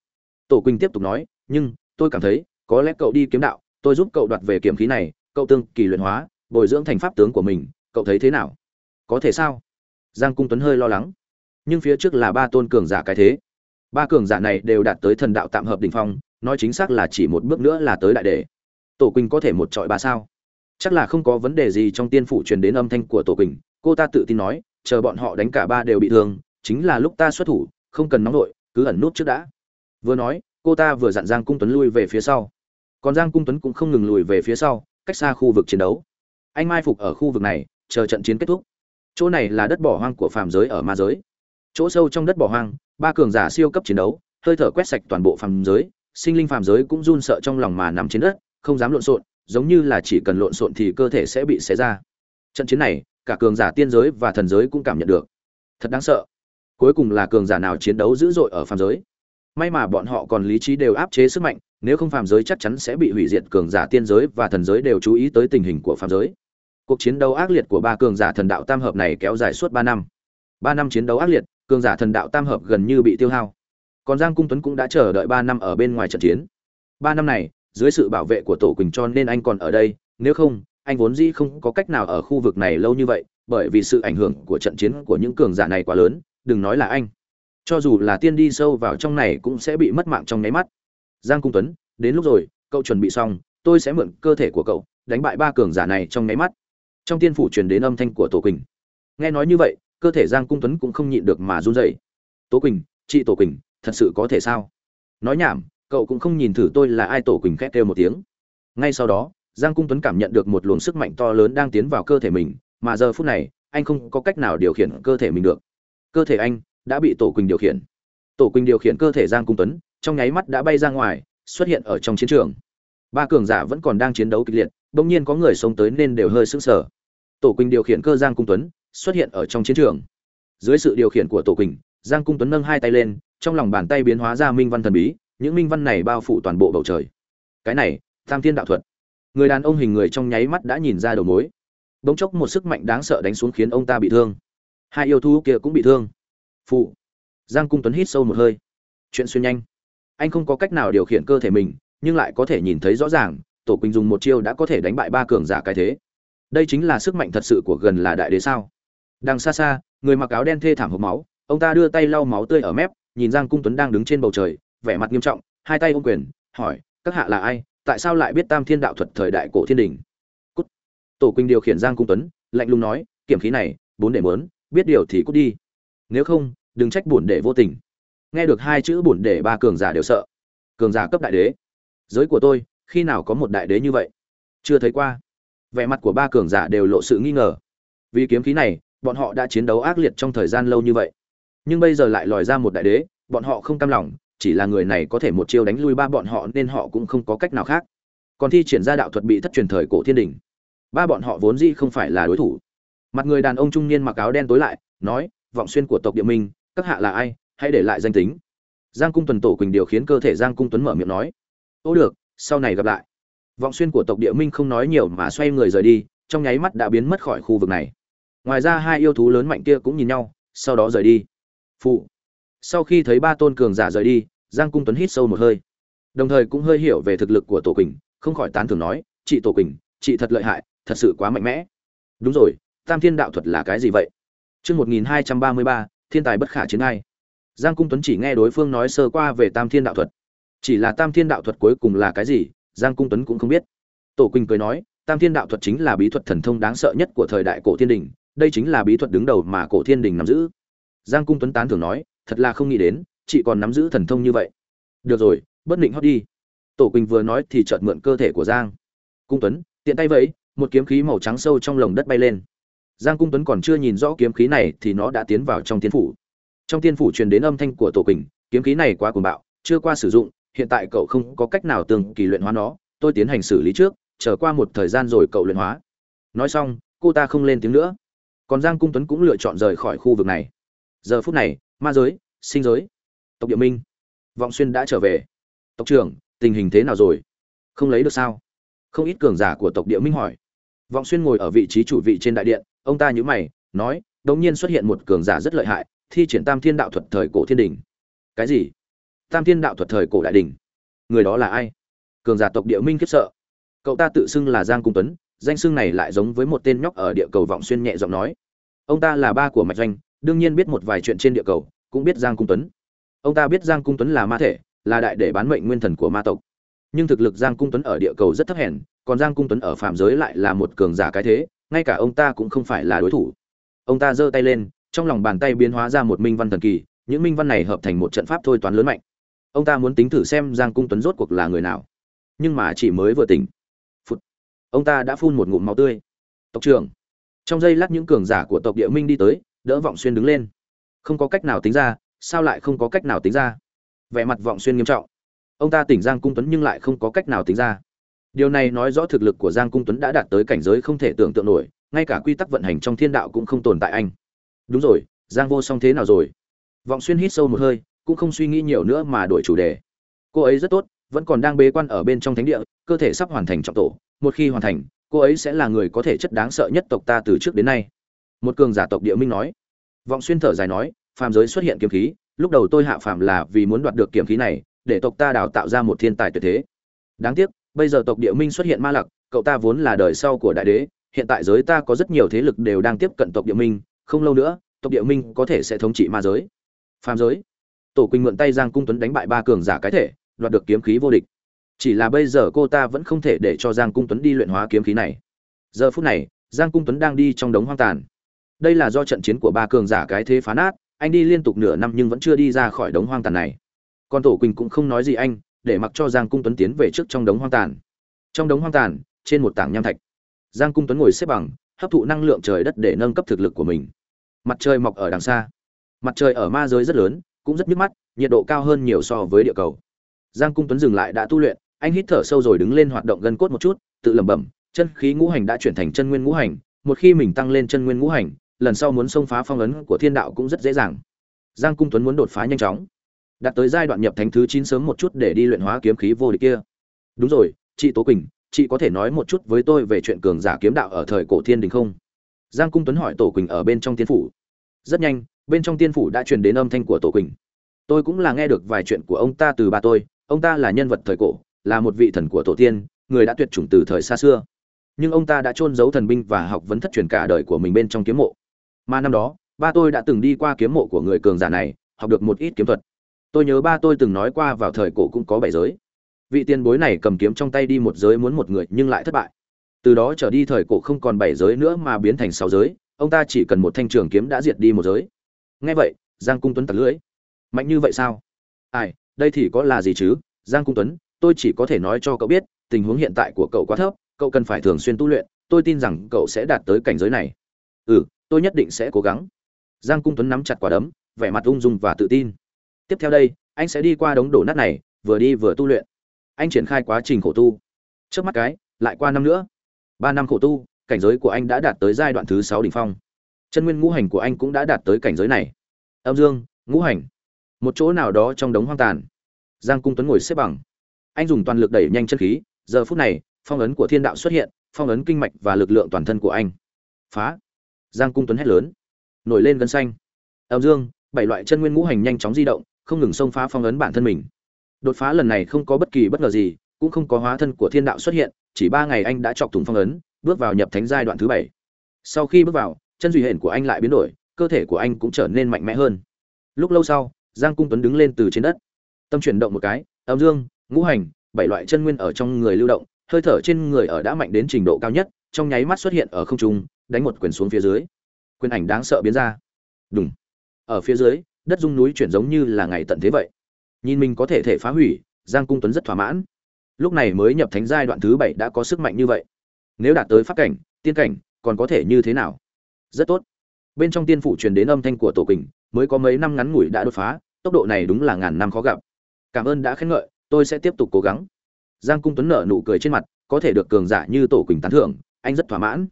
Tổ quỳnh tiếp tục nói, nhưng, tôi cảm thấy, có lẽ cậu đi kiếm đạo, tôi giúp cậu đoạt về kiếm khí này, cậu tương kỳ luyện hóa, bồi dưỡng thành pháp tướng của mình, cậu thấy thế nào? Có thể sao? Giang cung tuấn hơi lo lắng. Nhưng phía trước là ba tôn cường giả cái thế. Ba cường giả này đều đạt tới thần đạo tạm hợp đỉnh phong, nói chính xác là chỉ một bước nữa là tới đại đề tổ quỳnh có thể một trọi ba sao? Chắc là không có vấn đề gì trong tiên phủ truyền đến âm thanh của tổ quỳnh, cô ta tự tin nói, chờ bọn họ đánh cả ba đều bị thương, chính là lúc ta xuất thủ không cần nóng nổi cứ ẩn nút trước đã. Vừa nói, cô ta vừa dặn giang cung tuấn lui về phía sau. Còn giang cung tuấn cũng không ngừng lùi về phía sau, cách xa khu vực chiến đấu. Anh mai phục ở khu vực này, chờ trận chiến kết thúc. Chỗ này là đất bỏ hoang của phàm giới ở ma giới. Chỗ sâu trong đất bỏ hoang, ba cường giả siêu cấp chiến đấu, hơi thở quét sạch toàn bộ phàm giới, sinh linh phàm giới cũng run sợ trong lòng mà nằm trên đất, không dám lộn xộn, giống như là chỉ cần lộn xộn thì cơ thể sẽ bị xé ra. Trận chiến này, cả cường giả tiên giới và thần giới cũng cảm nhận được. Thật đáng sợ cuối cùng là cường giả nào chiến đấu dữ dội ở phàm giới. May mà bọn họ còn lý trí đều áp chế sức mạnh, nếu không phàm giới chắc chắn sẽ bị hủy diệt cường giả tiên giới và thần giới đều chú ý tới tình hình của phàm giới. Cuộc chiến đấu ác liệt của ba cường giả thần đạo tam hợp này kéo dài suốt ba năm. Ba năm chiến đấu ác liệt, cường giả thần đạo tam hợp gần như bị tiêu hao. Còn giang cung tuấn cũng đã chờ đợi ba năm ở bên ngoài trận chiến. Ba năm này, dưới sự bảo vệ của tổ quỳnh cho nên anh còn ở đây, nếu không, anh vốn dĩ không có cách nào ở khu vực này lâu như vậy, bởi vì sự ảnh hưởng của trận chiến của những cường giả này quá lớn đừng nói là anh. Cho dù là tiên đi sâu vào trong này cũng sẽ bị mất mạng trong nháy mắt. Giang cung tuấn, đến lúc rồi, cậu chuẩn bị xong, tôi sẽ mượn cơ thể của cậu, đánh bại ba cường giả này trong nháy mắt. Trong tiên phủ truyền đến âm thanh của tổ quỳnh. Nghe nói như vậy, cơ thể giang cung tuấn cũng không nhịn được mà run rẩy. Tố quỳnh, chị tổ quỳnh, thật sự có thể sao? Nói nhảm, cậu cũng không nhìn thử tôi là ai, tổ quỳnh khét kêu một tiếng. Ngay sau đó, giang cung tuấn cảm nhận được một luồng sức mạnh to lớn đang tiến vào cơ thể mình, mà giờ phút này, anh không có cách nào điều khiển cơ thể mình được cơ thể anh đã bị tổ quỳnh điều khiển. Tổ quỳnh điều khiển cơ thể giang cung tuấn, trong nháy mắt đã bay ra ngoài, xuất hiện ở trong chiến trường. Ba cường giả vẫn còn đang chiến đấu kịch liệt bỗng nhiên có người sống tới nên đều hơi sững sờ. Tổ quỳnh điều khiển cơ giang cung tuấn, xuất hiện ở trong chiến trường. Dưới sự điều khiển của tổ quỳnh, giang cung tuấn nâng hai tay lên, trong lòng bàn tay biến hóa ra minh văn thần bí, những minh văn này bao phủ toàn bộ bầu trời. Cái này, tam thiên đạo thuật. Người đàn ông hình người trong nháy mắt đã nhìn ra đầu mối. Bỗng chốc một sức mạnh đáng sợ đánh xuống khiến ông ta bị thương hai yêu thú kia cũng bị thương. Phụ giang cung tuấn hít sâu một hơi. Chuyện xuyên nhanh. Anh không có cách nào điều khiển cơ thể mình, nhưng lại có thể nhìn thấy rõ ràng, tổ quỳnh dùng một chiêu đã có thể đánh bại ba cường giả cái thế. Đây chính là sức mạnh thật sự của gần là đại đế sao? Đằng xa xa, người mặc áo đen thê thảm hộp máu, ông ta đưa tay lau máu tươi ở mép, nhìn giang cung tuấn đang đứng trên bầu trời, vẻ mặt nghiêm trọng, hai tay ôm quyền, hỏi, các hạ là ai? Tại sao lại biết tam thiên đạo thuật thời đại cổ thiên đình? Cút. Tổ quỳnh điều khiển giang cung tuấn, lạnh lùng nói, kiểm khí này, bốn để mớn biết điều thì cút đi. Nếu không, đừng trách bổn để vô tình. Nghe được hai chữ bổn để ba cường giả đều sợ. Cường giả cấp đại đế. Giới của tôi, khi nào có một đại đế như vậy? Chưa thấy qua. Vẻ mặt của ba cường giả đều lộ sự nghi ngờ. Vì kiếm khí này, bọn họ đã chiến đấu ác liệt trong thời gian lâu như vậy. Nhưng bây giờ lại lòi ra một đại đế, bọn họ không cam lòng, chỉ là người này có thể một chiêu đánh lui ba bọn họ nên họ cũng không có cách nào khác. Còn thi triển ra đạo thuật bị thất truyền thời cổ thiên đình. Ba bọn họ vốn dĩ không phải là đối thủ mặt người đàn ông trung niên mặc áo đen tối lại, nói, vọng xuyên của tộc địa minh, các hạ là ai? Hãy để lại danh tính. Giang cung tuần tổ quỳnh điều khiến cơ thể giang cung tuấn mở miệng nói, ô được, sau này gặp lại. Vọng xuyên của tộc địa minh không nói nhiều mà xoay người rời đi, trong nháy mắt đã biến mất khỏi khu vực này. Ngoài ra hai yêu thú lớn mạnh kia cũng nhìn nhau, sau đó rời đi. Phụ. Sau khi thấy ba tôn cường giả rời đi, giang cung tuấn hít sâu một hơi. Đồng thời cũng hơi hiểu về thực lực của tổ quỳnh, không khỏi tán thưởng nói, chị tổ quỳnh, chị thật lợi hại, thật sự quá mạnh mẽ. Đúng rồi tam thiên đạo thuật là cái gì vậy Trương một nghìn hai trăm ba mươi ba, thiên tài bất khả chiến ai. Giang Cung Tuấn chỉ nghe đối phương nói sơ qua về tam thiên đạo thuật. Chỉ là tam thiên đạo thuật cuối cùng là cái gì, Giang Cung Tuấn cũng không biết. Tổ Quỳnh cười nói, tam thiên đạo thuật chính là bí thuật thần thông đáng sợ nhất của thời đại cổ thiên đình, đây chính là bí thuật đứng đầu mà cổ thiên đình nắm giữ. Giang Cung Tuấn tán thưởng nói, thật là không nghĩ đến, chị còn nắm giữ thần thông như vậy. Được rồi, bất định hót đi. Tổ Quỳnh vừa nói thì chợt mượn cơ thể của Giang. Cung Tuấn, tiện tay vẫy, một kiếm khí màu trắng sâu trong lồng đất bay lên giang cung tuấn còn chưa nhìn rõ kiếm khí này thì nó đã tiến vào trong tiên phủ. Trong tiên phủ truyền đến âm thanh của tổ quỳnh, kiếm khí này quá cuồng bạo, chưa qua sử dụng, hiện tại cậu không có cách nào tường kỳ luyện hóa nó, tôi tiến hành xử lý trước, chờ qua một thời gian rồi cậu luyện hóa. Nói xong, cô ta không lên tiếng nữa. Còn giang cung tuấn cũng lựa chọn rời khỏi khu vực này. Giờ phút này, ma giới, sinh giới, tộc địa minh, vọng xuyên đã trở về. Tộc trưởng, tình hình thế nào rồi? Không lấy được sao? Không ít cường giả của tộc địa minh hỏi. Vọng xuyên ngồi ở vị trí chủ vị trên đại điện ông ta nhíu mày, nói, đột nhiên xuất hiện một cường giả rất lợi hại, thi triển Tam Thiên đạo thuật thời cổ thiên đỉnh. Cái gì? Tam Thiên đạo thuật thời cổ đại đỉnh? Người đó là ai? Cường giả tộc Địa Minh khiếp sợ. Cậu ta tự xưng là Giang Cung Tuấn, danh xưng này lại giống với một tên nhóc ở địa cầu vọng xuyên nhẹ giọng nói. Ông ta là ba của mạch doanh, đương nhiên biết một vài chuyện trên địa cầu, cũng biết Giang Cung Tuấn. Ông ta biết Giang Cung Tuấn là ma thể, là đại để bán mệnh nguyên thần của ma tộc. Nhưng thực lực Giang Cung Tuấn ở địa cầu rất thấp hèn, còn Giang Cung Tuấn ở phàm giới lại là một cường giả cái thế, ngay cả ông ta cũng không phải là đối thủ. Ông ta giơ tay lên, trong lòng bàn tay biến hóa ra một minh văn thần kỳ, những minh văn này hợp thành một trận pháp thôi toán lớn mạnh. Ông ta muốn tính thử xem giang cung tuấn rốt cuộc là người nào. Nhưng mà chỉ mới vừa tỉnh. Phụt. ông ta đã phun một ngụm máu tươi. Tộc trưởng. Trong giây lát những cường giả của tộc địa minh đi tới, đỡ vọng xuyên đứng lên. Không có cách nào tính ra, sao lại không có cách nào tính ra? Vẻ mặt vọng xuyên nghiêm trọng. Ông ta tỉnh giang cung tuấn nhưng lại không có cách nào tính ra. Điều này nói rõ thực lực của Giang Cung Tuấn đã đạt tới cảnh giới không thể tưởng tượng nổi, ngay cả quy tắc vận hành trong thiên đạo cũng không tồn tại anh. Đúng rồi, Giang Vô Song thế nào rồi? Vọng Xuyên hít sâu một hơi, cũng không suy nghĩ nhiều nữa mà đổi chủ đề. Cô ấy rất tốt, vẫn còn đang bế quan ở bên trong thánh địa, cơ thể sắp hoàn thành trọng tổ, một khi hoàn thành, cô ấy sẽ là người có thể chất đáng sợ nhất tộc ta từ trước đến nay. Một cường giả tộc địa minh nói. Vọng Xuyên thở dài nói, phàm giới xuất hiện kiếm khí, lúc đầu tôi hạ phàm là vì muốn đoạt được kiếm khí này, để tộc ta đào tạo ra một thiên tài tuyệt thế. Đáng tiếc, bây giờ tộc địa minh xuất hiện ma lặc, cậu ta vốn là đời sau của đại đế, hiện tại giới ta có rất nhiều thế lực đều đang tiếp cận tộc địa minh, không lâu nữa, tộc địa minh có thể sẽ thống trị ma giới. Phàm giới. Tổ quỳnh mượn tay giang cung tuấn đánh bại ba cường giả cái thể, đoạt được kiếm khí vô địch. Chỉ là bây giờ cô ta vẫn không thể để cho giang cung tuấn đi luyện hóa kiếm khí này. Giờ phút này, giang cung tuấn đang đi trong đống hoang tàn. Đây là do trận chiến của ba cường giả cái thế phá nát, anh đi liên tục nửa năm nhưng vẫn chưa đi ra khỏi đống hoang tàn này. Còn tổ quỳnh cũng không nói gì anh để mặc cho Giang Cung Tuấn tiến về trước trong đống hoang tàn. Trong đống hoang tàn, trên một tảng nham thạch, Giang Cung Tuấn ngồi xếp bằng, hấp thụ năng lượng trời đất để nâng cấp thực lực của mình. Mặt trời mọc ở đằng xa. Mặt trời ở ma giới rất lớn, cũng rất nhức mắt, nhiệt độ cao hơn nhiều so với địa cầu. Giang Cung Tuấn dừng lại đã tu luyện, anh hít thở sâu rồi đứng lên hoạt động gân cốt một chút, tự lẩm bẩm, chân khí ngũ hành đã chuyển thành chân nguyên ngũ hành, một khi mình tăng lên chân nguyên ngũ hành, lần sau muốn xông phá phong ấn của thiên đạo cũng rất dễ dàng. Giang Cung Tuấn muốn đột phá nhanh chóng đạt tới giai đoạn nhập thánh thứ chín sớm một chút để đi luyện hóa kiếm khí vô địch kia. Đúng rồi, chị tố quỳnh, chị có thể nói một chút với tôi về chuyện cường giả kiếm đạo ở thời cổ thiên đình không? Giang cung tuấn hỏi tổ quỳnh ở bên trong tiên phủ. Rất nhanh, bên trong tiên phủ đã truyền đến âm thanh của tổ quỳnh. Tôi cũng là nghe được vài chuyện của ông ta từ ba tôi, ông ta là nhân vật thời cổ, là một vị thần của tổ tiên, người đã tuyệt chủng từ thời xa xưa. Nhưng ông ta đã trôn giấu thần binh và học vấn thất truyền cả đời của mình bên trong kiếm mộ. Mà năm đó, ba tôi đã từng đi qua kiếm mộ của người cường giả này, học được một ít kiếm thuật tôi nhớ ba tôi từng nói qua vào thời cổ cũng có bảy giới. Vị tiền bối này cầm kiếm trong tay đi một giới muốn một người nhưng lại thất bại. Từ đó trở đi thời cổ không còn bảy giới nữa mà biến thành sáu giới, ông ta chỉ cần một thanh trường kiếm đã diệt đi một giới. Nghe vậy, giang cung tuấn tặc lưỡi. Mạnh như vậy sao? Ai, đây thì có là gì chứ? Giang cung tuấn, tôi chỉ có thể nói cho cậu biết, tình huống hiện tại của cậu quá thấp, cậu cần phải thường xuyên tu luyện, tôi tin rằng cậu sẽ đạt tới cảnh giới này. Ừ tôi nhất định sẽ cố gắng. Giang cung tuấn nắm chặt quả đấm, vẻ mặt ung dung và tự tin tiếp theo đây, anh sẽ đi qua đống đổ nát này, vừa đi vừa tu luyện. Anh triển khai quá trình khổ tu. Trước mắt cái, lại qua năm nữa. Ba năm khổ tu, cảnh giới của anh đã đạt tới giai đoạn thứ sáu đỉnh phong. Chân nguyên ngũ hành của anh cũng đã đạt tới cảnh giới này. Âm dương, ngũ hành. Một chỗ nào đó trong đống hoang tàn. Giang cung tuấn ngồi xếp bằng. Anh dùng toàn lực đẩy nhanh chân khí. Giờ phút này, phong ấn của thiên đạo xuất hiện, phong ấn kinh mạch và lực lượng toàn thân của anh. Phá. Giang cung tuấn hét lớn. Nổi lên gân xanh. Âm dương, bảy loại chân nguyên ngũ hành nhanh chóng di động không ngừng xông phá phong ấn bản thân mình. Đột phá lần này không có bất kỳ bất ngờ gì, cũng không có hóa thân của thiên đạo xuất hiện, chỉ ba ngày anh đã chọc thủng phong ấn, bước vào nhập thánh giai đoạn thứ bảy. Sau khi bước vào, chân duy hển của anh lại biến đổi, cơ thể của anh cũng trở nên mạnh mẽ hơn. Lúc lâu sau, giang cung tuấn đứng lên từ trên đất. Tâm chuyển động một cái, âm dương, ngũ hành, bảy loại chân nguyên ở trong người lưu động, hơi thở trên người ở đã mạnh đến trình độ cao nhất, trong nháy mắt xuất hiện ở không trung, đánh một quyền xuống phía dưới. Quyền ảnh đáng sợ biến ra. Đúng ở phía dưới đất dung núi chuyển giống như là ngày tận thế vậy. Nhìn mình có thể thể phá hủy, giang cung tuấn rất thỏa mãn. Lúc này mới nhập thánh giai đoạn thứ bảy đã có sức mạnh như vậy. Nếu đạt tới pháp cảnh, tiên cảnh, còn có thể như thế nào? Rất tốt. Bên trong tiên phủ truyền đến âm thanh của tổ kình, mới có mấy năm ngắn ngủi đã đột phá, tốc độ này đúng là ngàn năm khó gặp. Cảm ơn đã khen ngợi, tôi sẽ tiếp tục cố gắng. Giang cung tuấn nở nụ cười trên mặt, có thể được cường giả như tổ quỳnh tán thưởng, anh rất thỏa mãn.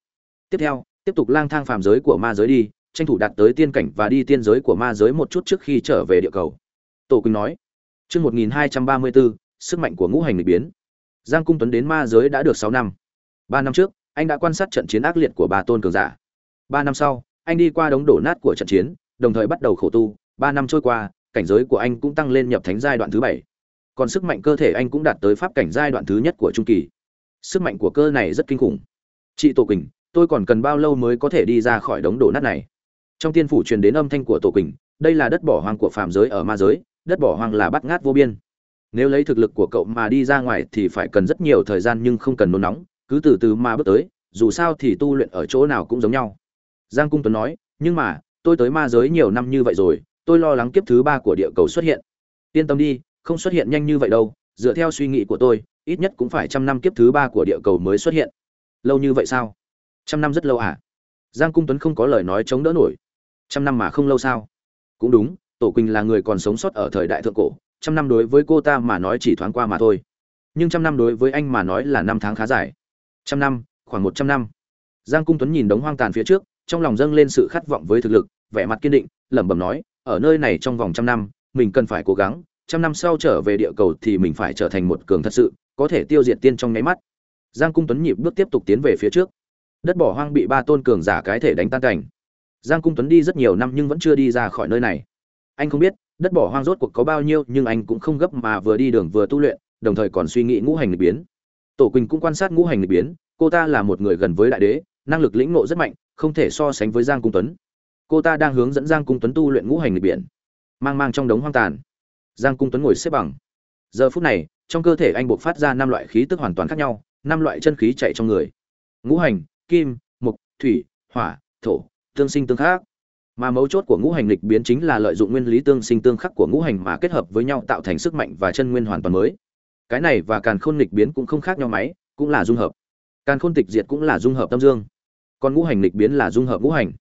Tiếp theo, tiếp tục lang thang phàm giới của ma giới đi tranh thủ đạt tới tiên cảnh và đi tiên giới của ma giới một chút trước khi trở về địa cầu. Tổ quỳnh nói, chương một nghìn hai trăm ba mươi bốn sức mạnh của ngũ hành lịch biến. Giang cung tuấn đến ma giới đã được sáu năm. Ba năm trước, anh đã quan sát trận chiến ác liệt của bà tôn cường giả. Ba năm sau, anh đi qua đống đổ nát của trận chiến, đồng thời bắt đầu khổ tu. Ba năm trôi qua, cảnh giới của anh cũng tăng lên nhập thánh giai đoạn thứ bảy. Còn sức mạnh cơ thể anh cũng đạt tới pháp cảnh giai đoạn thứ nhất của trung kỳ. Sức mạnh của cơ này rất kinh khủng. Chị tổ quỳnh, tôi còn cần bao lâu mới có thể đi ra khỏi đống đổ nát này? Trong tiên phủ truyền đến âm thanh của tổ quỳnh, đây là đất bỏ hoang của phàm giới ở ma giới, đất bỏ hoang là bắt ngát vô biên. Nếu lấy thực lực của cậu mà đi ra ngoài thì phải cần rất nhiều thời gian nhưng không cần nôn nóng, cứ từ từ mà bước tới, dù sao thì tu luyện ở chỗ nào cũng giống nhau. Giang cung tuấn nói, nhưng mà, tôi tới ma giới nhiều năm như vậy rồi, tôi lo lắng kiếp thứ ba của địa cầu xuất hiện. Yên tâm đi, không xuất hiện nhanh như vậy đâu, dựa theo suy nghĩ của tôi, ít nhất cũng phải trăm năm kiếp thứ ba của địa cầu mới xuất hiện. Lâu như vậy sao? Trăm năm rất lâu à? Giang cung tuấn không có lời nói chống đỡ nổi trăm năm mà không lâu sao? Cũng đúng, tổ quỳnh là người còn sống sót ở thời đại thượng cổ, trăm năm đối với cô ta mà nói chỉ thoáng qua mà thôi. Nhưng trăm năm đối với anh mà nói là năm tháng khá dài. Trăm năm, khoảng một trăm năm. Giang cung tuấn nhìn đống hoang tàn phía trước, trong lòng dâng lên sự khát vọng với thực lực, vẻ mặt kiên định, lẩm bẩm nói, ở nơi này trong vòng trăm năm, mình cần phải cố gắng, trăm năm sau trở về địa cầu thì mình phải trở thành một cường thật sự, có thể tiêu diệt tiên trong nháy mắt. Giang cung tuấn nhịp bước tiếp tục tiến về phía trước. Đất bỏ hoang bị ba tôn cường giả cái thể đánh tan cảnh giang cung tuấn đi rất nhiều năm nhưng vẫn chưa đi ra khỏi nơi này. Anh không biết, đất bỏ hoang rốt cuộc có bao nhiêu nhưng anh cũng không gấp mà vừa đi đường vừa tu luyện, đồng thời còn suy nghĩ ngũ hành lịch biến. Tổ quỳnh cũng quan sát ngũ hành lịch biến, cô ta là một người gần với đại đế, năng lực lĩnh ngộ rất mạnh, không thể so sánh với giang cung tuấn. Cô ta đang hướng dẫn giang cung tuấn tu luyện ngũ hành lịch biển. Mang mang trong đống hoang tàn. Giang cung tuấn ngồi xếp bằng. Giờ phút này, trong cơ thể anh buộc phát ra năm loại khí tức hoàn toàn khác nhau, năm loại chân khí chạy trong người. Ngũ hành, kim mục thủy, hỏa, thổ tương sinh tương khắc. Mà mấu chốt của ngũ hành lịch biến chính là lợi dụng nguyên lý tương sinh tương khắc của ngũ hành mà kết hợp với nhau tạo thành sức mạnh và chân nguyên hoàn toàn mới. Cái này và càn khôn lịch biến cũng không khác nhau mấy cũng là dung hợp. Càn khôn tịch diệt cũng là dung hợp tâm dương. Còn ngũ hành lịch biến là dung hợp ngũ hành.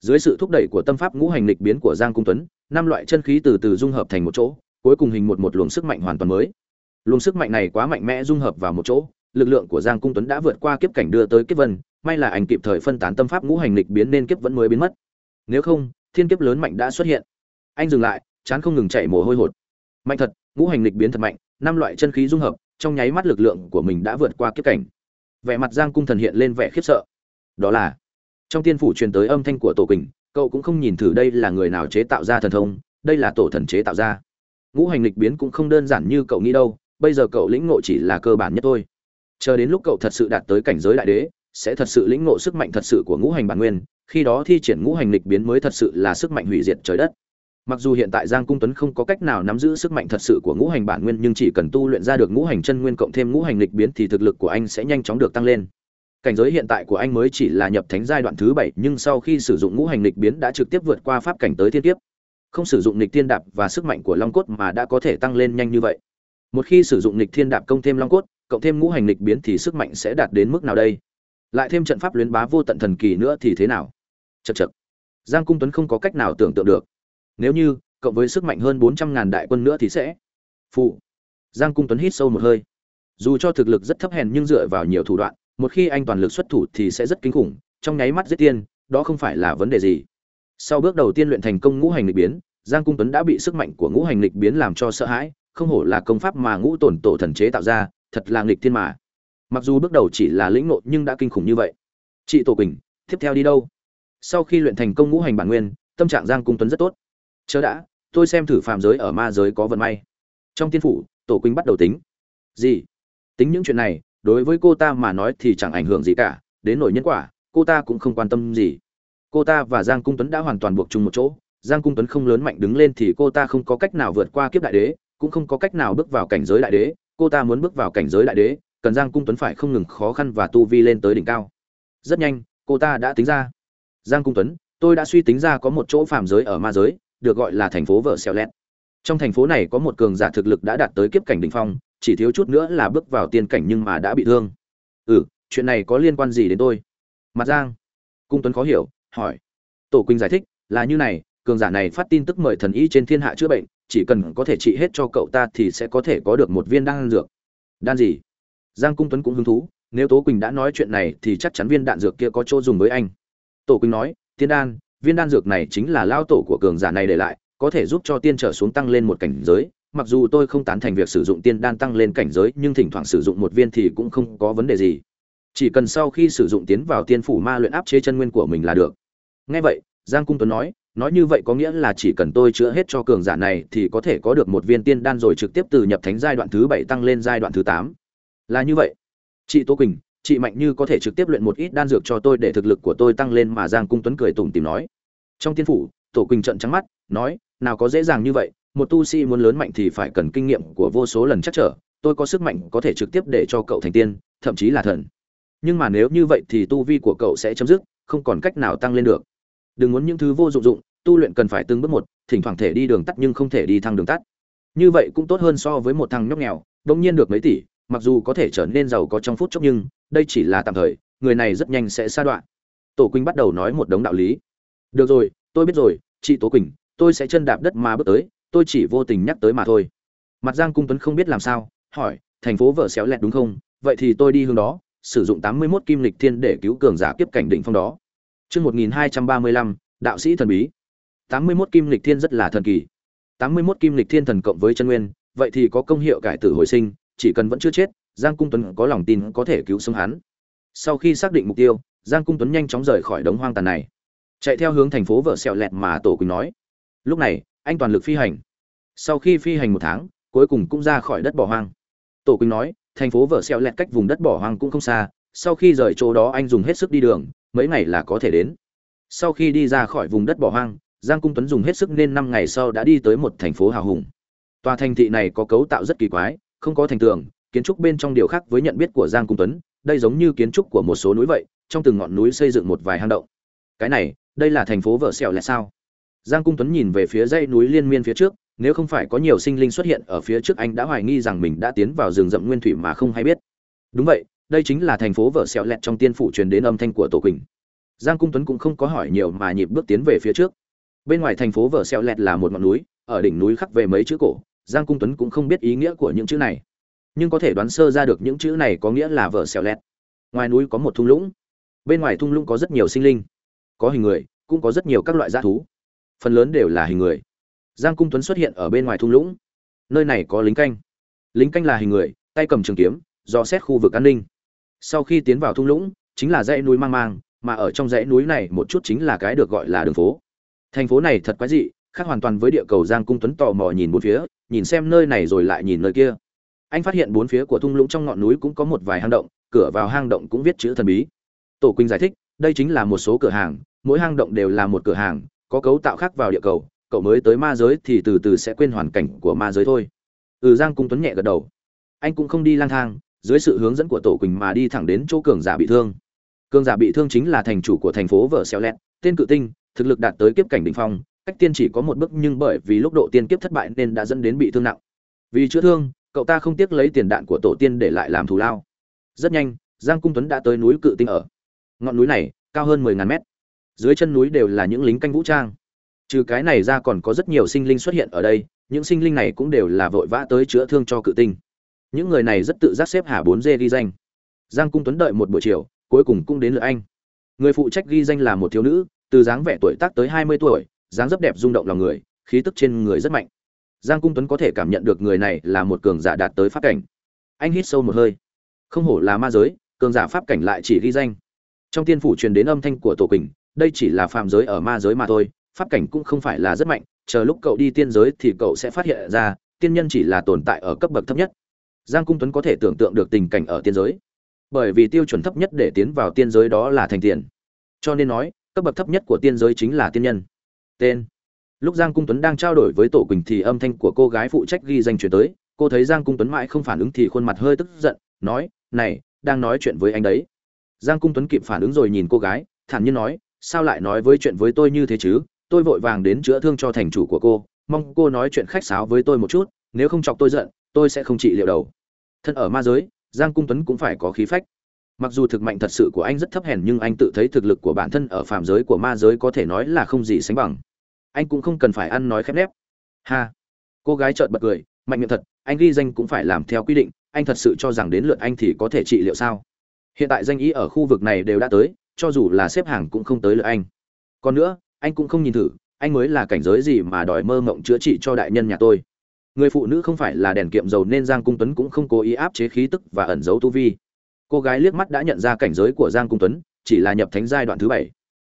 Dưới sự thúc đẩy của tâm pháp ngũ hành lịch biến của giang cung tuấn, năm loại chân khí từ từ dung hợp thành một chỗ, cuối cùng hình một một luồng sức mạnh hoàn toàn mới. Luồng sức mạnh này quá mạnh mẽ dung hợp vào một chỗ, lực lượng của giang cung tuấn đã vượt qua kiếp cảnh đưa tới kiếp vân may là anh kịp thời phân tán tâm pháp ngũ hành lịch biến nên kiếp vẫn mới biến mất. Nếu không, thiên kiếp lớn mạnh đã xuất hiện. Anh dừng lại, chán không ngừng chạy mồ hôi hột. Mạnh thật, ngũ hành lịch biến thật mạnh, năm loại chân khí dung hợp, trong nháy mắt lực lượng của mình đã vượt qua kiếp cảnh. Vẻ mặt giang cung thần hiện lên vẻ khiếp sợ. Đó là, trong tiên phủ truyền tới âm thanh của tổ quỳnh, cậu cũng không nhìn thử đây là người nào chế tạo ra thần thông, đây là tổ thần chế tạo ra. Ngũ hành lịch biến cũng không đơn giản như cậu nghĩ đâu, bây giờ cậu lĩnh ngộ chỉ là cơ bản nhất thôi. Chờ đến lúc cậu thật sự đạt tới cảnh giới đại đế sẽ thật sự lĩnh ngộ sức mạnh thật sự của ngũ hành bản nguyên, khi đó thi triển ngũ hành lịch biến mới thật sự là sức mạnh hủy diệt trời đất. Mặc dù hiện tại giang cung tuấn không có cách nào nắm giữ sức mạnh thật sự của ngũ hành bản nguyên, nhưng chỉ cần tu luyện ra được ngũ hành chân nguyên cộng thêm ngũ hành lịch biến thì thực lực của anh sẽ nhanh chóng được tăng lên. Cảnh giới hiện tại của anh mới chỉ là nhập thánh giai đoạn thứ bảy, nhưng sau khi sử dụng ngũ hành lịch biến đã trực tiếp vượt qua pháp cảnh tới thiên kiếp. Không sử dụng lịch thiên đạp và sức mạnh của long cốt mà đã có thể tăng lên nhanh như vậy. Một khi sử dụng lịch thiên đạp công thêm long cốt, cộng thêm ngũ hành lịch biến thì sức mạnh sẽ đạt đến mức nào đây? Lại thêm trận pháp luyến bá vô tận thần kỳ nữa thì thế nào? Chật chật giang cung tuấn không có cách nào tưởng tượng được. Nếu như, cộng với sức mạnh hơn bốn trăm ngàn đại quân nữa thì sẽ phụ giang cung tuấn hít sâu một hơi. Dù cho thực lực rất thấp hèn nhưng dựa vào nhiều thủ đoạn, một khi anh toàn lực xuất thủ thì sẽ rất kinh khủng, trong nháy mắt giết tiên, đó không phải là vấn đề gì. Sau bước đầu tiên luyện thành công ngũ hành lịch biến, giang cung tuấn đã bị sức mạnh của ngũ hành lịch biến làm cho sợ hãi, không hổ là công pháp mà ngũ tổn tổ thần chế tạo ra, thật là nghịch thiên mà mặc dù bước đầu chỉ là lĩnh ngộ nhưng đã kinh khủng như vậy. Chị tổ quỳnh, tiếp theo đi đâu? Sau khi luyện thành công ngũ hành bản nguyên, tâm trạng giang cung tuấn rất tốt. Chớ đã, tôi xem thử phàm giới ở ma giới có vận may. Trong tiên phủ, tổ quỳnh bắt đầu tính. Gì? Tính những chuyện này, đối với cô ta mà nói thì chẳng ảnh hưởng gì cả, đến nổi nhân quả, cô ta cũng không quan tâm gì. Cô ta và giang cung tuấn đã hoàn toàn buộc chung một chỗ. Giang cung tuấn không lớn mạnh đứng lên thì cô ta không có cách nào vượt qua kiếp đại đế, cũng không có cách nào bước vào cảnh giới đại đế. Cô ta muốn bước vào cảnh giới đại đế cần giang cung tuấn phải không ngừng khó khăn và tu vi lên tới đỉnh cao. Rất nhanh, cô ta đã tính ra. Giang cung tuấn, tôi đã suy tính ra có một chỗ phàm giới ở ma giới, được gọi là thành phố vợ xẹo lét. Trong thành phố này có một cường giả thực lực đã đạt tới kiếp cảnh đỉnh phong, chỉ thiếu chút nữa là bước vào tiên cảnh nhưng mà đã bị thương. Ừ chuyện này có liên quan gì đến tôi? Mặt giang cung tuấn khó hiểu, hỏi. Tổ quỳnh giải thích, là như này, cường giả này phát tin tức mời thần y trên thiên hạ chữa bệnh, chỉ cần có thể trị hết cho cậu ta thì sẽ có thể có được một viên đan dược. Đan gì? Giang cung tuấn cũng hứng thú, nếu tố quỳnh đã nói chuyện này thì chắc chắn viên đạn dược kia có chỗ dùng với anh. Tổ quỳnh nói, tiên đan, viên đan dược này chính là lao tổ của cường giả này để lại, có thể giúp cho tiên trở xuống tăng lên một cảnh giới. Mặc dù tôi không tán thành việc sử dụng tiên đan tăng lên cảnh giới, nhưng thỉnh thoảng sử dụng một viên thì cũng không có vấn đề gì. Chỉ cần sau khi sử dụng tiến vào tiên phủ ma luyện áp chế chân nguyên của mình là được. Ngay vậy, giang cung tuấn nói nói như vậy có nghĩa là chỉ cần tôi chữa hết cho cường giả này thì có thể có được một viên tiên đan rồi trực tiếp từ nhập thánh giai đoạn thứ bảy tăng lên giai đoạn thứ tám là như vậy. Chị tô quỳnh, chị mạnh như có thể trực tiếp luyện một ít đan dược cho tôi để thực lực của tôi tăng lên mà giang cung tuấn cười tủm tìm nói. Trong tiên phủ tổ quỳnh trận trắng mắt, nói, nào có dễ dàng như vậy, một tu sĩ muốn lớn mạnh thì phải cần kinh nghiệm của vô số lần chắc trở, tôi có sức mạnh có thể trực tiếp để cho cậu thành tiên, thậm chí là thần. Nhưng mà nếu như vậy thì tu vi của cậu sẽ chấm dứt, không còn cách nào tăng lên được. Đừng muốn những thứ vô dụng dụng, tu luyện cần phải từng bước một, thỉnh thoảng thể đi đường tắt nhưng không thể đi thăng đường tắt. Như vậy cũng tốt hơn so với một thằng nhóc nghèo, bỗng nhiên được mấy tỷ mặc dù có thể trở nên giàu có trong phút chốc nhưng đây chỉ là tạm thời người này rất nhanh sẽ xa đoạn. Tổ quỳnh bắt đầu nói một đống đạo lý. Được rồi tôi biết rồi chị tố quỳnh tôi sẽ chân đạp đất mà bước tới tôi chỉ vô tình nhắc tới mà thôi. Mặt giang cung tuấn không biết làm sao hỏi thành phố vợ xéo lẹt đúng không? Vậy thì tôi đi hướng đó sử dụng tám mươi 81 kim lịch thiên để cứu cường giả kiếp cảnh đỉnh phong đó. Chương 1235, đạo sĩ thần bí. 81 kim lịch thiên rất là thần kỳ. 81 kim lịch thiên thần cộng với chân nguyên, vậy thì có công hiệu cải tử hồi sinh, chỉ cần vẫn chưa chết, Giang Cung Tuấn có lòng tin có thể cứu sống hắn. Sau khi xác định mục tiêu, Giang Cung Tuấn nhanh chóng rời khỏi đống hoang tàn này, chạy theo hướng thành phố vợ sẹo lẹt mà Tổ Quỳnh nói. Lúc này, anh toàn lực phi hành. Sau khi phi hành một tháng, cuối cùng cũng ra khỏi đất bỏ hoang. Tổ Quỳnh nói, thành phố vợ sẹo lẹt cách vùng đất bỏ hoang cũng không xa, sau khi rời chỗ đó anh dùng hết sức đi đường, mấy ngày là có thể đến sau khi đi ra khỏi vùng đất bỏ hoang giang cung tuấn dùng hết sức nên năm ngày sau đã đi tới một thành phố hào hùng tòa thành thị này có cấu tạo rất kỳ quái không có thành tường, kiến trúc bên trong điều khác với nhận biết của giang cung tuấn, đây giống như kiến trúc của một số núi vậy, trong từng ngọn núi xây dựng một vài hang động. Cái này, đây là thành phố vợ sẹo là sao? Giang cung tuấn nhìn về phía dãy núi liên miên phía trước, nếu không phải có nhiều sinh linh xuất hiện ở phía trước anh đã hoài nghi rằng mình đã tiến vào rừng rậm nguyên thủy mà không hay biết. Đúng vậy, đây chính là thành phố vợ sẹo lẹt trong tiên phủ truyền đến âm thanh của tổ quỳnh. Giang cung tuấn cũng không có hỏi nhiều mà nhịp bước tiến về phía trước. Bên ngoài thành phố vợ sẹo lẹt là một ngọn núi, ở đỉnh núi khắc về mấy chữ cổ giang cung tuấn cũng không biết ý nghĩa của những chữ này. Nhưng có thể đoán sơ ra được những chữ này có nghĩa là vợ sẹo lẹt. Ngoài núi có một thung lũng. Bên ngoài thung lũng có rất nhiều sinh linh. Có hình người, cũng có rất nhiều các loại g thú. Phần lớn đều là hình người. Giang cung tuấn xuất hiện ở bên ngoài thung lũng. Nơi này có lính canh. Lính canh là hình người, tay cầm trường kiếm do xét khu vực an ninh. Sau khi tiến vào thung lũng, chính là dãy núi mang mang, mà ở trong dãy núi này một chút chính là cái được gọi là đường phố. Thành phố này thật quái dị, khác hoàn toàn với địa cầu giang cung tuấn tò mò nhìn bốn phía nhìn xem nơi này rồi lại nhìn nơi kia. Anh phát hiện bốn phía của thung lũng trong ngọn núi cũng có một vài hang động, cửa vào hang động cũng viết chữ thần bí. Tổ quỳnh giải thích, đây chính là một số cửa hàng, mỗi hang động đều là một cửa hàng, có cấu tạo khác vào địa cầu, cậu mới tới ma giới thì từ từ sẽ quên hoàn cảnh của ma giới thôi. Ừ giang cung tuấn nhẹ gật đầu. Anh cũng không đi lang thang, dưới sự hướng dẫn của tổ quỳnh mà đi thẳng đến chỗ cường giả bị thương. Cường giả bị thương chính là thành chủ của thành phố vợ xéo lẹt tên cự tinh, thực lực đạt tới kiếp cảnh đỉnh phong cách tiên chỉ có một bước nhưng bởi vì lúc độ tiên kiếp thất bại nên đã dẫn đến bị thương nặng. Vì chữa thương, cậu ta không tiếc lấy tiền đạn của tổ tiên để lại làm thù lao. Rất nhanh, giang cung tuấn đã tới núi cự tinh ở. Ngọn núi này, cao hơn mười ngàn mét. Dưới chân núi đều là những lính canh vũ trang. Trừ cái này ra còn có rất nhiều sinh linh xuất hiện ở đây, những sinh linh này cũng đều là vội vã tới chữa thương cho cự tinh. Những người này rất tự giác xếp hà bốn d ghi danh. Giang cung tuấn đợi một buổi chiều, cuối cùng cũng đến lượt anh. Người phụ trách ghi danh là một thiếu nữ, từ dáng vẻ tuổi tác tới hai mươi tuổi dáng rất đẹp rung động lòng người, khí tức trên người rất mạnh. Giang cung tuấn có thể cảm nhận được người này là một cường giả đạt tới pháp cảnh. Anh hít sâu một hơi. Không hổ là ma giới, cường giả pháp cảnh lại chỉ ghi danh. Trong tiên phủ truyền đến âm thanh của tổ quỳnh, đây chỉ là phạm giới ở ma giới mà thôi, pháp cảnh cũng không phải là rất mạnh, chờ lúc cậu đi tiên giới thì cậu sẽ phát hiện ra, tiên nhân chỉ là tồn tại ở cấp bậc thấp nhất. Giang cung tuấn có thể tưởng tượng được tình cảnh ở tiên giới. Bởi vì tiêu chuẩn thấp nhất để tiến vào tiên giới đó là thành tiền. Cho nên nói, cấp bậc thấp nhất của tiên giới chính là tiên nhân tên. Lúc giang cung tuấn đang trao đổi với tổ quỳnh thì âm thanh của cô gái phụ trách ghi danh chuyển tới. Cô thấy giang cung tuấn mãi không phản ứng thì khuôn mặt hơi tức giận, nói, này, đang nói chuyện với anh đấy. Giang cung tuấn kịp phản ứng rồi nhìn cô gái, thản nhiên nói, sao lại nói với chuyện với tôi như thế chứ? Tôi vội vàng đến chữa thương cho thành chủ của cô, mong cô nói chuyện khách sáo với tôi một chút, nếu không chọc tôi giận, tôi sẽ không trị liệu đầu thân ở ma giới, giang cung tuấn cũng phải có khí phách. Mặc dù thực mạnh thật sự của anh rất thấp hèn nhưng anh tự thấy thực lực của bản thân ở phạm giới của ma giới có thể nói là không gì sánh bằng anh cũng không cần phải ăn nói khép nép. Ha. Cô gái trợn bật cười, mạnh miệng thật, anh ghi danh cũng phải làm theo quy định, anh thật sự cho rằng đến lượt anh thì có thể trị liệu sao? Hiện tại danh ý ở khu vực này đều đã tới, cho dù là xếp hàng cũng không tới lượt anh. Còn nữa, anh cũng không nhìn thử, anh mới là cảnh giới gì mà đòi mơ mộng chữa trị cho đại nhân nhà tôi. Người phụ nữ không phải là đèn kiệm dầu nên giang cung tuấn cũng không cố ý áp chế khí tức và ẩn giấu tu vi. Cô gái liếc mắt đã nhận ra cảnh giới của giang cung tuấn, chỉ là nhập thánh giai đoạn thứ bảy.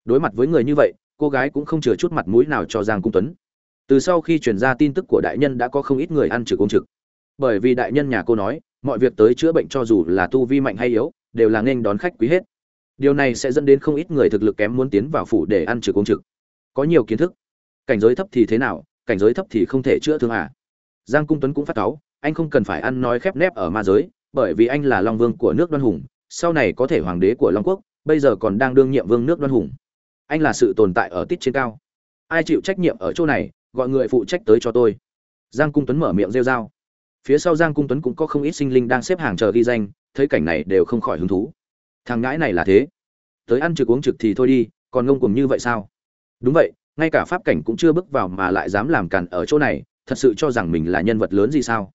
Đối mặt với người như vậy cô gái cũng không chừa chút mặt mũi nào cho giang cung tuấn. Từ sau khi truyền ra tin tức của đại nhân đã có không ít người ăn trực công trực. Bởi vì đại nhân nhà cô nói, mọi việc tới chữa bệnh cho dù là tu vi mạnh hay yếu, đều là nghênh đón khách quý hết. Điều này sẽ dẫn đến không ít người thực lực kém muốn tiến vào phủ để ăn trực công trực. Có nhiều kiến thức. Cảnh giới thấp thì thế nào, cảnh giới thấp thì không thể chữa thương à? Giang cung tuấn cũng phát cáu, anh không cần phải ăn nói khép nép ở ma giới, bởi vì anh là long vương của nước đoan hùng, sau này có thể hoàng đế của long quốc, bây giờ còn đang đương nhiệm vương nước đoan hùng anh là sự tồn tại ở tít trên cao. Ai chịu trách nhiệm ở chỗ này, gọi người phụ trách tới cho tôi. Giang cung tuấn mở miệng rêu r a o phía sau giang cung tuấn cũng có không ít sinh linh đang xếp hàng chờ ghi danh, thấy cảnh này đều không khỏi hứng thú. Thằng ngãi này là thế. Tới ăn trực uống trực thì thôi đi, còn ngông cùng như vậy sao? Đúng vậy, ngay cả pháp cảnh cũng chưa bước vào mà lại dám làm càn ở chỗ này, thật sự cho rằng mình là nhân vật lớn gì sao?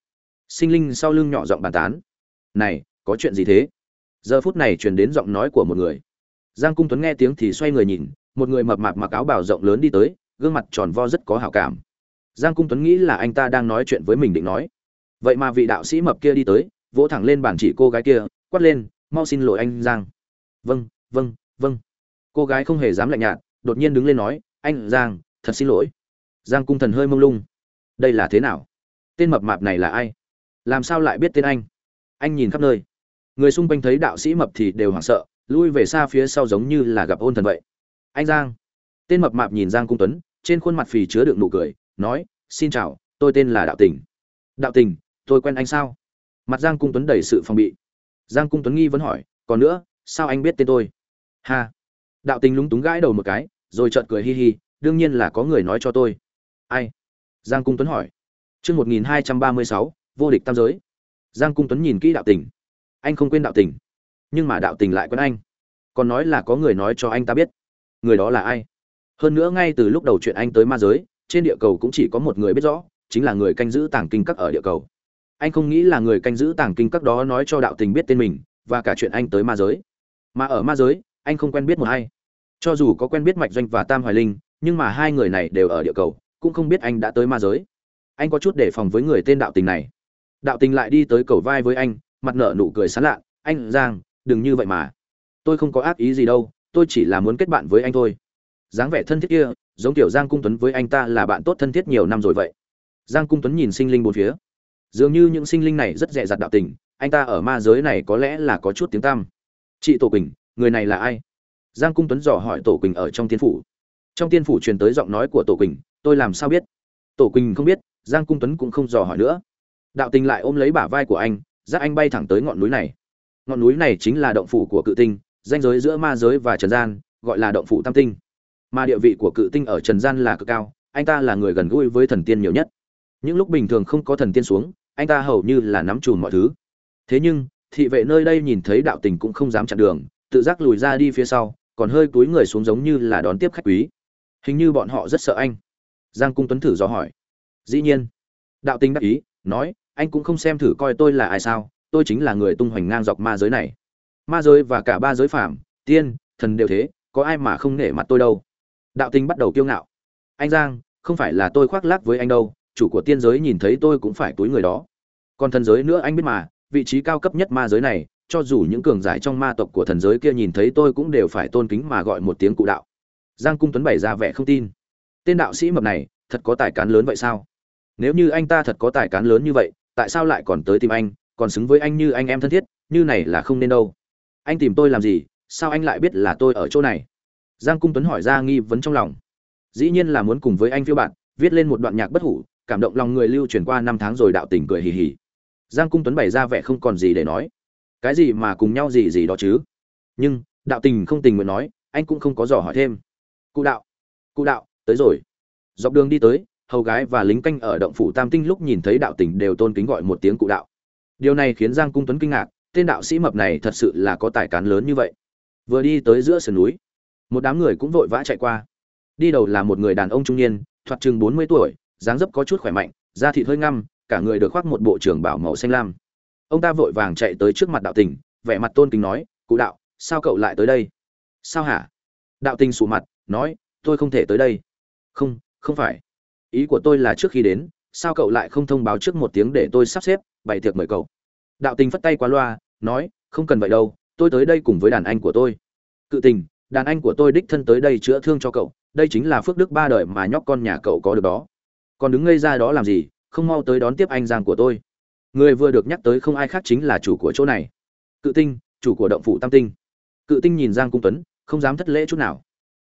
Sinh linh sau lưng nhỏ giọng bàn tán. Này, có chuyện gì thế? Giờ phút này truyền đến giọng nói của một người. Giang cung tuấn nghe tiếng thì xoay người nhìn một người mập mạp mặc áo bảo rộng lớn đi tới, gương mặt tròn vo rất có hảo cảm. Giang cung tuấn nghĩ là anh ta đang nói chuyện với mình định nói. Vậy mà vị đạo sĩ mập kia đi tới, vỗ thẳng lên bàn chỉ cô gái kia, quát lên, mau xin lỗi anh giang. Vâng vâng vâng. Cô gái không hề dám lạnh nhạt, đột nhiên đứng lên nói, anh giang, thật xin lỗi. Giang cung thần hơi mông lung. Đây là thế nào? Tên mập mạp này là ai? Làm sao lại biết tên anh? Anh nhìn khắp nơi. Người xung quanh thấy đạo sĩ mập thì đều hoảng sợ, lui về xa phía sau giống như là gặp ôn thần vậy anh giang. Tên mập mạp nhìn giang cung tuấn, trên khuôn mặt phì chứa đựng nụ cười, nói, xin chào, tôi tên là đạo tình. Đạo tình, tôi quen anh sao? Mặt giang cung tuấn đầy sự phòng bị. Giang cung tuấn nghi vẫn hỏi, còn nữa, sao anh biết tên tôi? Ha. Đạo tình lúng túng gãi đầu một cái, rồi trợn cười hi hi, đương nhiên là có người nói cho tôi. Ai? Giang cung tuấn hỏi. Chương một nghìn hai trăm ba mươi sáu, vô địch tam giới. Giang cung tuấn nhìn kỹ đạo tình. Anh không quên đạo tình, nhưng mà đạo tình lại quen anh. Còn nói là có người nói cho anh ta biết người đó là ai? Hơn nữa ngay từ lúc đầu chuyện anh tới ma giới, trên địa cầu cũng chỉ có một người biết rõ, chính là người canh giữ tàng kinh các ở địa cầu. Anh không nghĩ là người canh giữ tàng kinh các đó nói cho đạo tình biết tên mình, và cả chuyện anh tới ma giới. Mà ở ma giới, anh không quen biết một ai. cho dù có quen biết mạch doanh và tam hoài linh, nhưng mà hai người này đều ở địa cầu, cũng không biết anh đã tới ma giới. Anh có chút đề phòng với người tên đạo tình này. Đạo tình lại đi tới cầu vai với anh, mặt nở nụ cười sán lạ. Anh, giang, đừng như vậy mà. Tôi không có ác ý gì đâu tôi chỉ là muốn kết bạn với anh thôi. Dáng vẻ thân thiết kia, giống kiểu giang cung tuấn với anh ta là bạn tốt thân thiết nhiều năm rồi vậy. Giang cung tuấn nhìn sinh linh bốn phía. Dường như những sinh linh này rất dè dặt đạo tình, anh ta ở ma giới này có lẽ là có chút tiếng tăm. Chị tổ quỳnh, người này là ai? Giang cung tuấn dò hỏi tổ quỳnh ở trong tiên phủ. Trong tiên phủ truyền tới giọng nói của tổ quỳnh, tôi làm sao biết? Tổ quỳnh không biết, giang cung tuấn cũng không dò hỏi nữa. Đạo tình lại ôm lấy bả vai của anh, dắt anh bay thẳng tới ngọn núi này. Ngọn núi này chính là động phủ của cự tinh danh giới giữa ma giới và trần gian, gọi là động phủ tam tinh. Mà địa vị của cự tinh ở trần gian là cực cao, anh ta là người gần gũi với thần tiên nhiều nhất. Những lúc bình thường không có thần tiên xuống, anh ta hầu như là nắm chùm mọi thứ. Thế nhưng, thị vệ nơi đây nhìn thấy đạo tình cũng không dám chặn đường, tự giác lùi ra đi phía sau, còn hơi túi người xuống giống như là đón tiếp khách quý. Hình như bọn họ rất sợ anh. Giang cung tuấn thử dò hỏi. Dĩ nhiên. Đạo tình đắc ý, nói, anh cũng không xem thử coi tôi là ai sao? Tôi chính là người tung hoành ngang dọc ma giới này ma giới và cả ba giới phàm, tiên thần đều thế có ai mà không nể mặt tôi đâu. Đạo tinh bắt đầu kiêu ngạo. Anh giang không phải là tôi khoác lác với anh đâu chủ của tiên giới nhìn thấy tôi cũng phải túi người đó. Còn thần giới nữa anh biết mà vị trí cao cấp nhất ma giới này cho dù những cường giải trong ma tộc của thần giới kia nhìn thấy tôi cũng đều phải tôn kính mà gọi một tiếng cụ đạo. Giang cung tuấn bày ra vẻ không tin. Tên đạo sĩ mập này thật có tài cán lớn vậy sao? Nếu như anh ta thật có tài cán lớn như vậy tại sao lại còn tới tìm anh còn xứng với anh như anh em thân thiết như này là không nên đâu anh tìm tôi làm gì, sao anh lại biết là tôi ở chỗ này? Giang cung tuấn hỏi ra nghi vấn trong lòng. Dĩ nhiên là muốn cùng với anh phiêu bạn viết lên một đoạn nhạc bất hủ, cảm động lòng người lưu truyền qua năm tháng rồi đạo tình cười hì hì. Giang cung tuấn bày ra vẻ không còn gì để nói. Cái gì mà cùng nhau gì gì đó chứ? Nhưng, đạo tình không tình nguyện nói, anh cũng không có dò hỏi thêm. Cụ đạo cụ đạo, tới rồi. Dọc đường đi tới, hầu gái và lính canh ở động phủ tam tinh lúc nhìn thấy đạo tình đều tôn kính gọi một tiếng cụ đạo. Điều này khiến giang cung tuấn kinh ngạc tên đạo sĩ mập này thật sự là có tài cán lớn như vậy. Vừa đi tới giữa sườn núi, một đám người cũng vội vã chạy qua. Đi đầu là một người đàn ông trung niên, thoạt chừng bốn mươi tuổi, dáng dấp có chút khỏe mạnh, da thịt hơi ngăm, cả người được khoác một bộ trưởng bảo màu xanh lam. Ông ta vội vàng chạy tới trước mặt đạo tình, vẻ mặt tôn kính nói, cụ đạo, sao cậu lại tới đây? Sao hả? Đạo tình sụ mặt, nói, tôi không thể tới đây. Không không phải. Ý của tôi là trước khi đến, sao cậu lại không thông báo trước một tiếng để tôi sắp xếp, bày tiệc mời cậu? Đạo tình phất tay qua loa, nói, không cần vậy đâu, tôi tới đây cùng với đàn anh của tôi. Cự tình, đàn anh của tôi đích thân tới đây chữa thương cho cậu, đây chính là phước đức ba đời mà nhóc con nhà cậu có được đó. Còn đứng ngây ra đó làm gì, không mau tới đón tiếp anh giang của tôi. Người vừa được nhắc tới không ai khác chính là chủ của chỗ này. Cự tinh, chủ của động phủ tam tinh. Cự tinh nhìn giang cung tuấn, không dám thất lễ chút nào.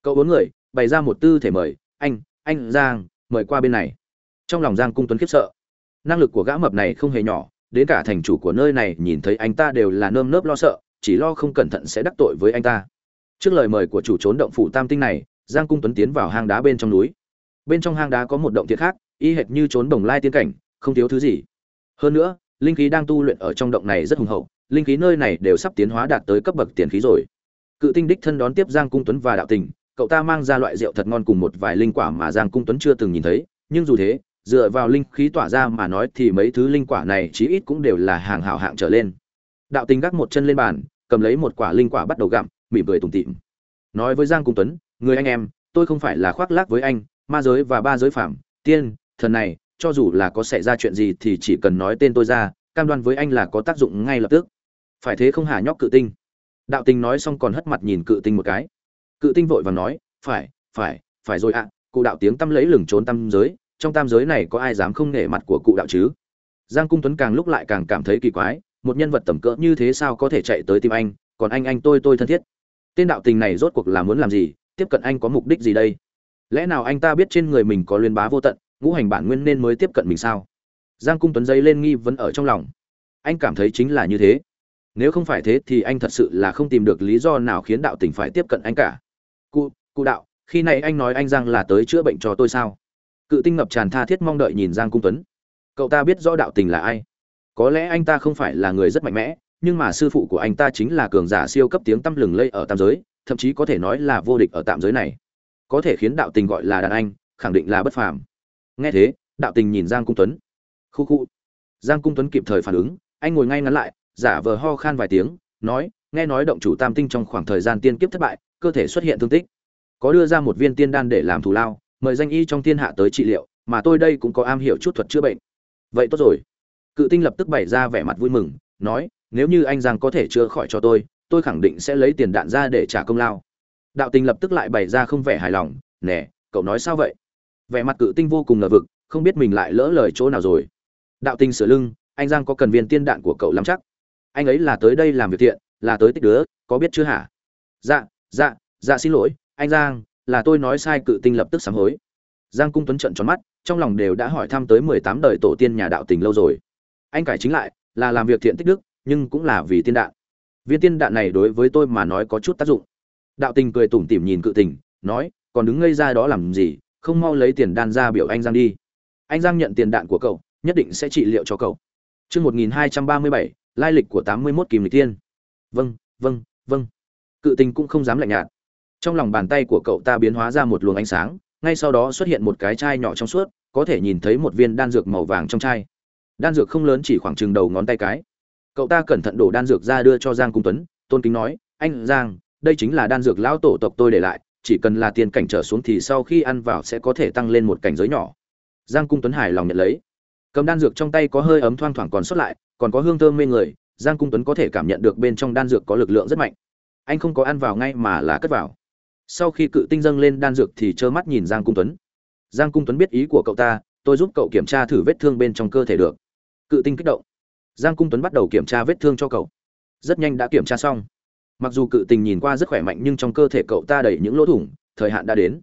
Cậu bốn người, bày ra một tư thể mời, anh anh giang, mời qua bên này. Trong lòng giang cung tuấn khiếp sợ. Năng lực của gã mập này không hề nhỏ đến cả thành chủ của nơi này nhìn thấy anh ta đều là nơm nớp lo sợ, chỉ lo không cẩn thận sẽ đắc tội với anh ta. Trước lời mời của chủ trốn động phủ tam tinh này, giang cung tuấn tiến vào hang đá bên trong núi. Bên trong hang đá có một động thiệt khác, y hệt như trốn đồng lai tiên cảnh, không thiếu thứ gì. Hơn nữa, linh khí đang tu luyện ở trong động này rất hùng hậu, linh khí nơi này đều sắp tiến hóa đạt tới cấp bậc tiền khí rồi. Cự tinh đích thân đón tiếp giang cung tuấn và đạo tình, cậu ta mang ra loại rượu thật ngon cùng một vài linh quả mà giang cung tuấn chưa từng nhìn thấy, nhưng dù thế dựa vào linh khí tỏa ra mà nói thì mấy thứ linh quả này chí ít cũng đều là hàng hảo hạng trở lên. Đạo tình gác một chân lên bàn cầm lấy một quả linh quả bắt đầu gặm mỉm cười tủm tỉm. Nói với giang cung tuấn người anh em tôi không phải là khoác lác với anh ma giới và ba giới phạm tiên thần này cho dù là có xảy ra chuyện gì thì chỉ cần nói tên tôi ra cam đoan với anh là có tác dụng ngay lập tức. Phải thế không hả nhóc cự tinh? Đạo tình nói xong còn hất mặt nhìn cự tinh một cái. Cự tinh vội vàng nói phải phải phải rồi ạ à, cụ đạo tiếng tâm lấy lừng trốn tâm giới trong tam giới này có ai dám không nể mặt của cụ đạo chứ? Giang cung tuấn càng lúc lại càng cảm thấy kỳ quái, một nhân vật tầm cỡ như thế sao có thể chạy tới tìm anh, còn anh anh tôi tôi thân thiết. Tên đạo tình này rốt cuộc là muốn làm gì, tiếp cận anh có mục đích gì đây? Lẽ nào anh ta biết trên người mình có liên bá vô tận, ngũ hành bản nguyên nên mới tiếp cận mình sao? Giang cung tuấn dây lên nghi vấn ở trong lòng. Anh cảm thấy chính là như thế. Nếu không phải thế thì anh thật sự là không tìm được lý do nào khiến đạo tình phải tiếp cận anh cả. Cụ cụ đạo, khi này anh nói anh giang là tới chữa bệnh cho tôi sao? Cự tinh ngập tràn tha thiết mong đợi nhìn giang cung tuấn. Cậu ta biết rõ đạo tình là ai. Có lẽ anh ta không phải là người rất mạnh mẽ, nhưng mà sư phụ của anh ta chính là cường giả siêu cấp tiếng tăm lừng lây ở tam giới, thậm chí có thể nói là vô địch ở tạm giới này. Có thể khiến đạo tình gọi là đàn anh, khẳng định là bất phàm. Nghe thế, đạo tình nhìn giang cung tuấn. Khu khu. Giang cung tuấn kịp thời phản ứng, anh ngồi ngay ngắn lại, giả vờ ho khan vài tiếng, nói, nghe nói động chủ tam tinh trong khoảng thời gian tiên kiếp thất bại, cơ thể xuất hiện thương tích. Có đưa ra một viên tiên đan để làm thù lao mời danh y trong thiên hạ tới trị liệu, mà tôi đây cũng có am hiểu chút thuật chữa bệnh. Vậy tốt rồi. Cự tinh lập tức bày ra vẻ mặt vui mừng, nói, nếu như anh giang có thể chữa khỏi cho tôi tôi khẳng định sẽ lấy tiền đạn ra để trả công lao. Đạo tình lập tức lại bày ra không vẻ hài lòng, nè, cậu nói sao vậy? Vẻ mặt cự tinh vô cùng ngờ vực, không biết mình lại lỡ lời chỗ nào rồi. Đạo tình sửa lưng, anh giang có cần viên tiên đạn của cậu lắm chắc? Anh ấy là tới đây làm việc thiện, là tới tích đứa, có biết chưa hả? Dạ dạ dạ xin lỗi, anh giang là tôi nói sai cự tinh lập tức sám hối. Giang cung tuấn trận tròn mắt, trong lòng đều đã hỏi thăm tới mười tám đời tổ tiên nhà đạo tình lâu rồi. Anh cải chính lại, là làm việc thiện tích đức, nhưng cũng là vì tiên đạn. Viên tiên đạn này đối với tôi mà nói có chút tác dụng. Đạo tình cười tủm tỉm nhìn cự tình, nói, còn đứng ngây ra đó làm gì, không mau lấy tiền đan ra biểu anh giang đi. Anh giang nhận tiền đạn của cậu, nhất định sẽ trị liệu cho cậu. Chương một nghìn hai trăm ba mươi bảy, lai lịch của tám mươi mốt kìm lịch tiên. Vâng vâng vâng. Cự tình cũng không dám lạnh nhạt trong lòng bàn tay của cậu ta biến hóa ra một luồng ánh sáng, ngay sau đó xuất hiện một cái chai nhỏ trong suốt, có thể nhìn thấy một viên đan dược màu vàng trong chai. Đan dược không lớn, chỉ khoảng chừng đầu ngón tay cái. Cậu ta cẩn thận đổ đan dược ra đưa cho giang cung tuấn, tôn kính nói, anh giang, đây chính là đan dược lão tổ tộc tôi để lại, chỉ cần là tiền cảnh trở xuống thì sau khi ăn vào sẽ có thể tăng lên một cảnh giới nhỏ. Giang cung tuấn hài lòng nhận lấy. Cầm đan dược trong tay có hơi ấm thoang thoảng còn sót lại, còn có hương thơm mê người, giang cung tuấn có thể cảm nhận được bên trong đan dược có lực lượng rất mạnh. Anh không có ăn vào ngay mà là cất vào sau khi cự tinh dâng lên đan dược thì trơ mắt nhìn giang cung tuấn. Giang cung tuấn biết ý của cậu ta, tôi giúp cậu kiểm tra thử vết thương bên trong cơ thể được. Cự tinh kích động. Giang cung tuấn bắt đầu kiểm tra vết thương cho cậu. Rất nhanh đã kiểm tra xong. Mặc dù cự tình nhìn qua rất khỏe mạnh nhưng trong cơ thể cậu ta đầy những lỗ thủng, thời hạn đã đến.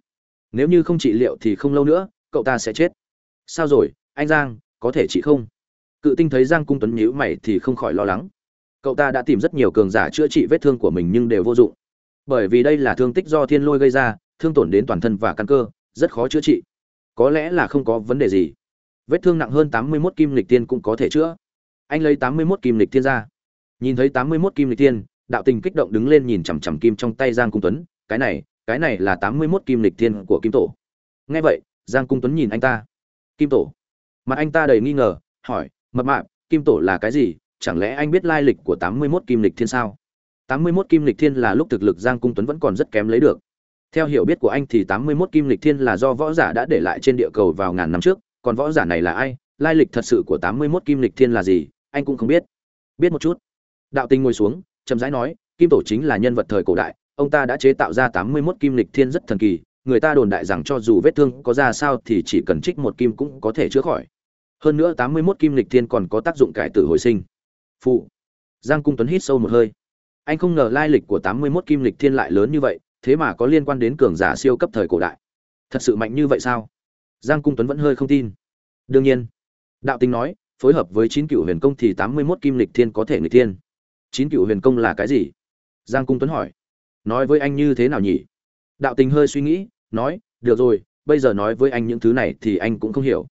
Nếu như không trị liệu thì không lâu nữa, cậu ta sẽ chết. Sao rồi, anh giang, có thể trị không? Cự tinh thấy giang cung tuấn nhíu mày thì không khỏi lo lắng. Cậu ta đã tìm rất nhiều cường giả chữa trị vết thương của mình nhưng đều vô dụng bởi vì đây là thương tích do thiên lôi gây ra, thương tổn đến toàn thân và căn cơ, rất khó chữa trị. Có lẽ là không có vấn đề gì. Vết thương nặng hơn tám mươi 81 kim lịch tiên cũng có thể chữa. Anh lấy tám mươi 81 kim lịch tiên ra. Nhìn thấy tám mươi 81 kim lịch tiên, đạo tình kích động đứng lên nhìn chằm chằm kim trong tay giang cung tuấn. Cái này cái này là tám mươi 81 kim lịch tiên của kim tổ. Nghe vậy, giang cung tuấn nhìn anh ta. Kim tổ. Mặt anh ta đầy nghi ngờ, hỏi, mập mạp, kim tổ là cái gì? Chẳng lẽ anh biết lai lịch của tám mươi 81 kim lịch thiên sao? Tám mươi 81 kim lịch thiên là lúc thực lực giang cung tuấn vẫn còn rất kém lấy được. Theo hiểu biết của anh thì tám mươi 81 kim lịch thiên là do võ giả đã để lại trên địa cầu vào ngàn năm trước. Còn võ giả này là ai? Lai lịch thật sự của tám mươi 81 kim lịch thiên là gì? Anh cũng không biết. Biết một chút. Đạo tình ngồi xuống, chậm rãi nói, kim tổ chính là nhân vật thời cổ đại. Ông ta đã chế tạo ra tám mươi 81 kim lịch thiên rất thần kỳ. Người ta đồn đại rằng cho dù vết thương có ra sao thì chỉ cần trích một kim cũng có thể chữa khỏi. Hơn nữa tám mươi 81 kim lịch thiên còn có tác dụng cải tử hồi sinh. Phụ. Giang cung tuấn hít sâu một hơi anh không ngờ lai lịch của tám mươi 81 kim lịch thiên lại lớn như vậy, thế mà có liên quan đến cường giả siêu cấp thời cổ đại. Thật sự mạnh như vậy sao? Giang cung tuấn vẫn hơi không tin. Đương nhiên, đạo tính nói, phối hợp với chín cựu huyền công thì tám mươi 81 kim lịch thiên có thể nghịch thiên. Chín cựu huyền công là cái gì? Giang cung tuấn hỏi. Nói với anh như thế nào nhỉ? Đạo tình hơi suy nghĩ, nói, được rồi, bây giờ nói với anh những thứ này thì anh cũng không hiểu.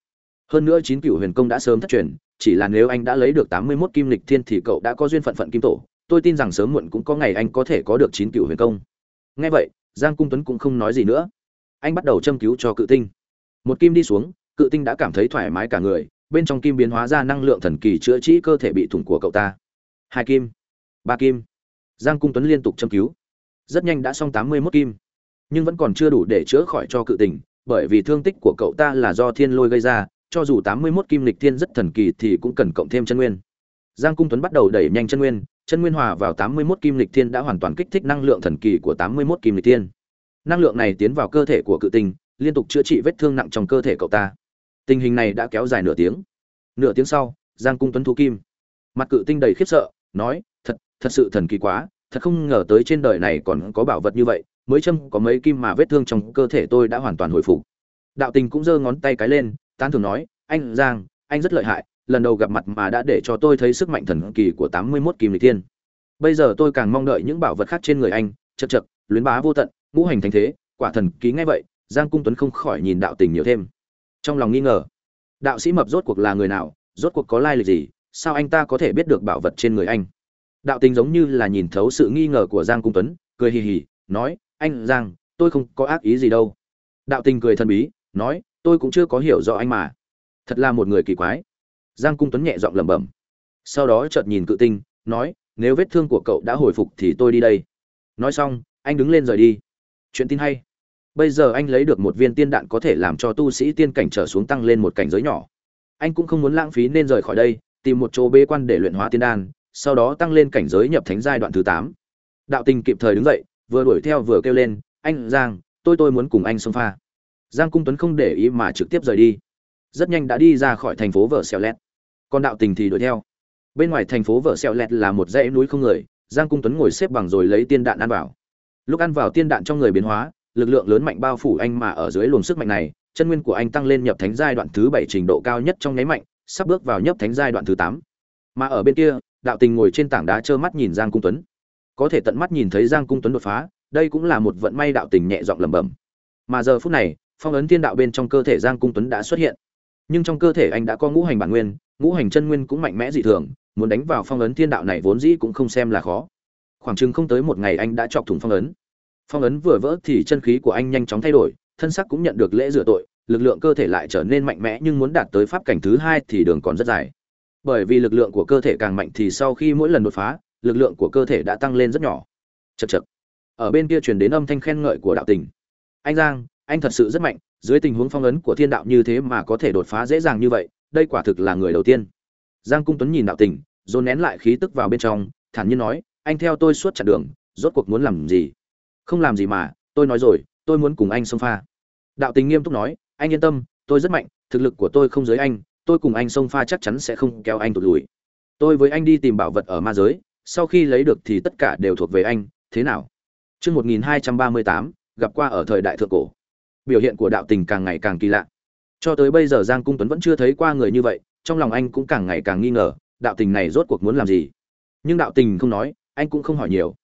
Hơn nữa chín cựu huyền công đã sớm thất truyền, chỉ là nếu anh đã lấy được tám mươi mốt kim lịch thiên thì cậu đã có duyên phận phận kim tổ tôi tin rằng sớm muộn cũng có ngày anh có thể có được chín cựu huyền công. Nghe vậy, giang cung tuấn cũng không nói gì nữa. Anh bắt đầu châm cứu cho cự tinh. Một kim đi xuống, cự tinh đã cảm thấy thoải mái cả người, bên trong kim biến hóa ra năng lượng thần kỳ chữa trị cơ thể bị thủng của cậu ta. Hai kim, ba kim. Giang cung tuấn liên tục châm cứu. Rất nhanh đã xong tám mươi mốt kim. Nhưng vẫn còn chưa đủ để chữa khỏi cho cự tình bởi vì thương tích của cậu ta là do thiên lôi gây ra, cho dù tám mươi mốt kim lịch thiên rất thần kỳ thì cũng cần cộng thêm chân nguyên giang cung tuấn bắt đầu đẩy nhanh chân nguyên chân nguyên hòa vào tám mươi mốt kim lịch thiên đã hoàn toàn kích thích năng lượng thần kỳ của tám mươi mốt kim lịch thiên. Năng lượng này tiến vào cơ thể của cự Tinh, liên tục chữa trị vết thương nặng trong cơ thể cậu ta. Tình hình này đã kéo dài nửa tiếng. Nửa tiếng sau giang cung tuấn thu kim. Mặt cự tinh đầy khiếp sợ nói thật thật sự thần kỳ quá thật không ngờ tới trên đời này còn có bảo vật như vậy mới châm có mấy kim mà vết thương trong cơ thể tôi đã hoàn toàn hồi phục. Đạo tình cũng giơ ngón tay cái lên tán thường nói anh giang anh rất lợi hại lần đầu gặp mặt mà đã để cho tôi thấy sức mạnh thần kỳ của tám mươi 81 kim lịch thiên. Bây giờ tôi càng mong đợi những bảo vật khác trên người anh, chật chật, luyến bá vô tận, ngũ hành thành thế, quả thần ký ngay vậy, giang cung tuấn không khỏi nhìn đạo tình nhiều thêm. Trong lòng nghi ngờ, đạo sĩ mập rốt cuộc là người nào, rốt cuộc có lai lịch gì, sao anh ta có thể biết được bảo vật trên người anh? Đạo tình giống như là nhìn thấu sự nghi ngờ của giang cung tuấn, cười hì hì, nói, anh giang, tôi không có ác ý gì đâu. Đạo tình cười thần bí, nói, tôi cũng chưa có hiểu rõ anh mà. Thật là một người kỳ quái giang cung tuấn nhẹ giọng lẩm bẩm. Sau đó chợt nhìn cự tinh, nói, nếu vết thương của cậu đã hồi phục thì tôi đi đây. Nói xong, anh đứng lên rời đi. Chuyện tin hay. Bây giờ anh lấy được một viên tiên đạn có thể làm cho tu sĩ tiên cảnh trở xuống tăng lên một cảnh giới nhỏ. Anh cũng không muốn lãng phí nên rời khỏi đây, tìm một chỗ bê quan để luyện hóa tiên đan, sau đó tăng lên cảnh giới nhập thánh giai đoạn thứ tám. Đạo tình kịp thời đứng dậy, vừa đuổi theo vừa kêu lên, anh, giang, tôi tôi muốn cùng anh xông pha. Giang cung tuấn không để ý mà trực tiếp rời đi. Rất nhanh đã đi ra khỏi thành phố vợ xèo lét còn đạo tình thì đuổi theo. Bên ngoài thành phố vợ sẹo lẹt là một dãy núi không người, giang cung tuấn ngồi xếp bằng rồi lấy tiên đạn ăn vào. Lúc ăn vào tiên đạn trong người biến hóa, lực lượng lớn mạnh bao phủ anh mà ở dưới luồng sức mạnh này, chân nguyên của anh tăng lên nhập thánh giai đoạn thứ bảy trình độ cao nhất trong nháy mạnh, sắp bước vào nhập thánh giai đoạn thứ tám. Mà ở bên kia, đạo tình ngồi trên tảng đá trơ mắt nhìn giang cung tuấn. Có thể tận mắt nhìn thấy giang cung tuấn đột phá, đây cũng là một vận may đạo tình nhẹ giọng lẩm bẩm. Mà giờ phút này, phong ấn thiên đạo bên trong cơ thể giang cung tuấn đã xuất hiện. Nhưng trong cơ thể anh đã có ngũ hành bản nguyên ngũ hành chân nguyên cũng mạnh mẽ dị thường, muốn đánh vào phong ấn thiên đạo này vốn dĩ cũng không xem là khó. Khoảng chừng không tới một ngày anh đã chọc thủng phong ấn. Phong ấn vừa vỡ thì chân khí của anh nhanh chóng thay đổi, thân sắc cũng nhận được lễ rửa tội, lực lượng cơ thể lại trở nên mạnh mẽ nhưng muốn đạt tới pháp cảnh thứ hai thì đường còn rất dài. Bởi vì lực lượng của cơ thể càng mạnh thì sau khi mỗi lần đột phá, lực lượng của cơ thể đã tăng lên rất nhỏ. Chật chật ở bên kia truyền đến âm thanh khen ngợi của đạo tình. Anh giang, anh thật sự rất mạnh, dưới tình huống phong ấn của thiên đạo như thế mà có thể đột phá dễ dàng như vậy đây quả thực là người đầu tiên. Giang cung tuấn nhìn đạo tình dồn nén lại khí tức vào bên trong thản nhiên nói anh theo tôi suốt chặng đường rốt cuộc muốn làm gì? Không làm gì mà tôi nói rồi tôi muốn cùng anh xông pha. Đạo tình nghiêm túc nói anh yên tâm tôi rất mạnh thực lực của tôi không giới anh tôi cùng anh xông pha chắc chắn sẽ không kéo anh tụt lùi. Tôi với anh đi tìm bảo vật ở ma giới sau khi lấy được thì tất cả đều thuộc về anh thế nào? Trước 1238, gặp qua ở thời đại thượng cổ. Biểu hiện của đạo tình càng ngày càng kỳ lạ. Cho tới bây giờ Giang Cung Tuấn vẫn chưa thấy qua người như vậy, trong lòng anh cũng càng ngày càng nghi ngờ, đạo tình này rốt cuộc muốn làm gì. Nhưng đạo tình không nói, anh cũng không hỏi nhiều,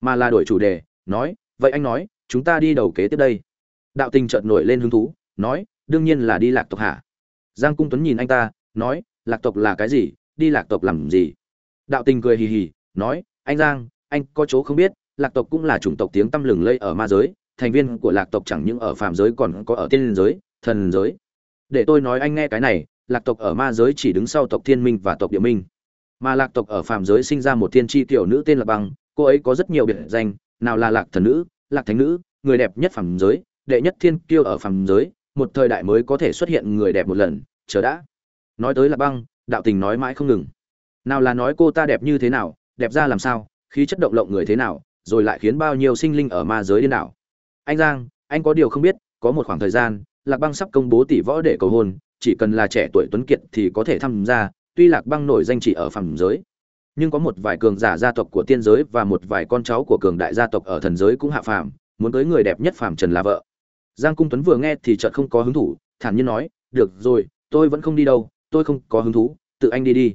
mà là đổi chủ đề, nói, vậy anh nói, chúng ta đi đầu kế tiếp đây. Đạo tình chợt nổi lên hứng thú, nói, đương nhiên là đi lạc tộc hả? Giang Cung Tuấn nhìn anh ta, nói, lạc tộc là cái gì, đi lạc tộc làm gì? Đạo tình cười hì hì, nói, anh Giang, anh có chỗ không biết, lạc tộc cũng là chủng tộc tiếng tăm lừng lây ở ma giới thành viên của lạc tộc chẳng những ở phàm giới còn có ở tiên giới thần giới để tôi nói anh nghe cái này lạc tộc ở ma giới chỉ đứng sau tộc thiên minh và tộc địa minh. Mà lạc tộc ở phàm giới sinh ra một thiên tri tiểu nữ tên là băng cô ấy có rất nhiều biệt danh nào là lạc thần nữ lạc thánh nữ người đẹp nhất phàm giới đệ nhất thiên kiêu ở phàm giới một thời đại mới có thể xuất hiện người đẹp một lần chờ đã. Nói tới là băng đạo tình nói mãi không ngừng. Nào là nói cô ta đẹp như thế nào đẹp ra làm sao khí chất động lộng người thế nào rồi lại khiến bao nhiêu sinh linh ở ma giới điên đảo. Anh Giang, anh có điều không biết, có một khoảng thời gian, Lạc Băng sắp công bố tỷ võ để cầu hôn, chỉ cần là trẻ tuổi tuấn kiệt thì có thể tham gia, tuy Lạc Băng nổi danh chỉ ở phàm giới, nhưng có một vài cường giả gia tộc của tiên giới và một vài con cháu của cường đại gia tộc ở thần giới cũng hạ phàm, muốn tới người đẹp nhất phàm trần là vợ. Giang Cung Tuấn vừa nghe thì chợt không có hứng thú, thản nhiên nói, "Được rồi, tôi vẫn không đi đâu, tôi không có hứng thú, tự anh đi đi."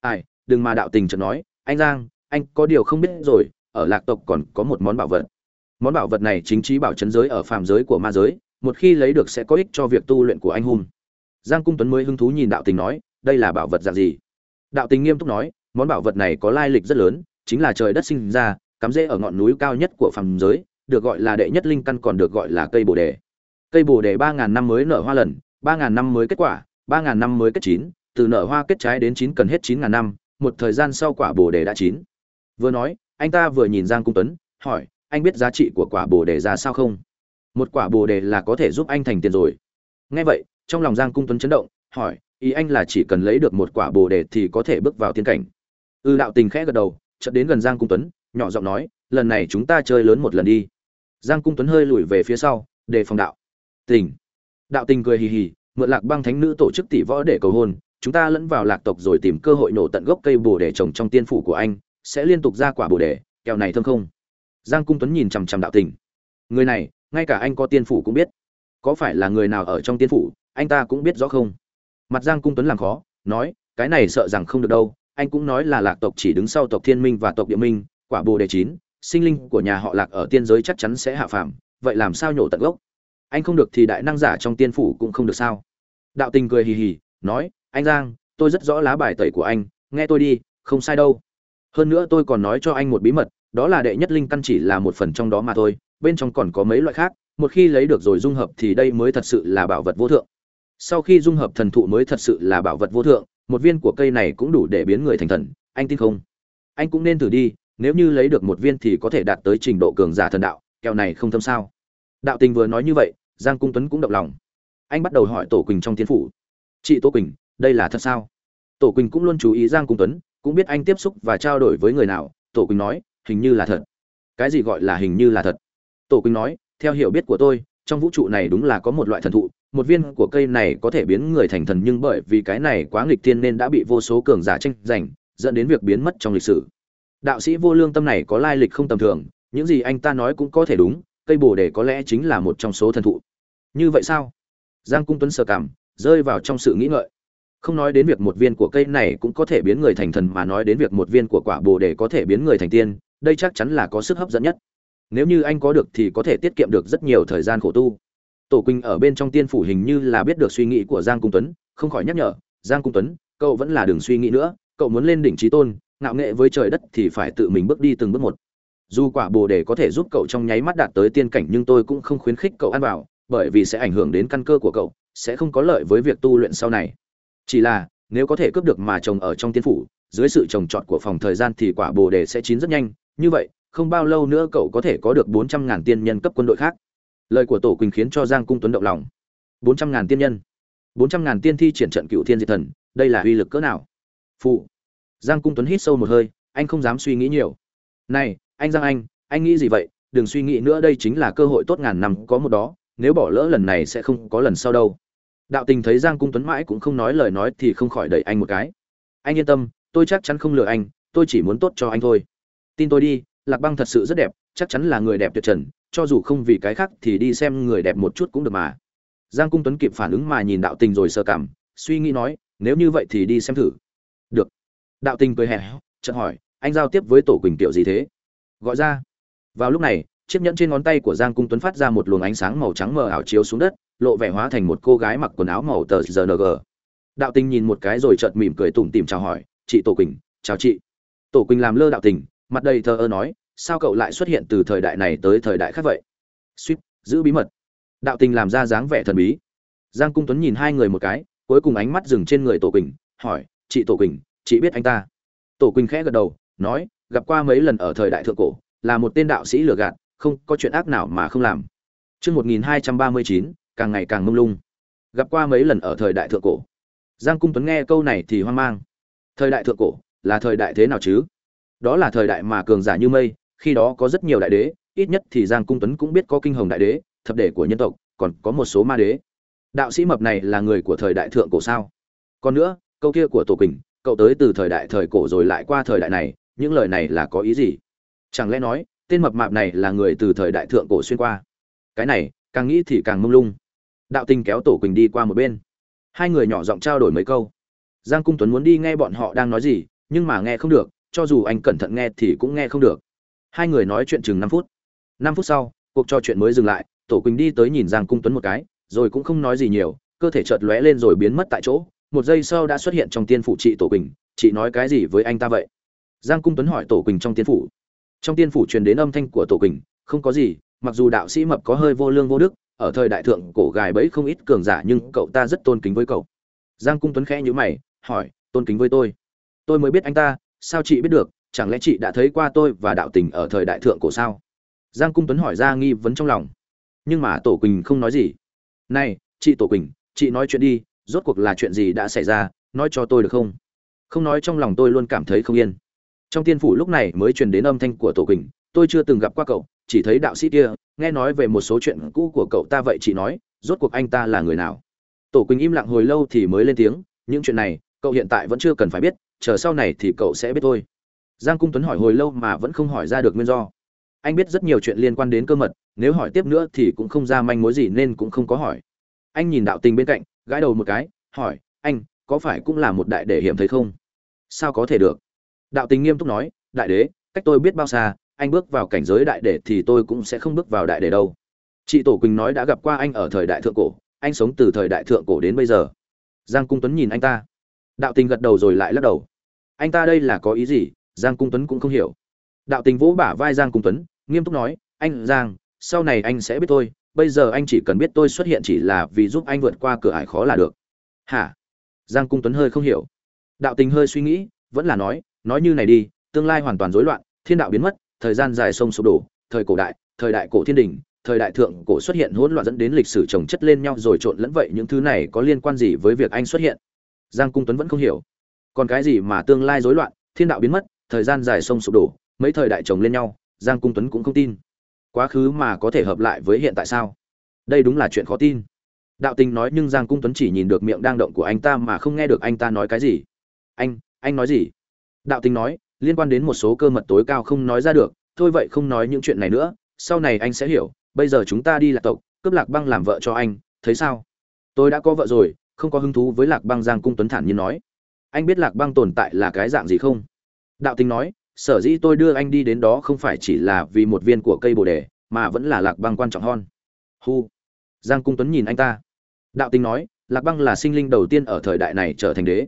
"Ai, đừng mà đạo tình chợt nói, anh Giang, anh có điều không biết rồi, ở lạc tộc còn có một món bảo vật món bảo vật này chính trí bảo trấn giới ở phàm giới của ma giới một khi lấy được sẽ có ích cho việc tu luyện của anh hùng. Giang cung tuấn mới hứng thú nhìn đạo tình nói, đây là bảo vật dạng gì? Đạo tình nghiêm túc nói, món bảo vật này có lai lịch rất lớn, chính là trời đất sinh ra, cắm rễ ở ngọn núi cao nhất của phàm giới, được gọi là đệ nhất linh căn còn được gọi là cây bồ đề. Cây bồ đề ba ngàn năm mới nở hoa lần, ba ngàn năm mới kết quả, ba ngàn năm mới kết chín, từ nở hoa kết trái đến chín cần hết chín ngàn năm, một thời gian sau quả bồ đề đã chín. Vừa nói, anh ta vừa nhìn giang cung tuấn, hỏi, anh biết giá trị của quả bồ đề ra sao không? Một quả bồ đề là có thể giúp anh thành tiền rồi. Nghe vậy trong lòng giang cung tuấn chấn động hỏi ý anh là chỉ cần lấy được một quả bồ đề thì có thể bước vào tiên cảnh. Ư ừ, đạo tình khẽ gật đầu chợt đến gần giang cung tuấn nhỏ giọng nói lần này chúng ta chơi lớn một lần đi. Giang cung tuấn hơi lùi về phía sau để phòng đạo. Tình. Đạo tình cười hì hì mượn lạc băng thánh nữ tổ chức tỷ võ để cầu hôn chúng ta lẫn vào lạc tộc rồi tìm cơ hội nổ tận gốc cây bồ đề trồng trong tiên phủ của anh sẽ liên tục ra quả bồ đề kẹo này thơm không? Giang cung tuấn nhìn chằm chằm đạo tình. Người này ngay cả anh có tiên phủ cũng biết. Có phải là người nào ở trong tiên phủ, anh ta cũng biết rõ không? Mặt giang cung tuấn làm khó, nói, cái này sợ rằng không được đâu, anh cũng nói là lạc tộc chỉ đứng sau tộc thiên minh và tộc địa minh, quả bồ đề chín, sinh linh của nhà họ lạc ở tiên giới chắc chắn sẽ hạ phàm, vậy làm sao nhổ tận gốc? Anh không được thì đại năng giả trong tiên phủ cũng không được sao? Đạo tình cười hì hì, nói, anh giang, tôi rất rõ lá bài tẩy của anh, nghe tôi đi, không sai đâu. Hơn nữa tôi còn nói cho anh một bí mật, đó là đệ nhất linh căn chỉ là một phần trong đó mà thôi bên trong còn có mấy loại khác, một khi lấy được rồi dung hợp thì đây mới thật sự là bảo vật vô thượng. Sau khi dung hợp thần thụ mới thật sự là bảo vật vô thượng, một viên của cây này cũng đủ để biến người thành thần, anh tin không? Anh cũng nên thử đi, nếu như lấy được một viên thì có thể đạt tới trình độ cường giả thần đạo, kẹo này không thâm sao? Đạo tình vừa nói như vậy, giang cung tuấn cũng động lòng. Anh bắt đầu hỏi tổ quỳnh trong tiến phủ. Chị tô quỳnh, đây là thật sao? Tổ quỳnh cũng luôn chú ý giang cung tuấn, cũng biết anh tiếp xúc và trao đổi với người nào, tổ quỳnh nói, hình như là thật. Cái gì gọi là hình như là thật? Tổ quỳnh nói, theo hiểu biết của tôi, trong vũ trụ này đúng là có một loại thần thụ, một viên của cây này có thể biến người thành thần nhưng bởi vì cái này quá nghịch thiên nên đã bị vô số cường giả tranh giành, dẫn đến việc biến mất trong lịch sử. Đạo sĩ vô lương tâm này có lai lịch không tầm thường, những gì anh ta nói cũng có thể đúng, cây bồ đề có lẽ chính là một trong số thần thụ. Như vậy sao? Giang cung tuấn sờ cảm rơi vào trong sự nghĩ ngợi. Không nói đến việc một viên của cây này cũng có thể biến người thành thần mà nói đến việc một viên của quả bồ đề có thể biến người thành tiên, đây chắc chắn là có sức hấp dẫn nhất nếu như anh có được thì có thể tiết kiệm được rất nhiều thời gian khổ tu. Tổ quỳnh ở bên trong tiên phủ hình như là biết được suy nghĩ của giang cung tuấn, không khỏi nhắc nhở, giang cung tuấn, cậu vẫn là đừng suy nghĩ nữa, cậu muốn lên đỉnh trí tôn, ngạo nghệ với trời đất thì phải tự mình bước đi từng bước một. Dù quả bồ đề có thể giúp cậu trong nháy mắt đạt tới tiên cảnh nhưng tôi cũng không khuyến khích cậu ăn vào, bởi vì sẽ ảnh hưởng đến căn cơ của cậu, sẽ không có lợi với việc tu luyện sau này. Chỉ là, nếu có thể cướp được mà trồng ở trong tiên phủ, dưới sự trồng trọt của phòng thời gian thì quả bồ đề sẽ chín rất nhanh, như vậy không bao lâu nữa cậu có thể có được bốn trăm ngàn tiên nhân cấp quân đội khác. Lời của tổ quỳnh khiến cho giang cung tuấn động lòng. bốn trăm ngàn tiên nhân. bốn trăm ngàn tiên thi triển trận cựu thiên diệt thần, đây là uy lực cỡ nào? Phụ. Giang cung tuấn hít sâu một hơi, anh không dám suy nghĩ nhiều. Này, anh giang anh anh nghĩ gì vậy? Đừng suy nghĩ nữa, đây chính là cơ hội tốt ngàn năm có một đó, nếu bỏ lỡ lần này sẽ không có lần sau đâu. Đạo tình thấy giang cung tuấn mãi cũng không nói lời nói thì không khỏi đẩy anh một cái. Anh yên tâm, tôi chắc chắn không lừa anh, tôi chỉ muốn tốt cho anh thôi. Tin tôi đi lạc băng thật sự rất đẹp, chắc chắn là người đẹp tuyệt trần, cho dù không vì cái khác thì đi xem người đẹp một chút cũng được mà. Giang cung tuấn kịp phản ứng mà nhìn đạo tình rồi sơ cảm suy nghĩ nói, nếu như vậy thì đi xem thử. Được. Đạo tình cười hẹn. chợt hỏi, anh giao tiếp với tổ quỳnh tiểu gì thế? Gọi ra. Vào lúc này, chiếc nhẫn trên ngón tay của giang cung tuấn phát ra một luồng ánh sáng màu trắng mờ ảo chiếu xuống đất, lộ vẻ hóa thành một cô gái mặc quần áo màu tờ rng đạo tình nhìn một cái rồi chợt mỉm cười tủm tỉm chào hỏi, chị tổ quỳnh, chào chị. Tổ quỳnh làm lơ đạo tình mặt đầy thờ ơ nói sao cậu lại xuất hiện từ thời đại này tới thời đại khác vậy suýt giữ bí mật đạo tình làm ra dáng vẻ thần bí giang cung tuấn nhìn hai người một cái cuối cùng ánh mắt dừng trên người tổ quỳnh hỏi chị tổ quỳnh chị biết anh ta tổ quỳnh khẽ gật đầu nói gặp qua mấy lần ở thời đại thượng cổ là một tên đạo sĩ lừa gạt không có chuyện ác nào mà không làm Trước 1239, càng ngày càng mông lung. Gặp qua mấy lần ở thời đại thượng cổ. Giang Cung Tuấn nghe câu này thì hoang mang. Thời đại thượng cổ, là thời đại thế nào chứ? Đó là thời đại mà cường giả như mây, khi đó có rất nhiều đại đế, ít nhất thì Giang Cung Tuấn cũng biết có kinh hồng đại đế, thập đệ của nhân tộc, còn có một số ma đế. Đạo sĩ mập này là người của thời đại thượng cổ sao? Còn nữa, câu kia của Tổ Quỳnh, cậu tới từ thời đại thời cổ rồi lại qua thời đại này, những lời này là có ý gì? Chẳng lẽ nói, tên mập mạp này là người từ thời đại thượng cổ xuyên qua? Cái này, càng nghĩ thì càng mông lung. Đạo Tình kéo Tổ Quỳnh đi qua một bên. Hai người nhỏ giọng trao đổi mấy câu. Giang Cung Tuấn muốn đi nghe bọn họ đang nói gì, nhưng mà nghe không được, cho dù anh cẩn thận nghe thì cũng nghe không được. Hai người nói chuyện chừng năm phút. Năm phút sau, cuộc trò chuyện mới dừng lại, tổ quỳnh đi tới nhìn giang cung tuấn một cái, rồi cũng không nói gì nhiều, cơ thể chợt lóe lên rồi biến mất tại chỗ. Một giây sau đã xuất hiện trong tiên phủ chị tổ quỳnh, chị nói cái gì với anh ta vậy? Giang cung tuấn hỏi tổ quỳnh trong tiên phủ. Trong tiên phủ truyền đến âm thanh của tổ quỳnh, không có gì, mặc dù đạo sĩ mập có hơi vô lương vô đức, ở thời đại thượng cổ gài bẫy không ít cường giả nhưng cậu ta rất tôn kính với cậu. Giang cung tuấn khẽ nhíu mày, hỏi, tôn kính với tôi? Tôi mới biết anh ta sao chị biết được, chẳng lẽ chị đã thấy qua tôi và đạo tình ở thời đại thượng cổ sao? Giang cung tuấn hỏi ra nghi vấn trong lòng. Nhưng mà tổ quỳnh không nói gì. Này, chị tổ quỳnh, chị nói chuyện đi, rốt cuộc là chuyện gì đã xảy ra, nói cho tôi được không? Không nói trong lòng tôi luôn cảm thấy không yên. Trong tiên phủ lúc này mới truyền đến âm thanh của tổ quỳnh, tôi chưa từng gặp qua cậu, chỉ thấy đạo sĩ kia, nghe nói về một số chuyện cũ của cậu ta vậy chị nói, rốt cuộc anh ta là người nào? Tổ quỳnh im lặng hồi lâu thì mới lên tiếng, những chuyện này, cậu hiện tại vẫn chưa cần phải biết chờ sau này thì cậu sẽ biết thôi. Giang cung tuấn hỏi hồi lâu mà vẫn không hỏi ra được nguyên do. Anh biết rất nhiều chuyện liên quan đến cơ mật, nếu hỏi tiếp nữa thì cũng không ra manh mối gì nên cũng không có hỏi. Anh nhìn đạo tình bên cạnh, gãi đầu một cái, hỏi, anh, có phải cũng là một đại đệ hiểm thấy không? Sao có thể được? Đạo tình nghiêm túc nói, đại đế, cách tôi biết bao xa, anh bước vào cảnh giới đại đệ thì tôi cũng sẽ không bước vào đại đệ đâu. Chị tổ quỳnh nói đã gặp qua anh ở thời đại thượng cổ, anh sống từ thời đại thượng cổ đến bây giờ. Giang cung tuấn nhìn anh ta đạo tình gật đầu rồi lại lắc đầu. Anh ta đây là có ý gì? Giang cung tuấn cũng không hiểu. Đạo tình vỗ bả vai giang cung tuấn, nghiêm túc nói, anh, giang, sau này anh sẽ biết tôi. Bây giờ anh chỉ cần biết tôi xuất hiện chỉ là vì giúp anh vượt qua cửa ải khó là được. Hả? Giang cung tuấn hơi không hiểu. Đạo tình hơi suy nghĩ, vẫn là nói nói như này đi, tương lai hoàn toàn rối loạn, thiên đạo biến mất, thời gian dài sông sụp đổ, thời cổ đại, thời đại cổ thiên đình, thời đại thượng cổ xuất hiện hỗn loạn dẫn đến lịch sử chồng chất lên nhau rồi trộn lẫn vậy, những thứ này có liên quan gì với việc anh xuất hiện? Giang cung tuấn vẫn không hiểu. Còn cái gì mà tương lai rối loạn, thiên đạo biến mất, thời gian dài sông sụp đổ, mấy thời đại chồng lên nhau, giang cung tuấn cũng không tin. Quá khứ mà có thể hợp lại với hiện tại sao? Đây đúng là chuyện khó tin. Đạo tình nói nhưng giang cung tuấn chỉ nhìn được miệng đang động của anh ta mà không nghe được anh ta nói cái gì. Anh anh nói gì? Đạo tình nói, liên quan đến một số cơ mật tối cao không nói ra được, thôi vậy không nói những chuyện này nữa, sau này anh sẽ hiểu, bây giờ chúng ta đi lạc tộc, cướp lạc băng làm vợ cho anh, thấy sao? Tôi đã có vợ rồi không có hứng thú với lạc băng giang cung tuấn thản nhiên nói. Anh biết lạc băng tồn tại là cái dạng gì không? Đạo tình nói, sở dĩ tôi đưa anh đi đến đó không phải chỉ là vì một viên của cây bồ đề, mà vẫn là lạc băng quan trọng hơn. Hu. Giang cung tuấn nhìn anh ta. Đạo tình nói, lạc băng là sinh linh đầu tiên ở thời đại này trở thành đế.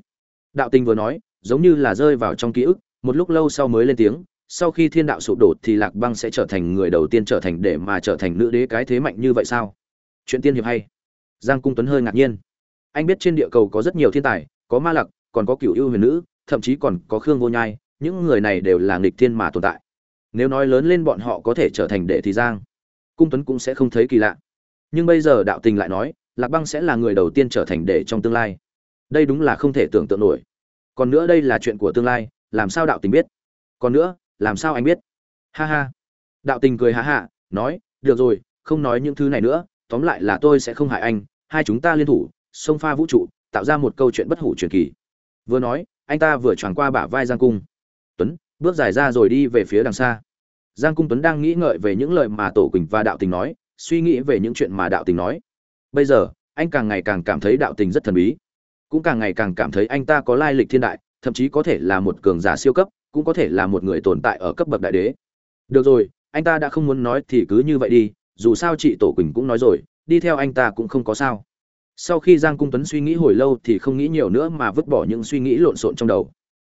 Đạo tình vừa nói, giống như là rơi vào trong ký ức, một lúc lâu sau mới lên tiếng, sau khi thiên đạo sụp đổ thì lạc băng sẽ trở thành người đầu tiên trở thành để mà trở thành nữ đế cái thế mạnh như vậy sao? Chuyện tiên hiệp hay. Giang cung tuấn hơi ngạc nhiên anh biết trên địa cầu có rất nhiều thiên tài có ma lặc còn có cựu ưu huyền nữ thậm chí còn có khương vô nhai những người này đều là nghịch thiên mà tồn tại. Nếu nói lớn lên bọn họ có thể trở thành đệ thì giang cung tuấn cũng sẽ không thấy kỳ lạ. Nhưng bây giờ đạo tình lại nói lạc băng sẽ là người đầu tiên trở thành đệ trong tương lai. Đây đúng là không thể tưởng tượng nổi. Còn nữa đây là chuyện của tương lai làm sao đạo tình biết? Còn nữa làm sao anh biết? Ha ha. Đạo tình cười hạ hạ, nói được rồi không nói những thứ này nữa tóm lại là tôi sẽ không hại anh hai chúng ta liên thủ xông pha vũ trụ, tạo ra một câu chuyện bất hủ truyền kỳ. Vừa nói, anh ta vừa choàng qua bả vai giang cung. Tuấn, bước dài ra rồi đi về phía đằng xa. Giang cung tuấn đang nghĩ ngợi về những lời mà tổ quỳnh và đạo tình nói, suy nghĩ về những chuyện mà đạo tình nói. Bây giờ, anh càng ngày càng cảm thấy đạo tình rất thần bí. Cũng càng ngày càng cảm thấy anh ta có lai lịch thiên đại, thậm chí có thể là một cường giả siêu cấp, cũng có thể là một người tồn tại ở cấp bậc đại đế. Được rồi, anh ta đã không muốn nói thì cứ như vậy đi, dù sao chị tổ quỳnh cũng nói rồi, đi theo anh ta cũng không có sao sau khi giang cung tuấn suy nghĩ hồi lâu thì không nghĩ nhiều nữa mà vứt bỏ những suy nghĩ lộn xộn trong đầu.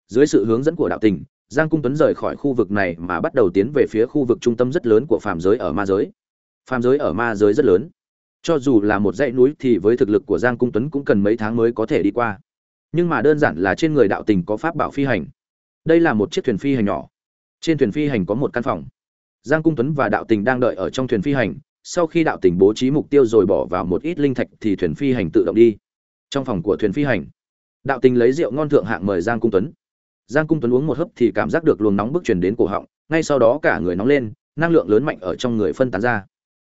Dưới sự hướng dẫn của đạo tình, giang cung tuấn rời khỏi khu vực này mà bắt đầu tiến về phía khu vực trung tâm rất lớn của phàm giới ở ma giới. Phàm giới ở ma giới rất lớn. Cho dù là một dãy núi thì với thực lực của giang cung tuấn cũng cần mấy tháng mới có thể đi qua. Nhưng mà đơn giản là trên người đạo tình có pháp bảo phi hành. Đây là một chiếc thuyền phi hành nhỏ. Trên thuyền phi hành có một căn phòng. Giang cung tuấn và đạo tình đang đợi ở trong thuyền phi hành sau khi đạo tình bố trí mục tiêu rồi bỏ vào một ít linh thạch thì thuyền phi hành tự động đi. Trong phòng của thuyền phi hành, đạo tình lấy rượu ngon thượng hạng mời giang cung tuấn. Giang cung tuấn uống một hớp thì cảm giác được luồng nóng bức truyền đến cổ họng, ngay sau đó cả người nóng lên, năng lượng lớn mạnh ở trong người phân tán ra.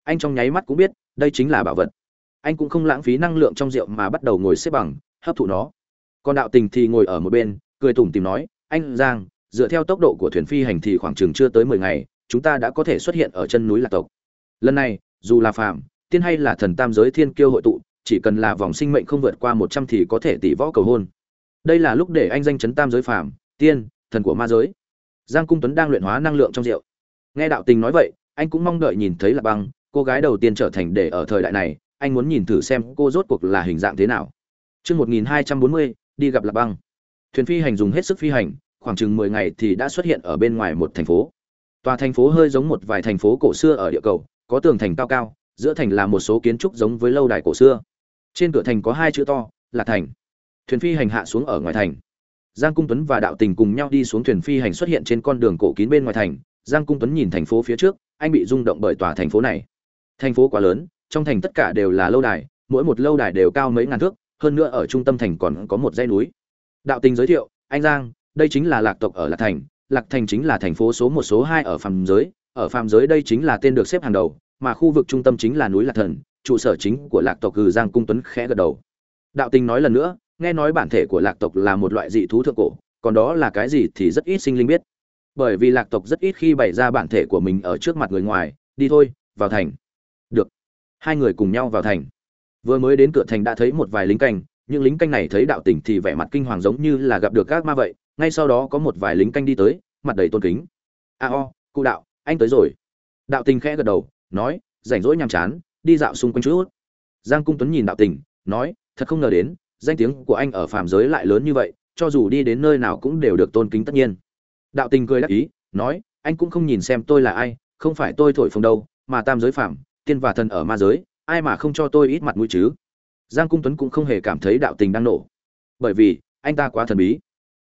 Anh trong nháy mắt cũng biết, đây chính là bảo vật. Anh cũng không lãng phí năng lượng trong rượu mà bắt đầu ngồi xếp bằng, hấp thụ nó. Còn đạo tình thì ngồi ở một bên, cười tủm tìm nói, anh giang, dựa theo tốc độ của thuyền phi hành thì khoảng chừng chưa tới mười ngày, chúng ta đã có thể xuất hiện ở chân núi lạc tộc lần này dù là phàm tiên hay là thần tam giới thiên kiêu hội tụ chỉ cần là vòng sinh mệnh không vượt qua một trăm thì có thể tỷ võ cầu hôn. Đây là lúc để anh danh chấn tam giới phàm tiên thần của ma giới. Giang cung tuấn đang luyện hóa năng lượng trong rượu. Nghe đạo tình nói vậy anh cũng mong đợi nhìn thấy lạc băng cô gái đầu tiên trở thành để ở thời đại này anh muốn nhìn thử xem cô rốt cuộc là hình dạng thế nào. Trước 1240, đi gặp lạc băng. Thuyền phi hành dùng hết sức phi hành khoảng chừng mười ngày thì đã xuất hiện ở bên ngoài một thành phố. Tòa thành phố hơi giống một vài thành phố cổ xưa ở địa cầu có tường thành cao cao, giữa thành là một số kiến trúc giống với lâu đài cổ xưa. Trên cửa thành có hai chữ to, là thành. Thuyền phi hành hạ xuống ở ngoài thành. Giang cung tuấn và đạo tình cùng nhau đi xuống thuyền phi hành xuất hiện trên con đường cổ kín bên ngoài thành. Giang cung tuấn nhìn thành phố phía trước, anh bị rung động bởi tòa thành phố này. Thành phố quá lớn, trong thành tất cả đều là lâu đài, mỗi một lâu đài đều cao mấy ngàn thước, hơn nữa ở trung tâm thành còn có một dãy núi. Đạo tình giới thiệu, anh giang, đây chính là lạc tộc ở lạc thành lạc thành chính là thành phố số một, số hai ở phàm giới ở phàm giới đây chính là tên được xếp hàng đầu, mà khu vực trung tâm chính là núi lạc thần, trụ sở chính của lạc tộc cừ giang cung tuấn khẽ gật đầu. Đạo tình nói lần nữa, nghe nói bản thể của lạc tộc là một loại dị thú thượng cổ, còn đó là cái gì thì rất ít sinh linh biết. Bởi vì lạc tộc rất ít khi bày ra bản thể của mình ở trước mặt người ngoài, đi thôi, vào thành. Được. Hai người cùng nhau vào thành. Vừa mới đến cửa thành đã thấy một vài lính canh, những lính canh này thấy đạo tình thì vẻ mặt kinh hoàng giống như là gặp được các ma vậy, ngay sau đó có một vài lính canh đi tới, mặt đầy tôn kính. A o, cụ đạo anh tới rồi. Đạo tình khẽ gật đầu, nói, rảnh rỗi nhàm chán, đi dạo xung quanh chút. Giang cung tuấn nhìn đạo tình, nói, thật không ngờ đến, danh tiếng của anh ở phàm giới lại lớn như vậy, cho dù đi đến nơi nào cũng đều được tôn kính tất nhiên. Đạo tình cười đắc ý, nói, anh cũng không nhìn xem tôi là ai, không phải tôi thổi phồng đâu, mà tam giới phạm tiên và thần ở ma giới, ai mà không cho tôi ít mặt mũi chứ? Giang cung tuấn cũng không hề cảm thấy đạo tình đang nổ. Bởi vì, anh ta quá thần bí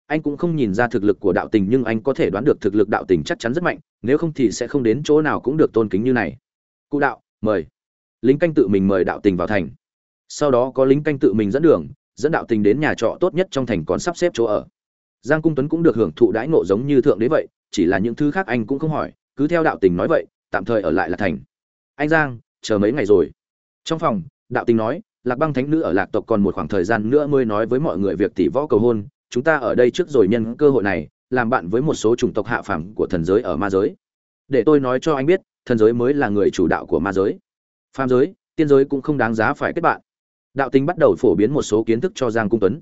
anh cũng không nhìn ra thực lực của đạo tình nhưng anh có thể đoán được thực lực đạo tình chắc chắn rất mạnh, nếu không thì sẽ không đến chỗ nào cũng được tôn kính như này. Cụ đạo, mời. Lính canh tự mình mời đạo tình vào thành. Sau đó có lính canh tự mình dẫn đường, dẫn đạo tình đến nhà trọ tốt nhất trong thành còn sắp xếp chỗ ở. Giang cung tuấn cũng được hưởng thụ đãi ngộ giống như thượng đế vậy, chỉ là những thứ khác anh cũng không hỏi, cứ theo đạo tình nói vậy, tạm thời ở lại là thành. Anh giang, chờ mấy ngày rồi? Trong phòng, đạo tình nói, lạc băng thánh nữ ở lạc tộc còn một khoảng thời gian nữa mới nói với mọi người việc tỷ võ cầu hôn chúng ta ở đây trước rồi nhân cơ hội này, làm bạn với một số chủng tộc hạ phàm của thần giới ở ma giới. Để tôi nói cho anh biết, thần giới mới là người chủ đạo của ma giới. Phàm giới, tiên giới cũng không đáng giá phải kết bạn. Đạo tình bắt đầu phổ biến một số kiến thức cho giang cung tuấn.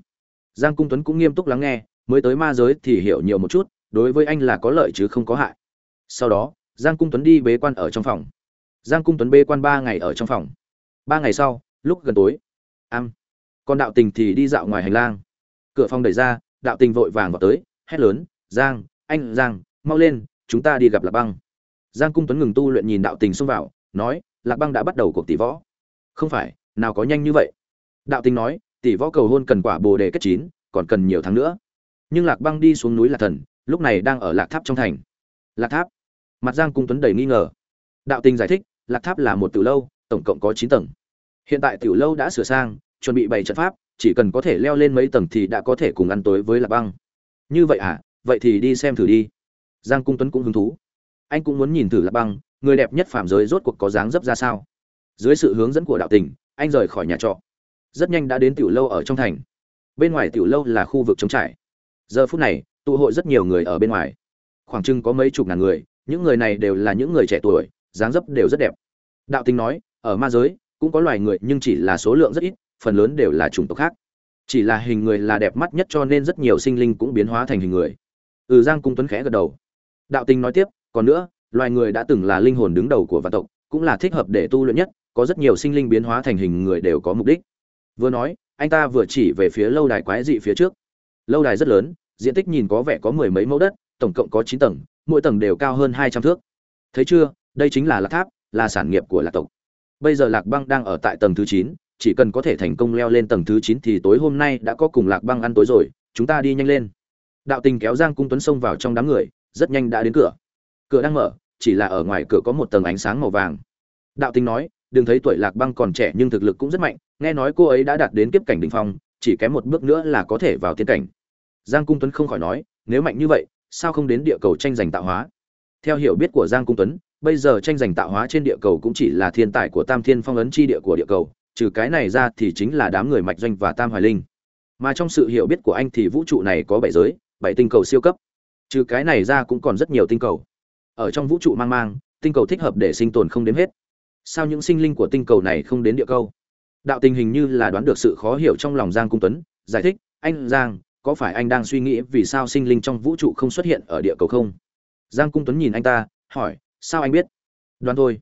Giang cung tuấn cũng nghiêm túc lắng nghe, mới tới ma giới thì hiểu nhiều một chút, đối với anh là có lợi chứ không có hại. Sau đó, giang cung tuấn đi bế quan ở trong phòng. Giang cung tuấn bế quan ba ngày ở trong phòng. Ba ngày sau, lúc gần tối, am, còn đạo tình thì đi dạo ngoài hành lang cửa phòng đẩy ra, đạo tình vội vàng vào tới, hét lớn, giang, anh, giang, mau lên, chúng ta đi gặp lạc băng. Giang cung tuấn ngừng tu luyện nhìn đạo tình xông vào, nói, lạc băng đã bắt đầu cuộc tỷ võ. Không phải, nào có nhanh như vậy? Đạo tình nói, tỷ võ cầu hôn cần quả bồ đề kết chín, còn cần nhiều tháng nữa. Nhưng lạc băng đi xuống núi lạc thần, lúc này đang ở lạc tháp trong thành. Lạc tháp? Mặt giang cung tuấn đầy nghi ngờ. Đạo tình giải thích, lạc tháp là một tiểu lâu, tổng cộng có chín tầng. Hiện tại tiểu lâu đã sửa sang, chuẩn bị bày trận pháp chỉ cần có thể leo lên mấy tầng thì đã có thể cùng ăn tối với lạc băng. Như vậy à? Vậy thì đi xem thử đi. Giang cung tuấn cũng hứng thú. Anh cũng muốn nhìn thử lạc băng, người đẹp nhất phạm giới rốt cuộc có dáng dấp ra sao? Dưới sự hướng dẫn của đạo tình, anh rời khỏi nhà trọ. Rất nhanh đã đến tiểu lâu ở trong thành. Bên ngoài tiểu lâu là khu vực trống trải. Giờ phút này, tụ hội rất nhiều người ở bên ngoài. Khoảng chừng có mấy chục ngàn người, những người này đều là những người trẻ tuổi, dáng dấp đều rất đẹp. Đạo tình nói, ở ma giới, cũng có loài người, nhưng chỉ là số lượng rất ít phần lớn đều là chủng tộc khác. Chỉ là hình người là đẹp mắt nhất cho nên rất nhiều sinh linh cũng biến hóa thành hình người. Ừ giang cung tuấn khẽ gật đầu. Đạo tình nói tiếp, còn nữa, loài người đã từng là linh hồn đứng đầu của vạn tộc, cũng là thích hợp để tu luyện nhất, có rất nhiều sinh linh biến hóa thành hình người đều có mục đích. Vừa nói, anh ta vừa chỉ về phía lâu đài quái dị phía trước. Lâu đài rất lớn, diện tích nhìn có vẻ có mười mấy mẫu đất, tổng cộng có chín tầng, mỗi tầng đều cao hơn hai trăm thước. Thấy chưa, đây chính là lạc tháp, là sản nghiệp của lạc tộc. Bây giờ lạc băng đang ở tại tầng thứ chín chỉ cần có thể thành công leo lên tầng thứ chín thì tối hôm nay đã có cùng lạc băng ăn tối rồi, chúng ta đi nhanh lên. Đạo tình kéo giang cung tuấn xông vào trong đám người, rất nhanh đã đến cửa. Cửa đang mở, chỉ là ở ngoài cửa có một tầng ánh sáng màu vàng. Đạo tình nói, đừng thấy tuổi lạc băng còn trẻ nhưng thực lực cũng rất mạnh, nghe nói cô ấy đã đạt đến kiếp cảnh đ ỉ n h phong, chỉ kém một bước nữa là có thể vào tiên cảnh. Giang cung tuấn không khỏi nói, nếu mạnh như vậy, sao không đến địa cầu tranh giành tạo hóa? Theo hiểu biết của giang cung tuấn, bây giờ tranh giành tạo hóa trên địa cầu cũng chỉ là thiên tài của tam thiên phong ấn chi địa của địa cầu trừ cái này ra thì chính là đám người mạch doanh và tam hoài linh. Mà trong sự hiểu biết của anh thì vũ trụ này có bảy giới, bảy tinh cầu siêu cấp. Trừ cái này ra cũng còn rất nhiều tinh cầu. Ở trong vũ trụ mang mang, tinh cầu thích hợp để sinh tồn không đếm hết. Sao những sinh linh của tinh cầu này không đến địa cầu? Đạo tình hình như là đoán được sự khó hiểu trong lòng giang cung tuấn, giải thích, anh giang, có phải anh đang suy nghĩ vì sao sinh linh trong vũ trụ không xuất hiện ở địa cầu không? Giang cung tuấn nhìn anh ta, hỏi, sao anh biết? Đoán thôi.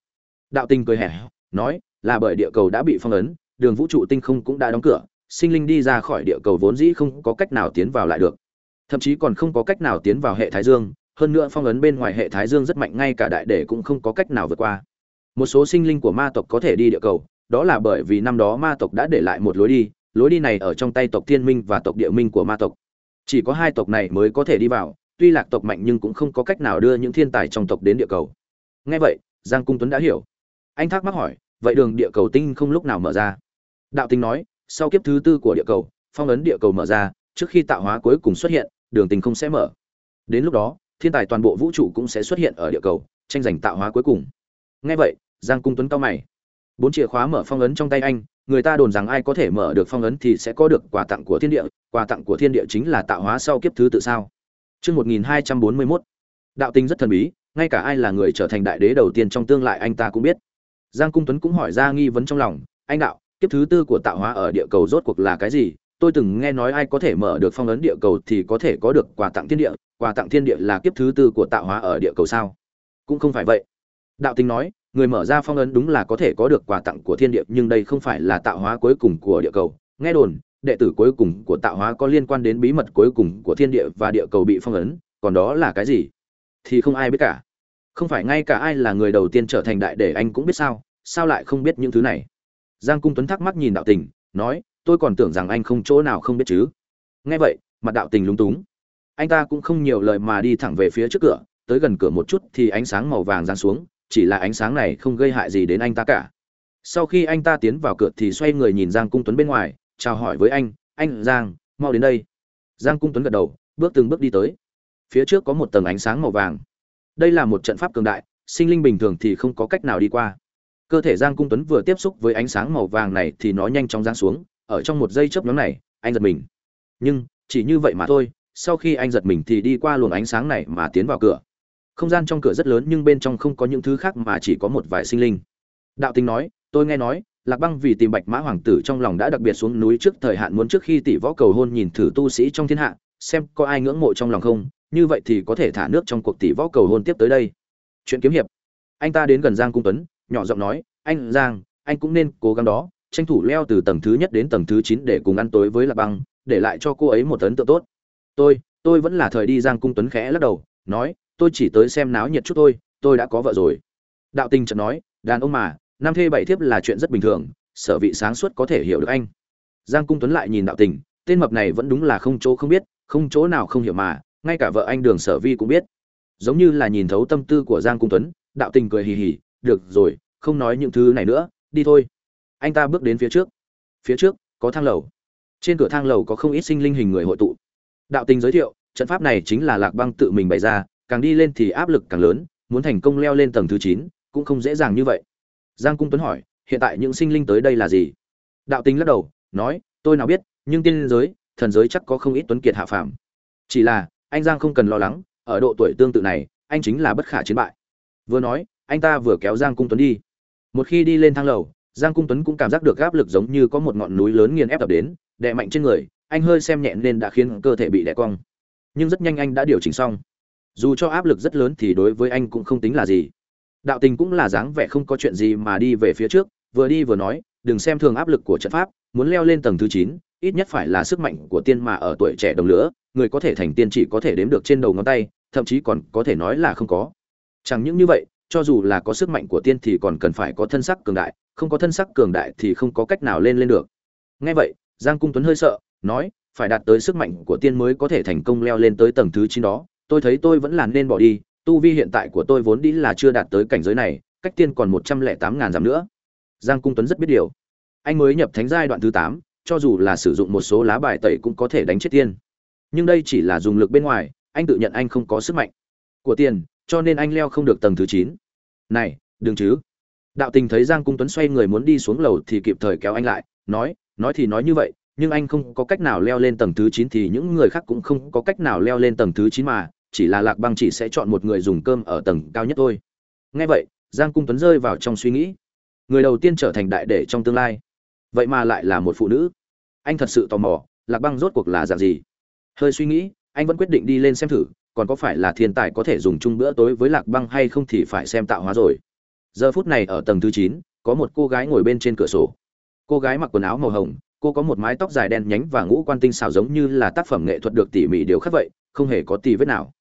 Đạo tình cười hẻ, nói là bởi địa cầu đã bị phong ấn, đường vũ trụ tinh không cũng đã đóng cửa, sinh linh đi ra khỏi địa cầu vốn dĩ không có cách nào tiến vào lại được. Thậm chí còn không có cách nào tiến vào hệ thái dương, hơn nữa phong ấn bên ngoài hệ thái dương rất mạnh, ngay cả đại để cũng không có cách nào vượt qua. Một số sinh linh của ma tộc có thể đi địa cầu, đó là bởi vì năm đó ma tộc đã để lại một lối đi lối đi này ở trong tay tộc thiên minh và tộc địa minh của ma tộc. Chỉ có hai tộc này mới có thể đi vào, tuy lạc tộc mạnh nhưng cũng không có cách nào đưa những thiên tài trong tộc đến địa cầu. Nghe vậy, giang cung tuấn đã hiểu. Anh thắc mắc hỏi vậy đường địa cầu tinh không lúc nào mở ra? Đạo tinh nói sau kiếp thứ tư của địa cầu phong ấn địa cầu mở ra trước khi tạo hóa cuối cùng xuất hiện đường tinh không sẽ mở. Đến lúc đó thiên tài toàn bộ vũ trụ cũng sẽ xuất hiện ở địa cầu tranh giành tạo hóa cuối cùng. Ngay vậy giang cung tuấn cao mày. Bốn chìa khóa mở phong ấn trong tay anh người ta đồn rằng ai có thể mở được phong ấn thì sẽ có được quà tặng của thiên địa quà tặng của thiên địa chính là tạo hóa sau kiếp thứ tự sao? Trước 1241, đạo tinh rất thần bí, ngay cả ai là người trở thành đại đế đầu tiên trong tương lai anh ta cũng biết. Giang Cung Tuấn cũng hỏi ra nghi vấn trong lòng, anh đạo, kiếp thứ tư của tạo hóa ở địa cầu rốt cuộc là cái gì? Tôi từng nghe nói ai có thể mở được phong ấn địa cầu thì có thể có được quà tặng thiên địa, quà tặng thiên địa là kiếp thứ tư của tạo hóa ở địa cầu sao? Cũng không phải vậy. Đạo Tinh nói, người mở ra phong ấn đúng là có thể có được quà tặng của thiên địa, nhưng đây không phải là tạo hóa cuối cùng của địa cầu. Nghe đồn, đệ tử cuối cùng của tạo hóa có liên quan đến bí mật cuối cùng của thiên địa và địa cầu bị phong ấn, còn đó là cái gì? Thì không ai biết cả. Không phải ngay cả ai là người đầu tiên trở thành đại để anh cũng biết sao, sao lại không biết những thứ này? Giang Cung Tuấn thắc mắc nhìn đạo tình, nói, tôi còn tưởng rằng anh không chỗ nào không biết chứ. Nghe vậy, mặt đạo tình lúng túng. Anh ta cũng không nhiều lời mà đi thẳng về phía trước cửa, tới gần cửa một chút thì ánh sáng màu vàng giáng xuống, chỉ là ánh sáng này không gây hại gì đến anh ta cả. Sau khi anh ta tiến vào cửa thì xoay người nhìn Giang Cung Tuấn bên ngoài, chào hỏi với anh, "Anh Giang, mau đến đây." Giang Cung Tuấn gật đầu, bước từng bước đi tới phía trước có một tầng ánh sáng màu vàng đây là một trận pháp cường đại, sinh linh bình thường thì không có cách nào đi qua. Cơ thể giang cung tuấn vừa tiếp xúc với ánh sáng màu vàng này thì nó nhanh chóng giáng xuống, ở trong một giây chớp nhóm này, anh giật mình. Nhưng, chỉ như vậy mà thôi, sau khi anh giật mình thì đi qua luồng ánh sáng này mà tiến vào cửa. Không gian trong cửa rất lớn nhưng bên trong không có những thứ khác mà chỉ có một vài sinh linh. Đạo tình nói, tôi nghe nói, lạc băng vì tìm bạch mã hoàng tử trong lòng đã đặc biệt xuống núi trước thời hạn muốn trước khi tỷ võ cầu hôn nhìn thử tu sĩ trong thiên hạ, xem có ai ngưỡng mộ trong lòng không như vậy thì có thể thả nước trong cuộc tỷ võ cầu hôn tiếp tới đây. Chuyện kiếm hiệp. Anh ta đến gần giang cung tuấn, nhỏ giọng nói, anh giang, anh cũng nên cố gắng đó, tranh thủ leo từ tầng thứ nhất đến tầng thứ chín để cùng ăn tối với lạc băng, để lại cho cô ấy một ấn tượng tốt. Tôi tôi vẫn là thời đi giang cung tuấn khẽ lắc đầu, nói, tôi chỉ tới xem náo nhiệt chút thôi, tôi đã có vợ rồi. Đạo tình chợt nói, đàn ông mà, năm thê bảy thiếp là chuyện rất bình thường, sở vị sáng suốt có thể hiểu được anh. Giang cung tuấn lại nhìn đạo tình, tên mập này vẫn đúng là không chỗ không biết, không chỗ nào không hiểu mà ngay cả vợ anh đường sở vi cũng biết. Giống như là nhìn thấu tâm tư của giang cung tuấn, đạo tình cười hì hì, được rồi, không nói những thứ này nữa, đi thôi. Anh ta bước đến phía trước. Phía trước, có thang lầu. Trên cửa thang lầu có không ít sinh linh hình người hội tụ. Đạo tình giới thiệu, trận pháp này chính là lạc băng tự mình bày ra, càng đi lên thì áp lực càng lớn, muốn thành công leo lên tầng thứ chín cũng không dễ dàng như vậy. Giang cung tuấn hỏi, hiện tại những sinh linh tới đây là gì? Đạo tình lắc đầu, nói, tôi nào biết, nhưng tiên giới, thần giới chắc có không ít tuấn kiệt hạ phàm. Chỉ là anh giang không cần lo lắng, ở độ tuổi tương tự này, anh chính là bất khả chiến bại. Vừa nói, anh ta vừa kéo giang cung tuấn đi. Một khi đi lên thang lầu, giang cung tuấn cũng cảm giác được áp lực giống như có một ngọn núi lớn nghiền ép tập đến, đè mạnh trên người, anh hơi xem nhẹ nên đã khiến cơ thể bị đè cong. Nhưng rất nhanh anh đã điều chỉnh xong. Dù cho áp lực rất lớn thì đối với anh cũng không tính là gì. Đạo tình cũng là dáng vẻ không có chuyện gì mà đi về phía trước, vừa đi vừa nói, đừng xem thường áp lực của trận pháp, muốn leo lên tầng thứ chín, ít nhất phải là sức mạnh của tiên mà ở tuổi trẻ đồng lửa người có thể thành tiên chỉ có thể đếm được trên đầu ngón tay, thậm chí còn có thể nói là không có. Chẳng những như vậy, cho dù là có sức mạnh của tiên thì còn cần phải có thân sắc cường đại, không có thân sắc cường đại thì không có cách nào lên lên được. Ngay vậy, giang cung tuấn hơi sợ, nói, phải đạt tới sức mạnh của tiên mới có thể thành công leo lên tới tầng thứ chín đó. Tôi thấy tôi vẫn là nên bỏ đi, tu vi hiện tại của tôi vốn đi là chưa đạt tới cảnh giới này, cách tiên còn một trăm lẻ tám ngàn dặm nữa. Giang cung tuấn rất biết điều. Anh mới nhập thánh giai đoạn thứ tám, cho dù là sử dụng một số lá bài tẩy cũng có thể đánh chết tiên nhưng đây chỉ là dùng lực bên ngoài, anh tự nhận anh không có sức mạnh. Của tiền, cho nên anh leo không được tầng thứ chín. Này, đừng chứ. Đạo tình thấy giang cung tuấn xoay người muốn đi xuống lầu thì kịp thời kéo anh lại, nói nói thì nói như vậy, nhưng anh không có cách nào leo lên tầng thứ chín thì những người khác cũng không có cách nào leo lên tầng thứ chín mà, chỉ là lạc băng chỉ sẽ chọn một người dùng cơm ở tầng cao nhất thôi. Nghe vậy, giang cung tuấn rơi vào trong suy nghĩ. Người đầu tiên trở thành đại đệ trong tương lai. Vậy mà lại là một phụ nữ. Anh thật sự tò mò, lạc băng rốt cuộc là dạng gì? Hơi suy nghĩ, anh vẫn quyết định đi lên xem thử, còn có phải là thiên tài có thể dùng chung bữa tối với lạc băng hay không thì phải xem tạo hóa rồi. Giờ phút này ở tầng thứ chín, có một cô gái ngồi bên trên cửa sổ. Cô gái mặc quần áo màu hồng, cô có một mái tóc dài đen nhánh và ngũ quan tinh xảo giống như là tác phẩm nghệ thuật được tỉ mỉ điều khắc vậy, không hề có tì vết nào.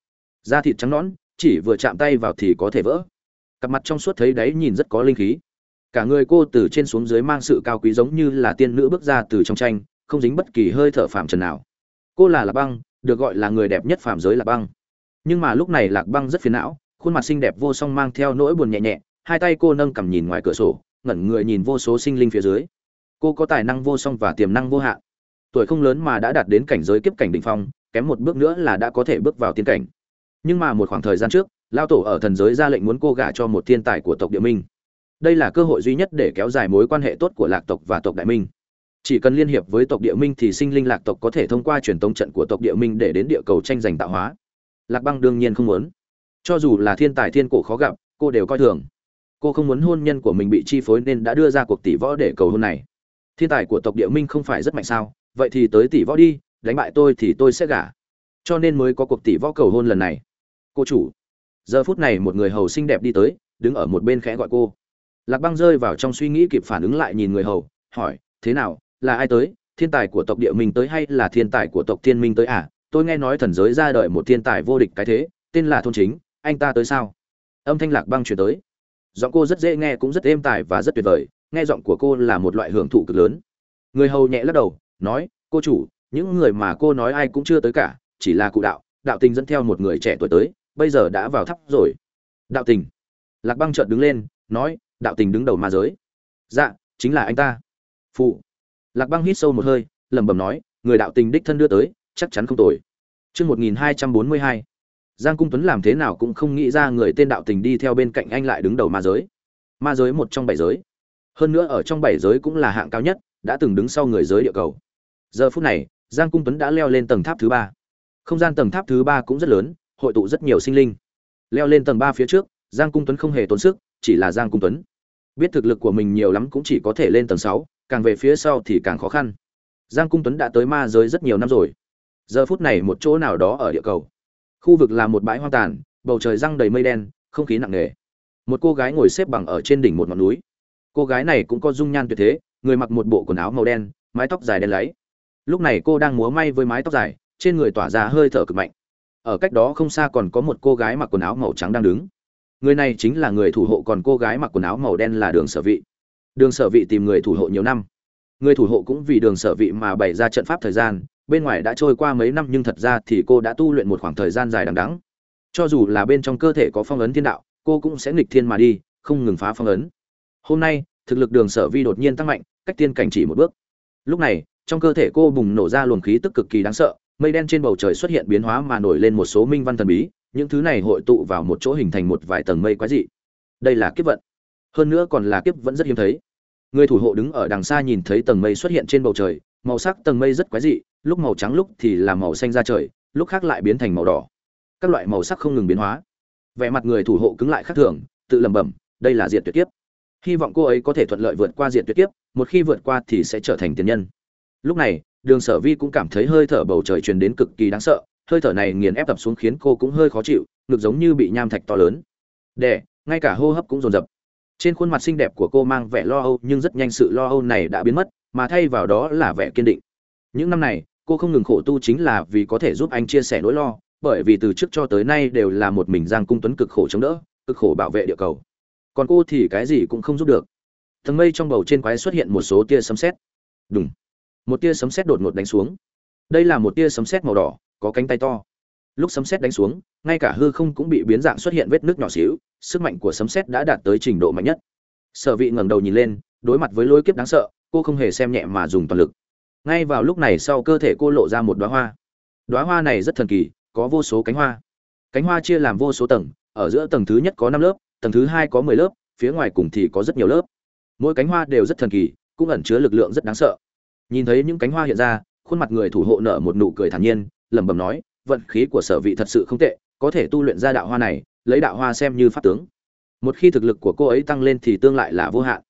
Da thịt trắng nõn, chỉ vừa chạm tay vào thì có thể vỡ. Cặp mặt trong suốt thấy đấy nhìn rất có linh khí. Cả người cô từ trên xuống dưới mang sự cao quý giống như là tiên nữ bước ra từ trong tranh, không dính bất kỳ hơi thở phạm trần nào cô là lạc băng, được gọi là người đẹp nhất phàm giới lạc băng. Nhưng mà lúc này lạc băng rất phiền não, khuôn mặt xinh đẹp vô song mang theo nỗi buồn nhẹ nhẹ, hai tay cô nâng cầm nhìn ngoài cửa sổ, ngẩn người nhìn vô số sinh linh phía dưới. Cô có tài năng vô song và tiềm năng vô hạn. Tuổi không lớn mà đã đạt đến cảnh giới kiếp cảnh đ ỉ n h phong, kém một bước nữa là đã có thể bước vào tiên cảnh. Nhưng mà một khoảng thời gian trước lao tổ ở thần giới ra lệnh muốn cô gả cho một thiên tài của tộc địa minh. Đây là cơ hội duy nhất để kéo dài mối quan hệ tốt của lạc tộc và tộc đại minh chỉ cần liên hiệp với tộc địa minh thì sinh linh lạc tộc có thể thông qua truyền tống trận của tộc địa minh để đến địa cầu tranh giành tạo hóa. Lạc băng đương nhiên không muốn. Cho dù là thiên tài thiên cổ khó gặp, cô đều coi thường. Cô không muốn hôn nhân của mình bị chi phối nên đã đưa ra cuộc tỷ võ để cầu hôn này. Thiên tài của tộc địa minh không phải rất mạnh sao? Vậy thì tới tỷ võ đi, đánh bại tôi thì tôi sẽ gả. Cho nên mới có cuộc tỷ võ cầu hôn lần này. Cô chủ. Giờ phút này một người hầu xinh đẹp đi tới, đứng ở một bên khẽ gọi cô. Lạc băng rơi vào trong suy nghĩ kịp phản ứng lại nhìn người hầu, hỏi, thế nào là ai tới, thiên tài của tộc địa minh tới hay là thiên tài của tộc thiên minh tới à? Tôi nghe nói thần giới ra đời một thiên tài vô địch cái thế, tên là thôn chính, anh ta tới sao? Âm thanh lạc băng chuyển tới. Giọng cô rất dễ nghe cũng rất êm tài và rất tuyệt vời, nghe giọng của cô là một loại hưởng thụ cực lớn. Người hầu nhẹ lắc đầu, nói, cô chủ, những người mà cô nói ai cũng chưa tới cả, chỉ là cụ đạo đạo tình dẫn theo một người trẻ tuổi tới, bây giờ đã vào thắp rồi. Đạo tình. Lạc băng chợt đứng lên, nói, đạo tình đứng đầu ma giới. Dạ chính là anh ta. Phụ lạc băng hít sâu một hơi lẩm bẩm nói người đạo tình đích thân đưa tới chắc chắn không tồi Chương 1242. Giang Cung Tuấn làm thế nào cũng không nghĩ ra người tên đạo tình đi theo bên cạnh anh lại đứng đầu ma giới. Ma giới một trong bảy giới. Hơn nữa ở trong bảy giới cũng là hạng cao nhất, đã từng đứng sau người giới địa cầu. Giờ phút này, Giang Cung Tuấn đã leo lên tầng tháp thứ ba. Không gian tầng tháp thứ ba cũng rất lớn, hội tụ rất nhiều sinh linh. Leo lên tầng ba phía trước, Giang Cung Tuấn không hề tốn sức, chỉ là Giang Cung Tuấn. Biết thực lực của mình nhiều lắm cũng chỉ có thể lên tầng sáu, càng về phía sau thì càng khó khăn. Giang Cung Tuấn đã tới ma giới rất nhiều năm rồi. Giờ phút này một chỗ nào đó ở địa cầu. Khu vực là một bãi hoang tàn, bầu trời răng đầy mây đen, không khí nặng nề. Một cô gái ngồi xếp bằng ở trên đỉnh một ngọn núi. Cô gái này cũng có dung nhan tuyệt thế, người mặc một bộ quần áo màu đen, mái tóc dài đen láy. Lúc này cô đang múa may với mái tóc dài, trên người tỏa ra hơi thở cực mạnh. Ở cách đó không xa còn có một cô gái mặc quần áo màu trắng đang đứng. Người này chính là người thủ hộ còn cô gái mặc quần áo màu đen là Đường Sở Vị. Đường Sở Vị tìm người thủ hộ nhiều năm. Người thủ hộ cũng vì Đường Sở Vị mà bày ra trận pháp thời gian, bên ngoài đã trôi qua mấy năm nhưng thật ra thì cô đã tu luyện một khoảng thời gian dài đằng đắng Cho dù là bên trong cơ thể có phong ấn thiên đạo, cô cũng sẽ nghịch thiên mà đi, không ngừng phá phong ấn. Hôm nay, thực lực Đường Sở Vi đột nhiên tăng mạnh, cách tiên cảnh chỉ một bước. Lúc này, trong cơ thể cô bùng nổ ra luồng khí tức cực kỳ đáng sợ, mây đen trên bầu trời xuất hiện biến hóa mà nổi lên một số minh văn thần bí, những thứ này hội tụ vào một chỗ hình thành một vài tầng mây quái dị. Đây là kiếp vận. Hơn nữa còn là kiếp vẫn rất hiếm thấy. Người thủ hộ đứng ở đằng xa nhìn thấy tầng mây xuất hiện trên bầu trời, màu sắc tầng mây rất quái dị, lúc màu trắng lúc thì là màu xanh ra trời, lúc khác lại biến thành màu đỏ. Các loại màu sắc không ngừng biến hóa. Vẻ mặt người thủ hộ cứng lại khác thường, tự lẩm bẩm, đây là diệt tuyệt kiếp. Hy vọng cô ấy có thể thuận lợi vượt qua diệt tuyệt kiếp, một khi vượt qua thì sẽ trở thành tiền nhân. Lúc này, Đường Sở Vi cũng cảm thấy hơi thở bầu trời truyền đến cực kỳ đáng sợ, hơi thở này nghiền ép tập xuống khiến cô cũng hơi khó chịu, ngực giống như bị nham thạch to lớn. đẻ ngay cả hô hấp cũng dồn dập. Trên khuôn mặt xinh đẹp của cô mang vẻ lo âu, nhưng rất nhanh sự lo âu này đã biến mất, mà thay vào đó là vẻ kiên định. Những năm này, cô không ngừng khổ tu chính là vì có thể giúp anh chia sẻ nỗi lo, bởi vì từ trước cho tới nay đều là một mình Giang Cung Tuấn cực khổ chống đỡ, cực khổ bảo vệ địa cầu. Còn cô thì cái gì cũng không giúp được. Tầng mây trong bầu trên quái xuất hiện một số tia sấm sét. Đùng. Một tia sấm sét đột ngột đánh xuống. Đây là một tia sấm sét màu đỏ, có cánh tay to. Lúc sấm sét đánh xuống, ngay cả hư không cũng bị biến dạng xuất hiện vết nước nhỏ xíu, sức mạnh của sấm sét đã đạt tới trình độ mạnh nhất. Sở Vị ngẩng đầu nhìn lên, đối mặt với lôi kiếp đáng sợ, cô không hề xem nhẹ mà dùng toàn lực. Ngay vào lúc này sau cơ thể cô lộ ra một đóa hoa. Đóa hoa này rất thần kỳ có vô số cánh hoa. Cánh hoa chia làm vô số tầng ở giữa tầng thứ nhất có năm lớp tầng thứ hai có mười lớp phía ngoài cùng thì có rất nhiều lớp. Mỗi cánh hoa đều rất thần kỳ cũng ẩn chứa lực lượng rất đáng sợ. Nhìn thấy những cánh hoa hiện ra khuôn mặt người thủ hộ nở một nụ cười thản nhiên lẩm bẩm nói vận khí của sở vị thật sự không tệ có thể tu luyện ra đạo hoa này lấy đạo hoa xem như pháp tướng. Một khi thực lực của cô ấy tăng lên thì tương lại là vô hạn.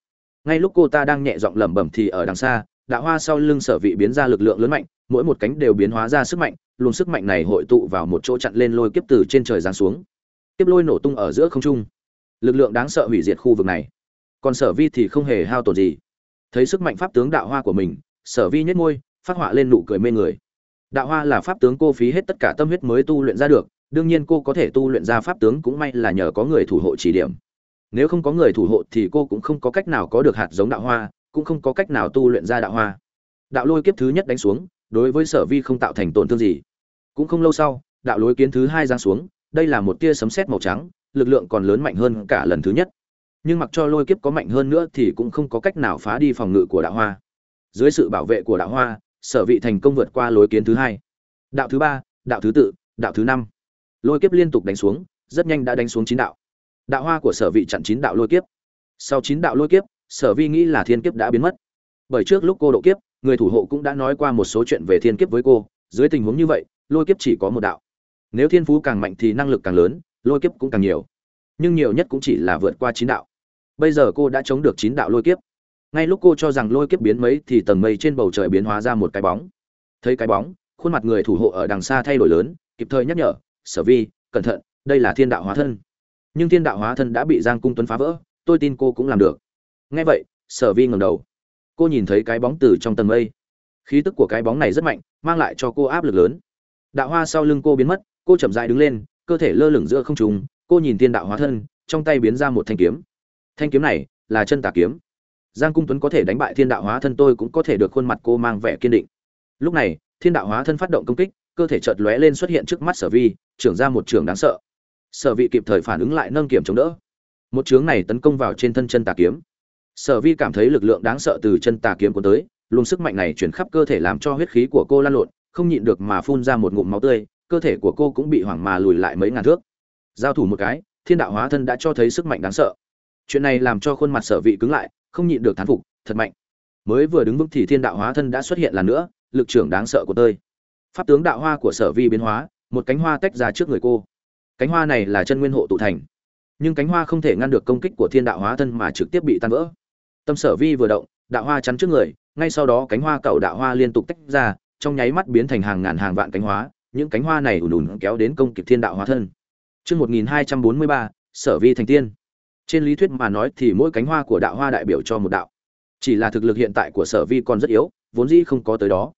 Ngay lúc cô ta đang nhẹ giọng lẩm bẩm thì ở đằng xa, đạo hoa sau lưng sở vị biến ra lực lượng lớn mạnh, mỗi một cánh đều biến hóa ra sức mạnh, luồng sức mạnh này hội tụ vào một chỗ chặn lên lôi kiếp từ trên trời giáng xuống. Kiếp lôi nổ tung ở giữa không trung. Lực lượng đáng sợ hủy diệt khu vực này. Còn sở vi thì không hề hao tổn gì. Thấy sức mạnh pháp tướng đạo hoa của mình, sở vi nhất ngôi phát họa lên nụ cười mê người. Đạo hoa là pháp tướng cô phí hết tất cả tâm huyết mới tu luyện ra được đương nhiên cô có thể tu luyện ra pháp tướng cũng may là nhờ có người thủ hộ chỉ điểm. Nếu không có người thủ hộ thì cô cũng không có cách nào có được hạt giống đạo hoa, cũng không có cách nào tu luyện ra đạo hoa. Đạo lôi kiếp thứ nhất đánh xuống, đối với sở vi không tạo thành tổn thương gì. Cũng không lâu sau, đạo lôi kiến thứ hai giáng xuống, đây là một tia sấm sét màu trắng, lực lượng còn lớn mạnh hơn cả lần thứ nhất. Nhưng mặc cho lôi kiếp có mạnh hơn nữa thì cũng không có cách nào phá đi phòng ngự của đạo hoa. Dưới sự bảo vệ của đạo hoa, sở vị thành công vượt qua lối kiến thứ hai. Đạo thứ ba, đạo thứ tự, đạo thứ năm lôi kiếp liên tục đánh xuống, rất nhanh đã đánh xuống chín đạo. Đạo hoa của sở vị chặn chín đạo lôi kiếp. Sau chín đạo lôi kiếp, sở vi nghĩ là thiên kiếp đã biến mất. Bởi trước lúc cô độ kiếp, người thủ hộ cũng đã nói qua một số chuyện về thiên kiếp với cô. Dưới tình huống như vậy, lôi kiếp chỉ có một đạo. Nếu thiên phú càng mạnh thì năng lực càng lớn, lôi kiếp cũng càng nhiều. Nhưng nhiều nhất cũng chỉ là vượt qua chín đạo. Bây giờ cô đã chống được chín đạo lôi kiếp. Ngay lúc cô cho rằng lôi kiếp biến mấy thì tầng mây trên bầu trời biến hóa ra một cái bóng. Thấy cái bóng, khuôn mặt người thủ hộ ở đằng xa thay đổi lớn, kịp thời nhắc nhở sở vi, cẩn thận, đây là thiên đạo hóa thân. Nhưng thiên đạo hóa thân đã bị giang cung tuấn phá vỡ, tôi tin cô cũng làm được. Nghe vậy, sở vi ngẩng đầu. Cô nhìn thấy cái bóng từ trong tầng mây. Khí tức của cái bóng này rất mạnh, mang lại cho cô áp lực lớn. Đạo hoa sau lưng cô biến mất, cô chậm dại đứng lên, cơ thể lơ lửng giữa không trùng cô nhìn thiên đạo hóa thân, trong tay biến ra một thanh kiếm. Thanh kiếm này là chân tà kiếm. Giang cung tuấn có thể đánh bại thiên đạo hóa thân tôi cũng có thể được khuôn mặt cô mang vẻ kiên định. Lúc này, thiên đạo hóa thân phát động công kích, cơ thể chợt lóe lên xuất hiện trước mắt sở vi trưởng ra một trường đáng sợ. Sở vị kịp thời phản ứng lại nâng kiểm chống đỡ. Một chướng này tấn công vào trên thân chân tà kiếm. Sở vi cảm thấy lực lượng đáng sợ từ chân tà kiếm của tới, luồng sức mạnh này chuyển khắp cơ thể làm cho huyết khí của cô lan lộn, không nhịn được mà phun ra một ngụm máu tươi, cơ thể của cô cũng bị hoảng mà lùi lại mấy ngàn thước. Giao thủ một cái, thiên đạo hóa thân đã cho thấy sức mạnh đáng sợ. Chuyện này làm cho khuôn mặt sở vị cứng lại, không nhịn được thán phục, thật mạnh. Mới vừa đứng vững thì thiên đạo hóa thân đã xuất hiện lần nữa, lực trưởng đáng sợ của tơi pháp tướng đạo hoa của sở vi biến hóa một cánh hoa tách ra trước người cô cánh hoa này là chân nguyên hộ tụ thành nhưng cánh hoa không thể ngăn được công kích của thiên đạo hóa thân mà trực tiếp bị tan vỡ tâm sở vi vừa động đạo hoa chắn trước người ngay sau đó cánh hoa cầu đạo hoa liên tục tách ra trong nháy mắt biến thành hàng ngàn hàng vạn cánh hoa những cánh hoa này ùn ùn kéo đến công kịp thiên đạo hóa thân Trước 1243, sở vi thành tiên. Trên lý thuyết mà nói thì mỗi cánh hoa của đạo hoa đại biểu cho một đạo. Chỉ là thực lực hiện tại của sở vi còn rất yếu, vốn dĩ không có tới đó.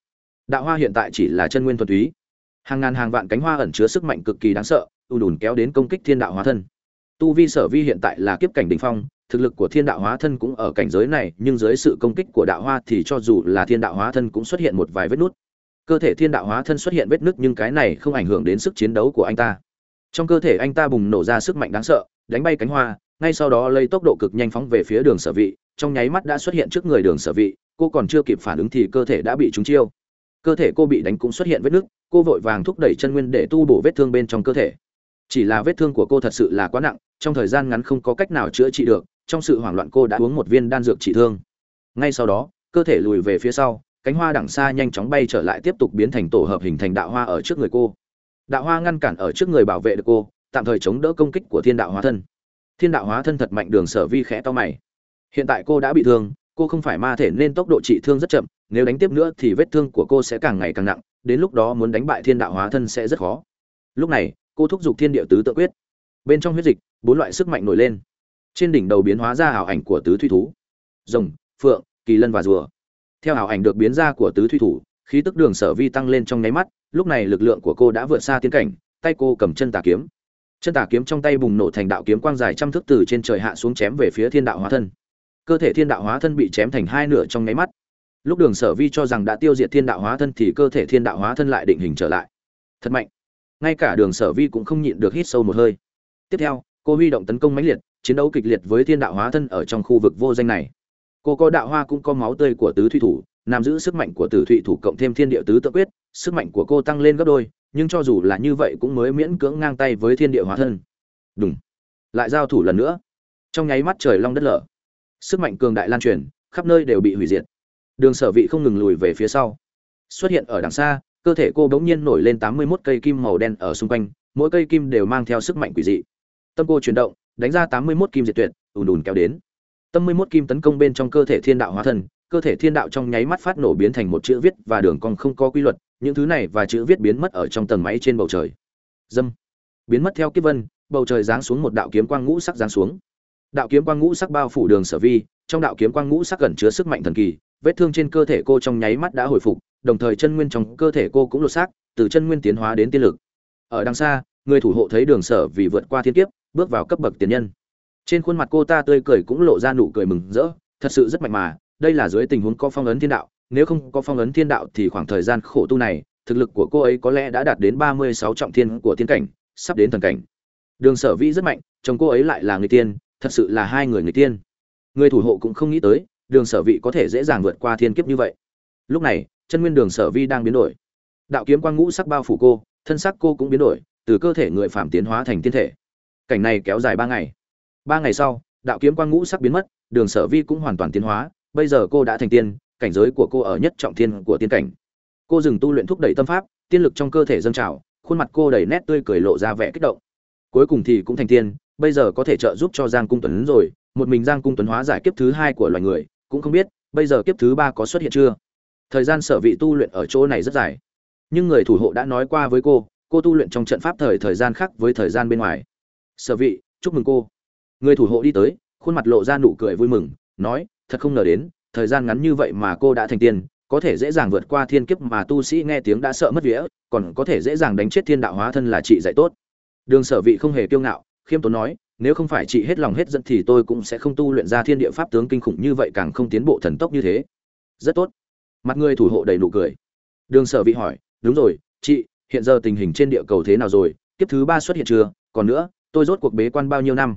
Đạo hoa hiện tại chỉ là chân nguyên thuần túy. Hàng ngàn hàng vạn cánh hoa ẩn chứa sức mạnh cực kỳ đáng sợ, ưu đùn kéo đến công kích thiên đạo hóa thân. Tu vi sở vi hiện tại là kiếp cảnh đỉnh phong, thực lực của thiên đạo hóa thân cũng ở cảnh giới này, nhưng dưới sự công kích của đạo hoa thì cho dù là thiên đạo hóa thân cũng xuất hiện một vài vết nứt. Cơ thể thiên đạo hóa thân xuất hiện vết nứt nhưng cái này không ảnh hưởng đến sức chiến đấu của anh ta trong cơ thể anh ta bùng nổ ra sức mạnh đáng sợ đánh bay cánh hoa ngay sau đó lấy tốc độ cực nhanh phóng về phía đường sở vị trong nháy mắt đã xuất hiện trước người đường sở vị cô còn chưa kịp phản ứng thì cơ thể đã bị trúng chiêu cơ thể cô bị đánh cũng xuất hiện vết nứt cô vội vàng thúc đẩy chân nguyên để tu bổ vết thương bên trong cơ thể. Chỉ là vết thương của cô thật sự là quá nặng, trong thời gian ngắn không có cách nào chữa trị được, trong sự hoảng loạn cô đã uống một viên đan dược trị thương. Ngay sau đó, cơ thể lùi về phía sau, cánh hoa đằng xa nhanh chóng bay trở lại tiếp tục biến thành tổ hợp hình thành đạo hoa ở trước người cô. Đạo hoa ngăn cản ở trước người bảo vệ được cô, tạm thời chống đỡ công kích của thiên đạo hóa thân. Thiên đạo hóa thân thật mạnh đường sở vi khẽ to mày. Hiện tại cô đã bị thương, cô không phải ma thể nên tốc độ trị thương rất chậm, nếu đánh tiếp nữa thì vết thương của cô sẽ càng ngày càng nặng đến lúc đó muốn đánh bại thiên đạo hóa thân sẽ rất khó. Lúc này, cô thúc giục thiên địa tứ tự quyết. Bên trong huyết dịch, bốn loại sức mạnh nổi lên. Trên đỉnh đầu biến hóa ra ảo ảnh của tứ thủy thú. Rồng, phượng, kỳ lân và rùa. Theo ảo ảnh được biến ra của tứ thủy thủ, khí tức đường sở vi tăng lên trong nháy mắt, lúc này lực lượng của cô đã vượt xa tiến cảnh, tay cô cầm chân tà kiếm. Chân tà kiếm trong tay bùng nổ thành đạo kiếm quang dài trăm thước từ trên trời hạ xuống chém về phía thiên đạo hóa thân. Cơ thể thiên đạo hóa thân bị chém thành hai nửa trong nháy mắt lúc đường sở vi cho rằng đã tiêu diệt thiên đạo hóa thân thì cơ thể thiên đạo hóa thân lại định hình trở lại. Thật mạnh. Ngay cả đường sở vi cũng không nhịn được hít sâu một hơi. Tiếp theo, cô huy động tấn công mãnh liệt, chiến đấu kịch liệt với thiên đạo hóa thân ở trong khu vực vô danh này. Cô có đạo hoa cũng có máu tươi của tứ thủy thủ nằm giữ sức mạnh của tử thủy thủ cộng thêm thiên địa tứ tự quyết, sức mạnh của cô tăng lên gấp đôi, nhưng cho dù là như vậy cũng mới miễn cưỡng ngang tay với thiên địa hóa thân. Đúng lại giao thủ lần nữa. Trong nháy mắt trời long đất lở. Sức mạnh cường đại lan truyền, khắp nơi đều bị hủy diệt đường sở vị không ngừng lùi về phía sau. Xuất hiện ở đằng xa, cơ thể cô bỗng nhiên nổi lên tám mươi 81 cây kim màu đen ở xung quanh, mỗi cây kim đều mang theo sức mạnh quỷ dị. Tâm cô chuyển động, đánh ra tám mươi 81 kim diệt tuyệt, ùn ùn kéo đến. Tâm mươi 11 kim tấn công bên trong cơ thể thiên đạo hóa thân, cơ thể thiên đạo trong nháy mắt phát nổ biến thành một chữ viết và đường cong không có quy luật, những thứ này và chữ viết biến mất ở trong tầng máy trên bầu trời. Dâm. Biến mất theo kiếp vân, bầu trời giáng xuống một đạo kiếm quang ngũ sắc giáng xuống đạo kiếm quang ngũ sắc bao phủ đường sở vi, trong đạo kiếm quang ngũ sắc gần chứa sức mạnh thần kỳ, vết thương trên cơ thể cô trong nháy mắt đã hồi phục, đồng thời chân nguyên trong cơ thể cô cũng lột xác, từ chân nguyên tiến hóa đến tiên lực. Ở đằng xa, người thủ hộ thấy đường sở vì vượt qua thiên kiếp, bước vào cấp bậc tiền nhân. Trên khuôn mặt cô ta tươi cười cũng lộ ra nụ cười mừng rỡ, thật sự rất mạnh mà, đây là dưới tình huống có phong ấn thiên đạo, nếu không có phong ấn thiên đạo thì khoảng thời gian khổ tu này, thực lực của cô ấy có lẽ đã đạt đến ba mươi sáu trọng thiên của thiên cảnh, sắp đến thần cảnh. Đường sở Vi rất mạnh, chồng cô ấy lại là người tiên thật sự là hai người người tiên. Người thủ hộ cũng không nghĩ tới, đường sở vị có thể dễ dàng vượt qua thiên kiếp như vậy. Lúc này, chân nguyên đường sở vi đang biến đổi. Đạo kiếm quang ngũ sắc bao phủ cô, thân sắc cô cũng biến đổi, từ cơ thể người phạm tiến hóa thành tiên thể. Cảnh này kéo dài ba ngày. Ba ngày sau, đạo kiếm quang ngũ sắc biến mất, đường sở vi cũng hoàn toàn tiến hóa, bây giờ cô đã thành tiên, cảnh giới của cô ở nhất trọng thiên của tiên cảnh. Cô dừng tu luyện thúc đẩy tâm pháp, tiên lực trong cơ thể dâng trào, khuôn mặt cô đầy nét tươi cười lộ ra vẻ kích động. Cuối cùng thì cũng thành tiên bây giờ có thể trợ giúp cho giang cung tuấn rồi, một mình giang cung tuấn hóa giải kiếp thứ hai của loài người, cũng không biết, bây giờ kiếp thứ ba có xuất hiện chưa? Thời gian sở vị tu luyện ở chỗ này rất dài. Nhưng người thủ hộ đã nói qua với cô cô tu luyện trong trận pháp thời thời gian khác với thời gian bên ngoài. Sở vị, chúc mừng cô. Người thủ hộ đi tới, khuôn mặt lộ ra nụ cười vui mừng, nói, thật không ngờ đến, thời gian ngắn như vậy mà cô đã thành tiên, có thể dễ dàng vượt qua thiên kiếp mà tu sĩ nghe tiếng đã sợ mất vía, còn có thể dễ dàng đánh chết thiên đạo hóa thân là chị dạy tốt. Đường sở vị không hề kiêu ngạo khiêm tốn nói, nếu không phải chị hết lòng hết dẫn thì tôi cũng sẽ không tu luyện ra thiên địa pháp tướng kinh khủng như vậy, càng không tiến bộ thần tốc như thế. Rất tốt. Mặt người thủ hộ đầy nụ cười. Đường sở vị hỏi, đúng rồi, chị, hiện giờ tình hình trên địa cầu thế nào rồi? Kiếp thứ ba xuất hiện chưa? Còn nữa, tôi rốt cuộc bế quan bao nhiêu năm?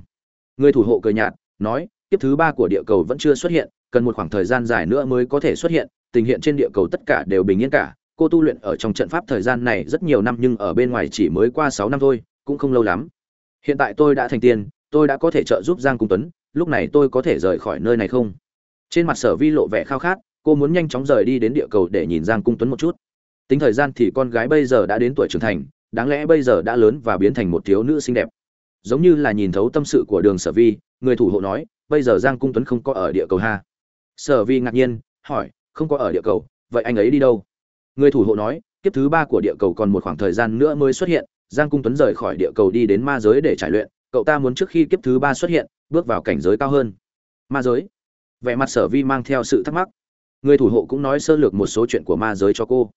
Người thủ hộ cười nhạt, nói, kiếp thứ ba của địa cầu vẫn chưa xuất hiện, cần một khoảng thời gian dài nữa mới có thể xuất hiện. Tình hiện trên địa cầu tất cả đều bình yên cả. Cô tu luyện ở trong trận pháp thời gian này rất nhiều năm nhưng ở bên ngoài chỉ mới qua sáu năm thôi, cũng không lâu lắm hiện tại tôi đã thành tiên, tôi đã có thể trợ giúp giang cung tuấn, lúc này tôi có thể rời khỏi nơi này không? Trên mặt sở vi lộ vẻ khao khát, cô muốn nhanh chóng rời đi đến địa cầu để nhìn giang cung tuấn một chút. Tính thời gian thì con gái bây giờ đã đến tuổi trưởng thành, đáng lẽ bây giờ đã lớn và biến thành một thiếu nữ xinh đẹp. Giống như là nhìn thấu tâm sự của đường sở vi, người thủ hộ nói, bây giờ giang cung tuấn không có ở địa cầu ha? Sở vi ngạc nhiên, hỏi, không có ở địa cầu, vậy anh ấy đi đâu? Người thủ hộ nói, kiếp thứ ba của địa cầu còn một khoảng thời gian nữa mới xuất hiện giang cung tuấn rời khỏi địa cầu đi đến ma giới để trải luyện, cậu ta muốn trước khi kiếp thứ ba xuất hiện, bước vào cảnh giới cao hơn. Ma giới? Vẻ mặt sở vi mang theo sự thắc mắc. Người thủ hộ cũng nói sơ lược một số chuyện của ma giới cho cô.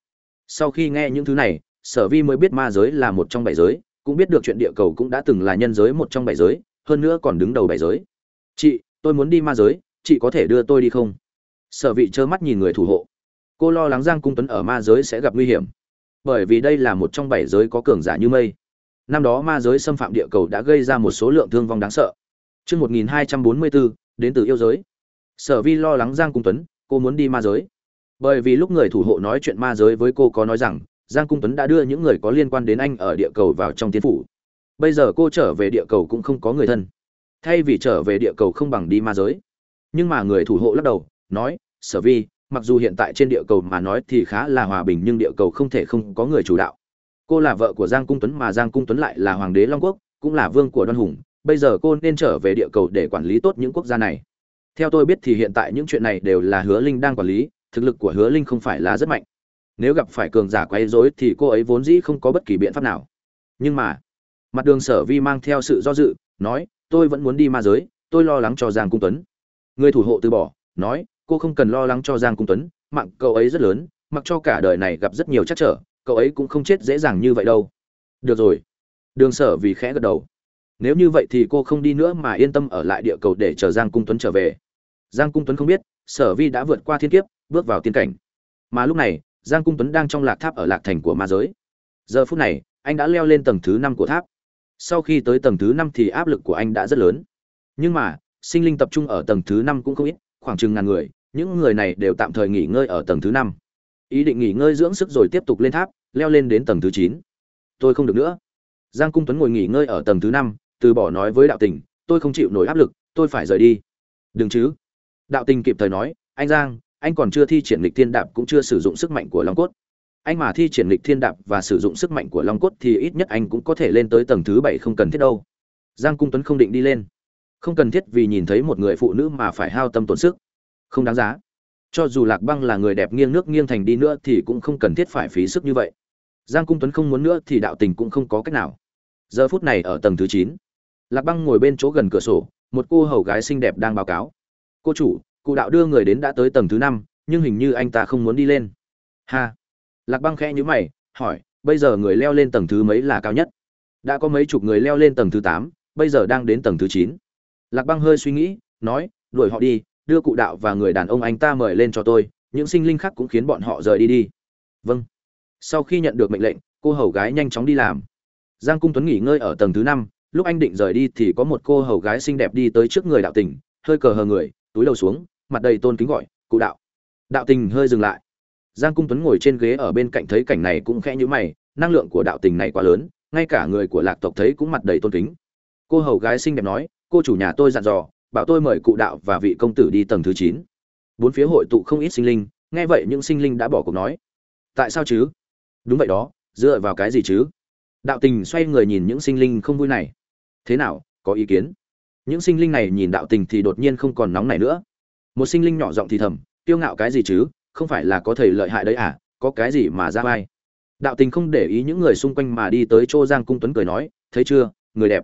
Sau khi nghe những thứ này, sở vi mới biết ma giới là một trong bảy giới, cũng biết được chuyện địa cầu cũng đã từng là nhân giới một trong bảy giới, hơn nữa còn đứng đầu bảy giới. Chị, tôi muốn đi ma giới, chị có thể đưa tôi đi không? Sở vị trơ mắt nhìn người thủ hộ. Cô lo lắng giang cung tuấn ở ma giới sẽ gặp nguy hiểm bởi vì đây là một trong bảy giới có cường giả như mây năm đó ma giới xâm phạm địa cầu đã gây ra một số lượng thương vong đáng sợ Trước 1244, đến từ yêu giới. Sở Vi lo lắng Giang Cung Tuấn, cô muốn đi ma giới. Bởi vì lúc người thủ hộ nói chuyện ma giới với cô có nói rằng, Giang Cung Tuấn đã đưa những người có liên quan đến anh ở địa cầu vào trong tiến phủ. Bây giờ cô trở về địa cầu cũng không có người thân. Thay vì trở về địa cầu không bằng đi ma giới. Nhưng mà người thủ hộ lắc đầu, nói, Sở Vi, mặc dù hiện tại trên địa cầu mà nói thì khá là hòa bình nhưng địa cầu không thể không có người chủ đạo. Cô là vợ của Giang Cung Tuấn mà Giang Cung Tuấn lại là hoàng đế Long Quốc, cũng là vương của Đoan Hùng, bây giờ cô nên trở về địa cầu để quản lý tốt những quốc gia này. Theo tôi biết thì hiện tại những chuyện này đều là hứa linh đang quản lý thực lực của hứa linh không phải là rất mạnh. Nếu gặp phải cường giả quấy rối thì cô ấy vốn dĩ không có bất kỳ biện pháp nào. Nhưng mà mặt đường sở vi mang theo sự do dự nói tôi vẫn muốn đi ma giới tôi lo lắng cho giang cung tuấn. Người thủ hộ từ bỏ nói cô không cần lo lắng cho giang cung tuấn, mạng cậu ấy rất lớn, mặc cho cả đời này gặp rất nhiều chắc trở, cậu ấy cũng không chết dễ dàng như vậy đâu. Được rồi. Đường sở vì khẽ gật đầu. Nếu như vậy thì cô không đi nữa mà yên tâm ở lại địa cầu để chờ giang cung tuấn trở về. Giang cung tuấn không biết, sở vi đã vượt qua thiên kiếp, bước vào tiên cảnh. Mà lúc này, giang cung tuấn đang trong lạc tháp ở lạc thành của ma giới. Giờ phút này, anh đã leo lên tầng thứ năm của tháp. Sau khi tới tầng thứ năm thì áp lực của anh đã rất lớn. Nhưng mà, sinh linh tập trung ở tầng thứ năm cũng không ít, khoảng chừng ngàn người những người này đều tạm thời nghỉ ngơi ở tầng thứ năm. Ý định nghỉ ngơi dưỡng sức rồi tiếp tục lên tháp, leo lên đến tầng thứ chín. Tôi không được nữa. Giang cung tuấn ngồi nghỉ ngơi ở tầng thứ năm, từ bỏ nói với đạo tình, tôi không chịu nổi áp lực, tôi phải rời đi. Đừng chứ. Đạo tình kịp thời nói, anh giang, anh còn chưa thi triển lịch thiên đạp cũng chưa sử dụng sức mạnh của long cốt. Anh mà thi triển lịch thiên đạp và sử dụng sức mạnh của long cốt thì ít nhất anh cũng có thể lên tới tầng thứ bảy không cần thiết đâu. Giang cung tuấn không định đi lên. Không cần thiết vì nhìn thấy một người phụ nữ mà phải hao tâm tổn sức không đáng giá. Cho dù lạc băng là người đẹp nghiêng nước nghiêng thành đi nữa thì cũng không cần thiết phải phí sức như vậy. Giang cung tuấn không muốn nữa thì đạo tình cũng không có cách nào. Giờ phút này ở tầng thứ chín, lạc băng ngồi bên chỗ gần cửa sổ, một cô hầu gái xinh đẹp đang báo cáo. Cô chủ, cụ đạo đưa người đến đã tới tầng thứ năm, nhưng hình như anh ta không muốn đi lên. Ha. Lạc băng khẽ nhíu mày, hỏi, bây giờ người leo lên tầng thứ mấy là cao nhất? Đã có mấy chục người leo lên tầng thứ tám, bây giờ đang đến tầng thứ chín. Lạc băng hơi suy nghĩ, nói, đuổi họ đi đưa cụ đạo và người đàn ông anh ta mời lên cho tôi, những sinh linh khác cũng khiến bọn họ rời đi đi. Vâng. Sau khi nhận được mệnh lệnh, cô hầu gái nhanh chóng đi làm. Giang cung tuấn nghỉ ngơi ở tầng thứ năm, lúc anh định rời đi thì có một cô hầu gái xinh đẹp đi tới trước người đạo tình, hơi cờ hờ người, túi đầu xuống, mặt đầy tôn kính gọi, cụ đạo. Đạo tình hơi dừng lại. Giang cung tuấn ngồi trên ghế ở bên cạnh thấy cảnh này cũng khẽ nhữ mày, năng lượng của đạo tình này quá lớn, ngay cả người của lạc tộc thấy cũng mặt đầy tôn kính. Cô hầu gái xinh đẹp nói, cô chủ nhà tôi dặn dò bảo tôi mời cụ đạo và vị công tử đi tầng thứ chín. Bốn phía hội tụ không ít sinh linh, nghe vậy những sinh linh đã bỏ cuộc nói, tại sao chứ? Đúng vậy đó, dựa vào cái gì chứ? Đạo tình xoay người nhìn những sinh linh không vui này. Thế nào, có ý kiến? Những sinh linh này nhìn đạo tình thì đột nhiên không còn nóng này nữa. Một sinh linh nhỏ giọng thì thầm tiêu ngạo cái gì chứ? Không phải là có thầy lợi hại đấy à? Có cái gì mà ra vai? Đạo tình không để ý những người xung quanh mà đi tới chỗ giang cung tuấn cười nói, thấy chưa, người đẹp.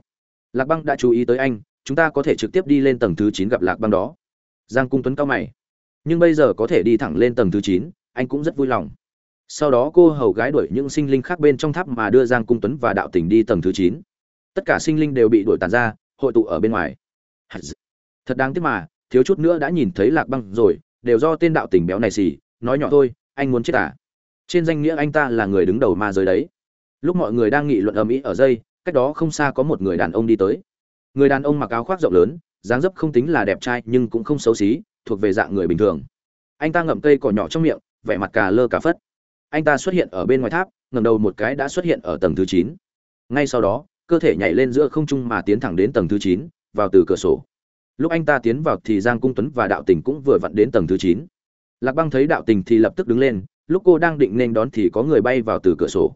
Lạc băng đã chú ý tới anh chúng ta có thể trực tiếp đi lên tầng thứ chín gặp lạc băng đó. Giang cung tuấn cao mày. Nhưng bây giờ có thể đi thẳng lên tầng thứ chín, anh cũng rất vui lòng. Sau đó cô hầu gái đuổi những sinh linh khác bên trong tháp mà đưa giang cung tuấn và đạo tình đi tầng thứ chín. Tất cả sinh linh đều bị đuổi tàn ra, hội tụ ở bên ngoài. Thật đáng tiếc mà, thiếu chút nữa đã nhìn thấy lạc băng rồi, đều do tên đạo tình béo này xì. Nói nhỏ thôi, anh muốn chết à? Trên danh nghĩa anh ta là người đứng đầu ma giới đấy. Lúc mọi người đang nghị luận ầm ĩ ở dây, cách đó không xa có một người đàn ông đi tới người đàn ông mặc áo khoác rộng lớn, dáng dấp không tính là đẹp trai nhưng cũng không xấu xí, thuộc về dạng người bình thường. Anh ta ngậm cây cỏ nhỏ trong miệng, vẻ mặt cà lơ cà phất. Anh ta xuất hiện ở bên ngoài tháp ngầm đầu một cái đã xuất hiện ở tầng thứ chín. Ngay sau đó, cơ thể nhảy lên giữa không trung mà tiến thẳng đến tầng thứ chín, vào từ cửa sổ. Lúc anh ta tiến vào thì giang cung tuấn và đạo tình cũng vừa vặn đến tầng thứ chín. Lạc băng thấy đạo tình thì lập tức đứng lên, lúc cô đang định nên đón thì có người bay vào từ cửa sổ.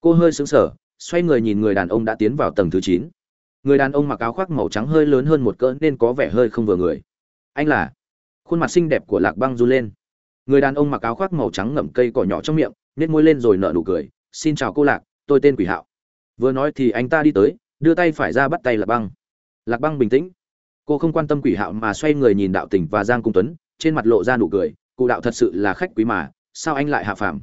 Cô hơi sững sờ, xoay người nhìn người đàn ông đã tiến vào tầng thứ chín người đàn ông mặc áo khoác màu trắng hơi lớn hơn một cỡ nên có vẻ hơi không vừa người. Anh là? Khuôn mặt xinh đẹp của lạc băng run lên. Người đàn ông mặc áo khoác màu trắng ngậm cây cỏ nhỏ trong miệng nhét môi lên rồi nở nụ cười. Xin chào cô lạc, tôi tên quỷ hạo. Vừa nói thì anh ta đi tới, đưa tay phải ra bắt tay lạc băng. Lạc băng bình tĩnh. Cô không quan tâm quỷ hạo mà xoay người nhìn đạo tỉnh và giang cung tuấn, trên mặt lộ ra nụ cười. Cụ đạo thật sự là khách quý mà, sao anh lại hạ phàm?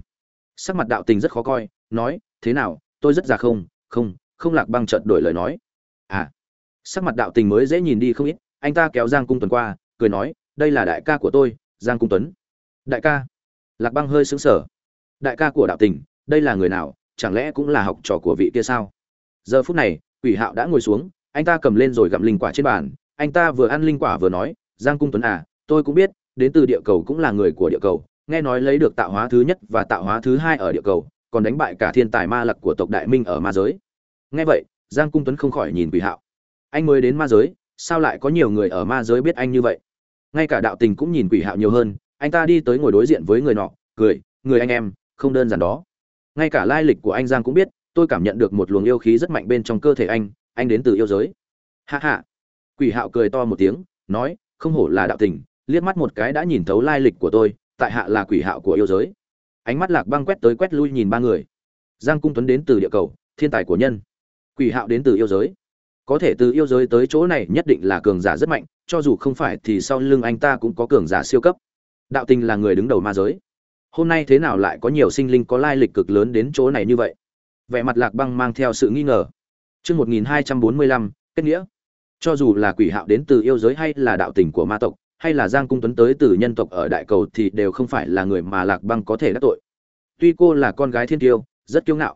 Sắc mặt đạo tình rất khó coi, nói, thế nào, tôi rất già không? Không không lạc băng chợt đổi lời nói à sắc mặt đạo tình mới dễ nhìn đi không ít, anh ta kéo giang cung tuấn qua, cười nói, đây là đại ca của tôi, giang cung tuấn. Đại ca? Lạc băng hơi sững sờ. Đại ca của đạo tình, đây là người nào, chẳng lẽ cũng là học trò của vị kia sao? Giờ phút này, quỷ hạo đã ngồi xuống, anh ta cầm lên rồi gặm linh quả trên bàn, anh ta vừa ăn linh quả vừa nói, giang cung tuấn à tôi cũng biết, đến từ địa cầu cũng là người của địa cầu, nghe nói lấy được tạo hóa thứ nhất và tạo hóa thứ hai ở địa cầu, còn đánh bại cả thiên tài ma lặc của tộc đại minh ở ma giới. Nghe vậy giang cung tuấn không khỏi nhìn quỷ hạo. Anh mới đến ma giới, sao lại có nhiều người ở ma giới biết anh như vậy? Ngay cả đạo tình cũng nhìn quỷ hạo nhiều hơn, anh ta đi tới ngồi đối diện với người nọ, cười, người anh em, không đơn giản đó. Ngay cả lai lịch của anh giang cũng biết, tôi cảm nhận được một luồng yêu khí rất mạnh bên trong cơ thể anh anh đến từ yêu giới. Hạ hạ quỷ hạo cười to một tiếng, nói, không hổ là đạo tình, liếc mắt một cái đã nhìn thấu lai lịch của tôi, tại hạ là quỷ hạo của yêu giới. Ánh mắt lạc băng quét tới quét lui nhìn ba người. Giang cung tuấn đến từ địa cầu, thiên tài của nhân quỷ hạo đến từ yêu giới. Có thể từ yêu giới tới chỗ này nhất định là cường giả rất mạnh, cho dù không phải thì sau lưng anh ta cũng có cường giả siêu cấp. Đạo tình là người đứng đầu ma giới. Hôm nay thế nào lại có nhiều sinh linh có lai lịch cực lớn đến chỗ này như vậy? Vẻ mặt lạc băng mang theo sự nghi ngờ. Chương một nghìn hai trăm bốn mươi lăm, kết nghĩa. Cho dù là quỷ hạo đến từ yêu giới hay là đạo tình của ma tộc, hay là giang cung tuấn tới từ nhân tộc ở đại cầu thì đều không phải là người mà lạc băng có thể đắc tội. Tuy cô là con gái thiên tiêu, rất kiêu ngạo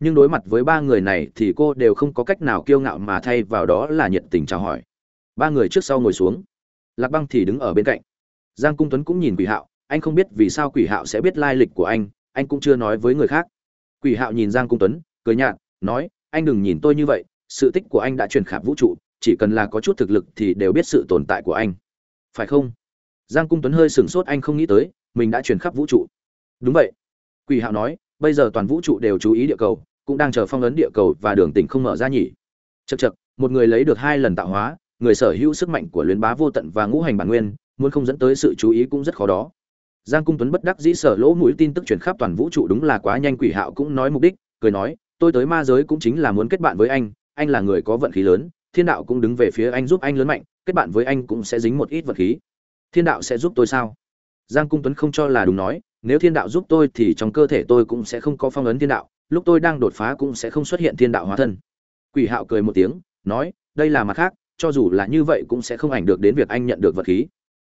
nhưng đối mặt với ba người này thì cô đều không có cách nào kiêu ngạo mà thay vào đó là nhiệt tình chào hỏi. Ba người trước sau ngồi xuống. Lạc băng thì đứng ở bên cạnh. Giang cung tuấn cũng nhìn quỷ hạo, anh không biết vì sao quỷ hạo sẽ biết lai lịch của anh anh cũng chưa nói với người khác. Quỷ hạo nhìn giang cung tuấn, cười nhạt, nói, anh đừng nhìn tôi như vậy, sự tích của anh đã truyền khắp vũ trụ, chỉ cần là có chút thực lực thì đều biết sự tồn tại của anh. Phải không? Giang cung tuấn hơi sửng sốt, anh không nghĩ tới, mình đã truyền khắp vũ trụ. Đúng vậy. Quỷ hạo nói, bây giờ toàn vũ trụ đều chú ý địa cầu cũng đang chờ phong ấn địa cầu và đường tỉnh không mở ra nhỉ. Chật chật một người lấy được hai lần tạo hóa, người sở hữu sức mạnh của luyến bá vô tận và ngũ hành bản nguyên, muốn không dẫn tới sự chú ý cũng rất khó đó. Giang cung tuấn bất đắc dĩ sở lỗ mũi tin tức truyền khắp toàn vũ trụ đúng là quá nhanh quỷ hạo cũng nói mục đích, cười nói, tôi tới ma giới cũng chính là muốn kết bạn với anh anh là người có vận khí lớn, thiên đạo cũng đứng về phía anh giúp anh lớn mạnh, kết bạn với anh cũng sẽ dính một ít vật khí. Thiên đạo sẽ giúp tôi sao? Giang cung tuấn không cho là đúng nói, nếu thiên đạo giúp tôi thì trong cơ thể tôi cũng sẽ không có phong ấn thiên đạo lúc tôi đang đột phá cũng sẽ không xuất hiện thiên đạo hóa thân. Quỷ hạo cười một tiếng, nói, đây là mặt khác, cho dù là như vậy cũng sẽ không ảnh được đến việc anh nhận được vật khí.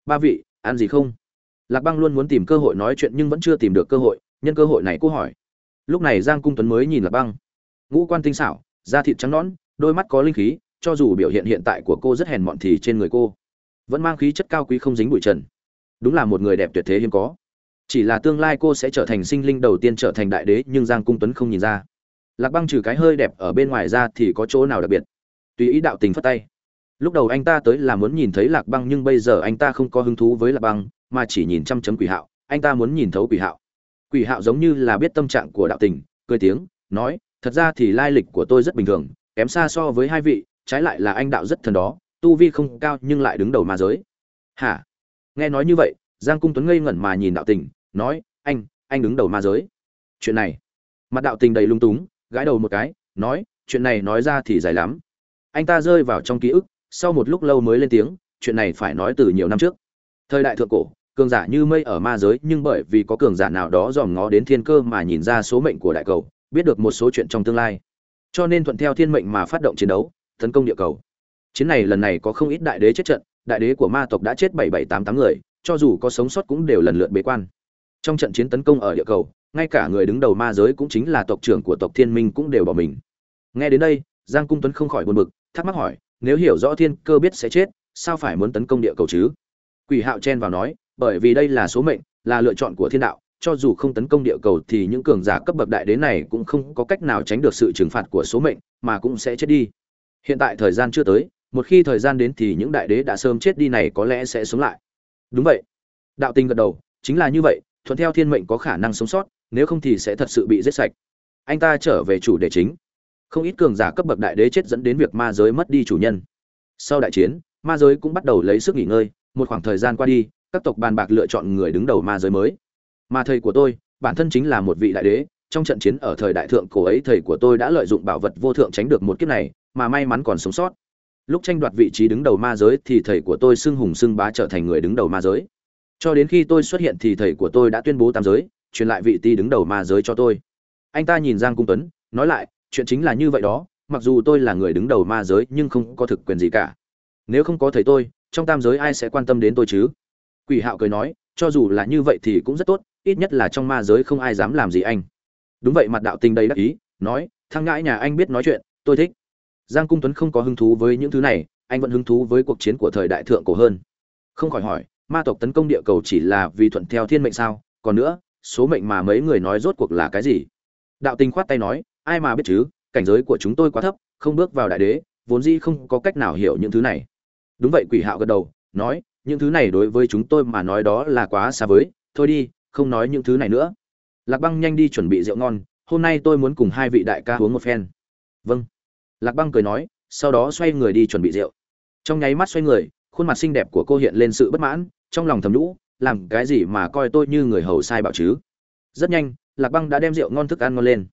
Ba vị, ăn gì không? Lạc băng luôn muốn tìm cơ hội nói chuyện nhưng vẫn chưa tìm được cơ hội, nhân cơ hội này cô hỏi. Lúc này giang cung tuấn mới nhìn lạc băng. Ngũ quan tinh xảo, da thịt trắng nõn, đôi mắt có linh khí, cho dù biểu hiện hiện tại của cô rất hèn mọn thì trên người cô vẫn mang khí chất cao quý không dính bụi trần. Đúng là một người đẹp tuyệt thế hiếm có chỉ là tương lai cô sẽ trở thành sinh linh đầu tiên trở thành đại đế, nhưng giang cung tuấn không nhìn ra. Lạc băng trừ cái hơi đẹp ở bên ngoài ra thì có chỗ nào đặc biệt? Tùy ý đạo tình phất tay. Lúc đầu anh ta tới là muốn nhìn thấy lạc băng, nhưng bây giờ anh ta không có hứng thú với lạc băng, mà chỉ nhìn chăm chấm quỷ hạo. Anh ta muốn nhìn thấu quỷ hạo. Quỷ hạo giống như là biết tâm trạng của đạo tình, cười tiếng, nói, thật ra thì lai lịch của tôi rất bình thường, kém xa so với hai vị, trái lại là anh đạo rất thần đó, tu vi không cao nhưng lại đứng đầu ma giới. Hả? Nghe nói như vậy giang cung tuấn ngây ngẩn mà nhìn đạo tình, nói, anh anh đứng đầu ma giới. Chuyện này, mặt đạo tình đầy lung túng, gãi đầu một cái, nói, chuyện này nói ra thì dài lắm. Anh ta rơi vào trong ký ức, sau một lúc lâu mới lên tiếng, chuyện này phải nói từ nhiều năm trước. Thời đại thượng cổ, cường giả như mây ở ma giới, nhưng bởi vì có cường giả nào đó dòm ngó đến thiên cơ mà nhìn ra số mệnh của đại cầu, biết được một số chuyện trong tương lai. Cho nên thuận theo thiên mệnh mà phát động chiến đấu, tấn công địa cầu. Chiến này lần này có không ít đại đế chết trận, đại đế của ma tộc đã chết bảy bảy tám tám người cho dù có sống sót cũng đều lần lượt bế quan. Trong trận chiến tấn công ở địa cầu, ngay cả người đứng đầu ma giới cũng chính là tộc trưởng của tộc thiên minh cũng đều bỏ mình. Nghe đến đây, giang cung tuấn không khỏi buồn bực, thắc mắc hỏi, nếu hiểu rõ thiên cơ biết sẽ chết, sao phải muốn tấn công địa cầu chứ? Quỷ hạo chen vào nói, bởi vì đây là số mệnh, là lựa chọn của thiên đạo, cho dù không tấn công địa cầu thì những cường giả cấp bậc đại đế này cũng không có cách nào tránh được sự trừng phạt của số mệnh, mà cũng sẽ chết đi. Hiện tại thời gian chưa tới, một khi thời gian đến thì những đại đế đã sớm chết đi này có lẽ sẽ sống lại đúng vậy. Đạo tình gật đầu, chính là như vậy, thuận theo thiên mệnh có khả năng sống sót, nếu không thì sẽ thật sự bị giết sạch. Anh ta trở về chủ đề chính. Không ít cường giả cấp bậc đại đế chết dẫn đến việc ma giới mất đi chủ nhân. Sau đại chiến, ma giới cũng bắt đầu lấy sức nghỉ ngơi, một khoảng thời gian qua đi, các tộc bàn bạc lựa chọn người đứng đầu ma giới mới. Mà thầy của tôi, bản thân chính là một vị đại đế, trong trận chiến ở thời đại thượng cổ ấy thầy của tôi đã lợi dụng bảo vật vô thượng tránh được một kiếp này, mà may mắn còn sống sót lúc tranh đoạt vị trí đứng đầu ma giới thì thầy của tôi xưng hùng xưng bá trở thành người đứng đầu ma giới. Cho đến khi tôi xuất hiện thì thầy của tôi đã tuyên bố tam giới, truyền lại vị ti đứng đầu ma giới cho tôi. Anh ta nhìn giang cung tuấn, nói lại, chuyện chính là như vậy đó, mặc dù tôi là người đứng đầu ma giới nhưng không có thực quyền gì cả. Nếu không có thầy tôi, trong tam giới ai sẽ quan tâm đến tôi chứ? Quỷ hạo cười nói, cho dù là như vậy thì cũng rất tốt, ít nhất là trong ma giới không ai dám làm gì anh. Đúng vậy, mặt đạo tình đầy đắc ý, nói, thằng ngãi nhà anh biết nói chuyện, tôi thích giang cung tuấn không có hứng thú với những thứ này, anh vẫn hứng thú với cuộc chiến của thời đại thượng cổ hơn. Không khỏi hỏi, ma tộc tấn công địa cầu chỉ là vì thuận theo thiên mệnh sao? Còn nữa, số mệnh mà mấy người nói rốt cuộc là cái gì? Đạo tình khoát tay nói, ai mà biết chứ, cảnh giới của chúng tôi quá thấp, không bước vào đại đế, vốn dĩ không có cách nào hiểu những thứ này. Đúng vậy, quỷ hạo gật đầu, nói, những thứ này đối với chúng tôi mà nói đó là quá xa với, thôi đi, không nói những thứ này nữa. Lạc băng nhanh đi chuẩn bị rượu ngon, hôm nay tôi muốn cùng hai vị đại ca uống một phen. Vâng lạc băng cười nói, sau đó xoay người đi chuẩn bị rượu. Trong nháy mắt xoay người, khuôn mặt xinh đẹp của cô hiện lên sự bất mãn, trong lòng thầm lũ làm cái gì mà coi tôi như người hầu sai bảo chứ? Rất nhanh, lạc băng đã đem rượu ngon thức ăn ngon lên.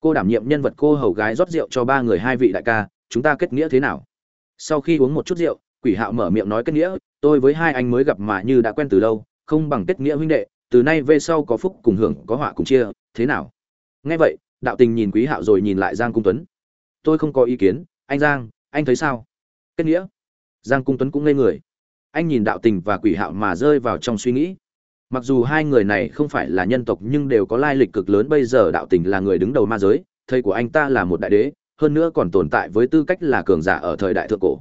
Cô đảm nhiệm nhân vật cô hầu gái rót rượu cho ba người hai vị đại ca, chúng ta kết nghĩa thế nào? Sau khi uống một chút rượu, quỷ hạo mở miệng nói kết nghĩa, tôi với hai anh mới gặp mà như đã quen từ lâu, không bằng kết nghĩa huynh đệ, từ nay về sau có phúc cùng hưởng, có họa cùng chia, thế nào? Nghe vậy, đạo tình nhìn quý hạo rồi nhìn lại giang cung tuấn tôi không có ý kiến, anh giang, anh thấy sao? Kết nghĩa. Giang cung tuấn cũng ngây người. Anh nhìn đạo tình và quỷ hạo mà rơi vào trong suy nghĩ. Mặc dù hai người này không phải là nhân tộc nhưng đều có lai lịch cực lớn, bây giờ đạo tình là người đứng đầu ma giới, thầy của anh ta là một đại đế, hơn nữa còn tồn tại với tư cách là cường giả ở thời đại thượng cổ.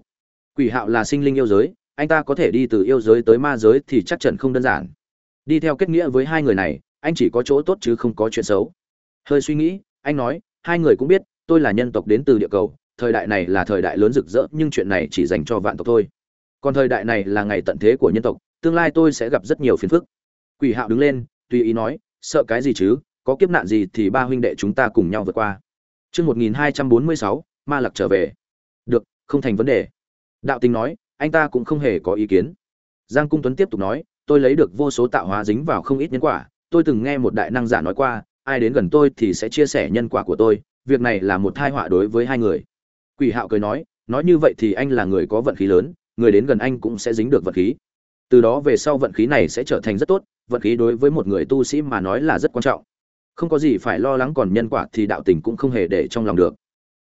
Quỷ hạo là sinh linh yêu giới, anh ta có thể đi từ yêu giới tới ma giới thì chắc chắn không đơn giản. Đi theo kết nghĩa với hai người này, anh chỉ có chỗ tốt chứ không có chuyện xấu. Hơi suy nghĩ, anh nói, hai người cũng biết tôi là nhân tộc đến từ địa cầu thời đại này là thời đại lớn rực rỡ nhưng chuyện này chỉ dành cho vạn tộc thôi còn thời đại này là ngày tận thế của nhân tộc tương lai tôi sẽ gặp rất nhiều phiền phức quỷ hạo đứng lên tùy ý nói sợ cái gì chứ có kiếp nạn gì thì ba huynh đệ chúng ta cùng nhau vượt qua Trước 1246, ma lặc trở về. Được, không thành vấn đề. Đạo tình nói, anh ta cũng không hề có ý kiến. Giang Cung Tuấn tiếp tục nói, tôi lấy được vô số tạo hóa dính vào không ít nhân quả, tôi từng nghe một đại năng giả nói qua, ai đến gần tôi thì sẽ chia sẻ nhân quả của tôi, việc này là một tai họa đối với hai người. Quỷ Hạo cười nói, nói như vậy thì anh là người có vận khí lớn, người đến gần anh cũng sẽ dính được vận khí. Từ đó về sau vận khí này sẽ trở thành rất tốt vận khí đối với một người tu sĩ mà nói là rất quan trọng. Không có gì phải lo lắng còn nhân quả thì đạo tình cũng không hề để trong lòng được.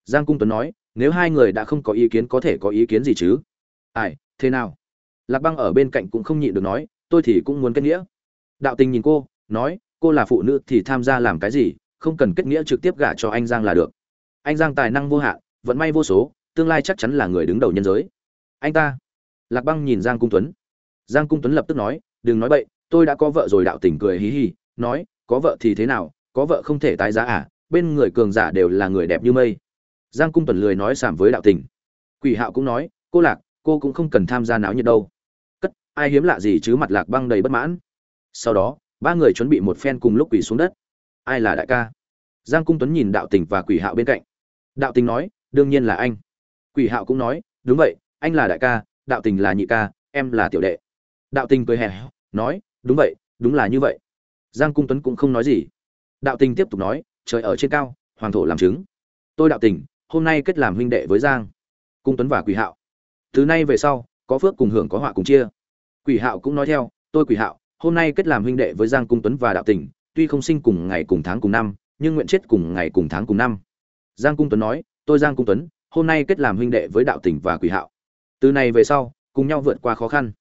Giang cung tuấn nói nếu hai người đã không có ý kiến có thể có ý kiến gì chứ? Ai thế nào? Lạc băng ở bên cạnh cũng không nhịn được nói tôi thì cũng muốn kết nghĩa. Đạo tình nhìn cô nói cô là phụ nữ thì tham gia làm cái gì? Không cần kết nghĩa trực tiếp gả cho anh giang là được. Anh giang tài năng vô hạn vận may vô số tương lai chắc chắn là người đứng đầu nhân giới. Anh ta. Lạc băng nhìn giang cung tuấn. Giang cung tuấn lập tức nói đừng nói bậy tôi đã có vợ rồi. Đạo Tỉnh cười hí hí nói có vợ thì thế nào? Có vợ không thể tái giá à? Bên người cường giả đều là người đẹp như mây. Giang cung tuấn lười nói sảm với đạo Tỉnh, quỷ hạo cũng nói cô lạc cô cũng không cần tham gia náo nhiệt đâu. Cất ai hiếm lạ gì chứ mặt lạc băng đầy bất mãn. Sau đó ba người chuẩn bị một phen cùng lúc quỷ xuống đất ai là đại ca? Giang cung tuấn nhìn đạo tình và quỷ hạo bên cạnh. Đạo tình nói, đương nhiên là anh. Quỷ hạo cũng nói, đúng vậy, anh là đại ca, đạo tình là nhị ca, em là tiểu đệ. Đạo tình cười hè nói, đúng vậy, đúng là như vậy. Giang cung tuấn cũng không nói gì. Đạo tình tiếp tục nói, trời ở trên cao, hoàng thổ làm chứng. Tôi đạo tình, hôm nay kết làm huynh đệ với giang cung tuấn và quỷ hạo. Từ nay về sau, có phước cùng hưởng có họa cùng chia. Quỷ hạo cũng nói theo, tôi quỷ hạo, hôm nay kết làm huynh đệ với giang cung tuấn và đạo tình tuy không sinh cùng ngày cùng tháng cùng năm, nhưng nguyện chết cùng ngày cùng tháng cùng năm. Giang cung tuấn nói, tôi giang cung tuấn, hôm nay kết làm huynh đệ với đạo Tỉnh và quỷ hạo. Từ này về sau, cùng nhau vượt qua khó khăn.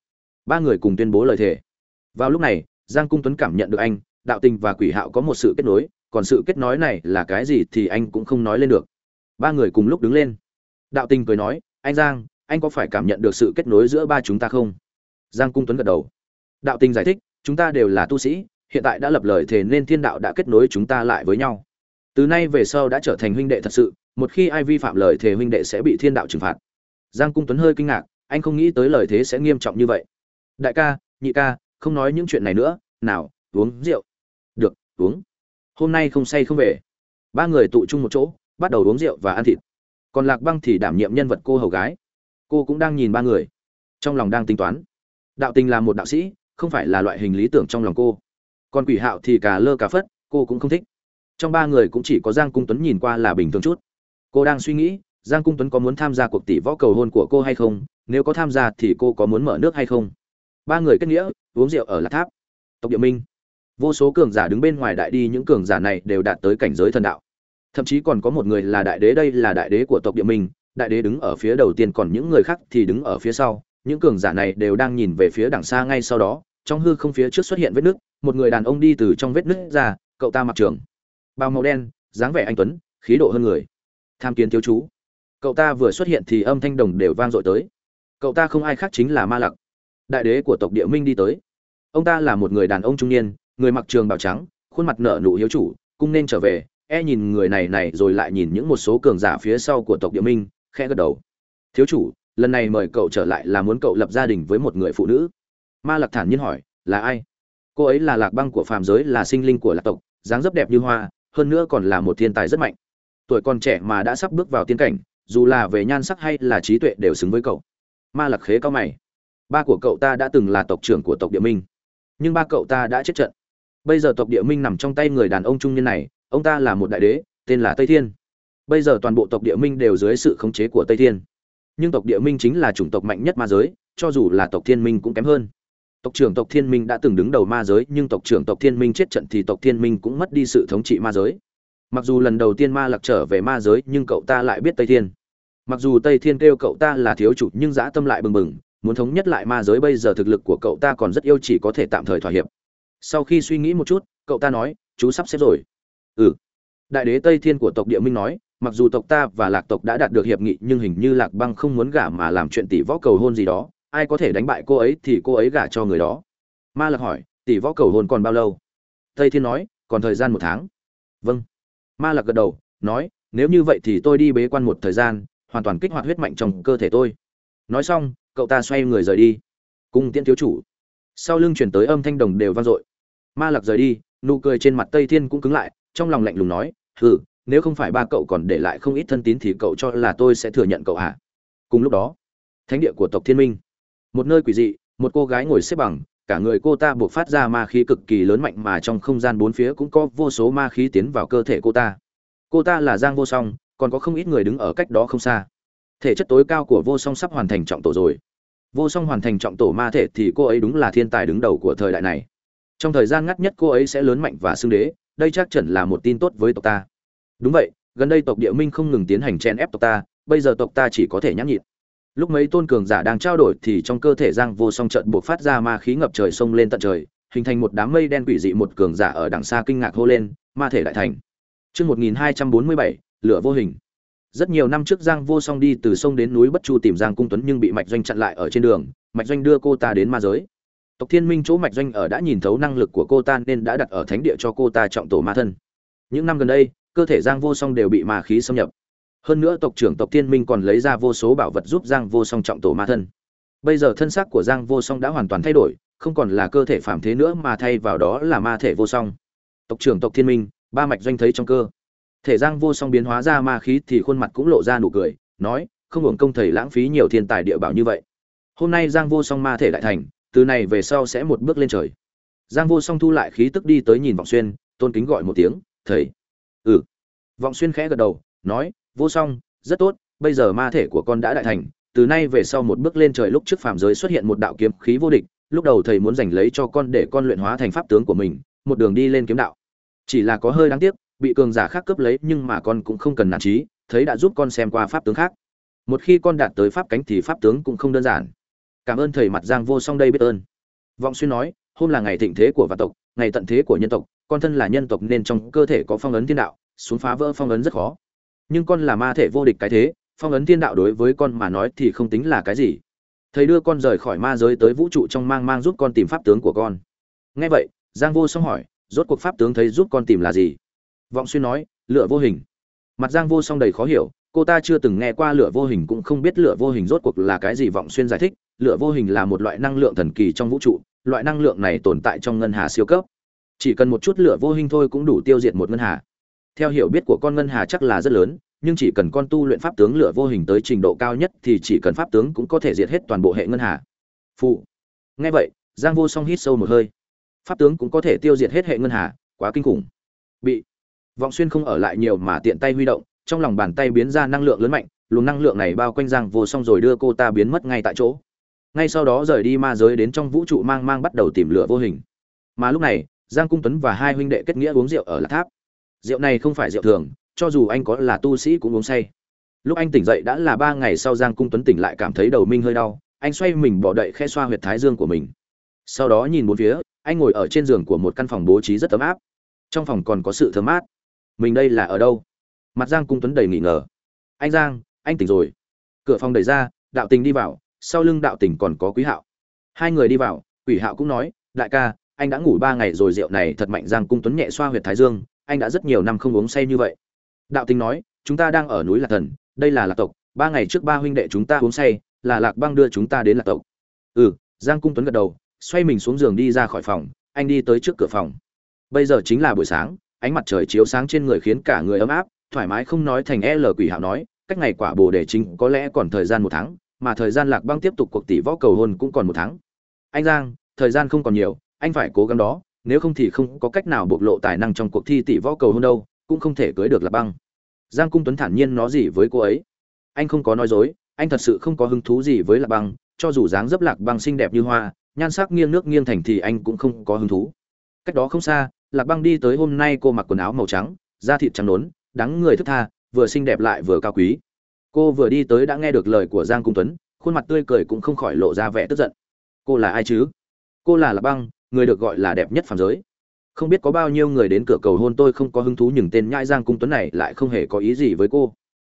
Ba người cùng tuyên bố lời thề. Vào lúc này, giang cung tuấn cảm nhận được anh, đạo tình và quỷ hạo có một sự kết nối, còn sự kết nối này là cái gì thì anh cũng không nói lên được. Ba người cùng lúc đứng lên. Đạo tình cười nói, anh giang, anh có phải cảm nhận được sự kết nối giữa ba chúng ta không? Giang cung tuấn gật đầu. Đạo tình giải thích, chúng ta đều là tu sĩ hiện tại đã lập lời thề nên thiên đạo đã kết nối chúng ta lại với nhau. Từ nay về sau đã trở thành huynh đệ thật sự, một khi ai vi phạm lời thề huynh đệ sẽ bị thiên đạo trừng phạt. Giang cung tuấn hơi kinh ngạc, anh không nghĩ tới lời thế sẽ nghiêm trọng như vậy. Đại ca, nhị ca, không nói những chuyện này nữa, nào, uống rượu. Được, uống. Hôm nay không say không về. Ba người tụ chung một chỗ, bắt đầu uống rượu và ăn thịt. Còn lạc băng thì đảm nhiệm nhân vật cô hầu gái. Cô cũng đang nhìn ba người. Trong lòng đang tính toán. Đạo tình là một đạo sĩ, không phải là loại hình lý tưởng trong lòng cô còn quỷ hạo thì cả lơ cả phất, cô cũng không thích. Trong ba người cũng chỉ có giang cung tuấn nhìn qua là bình thường chút. Cô đang suy nghĩ, giang cung tuấn có muốn tham gia cuộc tỷ võ cầu hôn của cô hay không? Nếu có tham gia thì cô có muốn mở nước hay không? Ba người kết nghĩa, uống rượu ở lạc tháp. Tộc địa minh. Vô số cường giả đứng bên ngoài đại đi, những cường giả này đều đạt tới cảnh giới thần đạo. Thậm chí còn có một người là đại đế, đây là đại đế của tộc địa minh. Đại đế đứng ở phía đầu tiên, còn những người khác thì đứng ở phía sau. Những cường giả này đều đang nhìn về phía đằng xa ngay sau đó. Trong hư không phía trước xuất hiện vết nứt một người đàn ông đi từ trong vết nứt ra, cậu ta mặc trường. Bao màu đen, dáng vẻ anh tuấn, khí độ hơn người. Tham kiến thiếu chú. Cậu ta vừa xuất hiện thì âm thanh đồng đều vang dội tới. Cậu ta không ai khác chính là ma lặc. Đại đế của tộc địa minh đi tới. Ông ta là một người đàn ông trung niên, người mặc trường bào trắng, khuôn mặt nở nụ hiếu chủ, cung nên trở về e nhìn người này này rồi lại nhìn những một số cường giả phía sau của tộc địa minh, khẽ gật đầu. Thiếu chủ, lần này mời cậu trở lại là muốn cậu lập gia đình với một người phụ nữ. Ma Lặc thản nhiên hỏi, là ai? Cô ấy là lạc băng của phàm giới, là sinh linh của lạc tộc, dáng dấp đẹp như hoa, hơn nữa còn là một thiên tài rất mạnh. Tuổi còn trẻ mà đã sắp bước vào tiên cảnh, dù là về nhan sắc hay là trí tuệ đều xứng với cậu. Ma lạc khế cao mày. Ba của cậu ta đã từng là tộc trưởng của tộc địa minh. Nhưng ba cậu ta đã chết trận. Bây giờ tộc địa minh nằm trong tay người đàn ông trung niên này, ông ta là một đại đế, tên là tây thiên. Bây giờ toàn bộ tộc địa minh đều dưới sự khống chế của tây thiên. Nhưng tộc địa minh chính là chủng tộc mạnh nhất ma giới, cho dù là tộc thiên minh cũng kém hơn tộc trưởng tộc thiên minh đã từng đứng đầu ma giới, nhưng tộc trưởng tộc thiên minh chết trận thì tộc thiên minh cũng mất đi sự thống trị ma giới. Mặc dù lần đầu tiên ma lạc trở về ma giới, nhưng cậu ta lại biết tây thiên. Mặc dù tây thiên kêu cậu ta là thiếu chủ, nhưng dã tâm lại bừng bừng, muốn thống nhất lại ma giới bây giờ thực lực của cậu ta còn rất yêu chỉ có thể tạm thời thỏa hiệp. Sau khi suy nghĩ một chút, cậu ta nói, chú sắp xếp rồi. Ừ. Đại đế tây thiên của tộc địa minh nói, mặc dù tộc ta và lạc tộc đã đạt được hiệp nghị, nhưng hình như lạc băng không muốn gả mà làm chuyện tỷ võ cầu hôn gì đó ai có thể đánh bại cô ấy thì cô ấy gả cho người đó. Ma lạc hỏi, tỷ võ cầu hôn còn bao lâu? Tây thiên nói, còn thời gian một tháng. Vâng. Ma lạc gật đầu, nói, nếu như vậy thì tôi đi bế quan một thời gian, hoàn toàn kích hoạt huyết mạnh trong cơ thể tôi. Nói xong, cậu ta xoay người rời đi. Cung tiễn thiếu chủ. Sau lưng chuyển tới âm thanh đồng đều vang dội. Ma lạc rời đi, nụ cười trên mặt tây thiên cũng cứng lại, trong lòng lạnh lùng nói, hừ, nếu không phải ba cậu còn để lại không ít thân tín thì cậu cho là tôi sẽ thừa nhận cậu hả? Cùng lúc đó, thánh địa của tộc thiên minh một nơi quỷ dị, một cô gái ngồi xếp bằng, cả người cô ta buộc phát ra ma khí cực kỳ lớn mạnh mà trong không gian bốn phía cũng có vô số ma khí tiến vào cơ thể cô ta. Cô ta là giang vô song, còn có không ít người đứng ở cách đó không xa. Thể chất tối cao của vô song sắp hoàn thành trọng tổ rồi. Vô song hoàn thành trọng tổ ma thể thì cô ấy đúng là thiên tài đứng đầu của thời đại này. Trong thời gian ngắt nhất cô ấy sẽ lớn mạnh và xưng đế, đây chắc chắn là một tin tốt với tộc ta. Đúng vậy, gần đây tộc địa minh không ngừng tiến hành chen ép tộc ta, bây giờ tộc ta chỉ có thể nhắc nhịn lúc mấy tôn cường giả đang trao đổi thì trong cơ thể giang vô song trận buộc phát ra ma khí ngập trời sông lên tận trời hình thành một đám mây đen quỷ dị một cường giả ở đằng xa kinh ngạc hô lên ma thể đại thành Chương 1247, lửa vô hình. Rất nhiều năm trước Giang Vô Song đi từ sông đến núi Bất Chu tìm Giang Cung Tuấn nhưng bị Mạch Doanh chặn lại ở trên đường, Mạch Doanh đưa cô ta đến ma giới. Tộc Thiên Minh chỗ Mạch Doanh ở đã nhìn thấu năng lực của cô ta nên đã đặt ở thánh địa cho cô ta trọng tổ ma thân. Những năm gần đây, cơ thể Giang Vô Song đều bị ma khí xâm nhập. Hơn nữa tộc trưởng tộc Thiên Minh còn lấy ra vô số bảo vật giúp Giang Vô Song trọng tổ ma thân. Bây giờ thân xác của Giang Vô Song đã hoàn toàn thay đổi, không còn là cơ thể phàm thế nữa mà thay vào đó là ma thể vô song. Tộc trưởng tộc Thiên Minh, ba mạch doanh thấy trong cơ. Thể giang vô song biến hóa ra ma khí thì khuôn mặt cũng lộ ra nụ cười nói không hưởng công thầy lãng phí nhiều thiên tài địa bảo như vậy. Hôm nay giang vô song ma thể đại thành từ này về sau sẽ một bước lên trời. Giang vô song thu lại khí tức đi tới nhìn vọng xuyên tôn kính gọi một tiếng thầy. Ừ. Vọng xuyên khẽ gật đầu nói vô song, rất tốt, bây giờ ma thể của con đã đại thành, từ nay về sau một bước lên trời lúc trước phàm giới xuất hiện một đạo kiếm khí vô địch, lúc đầu thầy muốn giành lấy cho con để con luyện hóa thành pháp tướng của mình, một đường đi lên kiếm đạo. Chỉ là có hơi đáng tiếc, bị cường giả khác cướp lấy nhưng mà con cũng không cần nản trí thấy đã giúp con xem qua pháp tướng khác. Một khi con đạt tới pháp cánh thì pháp tướng cũng không đơn giản. Cảm ơn thầy mặt giang vô song đây biết ơn. Vọng xuyên nói, hôm là ngày thịnh thế của vạn tộc, ngày tận thế của nhân tộc, con thân là nhân tộc nên trong cơ thể có phong ấn thiên đạo, xuống phá vỡ phong ấn rất khó nhưng con là ma thể vô địch cái thế, phong ấn thiên đạo đối với con mà nói thì không tính là cái gì. Thầy đưa con rời khỏi ma giới tới vũ trụ trong mang mang giúp con tìm pháp tướng của con. Nghe vậy, giang vô song hỏi, rốt cuộc pháp tướng thấy giúp con tìm là gì? Vọng xuyên nói, lửa vô hình. Mặt giang vô song đầy khó hiểu, cô ta chưa từng nghe qua lửa vô hình cũng không biết lửa vô hình rốt cuộc là cái gì, vọng xuyên giải thích, lửa vô hình là một loại năng lượng thần kỳ trong vũ trụ, loại năng lượng này tồn tại trong ngân hà siêu cấp. Chỉ cần một chút lửa vô hình thôi cũng đủ tiêu diệt một ngân hà theo hiểu biết của con ngân hà chắc là rất lớn, nhưng chỉ cần con tu luyện pháp tướng lửa vô hình tới trình độ cao nhất thì chỉ cần pháp tướng cũng có thể diệt hết toàn bộ hệ ngân hà. Phụ. Nghe vậy, giang vô song hít sâu một hơi. Pháp tướng cũng có thể tiêu diệt hết hệ ngân hà, quá kinh khủng. Bị. Vọng xuyên không ở lại nhiều mà tiện tay huy động, trong lòng bàn tay biến ra năng lượng lớn mạnh, luồng năng lượng này bao quanh giang vô song rồi đưa cô ta biến mất ngay tại chỗ. Ngay sau đó rời đi ma giới đến trong vũ trụ mang mang bắt đầu tìm lửa vô hình. Mà lúc này, giang cung tuấn và hai huynh đệ kết nghĩa uống rượu ở lạc tháp rượu này không phải rượu thường, cho dù anh có là tu sĩ cũng uống say. Lúc anh tỉnh dậy đã là ba ngày sau giang cung tuấn tỉnh lại cảm thấy đầu minh hơi đau, anh xoay mình bỏ đậy khe xoa huyệt thái dương của mình. Sau đó nhìn bốn phía, anh ngồi ở trên giường của một căn phòng bố trí rất ấm áp. Trong phòng còn có sự thơm mát. Mình đây là ở đâu? Mặt giang cung tuấn đầy nghỉ ngờ. Anh giang, anh tỉnh rồi. Cửa phòng đẩy ra, đạo tình đi vào, sau lưng đạo tình còn có quý hạo. Hai người đi vào, quỷ hạo cũng nói, đại ca, anh đã ngủ ba ngày rồi, rượu này thật mạnh. Giang cung tuấn nhẹ xoa huyệt thái dương anh đã rất nhiều năm không uống say như vậy. Đạo tình nói, chúng ta đang ở núi lạc thần, đây là lạc tộc, ba ngày trước ba huynh đệ chúng ta uống say, là lạc băng đưa chúng ta đến lạc tộc. Ừ giang cung tuấn gật đầu, xoay mình xuống giường đi ra khỏi phòng, anh đi tới trước cửa phòng. Bây giờ chính là buổi sáng, ánh mặt trời chiếu sáng trên người khiến cả người ấm áp, thoải mái không nói thành l quỷ hạo nói, cách ngày quả bồ đề chính có lẽ còn thời gian một tháng, mà thời gian lạc băng tiếp tục cuộc tỷ võ cầu hôn cũng còn một tháng. Anh giang, thời gian không còn nhiều, anh phải cố gắng đó nếu không thì không có cách nào bộc lộ tài năng trong cuộc thi tỷ võ cầu hôn đâu, cũng không thể cưới được là băng. Giang cung tuấn thản nhiên nói gì với cô ấy? Anh không có nói dối, anh thật sự không có hứng thú gì với lạc băng, cho dù dáng dấp lạc băng xinh đẹp như hoa, nhan sắc nghiêng nước nghiêng thành thì anh cũng không có hứng thú. Cách đó không xa, lạc băng đi tới hôm nay cô mặc quần áo màu trắng, da thịt trắng nốn đắng người thức tha, vừa xinh đẹp lại vừa cao quý. Cô vừa đi tới đã nghe được lời của giang cung tuấn, khuôn mặt tươi cười cũng không khỏi lộ ra vẻ tức giận. Cô là ai chứ? Cô là lạc băng người được gọi là đẹp nhất phàm giới. Không biết có bao nhiêu người đến cửa cầu hôn tôi không có hứng thú nhưng tên nhãi giang cung tuấn này lại không hề có ý gì với cô.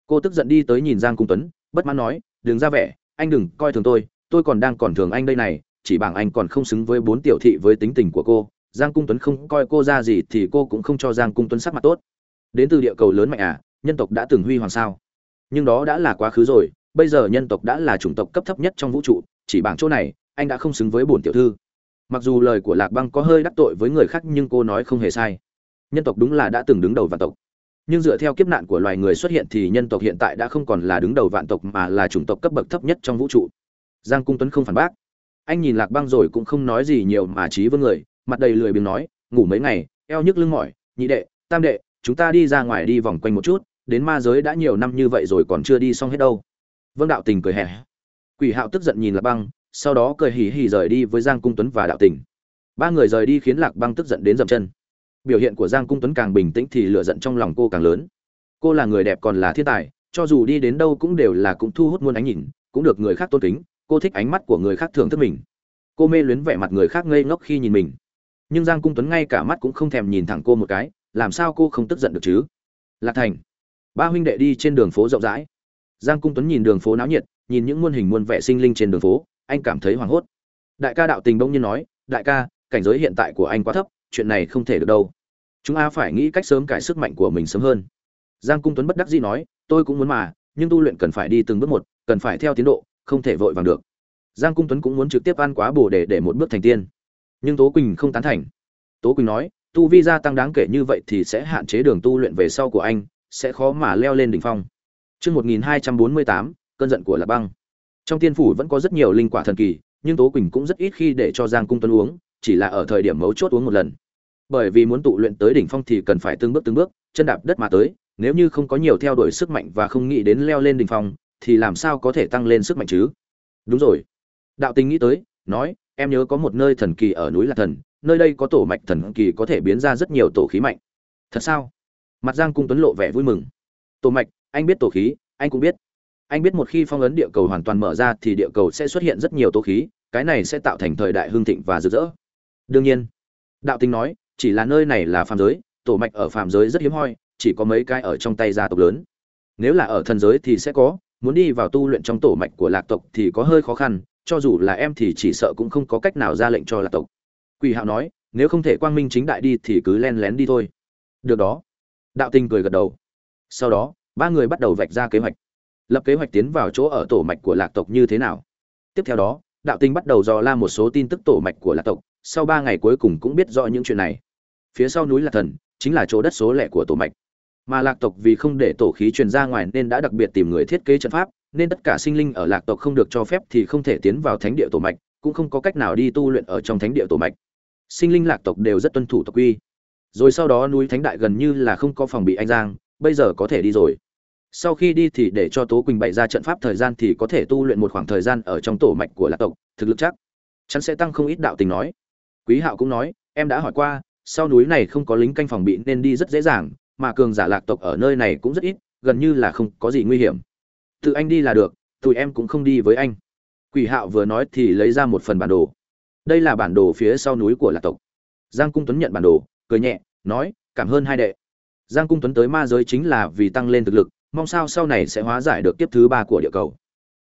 Cô tức giận đi tới nhìn giang cung tuấn, bất mãn nói, đừng ra vẻ, anh đừng coi thường tôi tôi còn đang còn thường anh đây này, chỉ bằng anh còn không xứng với bốn tiểu thị với tính tình của cô. Giang cung tuấn không coi cô ra gì thì cô cũng không cho giang cung tuấn sắc mặt tốt. Đến từ địa cầu lớn mạnh à nhân tộc đã từng huy hoàng sao? Nhưng đó đã là quá khứ rồi, bây giờ nhân tộc đã là chủng tộc cấp thấp nhất trong vũ trụ, chỉ bằng chỗ này, anh đã không xứng với bổn tiểu thư mặc dù lời của lạc băng có hơi đắc tội với người khác nhưng cô nói không hề sai. Nhân tộc đúng là đã từng đứng đầu vạn tộc. Nhưng dựa theo kiếp nạn của loài người xuất hiện thì nhân tộc hiện tại đã không còn là đứng đầu vạn tộc mà là chủng tộc cấp bậc thấp nhất trong vũ trụ. Giang cung tuấn không phản bác. Anh nhìn lạc băng rồi cũng không nói gì nhiều mà trí với người, mặt đầy lười biếng nói, ngủ mấy ngày, eo nhức lưng mỏi, nhị đệ, tam đệ, chúng ta đi ra ngoài đi vòng quanh một chút, đến ma giới đã nhiều năm như vậy rồi còn chưa đi xong hết đâu. Vâng đạo tình cười hè quỷ hạo tức giận nhìn lạc băng sau đó cười hì hì rời đi với giang cung tuấn và đạo tình. Ba người rời đi khiến lạc băng tức giận đến dậm chân. Biểu hiện của giang cung tuấn càng bình tĩnh thì lựa giận trong lòng cô càng lớn. Cô là người đẹp còn là thiên tài, cho dù đi đến đâu cũng đều là cũng thu hút muôn ánh nhìn, cũng được người khác tôn kính, cô thích ánh mắt của người khác thưởng thức mình. Cô mê luyến vẻ mặt người khác ngây ngốc khi nhìn mình. Nhưng giang cung tuấn ngay cả mắt cũng không thèm nhìn thẳng cô một cái, làm sao cô không tức giận được chứ? Lạc thành, ba huynh đệ đi trên đường phố rộng rãi. Giang cung tuấn nhìn đường phố náo nhiệt, nhìn những muôn hình muôn vẻ sinh linh trên đường phố anh cảm thấy hoảng hốt. Đại ca đạo tình bỗng nhiên nói đại ca cảnh giới hiện tại của anh quá thấp chuyện này không thể được đâu. Chúng ta phải nghĩ cách sớm cải sức mạnh của mình sớm hơn. Giang cung tuấn bất đắc dĩ nói tôi cũng muốn mà nhưng tu luyện cần phải đi từng bước một cần phải theo tiến độ không thể vội vàng được. Giang cung tuấn cũng muốn trực tiếp ăn quá bổ để để một bước thành tiên. Nhưng tố quỳnh không tán thành. Tố quỳnh nói tu vi gia tăng đáng kể như vậy thì sẽ hạn chế đường tu luyện về sau của anh sẽ khó mà leo lên đỉnh phong. Trước 1248, cơn giận của Lạc Băng. Trong tiên phủ vẫn có rất nhiều linh quả thần kỳ, nhưng Tố Quỳnh cũng rất ít khi để cho Giang Cung Tuấn uống, chỉ là ở thời điểm mấu chốt uống một lần. Bởi vì muốn tụ luyện tới đỉnh phong thì cần phải từng bước từng bước, chân đạp đất mà tới, nếu như không có nhiều theo đuổi sức mạnh và không nghĩ đến leo lên đỉnh phong, thì làm sao có thể tăng lên sức mạnh chứ? Đúng rồi. Đạo Tình nghĩ tới, nói, em nhớ có một nơi thần kỳ ở núi Lạc Thần, nơi đây có tổ mạch thần kỳ có thể biến ra rất nhiều tổ khí mạnh. Thật sao? Mặt Giang Cung Tuấn lộ vẻ vui mừng. Tổ mạch, anh biết tổ khí, anh cũng biết. Anh biết một khi phong ấn địa cầu hoàn toàn mở ra thì địa cầu sẽ xuất hiện rất nhiều tố khí, cái này sẽ tạo thành thời đại hưng thịnh và rực rỡ. Đương nhiên, đạo tinh nói, chỉ là nơi này là phàm giới, tổ mạch ở phàm giới rất hiếm hoi, chỉ có mấy cái ở trong tay gia tộc lớn. Nếu là ở thần giới thì sẽ có, muốn đi vào tu luyện trong tổ mạch của lạc tộc thì có hơi khó khăn, cho dù là em thì chỉ sợ cũng không có cách nào ra lệnh cho lạc tộc. Quỷ Hạo nói, nếu không thể quang minh chính đại đi thì cứ len lén đi thôi được đó đạo tinh cười gật đầu sau đó ba người bắt đầu vạch ra kế hoạch lập kế hoạch tiến vào chỗ ở tổ mạch của lạc tộc như thế nào. Tiếp theo đó, đạo tinh bắt đầu dò la một số tin tức tổ mạch của lạc tộc, sau ba ngày cuối cùng cũng biết rõ những chuyện này. Phía sau núi lạc thần chính là chỗ đất số lẻ của tổ mạch. Mà lạc tộc vì không để tổ khí truyền ra ngoài nên đã đặc biệt tìm người thiết kế trận pháp, nên tất cả sinh linh ở lạc tộc không được cho phép thì không thể tiến vào thánh địa tổ mạch, cũng không có cách nào đi tu luyện ở trong thánh địa tổ mạch. Sinh linh lạc tộc đều rất tuân thủ tộc quy. Rồi sau đó núi thánh đại gần như là không có phòng bị anh giang, bây giờ có thể đi rồi sau khi đi thì để cho tố quỳnh bày ra trận pháp thời gian thì có thể tu luyện một khoảng thời gian ở trong tổ mạch của lạc tộc, thực lực chắc chắn sẽ tăng không ít đạo tình nói. Quý hạo cũng nói, em đã hỏi qua, sau núi này không có lính canh phòng bị nên đi rất dễ dàng, mà cường giả lạc tộc ở nơi này cũng rất ít, gần như là không có gì nguy hiểm. Tự anh đi là được, tụi em cũng không đi với anh. Quỷ hạo vừa nói thì lấy ra một phần bản đồ. Đây là bản đồ phía sau núi của lạc tộc. Giang cung tuấn nhận bản đồ, cười nhẹ, nói, cảm ơn hai đệ. Giang cung tuấn tới ma giới chính là vì tăng lên thực lực mong sao sau này sẽ hóa giải được kiếp thứ ba của địa cầu.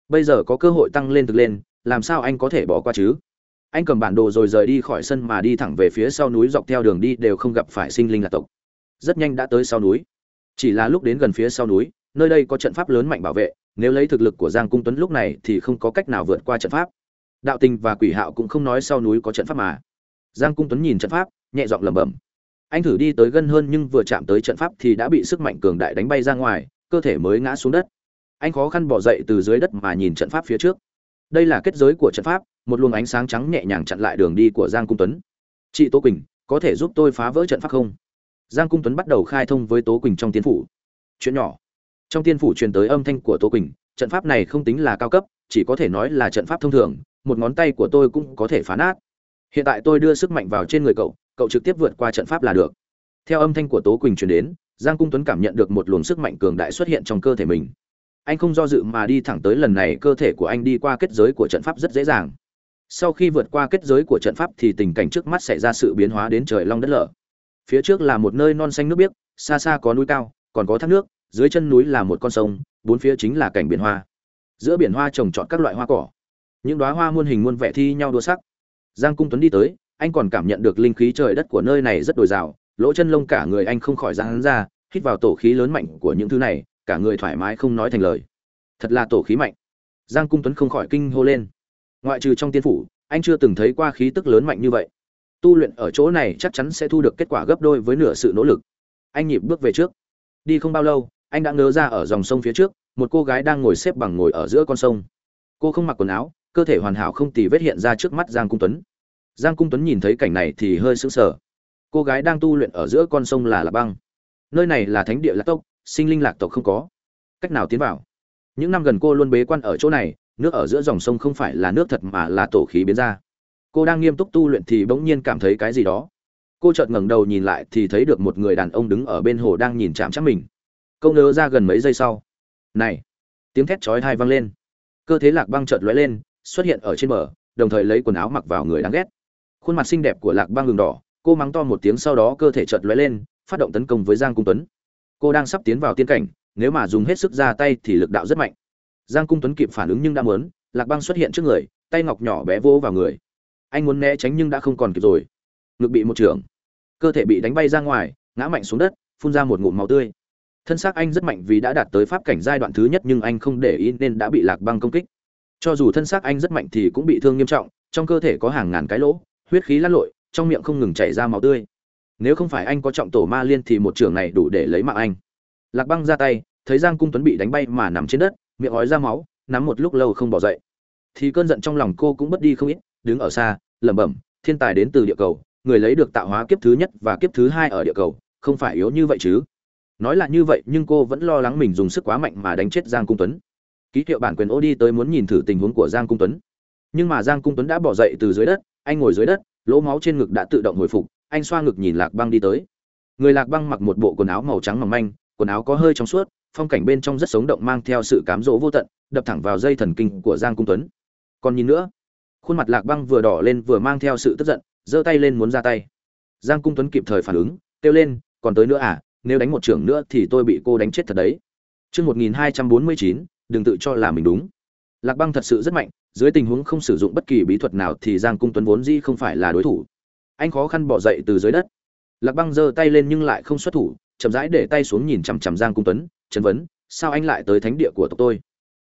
Bây giờ có cơ hội tăng lên thực lên, làm sao anh có thể bỏ qua chứ? Anh cầm bản đồ rồi rời đi khỏi sân mà đi thẳng về phía sau núi dọc theo đường đi đều không gặp phải sinh linh lạc tộc. Rất nhanh đã tới sau núi. Chỉ là lúc đến gần phía sau núi, nơi đây có trận pháp lớn mạnh bảo vệ, nếu lấy thực lực của giang cung tuấn lúc này thì không có cách nào vượt qua trận pháp. Đạo tình và quỷ hạo cũng không nói sau núi có trận pháp mà. Giang cung tuấn nhìn trận pháp, nhẹ giọng lẩm bẩm. Anh thử đi tới gần hơn nhưng vừa chạm tới trận pháp thì đã bị sức mạnh cường đại đánh bay ra ngoài cơ thể mới ngã xuống đất. Anh khó khăn bỏ dậy từ dưới đất mà nhìn trận pháp phía trước. Đây là kết giới của trận pháp, một luồng ánh sáng trắng nhẹ nhàng chặn lại đường đi của giang cung tuấn. Chị tố quỳnh, có thể giúp tôi phá vỡ trận pháp không? Giang cung tuấn bắt đầu khai thông với tố quỳnh trong tiên phủ. Chuyện nhỏ. Trong tiên phủ truyền tới âm thanh của tố quỳnh, trận pháp này không tính là cao cấp, chỉ có thể nói là trận pháp thông thường, một ngón tay của tôi cũng có thể phá nát. Hiện tại tôi đưa sức mạnh vào trên người cậu cậu trực tiếp vượt qua trận pháp là được. Theo âm thanh của tố quỳnh truyền đến giang cung tuấn cảm nhận được một luồng sức mạnh cường đại xuất hiện trong cơ thể mình. Anh không do dự mà đi thẳng tới lần này, cơ thể của anh đi qua kết giới của trận pháp rất dễ dàng. Sau khi vượt qua kết giới của trận pháp thì tình cảnh trước mắt xảy ra sự biến hóa đến trời long đất lở. Phía trước là một nơi non xanh nước biếc, xa xa có núi cao, còn có thác nước, dưới chân núi là một con sông, bốn phía chính là cảnh biển hoa. Giữa biển hoa trồng trọt các loại hoa cỏ. Những đoá hoa muôn hình muôn vẻ thi nhau đua sắc. Giang cung tuấn đi tới, anh còn cảm nhận được linh khí trời đất của nơi này rất dồi dào lỗ chân lông cả người anh không khỏi ra hắn ra, hít vào tổ khí lớn mạnh của những thứ này, cả người thoải mái không nói thành lời. Thật là tổ khí mạnh. Giang cung tuấn không khỏi kinh hô lên. Ngoại trừ trong tiên phủ, anh chưa từng thấy qua khí tức lớn mạnh như vậy. Tu luyện ở chỗ này chắc chắn sẽ thu được kết quả gấp đôi với nửa sự nỗ lực. Anh nhịp bước về trước. Đi không bao lâu, anh đã ngớ ra ở dòng sông phía trước, một cô gái đang ngồi xếp bằng ngồi ở giữa con sông. Cô không mặc quần áo, cơ thể hoàn hảo không tì vết hiện ra trước mắt giang cung tuấn. Giang cung tuấn nhìn thấy cảnh này thì hơi sững sờ cô gái đang tu luyện ở giữa con sông là lạc băng. Nơi này là thánh địa lạc tộc, sinh linh lạc tộc không có. Cách nào tiến vào? Những năm gần cô luôn bế quan ở chỗ này, nước ở giữa dòng sông không phải là nước thật mà là tổ khí biến ra. Cô đang nghiêm túc tu luyện thì bỗng nhiên cảm thấy cái gì đó. Cô chợt ngẩng đầu nhìn lại thì thấy được một người đàn ông đứng ở bên hồ đang nhìn chạm chắc mình. Câu nớ ra gần mấy giây sau. Này! Tiếng thét chói thai vang lên. Cơ thế lạc băng chợt lóe lên, xuất hiện ở trên bờ, đồng thời lấy quần áo mặc vào người đáng ghét. Khuôn mặt xinh đẹp của lạc băng đường đỏ cô mắng to một tiếng sau đó cơ thể chợt lóe lên phát động tấn công với giang cung tuấn. Cô đang sắp tiến vào tiên cảnh nếu mà dùng hết sức ra tay thì lực đạo rất mạnh. Giang cung tuấn kịp phản ứng nhưng đã muộn, lạc băng xuất hiện trước người tay ngọc nhỏ bé vỗ vào người. Anh muốn né tránh nhưng đã không còn kịp rồi. Ngực bị một trưởng cơ thể bị đánh bay ra ngoài ngã mạnh xuống đất phun ra một ngụm máu tươi. Thân xác anh rất mạnh vì đã đạt tới pháp cảnh giai đoạn thứ nhất nhưng anh không để ý nên đã bị lạc băng công kích. Cho dù thân xác anh rất mạnh thì cũng bị thương nghiêm trọng trong cơ thể có hàng ngàn cái lỗ huyết khí lăn lội trong miệng không ngừng chảy ra máu tươi. Nếu không phải anh có trọng tổ ma liên thì một trường này đủ để lấy mạng anh. Lạc băng ra tay, thấy giang cung tuấn bị đánh bay mà nằm trên đất, miệng ói ra máu, nắm một lúc lâu không bỏ dậy. Thì cơn giận trong lòng cô cũng mất đi không ít, đứng ở xa, lẩm bẩm, thiên tài đến từ địa cầu, người lấy được tạo hóa kiếp thứ nhất và kiếp thứ hai ở địa cầu, không phải yếu như vậy chứ? Nói là như vậy nhưng cô vẫn lo lắng mình dùng sức quá mạnh mà đánh chết giang cung tuấn. Ký hiệu bản quyền ô đi tới muốn nhìn thử tình huống của giang cung tuấn nhưng mà giang cung tuấn đã bỏ dậy từ dưới đất anh ngồi dưới đất lỗ máu trên ngực đã tự động hồi phục anh xoa ngực nhìn lạc băng đi tới. Người lạc băng mặc một bộ quần áo màu trắng mỏng manh quần áo có hơi trong suốt phong cảnh bên trong rất sống động mang theo sự cám dỗ vô tận đập thẳng vào dây thần kinh của giang cung tuấn. Còn nhìn nữa khuôn mặt lạc băng vừa đỏ lên vừa mang theo sự tức giận giơ tay lên muốn ra tay. Giang cung tuấn kịp thời phản ứng kêu lên còn tới nữa à? Nếu đánh một trưởng nữa thì tôi bị cô đánh chết thật đấy. Chương 1249, đừng tự cho là mình đúng. Lạc Băng thật sự rất mạnh, dưới tình huống không sử dụng bất kỳ bí thuật nào thì Giang Cung Tuấn vốn dĩ không phải là đối thủ. anh khó khăn bỏ dậy từ dưới đất. Lạc băng giơ tay lên nhưng lại không xuất thủ, chậm rãi để tay xuống nhìn chằm chằm giang cung tuấn chấn vấn, sao anh lại tới thánh địa của tộc tôi?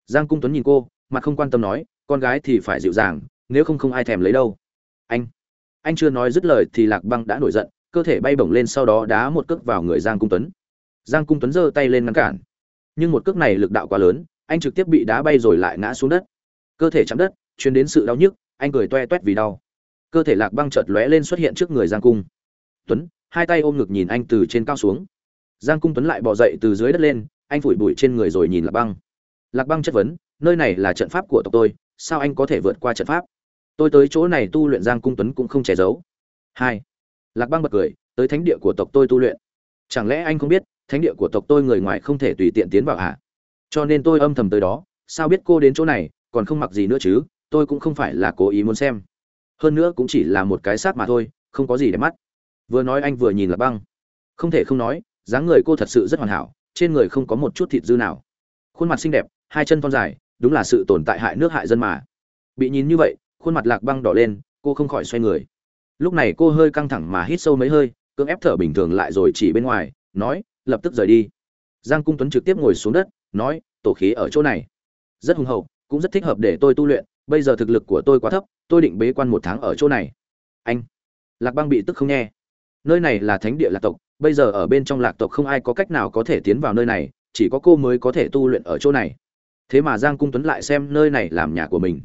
Giang cung tuấn nhìn cô, mặt không quan tâm nói, con gái thì phải dịu dàng, nếu không không ai thèm lấy đâu. Anh anh chưa nói dứt lời thì lạc băng đã nổi giận, cơ thể bay bổng lên sau đó đá một cước vào người giang cung tuấn. Giang cung tuấn giơ tay lên ngăn cản. Nhưng một cước này lực đạo quá lớn, anh trực tiếp bị đá bay rồi lại ngã xuống đất cơ thể chạm đất chuyến đến sự đau nhức, anh cười toe toét vì đau. Cơ thể lạc băng chợt lóe lên xuất hiện trước người giang cung. Tuấn, hai tay ôm ngực nhìn anh từ trên cao xuống. Giang cung tuấn lại bỏ dậy từ dưới đất lên, anh phủi bụi trên người rồi nhìn lạc băng. Lạc băng chất vấn, nơi này là trận pháp của tộc tôi, sao anh có thể vượt qua trận pháp? Tôi tới chỗ này tu luyện giang cung tuấn cũng không che giấu. Hai. Lạc băng bật cười, tới thánh địa của tộc tôi tu luyện. Chẳng lẽ anh không biết, thánh địa của tộc tôi người ngoài không thể tùy tiện tiến vào hả? Cho nên tôi âm thầm tới đó, sao biết cô đến chỗ này còn không mặc gì nữa chứ, tôi cũng không phải là cố ý muốn xem. Hơn nữa cũng chỉ là một cái sát mà thôi, không có gì để mắt. Vừa nói anh vừa nhìn là băng. Không thể không nói, dáng người cô thật sự rất hoàn hảo, trên người không có một chút thịt dư nào. Khuôn mặt xinh đẹp, hai chân thon dài, đúng là sự tồn tại hại nước hại dân mà. Bị nhìn như vậy, khuôn mặt lạc băng đỏ lên, cô không khỏi xoay người. Lúc này cô hơi căng thẳng mà hít sâu mấy hơi, cưỡng ép thở bình thường lại rồi chỉ bên ngoài, nói, lập tức rời đi. Giang cung tuấn trực tiếp ngồi xuống đất, nói, tổ khí ở chỗ này. Rất hùng hậu cũng rất thích hợp để tôi tu luyện, bây giờ thực lực của tôi quá thấp, tôi định bế quan một tháng ở chỗ này. Anh, lạc băng bị tức không nghe. Nơi này là thánh địa lạc tộc, bây giờ ở bên trong lạc tộc không ai có cách nào có thể tiến vào nơi này, chỉ có cô mới có thể tu luyện ở chỗ này. Thế mà giang cung tuấn lại xem nơi này làm nhà của mình.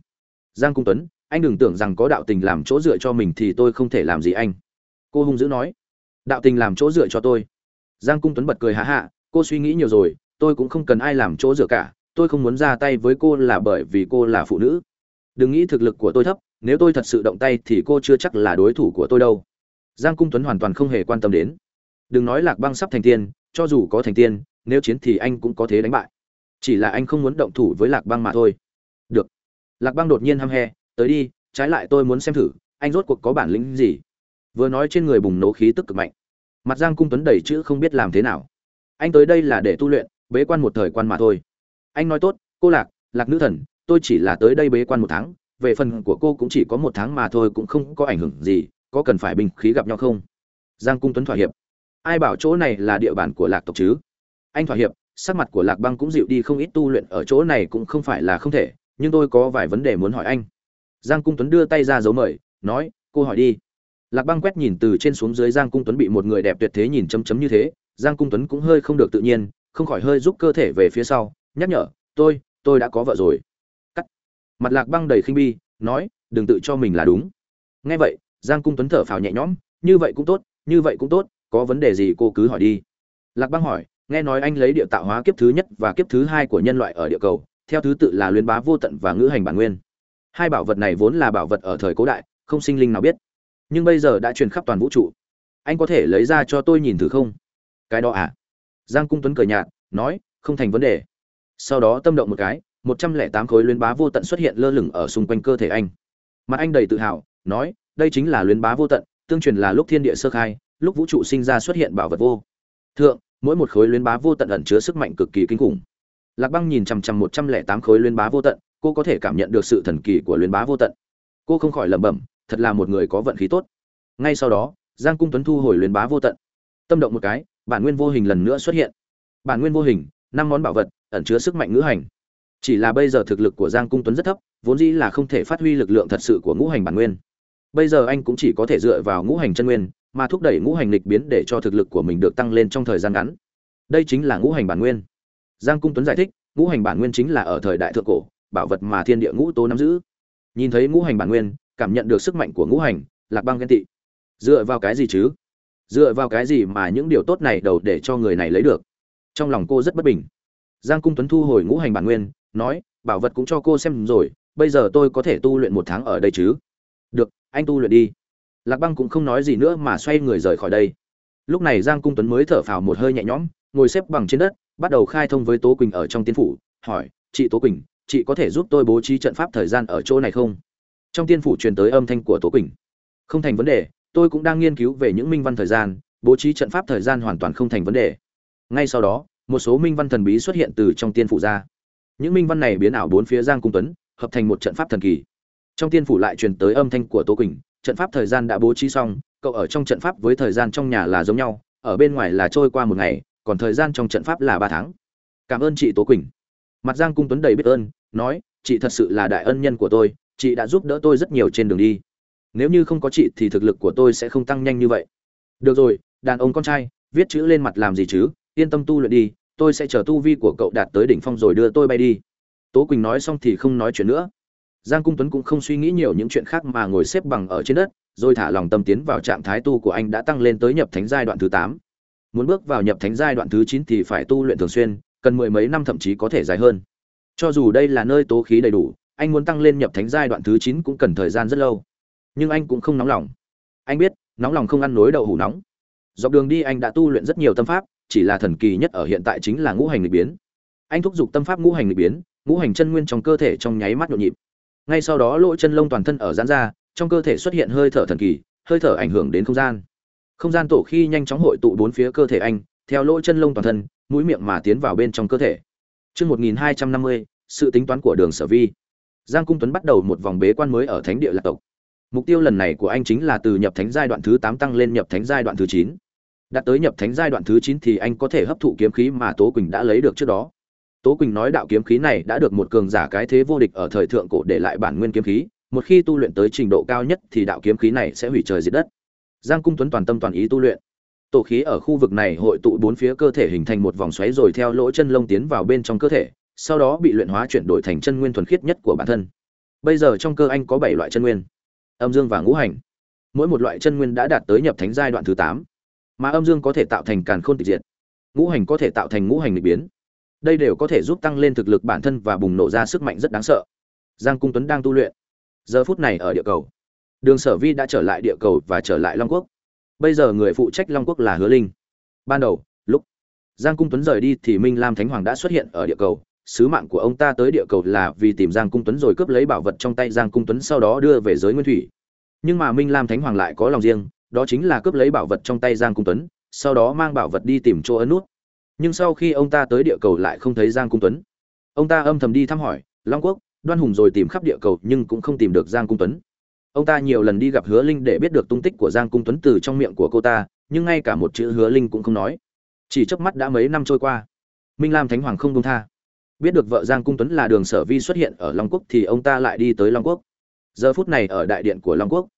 Giang cung tuấn, anh đừng tưởng rằng có đạo tình làm chỗ dựa cho mình thì tôi không thể làm gì anh. Cô hung dữ nói. Đạo tình làm chỗ dựa cho tôi. Giang cung tuấn bật cười hạ hạ cô suy nghĩ nhiều rồi, tôi cũng không cần ai làm chỗ dựa cả tôi không muốn ra tay với cô là bởi vì cô là phụ nữ. Đừng nghĩ thực lực của tôi thấp, nếu tôi thật sự động tay thì cô chưa chắc là đối thủ của tôi đâu. Giang cung tuấn hoàn toàn không hề quan tâm đến. Đừng nói lạc băng sắp thành tiên, cho dù có thành tiên, nếu chiến thì anh cũng có thế đánh bại. Chỉ là anh không muốn động thủ với lạc băng mà thôi. Được. Lạc băng đột nhiên hăm he, tới đi, trái lại tôi muốn xem thử, anh rốt cuộc có bản lĩnh gì? Vừa nói trên người bùng nổ khí tức cực mạnh. Mặt giang cung tuấn đầy chữ không biết làm thế nào. Anh tới đây là để tu luyện, bế quan một thời quan mà thôi anh nói tốt, cô lạc lạc nữ thần, tôi chỉ là tới đây bế quan một tháng, về phần của cô cũng chỉ có một tháng mà thôi, cũng không có ảnh hưởng gì, có cần phải bình khí gặp nhau không? Giang cung tuấn thỏa hiệp. Ai bảo chỗ này là địa bàn của lạc tộc chứ? Anh thỏa hiệp, sắc mặt của lạc băng cũng dịu đi không ít, tu luyện ở chỗ này cũng không phải là không thể, nhưng tôi có vài vấn đề muốn hỏi anh. Giang cung tuấn đưa tay ra dấu mời, nói, cô hỏi đi. Lạc băng quét nhìn từ trên xuống dưới giang cung tuấn bị một người đẹp tuyệt thế nhìn chấm chấm như thế, giang cung tuấn cũng hơi không được tự nhiên, không khỏi hơi giúp cơ thể về phía sau nhắc nhở, tôi tôi đã có vợ rồi. Cắt. Mặt lạc băng đầy khinh bi, nói, đừng tự cho mình là đúng. Nghe vậy, giang cung tuấn thở phào nhẹ nhõm, như vậy cũng tốt, như vậy cũng tốt, có vấn đề gì cô cứ hỏi đi. Lạc băng hỏi, nghe nói anh lấy địa tạo hóa kiếp thứ nhất và kiếp thứ hai của nhân loại ở địa cầu, theo thứ tự là luyến bá vô tận và ngữ hành bản nguyên. Hai bảo vật này vốn là bảo vật ở thời cố đại, không sinh linh nào biết, nhưng bây giờ đã truyền khắp toàn vũ trụ. Anh có thể lấy ra cho tôi nhìn thử không? Cái đó à? Giang cung tuấn cười nhạt, nói, không thành vấn đề sau đó tâm động một cái, một trăm lẻ tám khối luyến bá vô tận xuất hiện lơ lửng ở xung quanh cơ thể anh. Mặt anh đầy tự hào, nói, đây chính là luyến bá vô tận, tương truyền là lúc thiên địa sơ khai, lúc vũ trụ sinh ra xuất hiện bảo vật vô. Thượng, mỗi một khối luyến bá vô tận ẩn chứa sức mạnh cực kỳ kinh khủng. Lạc băng nhìn chằm chằm một trăm lẻ tám khối luyến bá vô tận, cô có thể cảm nhận được sự thần kỳ của luyến bá vô tận. Cô không khỏi lẩm bẩm, thật là một người có vận khí tốt. Ngay sau đó, giang cung tuấn thu hồi luyến bá vô tận. Tâm động một cái, bản nguyên vô hình lần nữa xuất hiện. Bản nguyên vô hình, năm món bảo vật ẩn chứa sức mạnh ngũ hành. Chỉ là bây giờ thực lực của giang cung tuấn rất thấp, vốn dĩ là không thể phát huy lực lượng thật sự của ngũ hành bản nguyên. Bây giờ anh cũng chỉ có thể dựa vào ngũ hành chân nguyên, mà thúc đẩy ngũ hành lịch biến để cho thực lực của mình được tăng lên trong thời gian ngắn. Đây chính là ngũ hành bản nguyên. Giang cung tuấn giải thích, ngũ hành bản nguyên chính là ở thời đại thượng cổ, bảo vật mà thiên địa ngũ tố nắm giữ. Nhìn thấy ngũ hành bản nguyên, cảm nhận được sức mạnh của ngũ hành, lạc băng ghen tị. Dựa vào cái gì chứ? Dựa vào cái gì mà những điều tốt này đầu để cho người này lấy được? Trong lòng cô rất bất bình giang cung tuấn thu hồi ngũ hành bản nguyên, nói, bảo vật cũng cho cô xem rồi, bây giờ tôi có thể tu luyện một tháng ở đây chứ? Được, anh tu luyện đi. Lạc băng cũng không nói gì nữa mà xoay người rời khỏi đây. Lúc này giang cung tuấn mới thở phào một hơi nhẹ nhõm, ngồi xếp bằng trên đất, bắt đầu khai thông với tố quỳnh ở trong tiên phủ, hỏi, chị tố quỳnh, chị có thể giúp tôi bố trí trận pháp thời gian ở chỗ này không? Trong tiên phủ truyền tới âm thanh của tố quỳnh. Không thành vấn đề, tôi cũng đang nghiên cứu về những minh văn thời gian, bố trí trận pháp thời gian hoàn toàn không thành vấn đề. Ngay sau đó một số minh văn thần bí xuất hiện từ trong tiên phủ ra. Những minh văn này biến ảo bốn phía giang cung tuấn, hợp thành một trận pháp thần kỳ. Trong tiên phủ lại truyền tới âm thanh của tố quỳnh, trận pháp thời gian đã bố trí xong, cậu ở trong trận pháp với thời gian trong nhà là giống nhau, ở bên ngoài là trôi qua một ngày, còn thời gian trong trận pháp là ba tháng. Cảm ơn chị tố quỳnh. Mặt giang cung tuấn đầy biết ơn, nói, chị thật sự là đại ân nhân của tôi, chị đã giúp đỡ tôi rất nhiều trên đường đi. Nếu như không có chị thì thực lực của tôi sẽ không tăng nhanh như vậy. Được rồi, đàn ông con trai, viết chữ lên mặt làm gì chứ? Yên tâm tu luyện đi, tôi sẽ chờ tu vi của cậu đạt tới đỉnh phong rồi đưa tôi bay đi. Tố quỳnh nói xong thì không nói chuyện nữa. Giang cung tuấn cũng không suy nghĩ nhiều những chuyện khác mà ngồi xếp bằng ở trên đất, rồi thả lòng tâm tiến vào trạng thái tu của anh đã tăng lên tới nhập thánh giai đoạn thứ tám. Muốn bước vào nhập thánh giai đoạn thứ chín thì phải tu luyện thường xuyên, cần mười mấy năm thậm chí có thể dài hơn. Cho dù đây là nơi tố khí đầy đủ, anh muốn tăng lên nhập thánh giai đoạn thứ chín cũng cần thời gian rất lâu. Nhưng anh cũng không nóng lòng. Anh biết, nóng lòng không ăn nối đậu hủ nóng. Dọc đường đi anh đã tu luyện rất nhiều tâm pháp chỉ là thần kỳ nhất ở hiện tại chính là ngũ hành lịch biến. Anh thúc giục tâm pháp ngũ hành lịch biến ngũ hành chân nguyên trong cơ thể trong nháy mắt nhộn nhịp. Ngay sau đó lỗ chân lông toàn thân ở giãn ra trong cơ thể xuất hiện hơi thở thần kỳ hơi thở ảnh hưởng đến không gian. Không gian tổ khi nhanh chóng hội tụ bốn phía cơ thể anh theo lỗ chân lông toàn thân mũi miệng mà tiến vào bên trong cơ thể. Trước 1250, sự tính toán của đường sở vi. Giang Cung Tuấn bắt đầu một vòng bế quan mới ở Thánh địa Lạc tộc. Mục tiêu lần này của anh chính là từ nhập thánh giai đoạn thứ tám tăng lên nhập thánh giai đoạn thứ chín. Đạt tới nhập thánh giai đoạn thứ 9 thì anh có thể hấp thụ kiếm khí mà Tố Quỳnh đã lấy được trước đó. Tố Quỳnh nói đạo kiếm khí này đã được một cường giả cái thế vô địch ở thời thượng cổ để lại bản nguyên kiếm khí, một khi tu luyện tới trình độ cao nhất thì đạo kiếm khí này sẽ hủy trời diệt đất. Giang Cung Tuấn toàn tâm toàn ý tu luyện. Tổ khí ở khu vực này hội tụ bốn phía cơ thể hình thành một vòng xoáy rồi theo lỗ chân lông tiến vào bên trong cơ thể, sau đó bị luyện hóa chuyển đổi thành chân nguyên thuần khiết nhất của bản thân. Bây giờ trong cơ anh có 7 loại chân nguyên, âm dương và ngũ hành. Mỗi một loại chân nguyên đã đạt tới nhập thánh giai đoạn thứ 8. Mà âm dương có thể tạo thành càn khôn tịch diệt, ngũ hành có thể tạo thành ngũ hành nghịch biến. Đây đều có thể giúp tăng lên thực lực bản thân và bùng nổ ra sức mạnh rất đáng sợ. Giang Cung Tuấn đang tu luyện. Giờ phút này ở địa cầu, Đường Sở Vi đã trở lại địa cầu và trở lại Long Quốc. Bây giờ người phụ trách Long Quốc là Hứa Linh. Ban đầu, lúc Giang Cung Tuấn rời đi thì Minh Lam Thánh Hoàng đã xuất hiện ở địa cầu, sứ mạng của ông ta tới địa cầu là vì tìm Giang Cung Tuấn rồi cướp lấy bảo vật trong tay Giang Cung Tuấn sau đó đưa về giới nguyên thủy. Nhưng mà Minh Lam Thánh Hoàng lại có lòng riêng, đó chính là cướp lấy bảo vật trong tay Giang Cung Tuấn, sau đó mang bảo vật đi tìm chỗ ấn nút. Nhưng sau khi ông ta tới địa cầu lại không thấy Giang Cung Tuấn. Ông ta âm thầm đi thăm hỏi, Long Quốc, Đoan Hùng rồi tìm khắp địa cầu nhưng cũng không tìm được Giang Cung Tuấn. Ông ta nhiều lần đi gặp Hứa Linh để biết được tung tích của Giang Cung Tuấn từ trong miệng của cô ta, nhưng ngay cả một chữ Hứa Linh cũng không nói. Chỉ chớp mắt đã mấy năm trôi qua, Minh Lam Thánh Hoàng không dung tha biết được vợ giang cung tuấn là đường sở vi xuất hiện ở long quốc thì ông ta lại đi tới long quốc giờ phút này ở đại điện của long quốc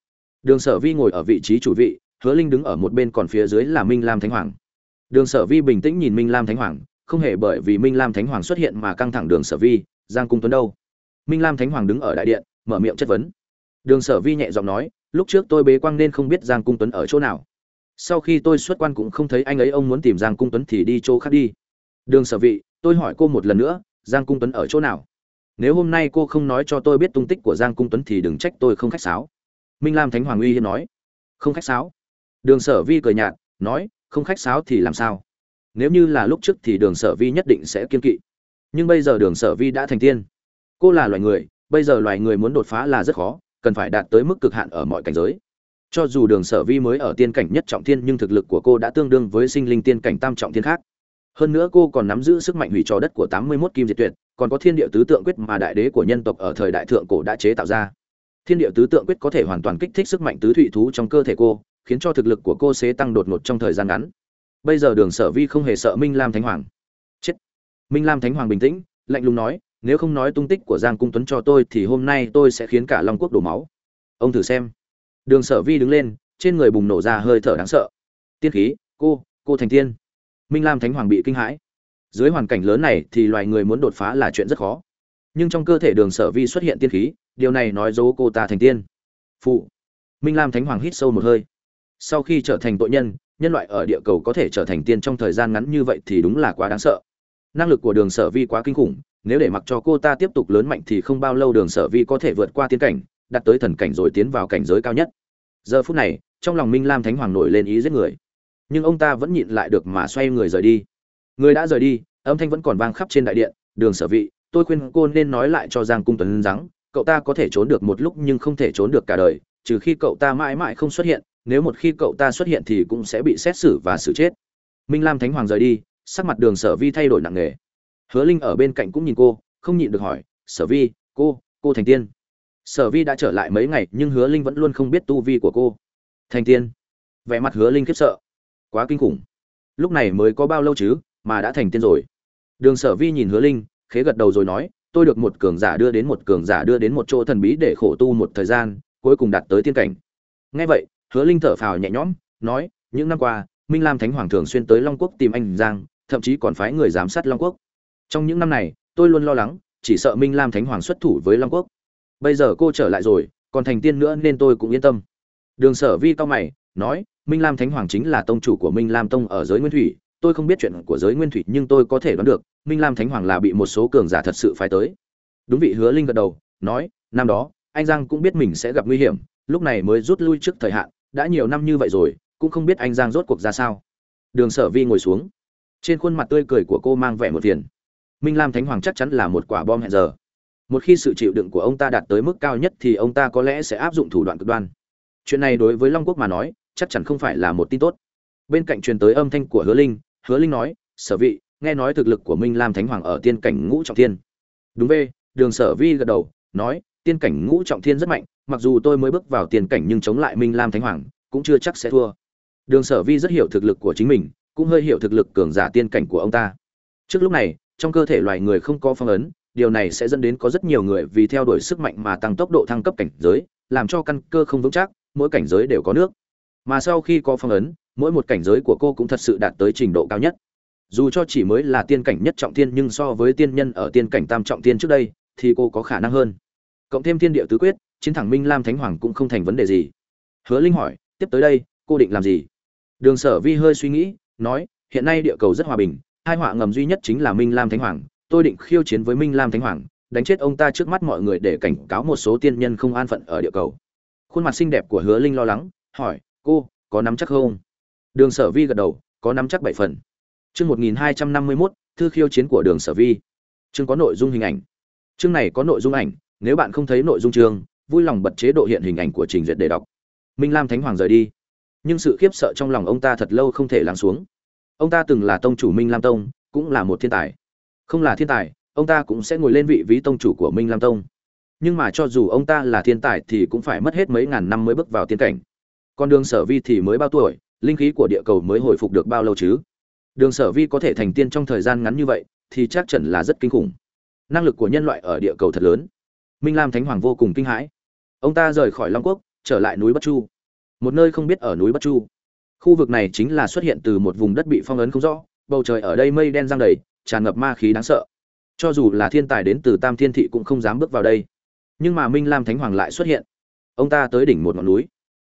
đường sở vi ngồi ở vị trí chủ vị, hứa linh đứng ở một bên còn phía dưới là minh lam thánh hoàng. Đường sở vi bình tĩnh nhìn minh lam thánh hoàng, không hề bởi vì minh lam thánh hoàng xuất hiện mà căng thẳng đường sở vi, giang cung tuấn đâu? Minh lam thánh hoàng đứng ở đại điện, mở miệng chất vấn. Đường sở vi nhẹ giọng nói, lúc trước tôi bế quang nên không biết giang cung tuấn ở chỗ nào. Sau khi tôi xuất quan cũng không thấy anh ấy, ông muốn tìm giang cung tuấn thì đi chỗ khác đi. Đường sở vị tôi hỏi cô một lần nữa, giang cung tuấn ở chỗ nào? Nếu hôm nay cô không nói cho tôi biết tung tích của giang cung tuấn thì đừng trách tôi không khách sáo minh lam thánh hoàng uy hiên nói. Không khách sáo. Đường sở vi cười nhạt nói không khách sáo thì làm sao? Nếu như là lúc trước thì đường sở vi nhất định sẽ kiên kỵ. Nhưng bây giờ đường sở vi đã thành tiên. Cô là loài người bây giờ loài người muốn đột phá là rất khó cần phải đạt tới mức cực hạn ở mọi cảnh giới. Cho dù đường sở vi mới ở tiên cảnh nhất trọng thiên nhưng thực lực của cô đã tương đương với sinh linh tiên cảnh tam trọng thiên khác. Hơn nữa cô còn nắm giữ sức mạnh hủy trò đất của tám mươi mốt kim diệt tuyệt, còn có thiên địa tứ tượng quyết mà đại đế của nhân tộc ở thời đại thượng cổ đã chế tạo ra. Thiên địa tứ tượng quyết có thể hoàn toàn kích thích sức mạnh tứ thụy thú trong cơ thể cô, khiến cho thực lực của cô sẽ tăng đột ngột trong thời gian ngắn. Bây giờ Đường Sở Vi không hề sợ Minh Lam Thánh Hoàng. Chết. Minh Lam Thánh Hoàng bình tĩnh, lạnh lùng nói, nếu không nói tung tích của Giang Cung Tuấn cho tôi thì hôm nay tôi sẽ khiến cả Long Quốc đổ máu. Ông thử xem. Đường Sở Vi đứng lên, trên người bùng nổ ra hơi thở đáng sợ. Tiên khí, cô, cô thành tiên minh lam thánh hoàng bị kinh hãi dưới hoàn cảnh lớn này thì loài người muốn đột phá là chuyện rất khó nhưng trong cơ thể đường sở vi xuất hiện tiên khí, điều này nói dấu cô ta thành tiên. Phụ. Minh lam thánh hoàng hít sâu một hơi. Sau khi trở thành tội nhân nhân loại ở địa cầu có thể trở thành tiên trong thời gian ngắn như vậy thì đúng là quá đáng sợ. Năng lực của đường sở vi quá kinh khủng, nếu để mặc cho cô ta tiếp tục lớn mạnh thì không bao lâu đường sở vi có thể vượt qua tiên cảnh, đạt tới thần cảnh rồi tiến vào cảnh giới cao nhất. Giờ phút này, trong lòng minh lam thánh hoàng nổi lên ý giết người. Nhưng ông ta vẫn nhịn lại được mà xoay người rời đi. Người đã rời đi, âm thanh vẫn còn vang khắp trên đại điện, đường sở vị tôi khuyên cô nên nói lại cho giang cung tuấn rằng, cậu ta có thể trốn được một lúc nhưng không thể trốn được cả đời, trừ khi cậu ta mãi mãi không xuất hiện, nếu một khi cậu ta xuất hiện thì cũng sẽ bị xét xử và xử chết. Minh lam thánh hoàng rời đi, sắc mặt đường sở vi thay đổi nặng nề. Hứa linh ở bên cạnh cũng nhìn cô, không nhịn được hỏi, sở vi, cô cô thành tiên? Sở vi đã trở lại mấy ngày nhưng hứa linh vẫn luôn không biết tu vi của cô. Thành tiên? Vẻ mặt hứa linh khiếp sợ. Quá kinh khủng. Lúc này mới có bao lâu chứ, mà đã thành tiên rồi. Đường sở vi nhìn hứa linh khế gật đầu rồi nói, tôi được một cường giả đưa đến một cường giả đưa đến một chỗ thần bí để khổ tu một thời gian, cuối cùng đạt tới tiên cảnh. Nghe vậy, hứa linh thở phào nhẹ nhõm, nói, những năm qua, minh lam thánh hoàng thường xuyên tới long quốc tìm anh giang, thậm chí còn phái người giám sát long quốc. Trong những năm này, tôi luôn lo lắng, chỉ sợ minh lam thánh hoàng xuất thủ với long quốc. Bây giờ cô trở lại rồi, còn thành tiên nữa nên tôi cũng yên tâm. Đường sở vi cao mày, nói, minh lam thánh hoàng chính là tông chủ của minh lam tông ở giới nguyên thủy tôi không biết chuyện của giới nguyên thủy nhưng tôi có thể đoán được, minh lam thánh hoàng là bị một số cường giả thật sự phái tới. Đúng vị hứa linh gật đầu, nói, năm đó, anh giang cũng biết mình sẽ gặp nguy hiểm, lúc này mới rút lui trước thời hạn, đã nhiều năm như vậy rồi, cũng không biết anh giang rốt cuộc ra sao. Đường sở vi ngồi xuống. Trên khuôn mặt tươi cười của cô mang vẻ một phiền. Minh lam thánh hoàng chắc chắn là một quả bom hẹn giờ. Một khi sự chịu đựng của ông ta đạt tới mức cao nhất thì ông ta có lẽ sẽ áp dụng thủ đoạn cực đoan. Chuyện này đối với long quốc mà nói, chắc chắn không phải là một tin tốt. Bên cạnh truyền tới âm thanh của hứa linh hứa linh nói sở vị nghe nói thực lực của minh lam thánh hoàng ở tiên cảnh ngũ trọng thiên. Đúng vậy, đường sở vi gật đầu nói tiên cảnh ngũ trọng thiên rất mạnh mặc dù tôi mới bước vào tiên cảnh nhưng chống lại minh lam thánh hoàng cũng chưa chắc sẽ thua. Đường sở vi rất hiểu thực lực của chính mình cũng hơi hiểu thực lực cường giả tiên cảnh của ông ta. Trước lúc này trong cơ thể loài người không có phong ấn điều này sẽ dẫn đến có rất nhiều người vì theo đuổi sức mạnh mà tăng tốc độ thăng cấp cảnh giới làm cho căn cơ không vững chắc mỗi cảnh giới đều có nước. Mà sau khi có phong ấn mỗi một cảnh giới của cô cũng thật sự đạt tới trình độ cao nhất. Dù cho chỉ mới là tiên cảnh nhất trọng tiên nhưng so với tiên nhân ở tiên cảnh tam trọng tiên trước đây, thì cô có khả năng hơn. Cộng thêm thiên địa tứ quyết, chiến thẳng minh lam thánh hoàng cũng không thành vấn đề gì. Hứa linh hỏi, tiếp tới đây, cô định làm gì? Đường sở vi hơi suy nghĩ, nói, hiện nay địa cầu rất hòa bình, hai họa ngầm duy nhất chính là minh lam thánh hoàng. Tôi định khiêu chiến với minh lam thánh hoàng, đánh chết ông ta trước mắt mọi người để cảnh cáo một số tiên nhân không an phận ở địa cầu. Khuôn mặt xinh đẹp của hứa linh lo lắng, hỏi, cô có nắm chắc không? Đường sở vi gật đầu, có nắm chắc bảy phần. Chương một nghìn hai trăm năm mươi mốt, thư khiêu chiến của đường sở vi. Chương có nội dung hình ảnh. Chương này có nội dung ảnh, nếu bạn không thấy nội dung chương, vui lòng bật chế độ hiện hình ảnh của trình duyệt để đọc. Minh lam thánh hoàng rời đi. Nhưng sự khiếp sợ trong lòng ông ta thật lâu không thể lắng xuống. Ông ta từng là tông chủ minh lam tông, cũng là một thiên tài. Không là thiên tài, ông ta cũng sẽ ngồi lên vị ví tông chủ của minh lam tông. Nhưng mà cho dù ông ta là thiên tài thì cũng phải mất hết mấy ngàn năm mới bước vào tiên cảnh. Còn đường sở vi thì mới bao tuổi linh khí của địa cầu mới hồi phục được bao lâu chứ? Đường sở vi có thể thành tiên trong thời gian ngắn như vậy thì chắc chắn là rất kinh khủng. Năng lực của nhân loại ở địa cầu thật lớn. Minh lam thánh hoàng vô cùng kinh hãi. Ông ta rời khỏi long quốc, trở lại núi bất chu. Một nơi không biết ở núi bất chu. Khu vực này chính là xuất hiện từ một vùng đất bị phong ấn không rõ, bầu trời ở đây mây đen giăng đầy, tràn ngập ma khí đáng sợ. Cho dù là thiên tài đến từ tam thiên thị cũng không dám bước vào đây. Nhưng mà minh lam thánh hoàng lại xuất hiện. Ông ta tới đỉnh một ngọn núi.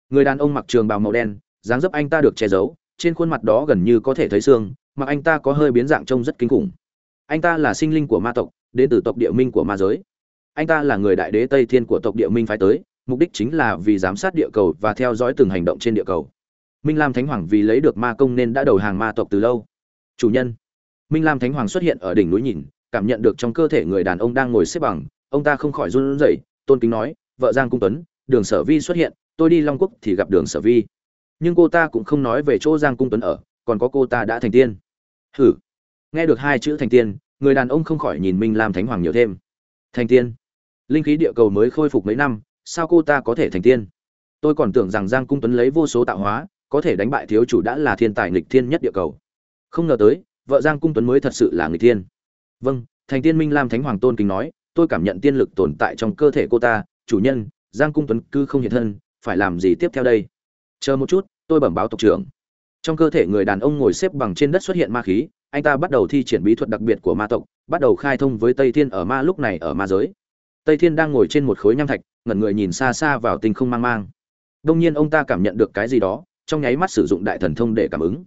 Người đàn ông mặc trường bào màu đen dáng dấp anh ta được che giấu, trên khuôn mặt đó gần như có thể thấy xương, mà anh ta có hơi biến dạng trông rất kinh khủng. Anh ta là sinh linh của ma tộc, đến từ tộc địa minh của ma giới. Anh ta là người đại đế tây thiên của tộc địa minh phái tới, mục đích chính là vì giám sát địa cầu và theo dõi từng hành động trên địa cầu. Minh lam thánh hoàng vì lấy được ma công nên đã đầu hàng ma tộc từ lâu. Chủ nhân. Minh lam thánh hoàng xuất hiện ở đỉnh núi nhìn, cảm nhận được trong cơ thể người đàn ông đang ngồi xếp bằng, ông ta không khỏi run rẩy, tôn kính nói, vợ giang cung tuấn, đường sở vi xuất hiện, tôi đi long quốc thì gặp đường sở vi nhưng cô ta cũng không nói về chỗ giang cung tuấn ở, còn có cô ta đã thành tiên. Hử? Nghe được hai chữ thành tiên, người đàn ông không khỏi nhìn minh lam thánh hoàng nhiều thêm. Thành tiên? Linh khí địa cầu mới khôi phục mấy năm, sao cô ta có thể thành tiên? Tôi còn tưởng rằng giang cung tuấn lấy vô số tạo hóa, có thể đánh bại thiếu chủ đã là thiên tài nghịch thiên nhất địa cầu. Không ngờ tới, vợ giang cung tuấn mới thật sự là nghịch thiên. Vâng thành tiên minh lam thánh hoàng tôn kính nói, tôi cảm nhận tiên lực tồn tại trong cơ thể cô ta. Chủ nhân, giang cung tuấn cư không hiện thân, phải làm gì tiếp theo đây? Chờ một chút, tôi bẩm báo tộc trưởng. Trong cơ thể người đàn ông ngồi xếp bằng trên đất xuất hiện ma khí, anh ta bắt đầu thi triển bí thuật đặc biệt của ma tộc, bắt đầu khai thông với tây thiên ở ma lúc này ở ma giới. Tây thiên đang ngồi trên một khối nham thạch, ngẩn người nhìn xa xa vào tinh không mang mang. Đông nhiên ông ta cảm nhận được cái gì đó, trong nháy mắt sử dụng đại thần thông để cảm ứng.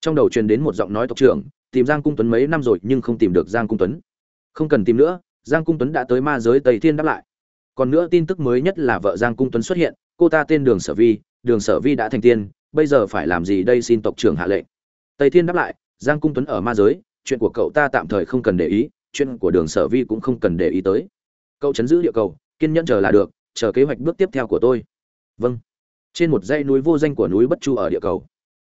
Trong đầu truyền đến một giọng nói tộc trưởng, tìm giang cung tuấn mấy năm rồi nhưng không tìm được giang cung tuấn. Không cần tìm nữa, giang cung tuấn đã tới ma giới, tây thiên đáp lại còn nữa tin tức mới nhất là vợ giang cung tuấn xuất hiện, cô ta tên đường sở vi, đường sở vi đã thành tiên, bây giờ phải làm gì đây xin tộc trưởng hạ lệnh. Tây thiên đáp lại, giang cung tuấn ở ma giới, chuyện của cậu ta tạm thời không cần để ý, chuyện của đường sở vi cũng không cần để ý tới. Cậu chấn giữ địa cầu, kiên nhẫn chờ là được, chờ kế hoạch bước tiếp theo của tôi. Vâng. Trên một dãy núi vô danh của núi bất chu ở địa cầu,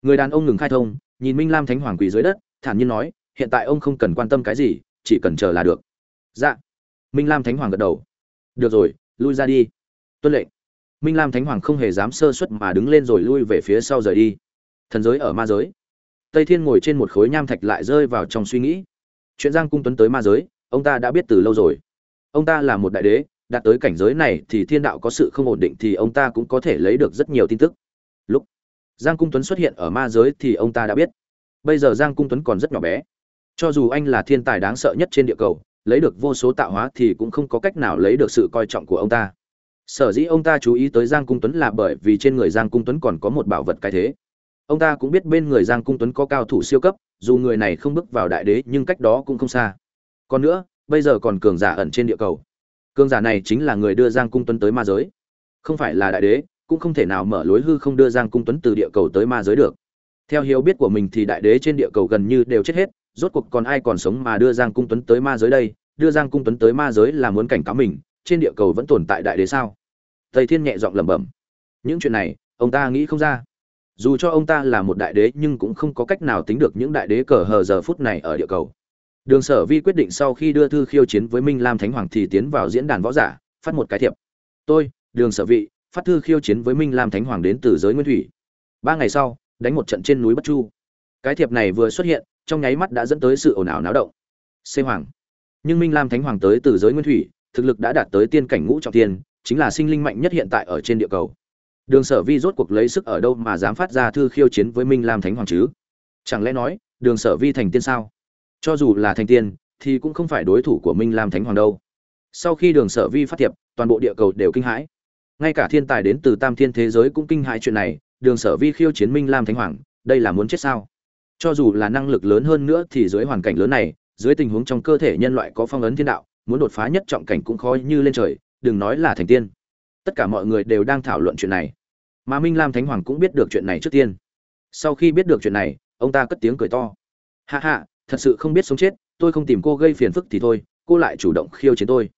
người đàn ông ngừng khai thông, nhìn minh lam thánh hoàng quỳ dưới đất, thản nhiên nói, hiện tại ông không cần quan tâm cái gì, chỉ cần chờ là được. Dạ. Minh lam thánh hoàng gật đầu được rồi, lui ra đi. Tuân lệnh. Minh lam thánh hoàng không hề dám sơ suất mà đứng lên rồi lui về phía sau rời đi. Thần giới ở ma giới. Tây thiên ngồi trên một khối nham thạch lại rơi vào trong suy nghĩ. Chuyện giang cung tuấn tới ma giới, ông ta đã biết từ lâu rồi. Ông ta là một đại đế, đạt tới cảnh giới này thì thiên đạo có sự không ổn định thì ông ta cũng có thể lấy được rất nhiều tin tức. Lúc giang cung tuấn xuất hiện ở ma giới thì ông ta đã biết. Bây giờ giang cung tuấn còn rất nhỏ bé. Cho dù anh là thiên tài đáng sợ nhất trên địa cầu lấy được vô số tạo hóa thì cũng không có cách nào lấy được sự coi trọng của ông ta. Sở dĩ ông ta chú ý tới giang cung tuấn là bởi vì trên người giang cung tuấn còn có một bảo vật cái thế. Ông ta cũng biết bên người giang cung tuấn có cao thủ siêu cấp, dù người này không bước vào đại đế nhưng cách đó cũng không xa. Còn nữa, bây giờ còn cường giả ẩn trên địa cầu. Cường giả này chính là người đưa giang cung tuấn tới ma giới. Không phải là đại đế, cũng không thể nào mở lối hư không đưa giang cung tuấn từ địa cầu tới ma giới được. Theo hiểu biết của mình thì đại đế trên địa cầu gần như đều chết hết rốt cuộc còn ai còn sống mà đưa giang cung tuấn tới ma giới đây? Đưa giang cung tuấn tới ma giới là muốn cảnh cáo mình, trên địa cầu vẫn tồn tại đại đế sao? Tây thiên nhẹ giọng lẩm bẩm. Những chuyện này, ông ta nghĩ không ra. Dù cho ông ta là một đại đế nhưng cũng không có cách nào tính được những đại đế cờ hờ giờ phút này ở địa cầu. Đường sở vi quyết định sau khi đưa thư khiêu chiến với minh lam thánh hoàng thì tiến vào diễn đàn võ giả, phát một cái thiệp. Tôi, đường sở vị phát thư khiêu chiến với minh lam thánh hoàng đến từ giới nguyên thủy. Ba ngày sau, đánh một trận trên núi bất chu. Cái thiệp này vừa xuất hiện trong nháy mắt đã dẫn tới sự ồn ào náo động. Xê hoàng. Nhưng minh lam thánh hoàng tới từ giới nguyên thủy, thực lực đã đạt tới tiên cảnh ngũ trọng tiên chính là sinh linh mạnh nhất hiện tại ở trên địa cầu. Đường sở vi rốt cuộc lấy sức ở đâu mà dám phát ra thư khiêu chiến với minh lam thánh hoàng chứ? Chẳng lẽ nói, đường sở vi thành tiên sao? Cho dù là thành tiên, thì cũng không phải đối thủ của minh lam thánh hoàng đâu. Sau khi đường sở vi phát thiệp, toàn bộ địa cầu đều kinh hãi. Ngay cả thiên tài đến từ tam thiên thế giới cũng kinh hãi chuyện này, đường sở vi khiêu chiến minh lam thánh hoàng, đây là muốn chết sao? Cho dù là năng lực lớn hơn nữa thì dưới hoàn cảnh lớn này, dưới tình huống trong cơ thể nhân loại có phong ấn thiên đạo, muốn đột phá nhất trọng cảnh cũng khó như lên trời, đừng nói là thành tiên. Tất cả mọi người đều đang thảo luận chuyện này. Mà minh lam thánh hoàng cũng biết được chuyện này trước tiên. Sau khi biết được chuyện này, ông ta cất tiếng cười to. Hạ hạ thật sự không biết sống chết, tôi không tìm cô gây phiền phức thì thôi, cô lại chủ động khiêu chiến tôi.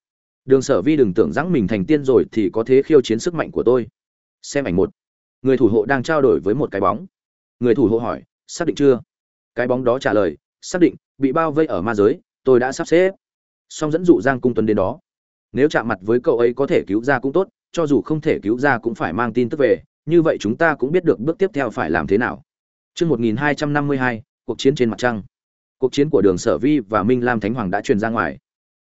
Đường sở vi đừng tưởng rằng mình thành tiên rồi thì có thế khiêu chiến sức mạnh của tôi. Xem ảnh một. Người thủ hộ đang trao đổi với một cái bóng. Người thủ hộ hỏi xác định chưa cái bóng đó trả lời xác định bị bao vây ở ma giới tôi đã sắp xếp song dẫn dụ giang cung tuấn đến đó nếu chạm mặt với cậu ấy có thể cứu ra cũng tốt cho dù không thể cứu ra cũng phải mang tin tức về như vậy chúng ta cũng biết được bước tiếp theo phải làm thế nào Trước 1252, cuộc chiến trên mặt trăng. Cuộc chiến của Đường Sở Vi và Minh Lam Thánh Hoàng đã truyền ra ngoài.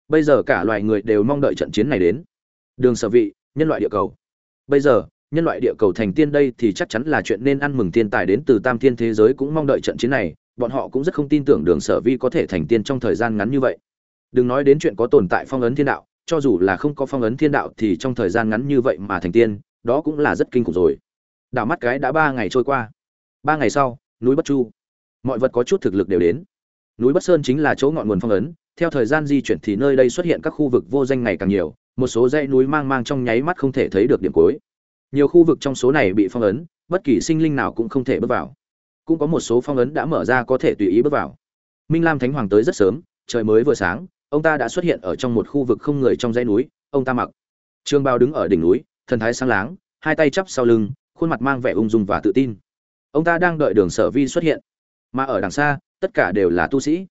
Bây giờ cả loài người đều mong đợi trận chiến này đến. Đường Sở Vị, nhân loại địa cầu. Bây giờ, nhân loại địa cầu thành tiên đây thì chắc chắn là chuyện nên ăn mừng tiên tài đến từ tam thiên thế giới cũng mong đợi trận chiến này, bọn họ cũng rất không tin tưởng Đường Sở Vi có thể thành tiên trong thời gian ngắn như vậy. Đừng nói đến chuyện có tồn tại phong ấn thiên đạo, cho dù là không có phong ấn thiên đạo thì trong thời gian ngắn như vậy mà thành tiên, đó cũng là rất kinh khủng rồi. Đảo mắt cái đã ba ngày trôi qua. Ba ngày sau, núi Bất Chu. Mọi vật có chút thực lực đều đến. Núi Bất Sơn chính là chỗ ngọn nguồn phong ấn, theo thời gian di chuyển thì nơi đây xuất hiện các khu vực vô danh ngày càng nhiều, một số dãy núi mang mang trong nháy mắt không thể thấy được điểm cuối. Nhiều khu vực trong số này bị phong ấn, bất kỳ sinh linh nào cũng không thể bước vào. Cũng có một số phong ấn đã mở ra có thể tùy ý bước vào. Minh Lam Thánh Hoàng tới rất sớm, trời mới vừa sáng, ông ta đã xuất hiện ở trong một khu vực không người trong dãy núi, ông ta mặc Trương Bao đứng ở đỉnh núi, thần thái sáng láng, hai tay chắp sau lưng, khuôn mặt mang vẻ ung dung và tự tin. Ông ta đang đợi Đường Sở Vi xuất hiện, mà ở đằng xa, tất cả đều là tu sĩ.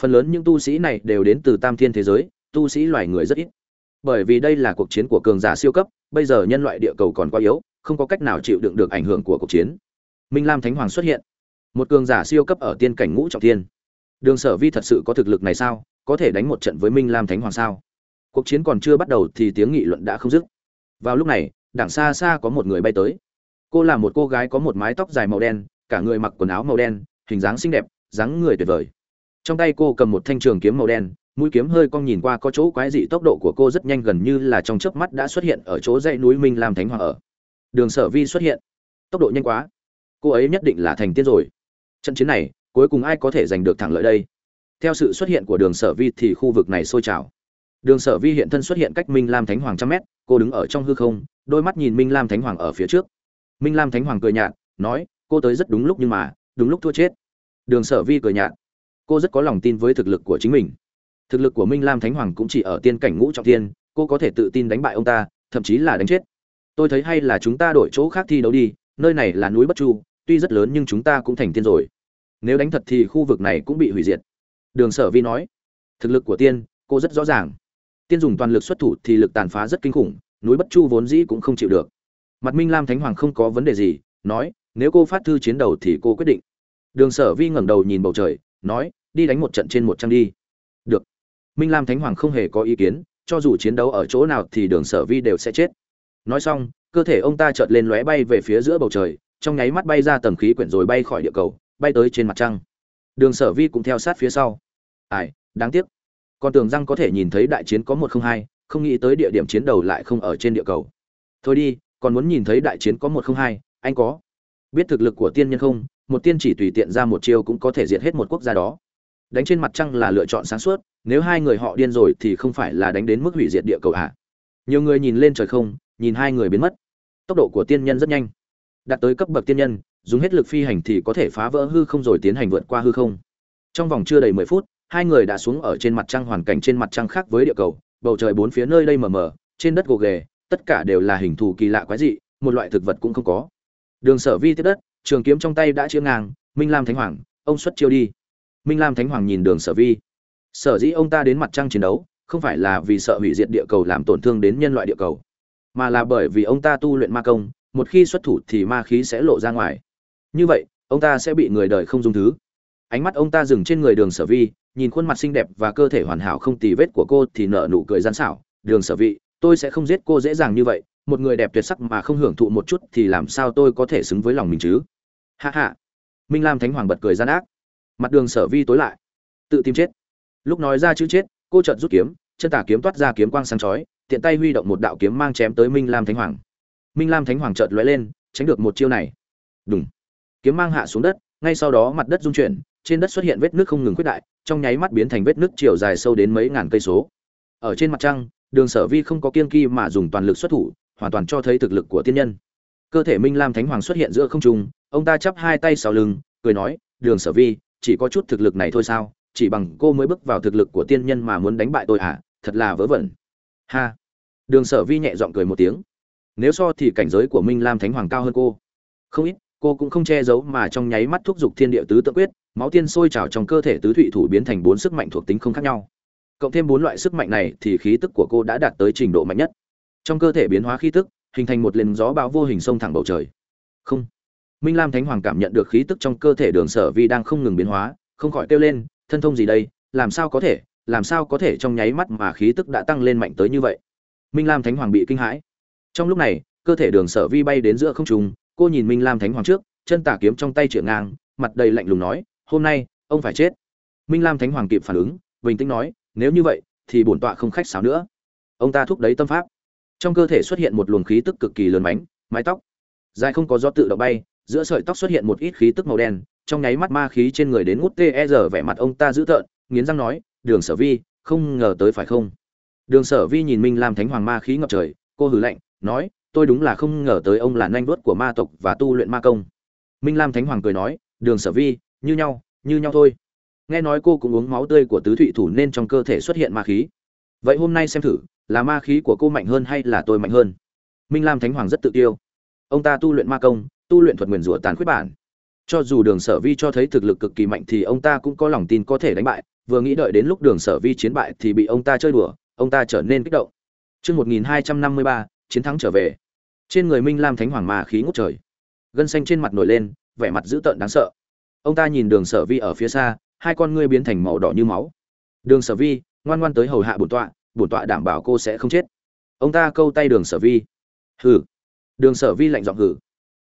Phần lớn những tu sĩ này đều đến từ Tam Thiên thế giới, tu sĩ loài người rất ít. Bởi vì đây là cuộc chiến của cường giả siêu cấp, bây giờ nhân loại địa cầu còn quá yếu, không có cách nào chịu đựng được ảnh hưởng của cuộc chiến. Minh Lam Thánh Hoàng xuất hiện, một cường giả siêu cấp ở tiên cảnh ngũ trọng thiên. Đường Sở Vi thật sự có thực lực này sao? Có thể đánh một trận với Minh Lam Thánh Hoàng sao? Cuộc chiến còn chưa bắt đầu thì tiếng nghị luận đã không dứt. Vào lúc này, đằng xa xa có một người bay tới. Cô là một cô gái có một mái tóc dài màu đen, cả người mặc quần áo màu đen, hình dáng xinh đẹp, dáng người tuyệt vời. Trong tay cô cầm một thanh trường kiếm màu đen, mũi kiếm hơi cong nhìn qua có chỗ quái dị tốc độ của cô rất nhanh gần như là trong chớp mắt đã xuất hiện ở chỗ dãy núi Minh Lam Thánh Hoàng ở. Đường Sở Vi xuất hiện, tốc độ nhanh quá, cô ấy nhất định là thành tiên rồi. Trận chiến này, cuối cùng ai có thể giành được thắng lợi đây? Theo sự xuất hiện của Đường Sở Vi thì khu vực này sôi trào. Đường Sở Vi hiện thân xuất hiện cách Minh Lam Thánh Hoàng trăm mét, cô đứng ở trong hư không, đôi mắt nhìn Minh Lam Thánh Hoàng ở phía trước. Minh Lam Thánh Hoàng cười nhạt, nói, cô tới rất đúng lúc nhưng mà, đúng lúc thua chết. Đường Sở Vi cười nhạt, cô rất có lòng tin với thực lực của chính mình thực lực của minh lam thánh hoàng cũng chỉ ở tiên cảnh ngũ trọng tiên, cô có thể tự tin đánh bại ông ta thậm chí là đánh chết. Tôi thấy hay là chúng ta đổi chỗ khác thi đấu đi nơi này là núi bất chu tuy rất lớn nhưng chúng ta cũng thành tiên rồi. Nếu đánh thật thì khu vực này cũng bị hủy diệt. Đường sở vi nói. Thực lực của tiên cô rất rõ ràng. Tiên dùng toàn lực xuất thủ thì lực tàn phá rất kinh khủng núi bất chu vốn dĩ cũng không chịu được. Mặt minh lam thánh hoàng không có vấn đề gì nói nếu cô phát thư chiến đầu thì cô quyết định. Đường sở vi ngẩng đầu nhìn bầu trời nói đi đánh một trận trên một trăm đi. Được minh lam thánh hoàng không hề có ý kiến, cho dù chiến đấu ở chỗ nào thì đường sở vi đều sẽ chết. Nói xong, cơ thể ông ta chợt lên lóe bay về phía giữa bầu trời, trong nháy mắt bay ra tầng khí quyển rồi bay khỏi địa cầu, bay tới trên mặt trăng. Đường sở vi cũng theo sát phía sau. Ai, đáng tiếc. Con tưởng rằng có thể nhìn thấy đại chiến có một không hai, không nghĩ tới địa điểm chiến đầu lại không ở trên địa cầu. Thôi đi, còn muốn nhìn thấy đại chiến có một không hai, anh có biết thực lực của tiên nhân không? Một tiên chỉ tùy tiện ra một chiêu cũng có thể diệt hết một quốc gia đó đánh trên mặt trăng là lựa chọn sáng suốt, nếu hai người họ điên rồi thì không phải là đánh đến mức hủy diệt địa cầu ạ à. nhiều người nhìn lên trời không, nhìn hai người biến mất. Tốc độ của tiên nhân rất nhanh. Đạt tới cấp bậc tiên nhân, dùng hết lực phi hành thì có thể phá vỡ hư không rồi tiến hành vượt qua hư không. Trong vòng chưa đầy mười phút, hai người đã xuống ở trên mặt trăng hoàn cảnh trên mặt trăng khác với địa cầu, bầu trời bốn phía nơi đây mờ mờ, trên đất gồ ghề, tất cả đều là hình thù kỳ lạ quái dị, một loại thực vật cũng không có. Đường sở vi tiếp đất, trường kiếm trong tay đã chĩa ngang, minh lam thánh hoàng, ông xuất chiêu đi minh lam thánh hoàng nhìn đường sở vi. Sở dĩ ông ta đến mặt trăng chiến đấu, không phải là vì sợ hủy diệt địa cầu làm tổn thương đến nhân loại địa cầu, mà là bởi vì ông ta tu luyện ma công, một khi xuất thủ thì ma khí sẽ lộ ra ngoài. Như vậy, ông ta sẽ bị người đời không dung thứ. Ánh mắt ông ta dừng trên người đường sở vi, nhìn khuôn mặt xinh đẹp và cơ thể hoàn hảo không tì vết của cô thì nở nụ cười gian xảo. Đường sở vị tôi sẽ không giết cô dễ dàng như vậy, một người đẹp tuyệt sắc mà không hưởng thụ một chút thì làm sao tôi có thể xứng với lòng mình chứ? Hạ hạ minh lam thánh hoàng bật cười gian ác mặt đường sở vi tối lại. Tự tìm chết. Lúc nói ra chữ chết, cô chợt rút kiếm, chân tả kiếm toát ra kiếm quang sáng chói, tiện tay huy động một đạo kiếm mang chém tới minh lam thánh hoàng. Minh lam thánh hoàng chợt lóe lên, tránh được một chiêu này. Đúng kiếm mang hạ xuống đất, ngay sau đó mặt đất rung chuyển, trên đất xuất hiện vết nước không ngừng quyết đại, trong nháy mắt biến thành vết nước chiều dài sâu đến mấy ngàn cây số. Ở trên mặt trăng, đường sở vi không có kiên kỳ mà dùng toàn lực xuất thủ, hoàn toàn cho thấy thực lực của tiên nhân. Cơ thể minh lam thánh hoàng xuất hiện giữa không trung, ông ta chắp hai tay sau lưng, cười nói, đường sở vi chỉ có chút thực lực này thôi sao? Chỉ bằng cô mới bước vào thực lực của tiên nhân mà muốn đánh bại tôi à? Thật là vớ vẩn. Ha. Đường sở vi nhẹ giọng cười một tiếng. Nếu so thì cảnh giới của minh lam thánh hoàng cao hơn cô. Không ít, cô cũng không che giấu mà trong nháy mắt thúc giục thiên địa tứ tự quyết, máu tiên sôi trào trong cơ thể tứ thụy thủ biến thành bốn sức mạnh thuộc tính không khác nhau. Cộng thêm bốn loại sức mạnh này thì khí tức của cô đã đạt tới trình độ mạnh nhất. Trong cơ thể biến hóa khí tức, hình thành một lần gió bão vô hình sông thẳng bầu trời. Không minh lam thánh hoàng cảm nhận được khí tức trong cơ thể đường sở vi đang không ngừng biến hóa, không khỏi kêu lên, thân thông gì đây? Làm sao có thể, làm sao có thể trong nháy mắt mà khí tức đã tăng lên mạnh tới như vậy? Minh lam thánh hoàng bị kinh hãi. Trong lúc này, cơ thể đường sở vi bay đến giữa không trung, cô nhìn minh lam thánh hoàng trước, chân tả kiếm trong tay trưởng ngang, mặt đầy lạnh lùng nói, hôm nay, ông phải chết. Minh lam thánh hoàng kịp phản ứng, bình tĩnh nói, nếu như vậy, thì bổn tọa không khách sáo nữa. Ông ta thúc đẩy tâm pháp. Trong cơ thể xuất hiện một luồng khí tức cực kỳ lớn mánh, mái tóc. Dài không có gió tự động bay giữa sợi tóc xuất hiện một ít khí tức màu đen, trong nháy mắt ma khí trên người đến ngút tê e giờ vẻ mặt ông ta dữ tợn, nghiến răng nói, đường sở vi, không ngờ tới phải không? Đường sở vi nhìn minh lam thánh hoàng ma khí ngập trời, cô hử lạnh, nói, tôi đúng là không ngờ tới ông là nhanh đuốt của ma tộc và tu luyện ma công. Minh lam thánh hoàng cười nói, đường sở vi, như nhau như nhau thôi. Nghe nói cô cũng uống máu tươi của tứ thụy thủ nên trong cơ thể xuất hiện ma khí. Vậy hôm nay xem thử, là ma khí của cô mạnh hơn hay là tôi mạnh hơn? Minh lam thánh hoàng rất tự tiêu ông ta tu luyện ma công tu luyện thuật nguyền rủa tàn khuyết bản cho dù đường sở vi cho thấy thực lực cực kỳ mạnh thì ông ta cũng có lòng tin có thể đánh bại vừa nghĩ đợi đến lúc đường sở vi chiến bại thì bị ông ta chơi đùa ông ta trở nên kích động Trước 1253, chiến thắng trở về. Trên người Minh Lam Thánh Hoàng ma khí ngút trời. Gân xanh trên mặt nổi lên, vẻ mặt dữ tợn đáng sợ. Ông ta nhìn Đường Sở Vi ở phía xa, hai con ngươi biến thành màu đỏ như máu. Đường Sở Vi, ngoan ngoan tới hầu hạ bổn tọa, bổn tọa đảm bảo cô sẽ không chết. Ông ta câu tay Đường Sở Vi. Hừ. Đường Sở Vi lạnh giọng hừ.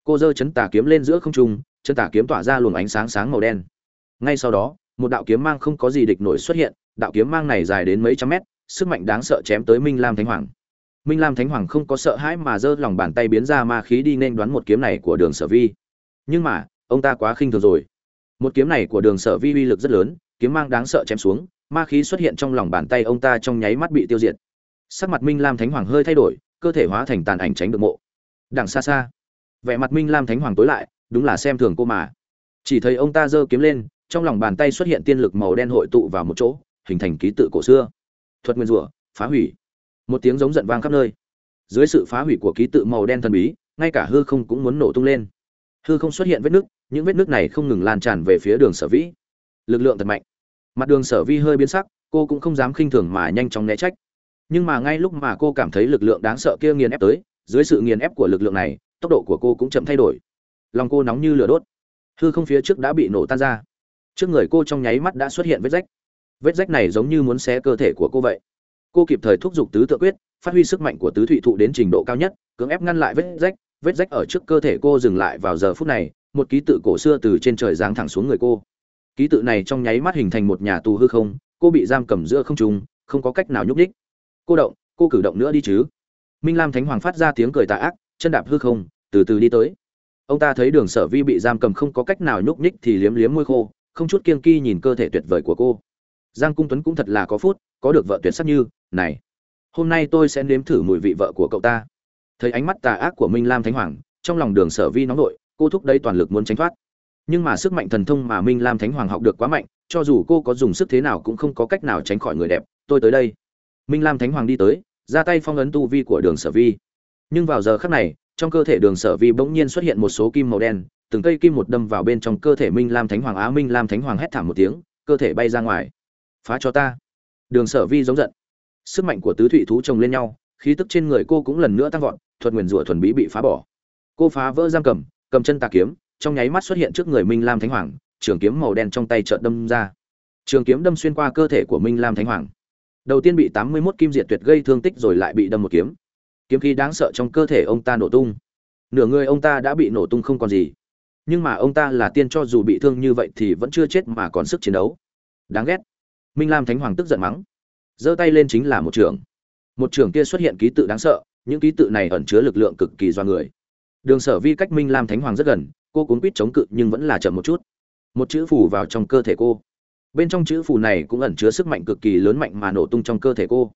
Cô giơ chấn tà kiếm lên giữa không trung, chân tà kiếm tỏa ra luồng ánh sáng sáng màu đen. Ngay sau đó, một đạo kiếm mang không có gì địch nổi xuất hiện, đạo kiếm mang này dài đến mấy trăm mét, sức mạnh đáng sợ chém tới Minh Lam Thánh Hoàng. Minh Lam Thánh Hoàng không có sợ hãi mà giơ lòng bàn tay biến ra ma khí đi nên đoán một kiếm này của Đường Sở Vi. Nhưng mà, ông ta quá khinh thường rồi. Một kiếm này của Đường Sở Vi uy lực rất lớn, kiếm mang đáng sợ chém xuống, ma khí xuất hiện trong lòng bàn tay ông ta trong nháy mắt bị tiêu diệt. Sắc mặt Minh Lam Thánh Hoàng hơi thay đổi, cơ thể hóa thành tàn ảnh tránh được mộ. Đằng xa xa, vẻ mặt Minh Lam Thánh Hoàng tối lại, đúng là xem thường cô mà. Chỉ thấy ông ta giơ kiếm lên, trong lòng bàn tay xuất hiện tiên lực màu đen hội tụ vào một chỗ, hình thành ký tự cổ xưa. Thuật nguyên rủa, phá hủy. Một tiếng giống giận vang khắp nơi. Dưới sự phá hủy của ký tự màu đen thần bí ngay cả hư không cũng muốn nổ tung lên. Hư không xuất hiện vết nứt những vết nứt này không ngừng lan tràn về phía đường sở vĩ. Lực lượng thật mạnh. Mặt đường sở vi hơi biến sắc cô cũng không dám khinh thường mà nhanh chóng né trách. Nhưng mà ngay lúc mà cô cảm thấy lực lượng đáng sợ kia nghiền ép tới dưới sự nghiền ép của lực lượng này tốc độ của cô cũng chậm thay đổi. Lòng cô nóng như lửa đốt. Hư không phía trước đã bị nổ tan ra. Trước người cô trong nháy mắt đã xuất hiện vết rách. Vết rách này giống như muốn xé cơ thể của cô vậy. Cô kịp thời thúc giục tứ tự quyết, phát huy sức mạnh của tứ thụy thụ đến trình độ cao nhất, cưỡng ép ngăn lại vết rách. Vết rách ở trước cơ thể cô dừng lại vào giờ phút này, một ký tự cổ xưa từ trên trời giáng thẳng xuống người cô. Ký tự này trong nháy mắt hình thành một nhà tù hư không, cô bị giam cầm giữa không trung, không có cách nào nhúc nhích. Cô động, cô cử động nữa đi chứ. Minh lam thánh hoàng phát ra tiếng cười tà ác chân đạp hư không, từ từ đi tới. Ông ta thấy đường sở vi bị giam cầm không có cách nào nhúc nhích thì liếm liếm môi khô, không chút kiêng kỳ nhìn cơ thể tuyệt vời của cô. Giang cung tuấn cũng thật là có phút, có được vợ tuyệt sắc như, này, hôm nay tôi sẽ nếm thử mùi vị vợ của cậu ta. Thấy ánh mắt tà ác của minh lam thánh hoàng, trong lòng đường sở vi nóng vội cô thúc đẩy toàn lực muốn tránh thoát. Nhưng mà sức mạnh thần thông mà minh lam thánh hoàng học được quá mạnh, cho dù cô có dùng sức thế nào cũng không có cách nào tránh khỏi người đẹp, tôi tới đây. Minh lam thánh hoàng đi tới, ra tay phong ấn tu vi của đường sở vi nhưng vào giờ khắc này, trong cơ thể đường sở vi bỗng nhiên xuất hiện một số kim màu đen, từng cây kim một đâm vào bên trong cơ thể minh lam thánh hoàng á, minh lam thánh hoàng hét thảm một tiếng, cơ thể bay ra ngoài. Phá cho ta. Đường sở vi giống giận. Sức mạnh của tứ thụy thú chồng lên nhau, khí tức trên người cô cũng lần nữa tăng vọt, thuật nguyền rủa thuần bí bị phá bỏ. Cô phá vỡ giam cầm cầm chân tà kiếm, trong nháy mắt xuất hiện trước người minh lam thánh hoàng, trường kiếm màu đen trong tay trợn đâm ra. Trường kiếm đâm xuyên qua cơ thể của minh lam thánh hoàng. Đầu tiên bị tám mươi mốt kim diệt tuyệt gây thương tích rồi lại bị đâm một kiếm kiếm khí đáng sợ trong cơ thể ông ta nổ tung. Nửa người ông ta đã bị nổ tung không còn gì. Nhưng mà ông ta là tiên cho dù bị thương như vậy thì vẫn chưa chết mà còn sức chiến đấu. Đáng ghét. Minh lam thánh hoàng tức giận mắng. Giơ tay lên chính là một trường một trường kia xuất hiện ký tự đáng sợ, những ký tự này ẩn chứa lực lượng cực kỳ do người. Đường sở vi cách minh lam thánh hoàng rất gần, cô cuốn quýt chống cự nhưng vẫn là chậm một chút. Một chữ phủ vào trong cơ thể cô. Bên trong chữ phù này cũng ẩn chứa sức mạnh cực kỳ lớn mạnh mà nổ tung trong cơ thể cô.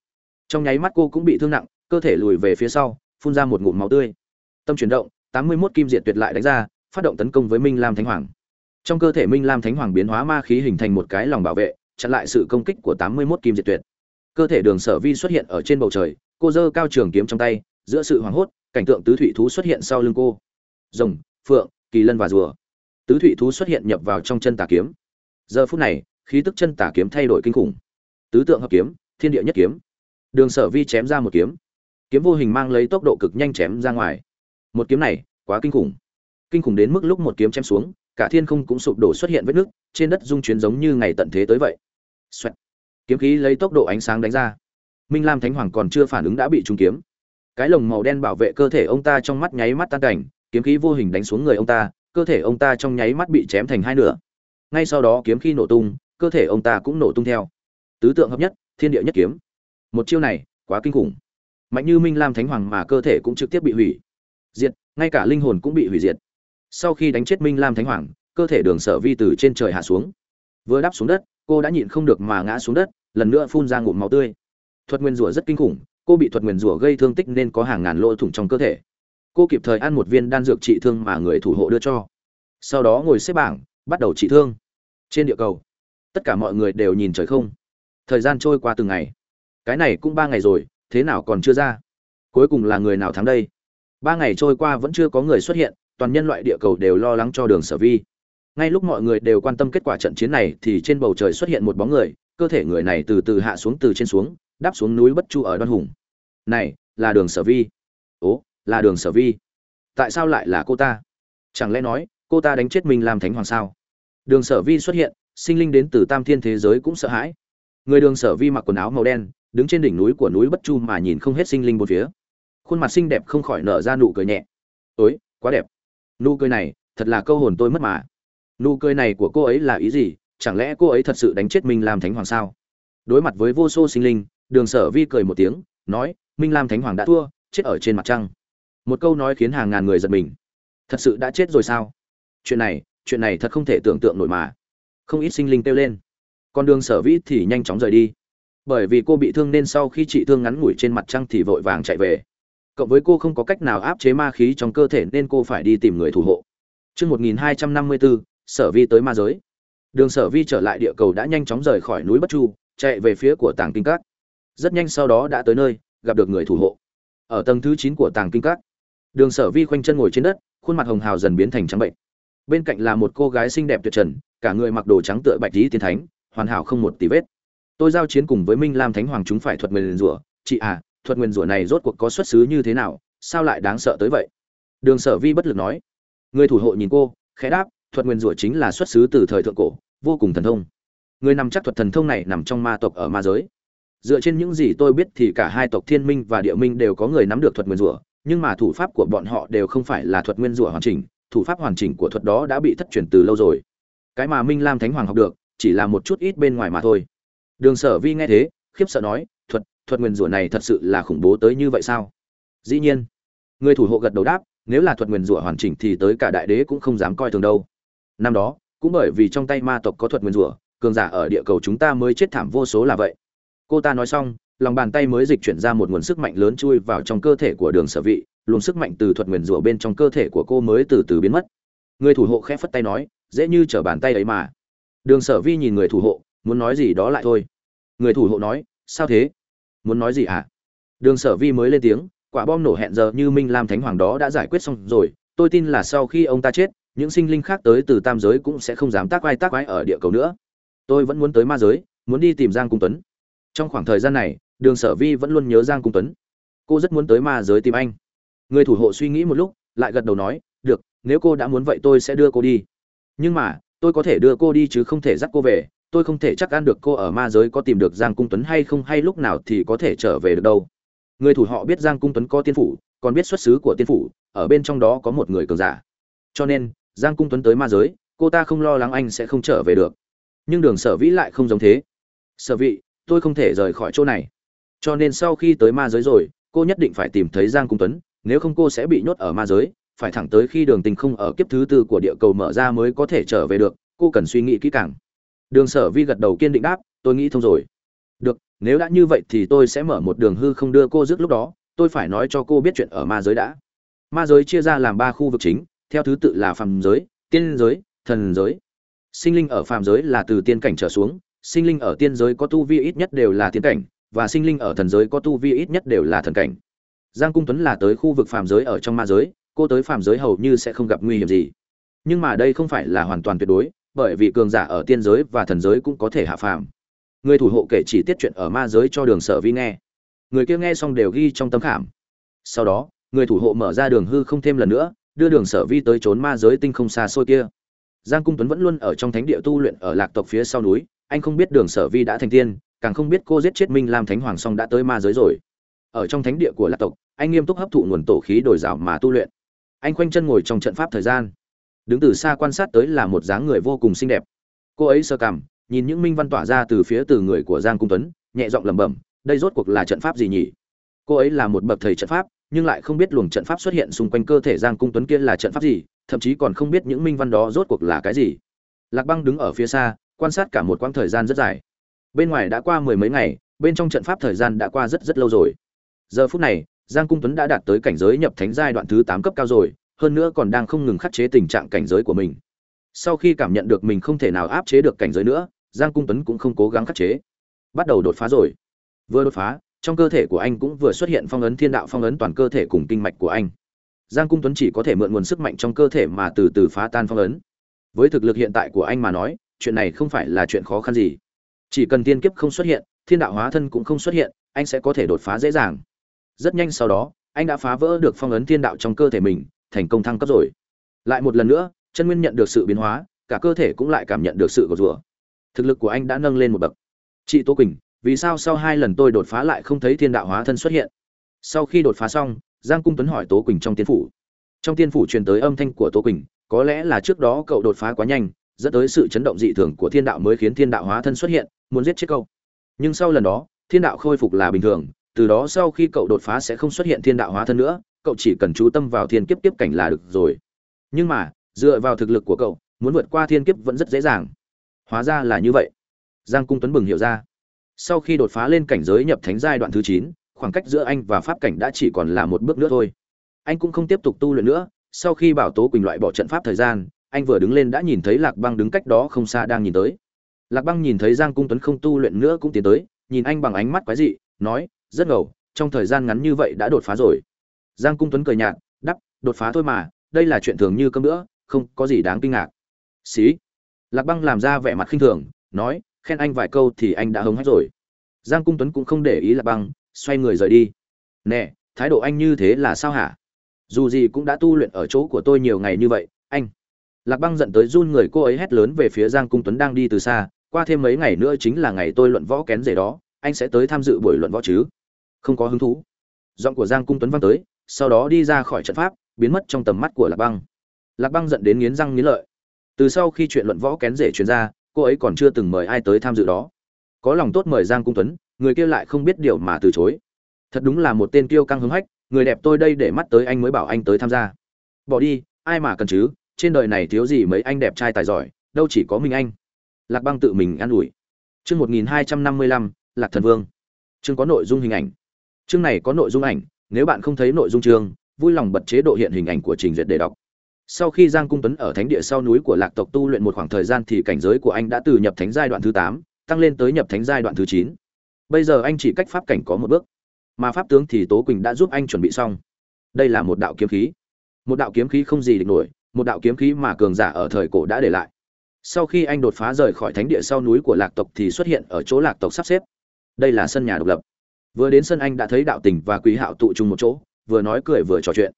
Trong nháy mắt cô cũng bị thương nặng cơ thể lùi về phía sau, phun ra một ngụm máu tươi. Tâm chuyển động, tám mươi 81 kim diệt tuyệt lại đánh ra, phát động tấn công với minh lam thánh hoàng. Trong cơ thể minh lam thánh hoàng biến hóa ma khí hình thành một cái lòng bảo vệ, chặn lại sự công kích của tám mươi 81 kim diệt tuyệt. Cơ thể đường sở vi xuất hiện ở trên bầu trời, cô giơ cao trường kiếm trong tay, giữa sự hoảng hốt, cảnh tượng tứ thủy thú xuất hiện sau lưng cô. Rồng, phượng, kỳ lân và rùa. Tứ thủy thú xuất hiện nhập vào trong chân tà kiếm. Giờ phút này, khí tức chân tà kiếm thay đổi kinh khủng. Tứ tượng hợp kiếm, thiên địa nhất kiếm. Đường sở vi chém ra một kiếm kiếm vô hình mang lấy tốc độ cực nhanh chém ra ngoài. Một kiếm này, quá kinh khủng. Kinh khủng đến mức lúc một kiếm chém xuống, cả thiên không cũng sụp đổ xuất hiện vết nứt, trên đất dung chuyển giống như ngày tận thế tới vậy. Xoẹt. kiếm khí lấy tốc độ ánh sáng đánh ra. Minh lam thánh hoàng còn chưa phản ứng đã bị trúng kiếm. Cái lồng màu đen bảo vệ cơ thể ông ta trong mắt nháy mắt tan cảnh, kiếm khí vô hình đánh xuống người ông ta, cơ thể ông ta trong nháy mắt bị chém thành hai nửa. Ngay sau đó kiếm khí nổ tung, cơ thể ông ta cũng nổ tung theo. Tứ tượng hợp nhất, thiên địa nhất kiếm. Một chiêu này, quá kinh khủng mạnh như minh lam thánh hoàng mà cơ thể cũng trực tiếp bị hủy. Diệt, ngay cả linh hồn cũng bị hủy diệt. Sau khi đánh chết minh lam thánh hoàng, cơ thể đường sở vi từ trên trời hạ xuống. Vừa đáp xuống đất, cô đã nhịn không được mà ngã xuống đất, lần nữa phun ra ngụm máu tươi. Thuật nguyên rủa rất kinh khủng, cô bị thuật nguyên rủa gây thương tích nên có hàng ngàn lỗ thủng trong cơ thể. Cô kịp thời ăn một viên đan dược trị thương mà người thủ hộ đưa cho. Sau đó ngồi xếp bảng, bắt đầu trị thương. Trên địa cầu, tất cả mọi người đều nhìn trời không. Thời gian trôi qua từng ngày. Cái này cũng ba ngày rồi thế nào còn chưa ra? Cuối cùng là người nào thắng đây? Ba ngày trôi qua vẫn chưa có người xuất hiện, toàn nhân loại địa cầu đều lo lắng cho đường sở vi. Ngay lúc mọi người đều quan tâm kết quả trận chiến này thì trên bầu trời xuất hiện một bóng người, cơ thể người này từ từ hạ xuống từ trên xuống, đáp xuống núi bất chu ở đoan hùng. Này, là đường sở vi. Ố, là đường sở vi. Tại sao lại là cô ta? Chẳng lẽ nói, cô ta đánh chết mình làm thánh hoàng sao? Đường sở vi xuất hiện, sinh linh đến từ tam thiên thế giới cũng sợ hãi. Người đường sở vi mặc quần áo màu đen đứng trên đỉnh núi của núi bất chu mà nhìn không hết sinh linh bốn phía. Khuôn mặt xinh đẹp không khỏi nở ra nụ cười nhẹ. Ối quá đẹp. Nụ cười này, thật là câu hồn tôi mất mà. Nụ cười này của cô ấy là ý gì? Chẳng lẽ cô ấy thật sự đánh chết minh lam thánh hoàng sao? Đối mặt với vô số sinh linh, đường sở vi cười một tiếng, nói, minh lam thánh hoàng đã thua, chết ở trên mặt trăng. Một câu nói khiến hàng ngàn người giật mình. Thật sự đã chết rồi sao? Chuyện này chuyện này thật không thể tưởng tượng nổi mà. Không ít sinh linh kêu lên. Còn đường sở vĩ thì nhanh chóng rời đi bởi vì cô bị thương nên sau khi trị thương ngắn ngủi trên mặt trăng thì vội vàng chạy về cộng với cô không có cách nào áp chế ma khí trong cơ thể nên cô phải đi tìm người thủ hộ Trước 1254, sở vi tới ma giới. Đường sở vi trở lại địa cầu đã nhanh chóng rời khỏi núi Bất Chu, chạy về phía của tàng kinh các. Rất nhanh sau đó đã tới nơi, gặp được người thủ hộ. Ở tầng thứ 9 của tàng kinh các, Đường Sở Vi khoanh chân ngồi trên đất, khuôn mặt hồng hào dần biến thành trắng bệnh. Bên cạnh là một cô gái xinh đẹp tuyệt trần, cả người mặc đồ trắng tựa bạch lý tiên thánh, hoàn hảo không một tì vết. Tôi giao chiến cùng với Minh Lam Thánh Hoàng chúng phải thuật nguyên rủa, chị à, thuật nguyên rủa này rốt cuộc có xuất xứ như thế nào, sao lại đáng sợ tới vậy? Đường sở vi bất lực nói. Người thủ hộ nhìn cô khẽ đáp thuật nguyên rủa chính là xuất xứ từ thời thượng cổ vô cùng thần thông. Người nằm chắc thuật thần thông này nằm trong ma tộc ở ma giới. Dựa trên những gì tôi biết thì cả hai tộc thiên minh và địa minh đều có người nắm được thuật nguyên rủa nhưng mà thủ pháp của bọn họ đều không phải là thuật nguyên rủa hoàn chỉnh thủ pháp hoàn chỉnh của thuật đó đã bị thất truyền từ lâu rồi. Cái mà minh lam thánh hoàng học được chỉ là một chút ít bên ngoài mà thôi đường sở vi nghe thế, khiếp sợ nói, thuật thuật nguyên rủa này thật sự là khủng bố tới như vậy sao? Dĩ nhiên. Người thủ hộ gật đầu đáp, nếu là thuật nguyên rủa hoàn chỉnh thì tới cả đại đế cũng không dám coi thường đâu. Năm đó, cũng bởi vì trong tay ma tộc có thuật nguyên rủa, cường giả ở địa cầu chúng ta mới chết thảm vô số là vậy. Cô ta nói xong, lòng bàn tay mới dịch chuyển ra một nguồn sức mạnh lớn chui vào trong cơ thể của đường sở vị luồng sức mạnh từ thuật nguyền rủa bên trong cơ thể của cô mới từ từ biến mất. Người thủ hộ khẽ phất tay nói, dễ như trở bàn tay ấy mà. Đường sở vi nhìn người thủ hộ muốn nói gì đó lại thôi. Người thủ hộ nói, sao thế? Muốn nói gì ạ à? đường sở vi mới lên tiếng, quả bom nổ hẹn giờ như minh lam thánh hoàng đó đã giải quyết xong rồi, tôi tin là sau khi ông ta chết, những sinh linh khác tới từ tam giới cũng sẽ không dám tác vai tác quái ở địa cầu nữa. Tôi vẫn muốn tới ma giới, muốn đi tìm giang cung tuấn. Trong khoảng thời gian này, đường sở vi vẫn luôn nhớ giang cung tuấn. Cô rất muốn tới ma giới tìm anh. Người thủ hộ suy nghĩ một lúc, lại gật đầu nói, được, nếu cô đã muốn vậy tôi sẽ đưa cô đi. Nhưng mà, tôi có thể đưa cô đi chứ không thể dắt cô về tôi không thể chắc ăn được cô ở ma giới có tìm được giang cung tuấn hay không hay lúc nào thì có thể trở về được đâu. Người thủ họ biết giang cung tuấn có tiên phủ, còn biết xuất xứ của tiên phủ, ở bên trong đó có một người cường giả. Cho nên, giang cung tuấn tới ma giới, cô ta không lo lắng anh sẽ không trở về được. Nhưng đường sở vĩ lại không giống thế. Sở vị tôi không thể rời khỏi chỗ này. Cho nên sau khi tới ma giới rồi, cô nhất định phải tìm thấy giang cung tuấn, nếu không cô sẽ bị nhốt ở ma giới, phải thẳng tới khi đường tình không ở kiếp thứ tư của địa cầu mở ra mới có thể trở về được, cô cần suy nghĩ kỹ càng đường sở vi gật đầu kiên định đáp, tôi nghĩ thông rồi. Được, nếu đã như vậy thì tôi sẽ mở một đường hư không đưa cô rước lúc đó, tôi phải nói cho cô biết chuyện ở ma giới đã. Ma giới chia ra làm ba khu vực chính, theo thứ tự là phàm giới, tiên giới, thần giới. Sinh linh ở phàm giới là từ tiên cảnh trở xuống, sinh linh ở tiên giới có tu vi ít nhất đều là tiên cảnh, và sinh linh ở thần giới có tu vi ít nhất đều là thần cảnh. Giang cung tuấn là tới khu vực phàm giới ở trong ma giới, cô tới phàm giới hầu như sẽ không gặp nguy hiểm gì. Nhưng mà đây không phải là hoàn toàn tuyệt đối bởi vì cường giả ở tiên giới và thần giới cũng có thể hạ phàm. Người thủ hộ kể chỉ tiết chuyện ở ma giới cho đường sở vi nghe. Người kia nghe xong đều ghi trong tấm khảm. Sau đó, người thủ hộ mở ra đường hư không thêm lần nữa, đưa đường sở vi tới trốn ma giới tinh không xa xôi kia. Giang cung tuấn vẫn luôn ở trong thánh địa tu luyện ở lạc tộc phía sau núi, anh không biết đường sở vi đã thành tiên, càng không biết cô giết chết minh lam thánh hoàng song đã tới ma giới rồi. Ở trong thánh địa của lạc tộc, anh nghiêm túc hấp thụ nguồn tổ khí đổi rào mà tu luyện. Anh khoanh chân ngồi trong trận pháp thời gian đứng từ xa quan sát tới là một dáng người vô cùng xinh đẹp. Cô ấy sơ cằm, nhìn những minh văn tỏa ra từ phía từ người của giang cung tuấn, nhẹ giọng lẩm bẩm, đây rốt cuộc là trận pháp gì nhỉ? Cô ấy là một bậc thầy trận pháp, nhưng lại không biết luồng trận pháp xuất hiện xung quanh cơ thể giang cung tuấn kia là trận pháp gì, thậm chí còn không biết những minh văn đó rốt cuộc là cái gì. Lạc băng đứng ở phía xa, quan sát cả một quãng thời gian rất dài. Bên ngoài đã qua mười mấy ngày, bên trong trận pháp thời gian đã qua rất rất lâu rồi. Giờ phút này, giang cung tuấn đã đạt tới cảnh giới nhập thánh giai đoạn thứ tám cấp cao rồi hơn nữa còn đang không ngừng khắc chế tình trạng cảnh giới của mình. Sau khi cảm nhận được mình không thể nào áp chế được cảnh giới nữa, giang cung tuấn cũng không cố gắng khắc chế. Bắt đầu đột phá rồi. Vừa đột phá, trong cơ thể của anh cũng vừa xuất hiện phong ấn thiên đạo phong ấn toàn cơ thể cùng kinh mạch của anh. Giang cung tuấn chỉ có thể mượn nguồn sức mạnh trong cơ thể mà từ từ phá tan phong ấn. Với thực lực hiện tại của anh mà nói, chuyện này không phải là chuyện khó khăn gì. Chỉ cần tiên kiếp không xuất hiện, thiên đạo hóa thân cũng không xuất hiện, anh sẽ có thể đột phá dễ dàng. Rất nhanh sau đó, anh đã phá vỡ được phong ấn thiên đạo trong cơ thể mình thành công thăng cấp rồi. Lại một lần nữa, chân nguyên nhận được sự biến hóa, cả cơ thể cũng lại cảm nhận được sự gột rủa thực lực của anh đã nâng lên một bậc. Chị tô quỳnh, vì sao sau hai lần tôi đột phá lại không thấy thiên đạo hóa thân xuất hiện? Sau khi đột phá xong, giang cung tuấn hỏi tố quỳnh trong tiên phủ. Trong tiên phủ truyền tới âm thanh của tố quỳnh, có lẽ là trước đó cậu đột phá quá nhanh, dẫn tới sự chấn động dị thường của thiên đạo mới khiến thiên đạo hóa thân xuất hiện, muốn giết chết cậu. Nhưng sau lần đó, thiên đạo khôi phục là bình thường, từ đó sau khi cậu đột phá sẽ không xuất hiện thiên đạo hóa thân nữa cậu chỉ cần chú tâm vào thiên kiếp kiếp cảnh là được rồi. Nhưng mà, dựa vào thực lực của cậu, muốn vượt qua thiên kiếp vẫn rất dễ dàng. Hóa ra là như vậy. Giang cung tuấn bừng hiểu ra. Sau khi đột phá lên cảnh giới nhập thánh giai đoạn thứ chín, khoảng cách giữa anh và pháp cảnh đã chỉ còn là một bước nữa thôi. Anh cũng không tiếp tục tu luyện nữa. Sau khi bảo tố quỳnh loại bỏ trận pháp thời gian, anh vừa đứng lên đã nhìn thấy lạc băng đứng cách đó không xa đang nhìn tới. Lạc băng nhìn thấy giang cung tuấn không tu luyện nữa cũng tiến tới, nhìn anh bằng ánh mắt quái dị, nói, rất ngầu, trong thời gian ngắn như vậy đã đột phá rồi giang cung tuấn cười nhạt, đắp, đột phá thôi mà, đây là chuyện thường như cơm nữa không có gì đáng kinh ngạc. Xí. Lạc băng làm ra vẻ mặt khinh thường, nói, khen anh vài câu thì anh đã hống hách rồi. Giang cung tuấn cũng không để ý lạc băng, xoay người rời đi. Nè, thái độ anh như thế là sao hả? Dù gì cũng đã tu luyện ở chỗ của tôi nhiều ngày như vậy, anh. Lạc băng giận tới run người, cô ấy hét lớn về phía giang cung tuấn đang đi từ xa, qua thêm mấy ngày nữa chính là ngày tôi luận võ kén rể đó, anh sẽ tới tham dự buổi luận võ chứ? Không có hứng thú. Giọng của giang cung tuấn vang tới sau đó đi ra khỏi trận pháp, biến mất trong tầm mắt của lạc băng. Lạc băng giận đến nghiến răng nghiến lợi. Từ sau khi chuyện luận võ kén rể truyền ra, cô ấy còn chưa từng mời ai tới tham dự đó. Có lòng tốt mời giang cung tuấn, người kia lại không biết điều mà từ chối. Thật đúng là một tên kiêu căng hứng hách, người đẹp tôi đây để mắt tới anh mới bảo anh tới tham gia. Bỏ đi, ai mà cần chứ, trên đời này thiếu gì mấy anh đẹp trai tài giỏi, đâu chỉ có mình anh. Lạc băng tự mình an ủi. Chương một nghìn hai trăm năm mươi lăm, lạc thần vương. Chương có nội dung hình ảnh. Chương này có nội dung ảnh nếu bạn không thấy nội dung chương, vui lòng bật chế độ hiện hình ảnh của trình duyệt để đọc. Sau khi giang cung tuấn ở thánh địa sau núi của lạc tộc tu luyện một khoảng thời gian thì cảnh giới của anh đã từ nhập thánh giai đoạn thứ tám, tăng lên tới nhập thánh giai đoạn thứ chín. Bây giờ anh chỉ cách pháp cảnh có một bước, mà pháp tướng thì tố quỳnh đã giúp anh chuẩn bị xong. Đây là một đạo kiếm khí. Một đạo kiếm khí không gì địch nổi, một đạo kiếm khí mà cường giả ở thời cổ đã để lại. Sau khi anh đột phá rời khỏi thánh địa sau núi của lạc tộc thì xuất hiện ở chỗ lạc tộc sắp xếp. Đây là sân nhà độc lập vừa đến sân anh đã thấy đạo tình và quý hạo tụ chung một chỗ, vừa nói cười vừa trò chuyện.